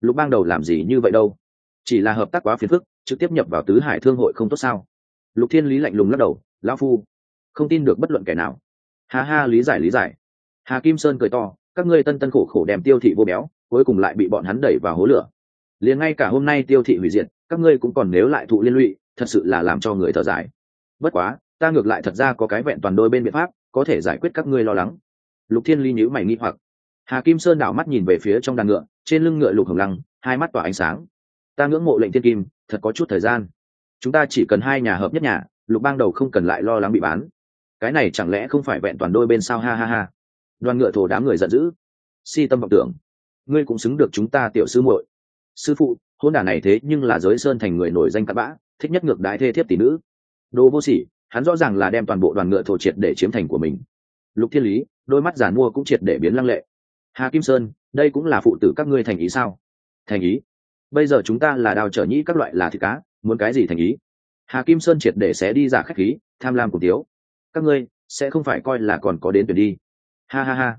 Lục bang đầu làm gì như vậy đâu? Chỉ là hợp tác quá phiền phức, trực tiếp nhập vào tứ hải thương hội không tốt sao? Lục thiên lý lạnh lùng lắc đầu, lão phu, không tin được bất luận kẻ nào. Ha ha, lý giải lý giải. Hà kim sơn cười to, các ngươi tân tân khổ khổ đem tiêu thị vô béo cuối cùng lại bị bọn hắn đẩy vào hố lửa. Liền ngay cả hôm nay tiêu thị hủy diệt, các ngươi cũng còn nếu lại thụ liên lụy, thật sự là làm cho người thở dài. Bất quá, ta ngược lại thật ra có cái vẹn toàn đôi bên biện pháp, có thể giải quyết các ngươi lo lắng. Lục thiên ly nhíu mày nghi hoặc. Hà kim sơn đảo mắt nhìn về phía trong đàn ngựa, trên lưng ngựa lục hồng lăng, hai mắt tỏa ánh sáng. Ta ngưỡng mộ lệnh thiên kim, thật có chút thời gian. Chúng ta chỉ cần hai nhà hợp nhất nhà, lục bang đầu không cần lại lo lắng bị bán. Cái này chẳng lẽ không phải vẹn toàn đôi bên sao? Ha ha ha. Đoàn ngựa thổ đám người giận dữ. Si tâm vọng tưởng ngươi cũng xứng được chúng ta tiểu sư muội. Sư phụ, hôn đả này thế nhưng là giới sơn thành người nổi danh cặn bã, thích nhất ngược đại thê thiếp tỷ nữ. Đồ vô sỉ, hắn rõ ràng là đem toàn bộ đoàn ngựa thổ triệt để chiếm thành của mình. Lục thiên lý, đôi mắt giản mua cũng triệt để biến lăng lệ. Hà kim sơn, đây cũng là phụ tử các ngươi thành ý sao? Thành ý. Bây giờ chúng ta là đào trở nhĩ các loại là thịt cá, muốn cái gì thành ý? Hà kim sơn triệt để sẽ đi giả khách khí, tham lam cùng tiếu các ngươi, sẽ không phải coi là còn có đến tuyển đi. Ha ha ha.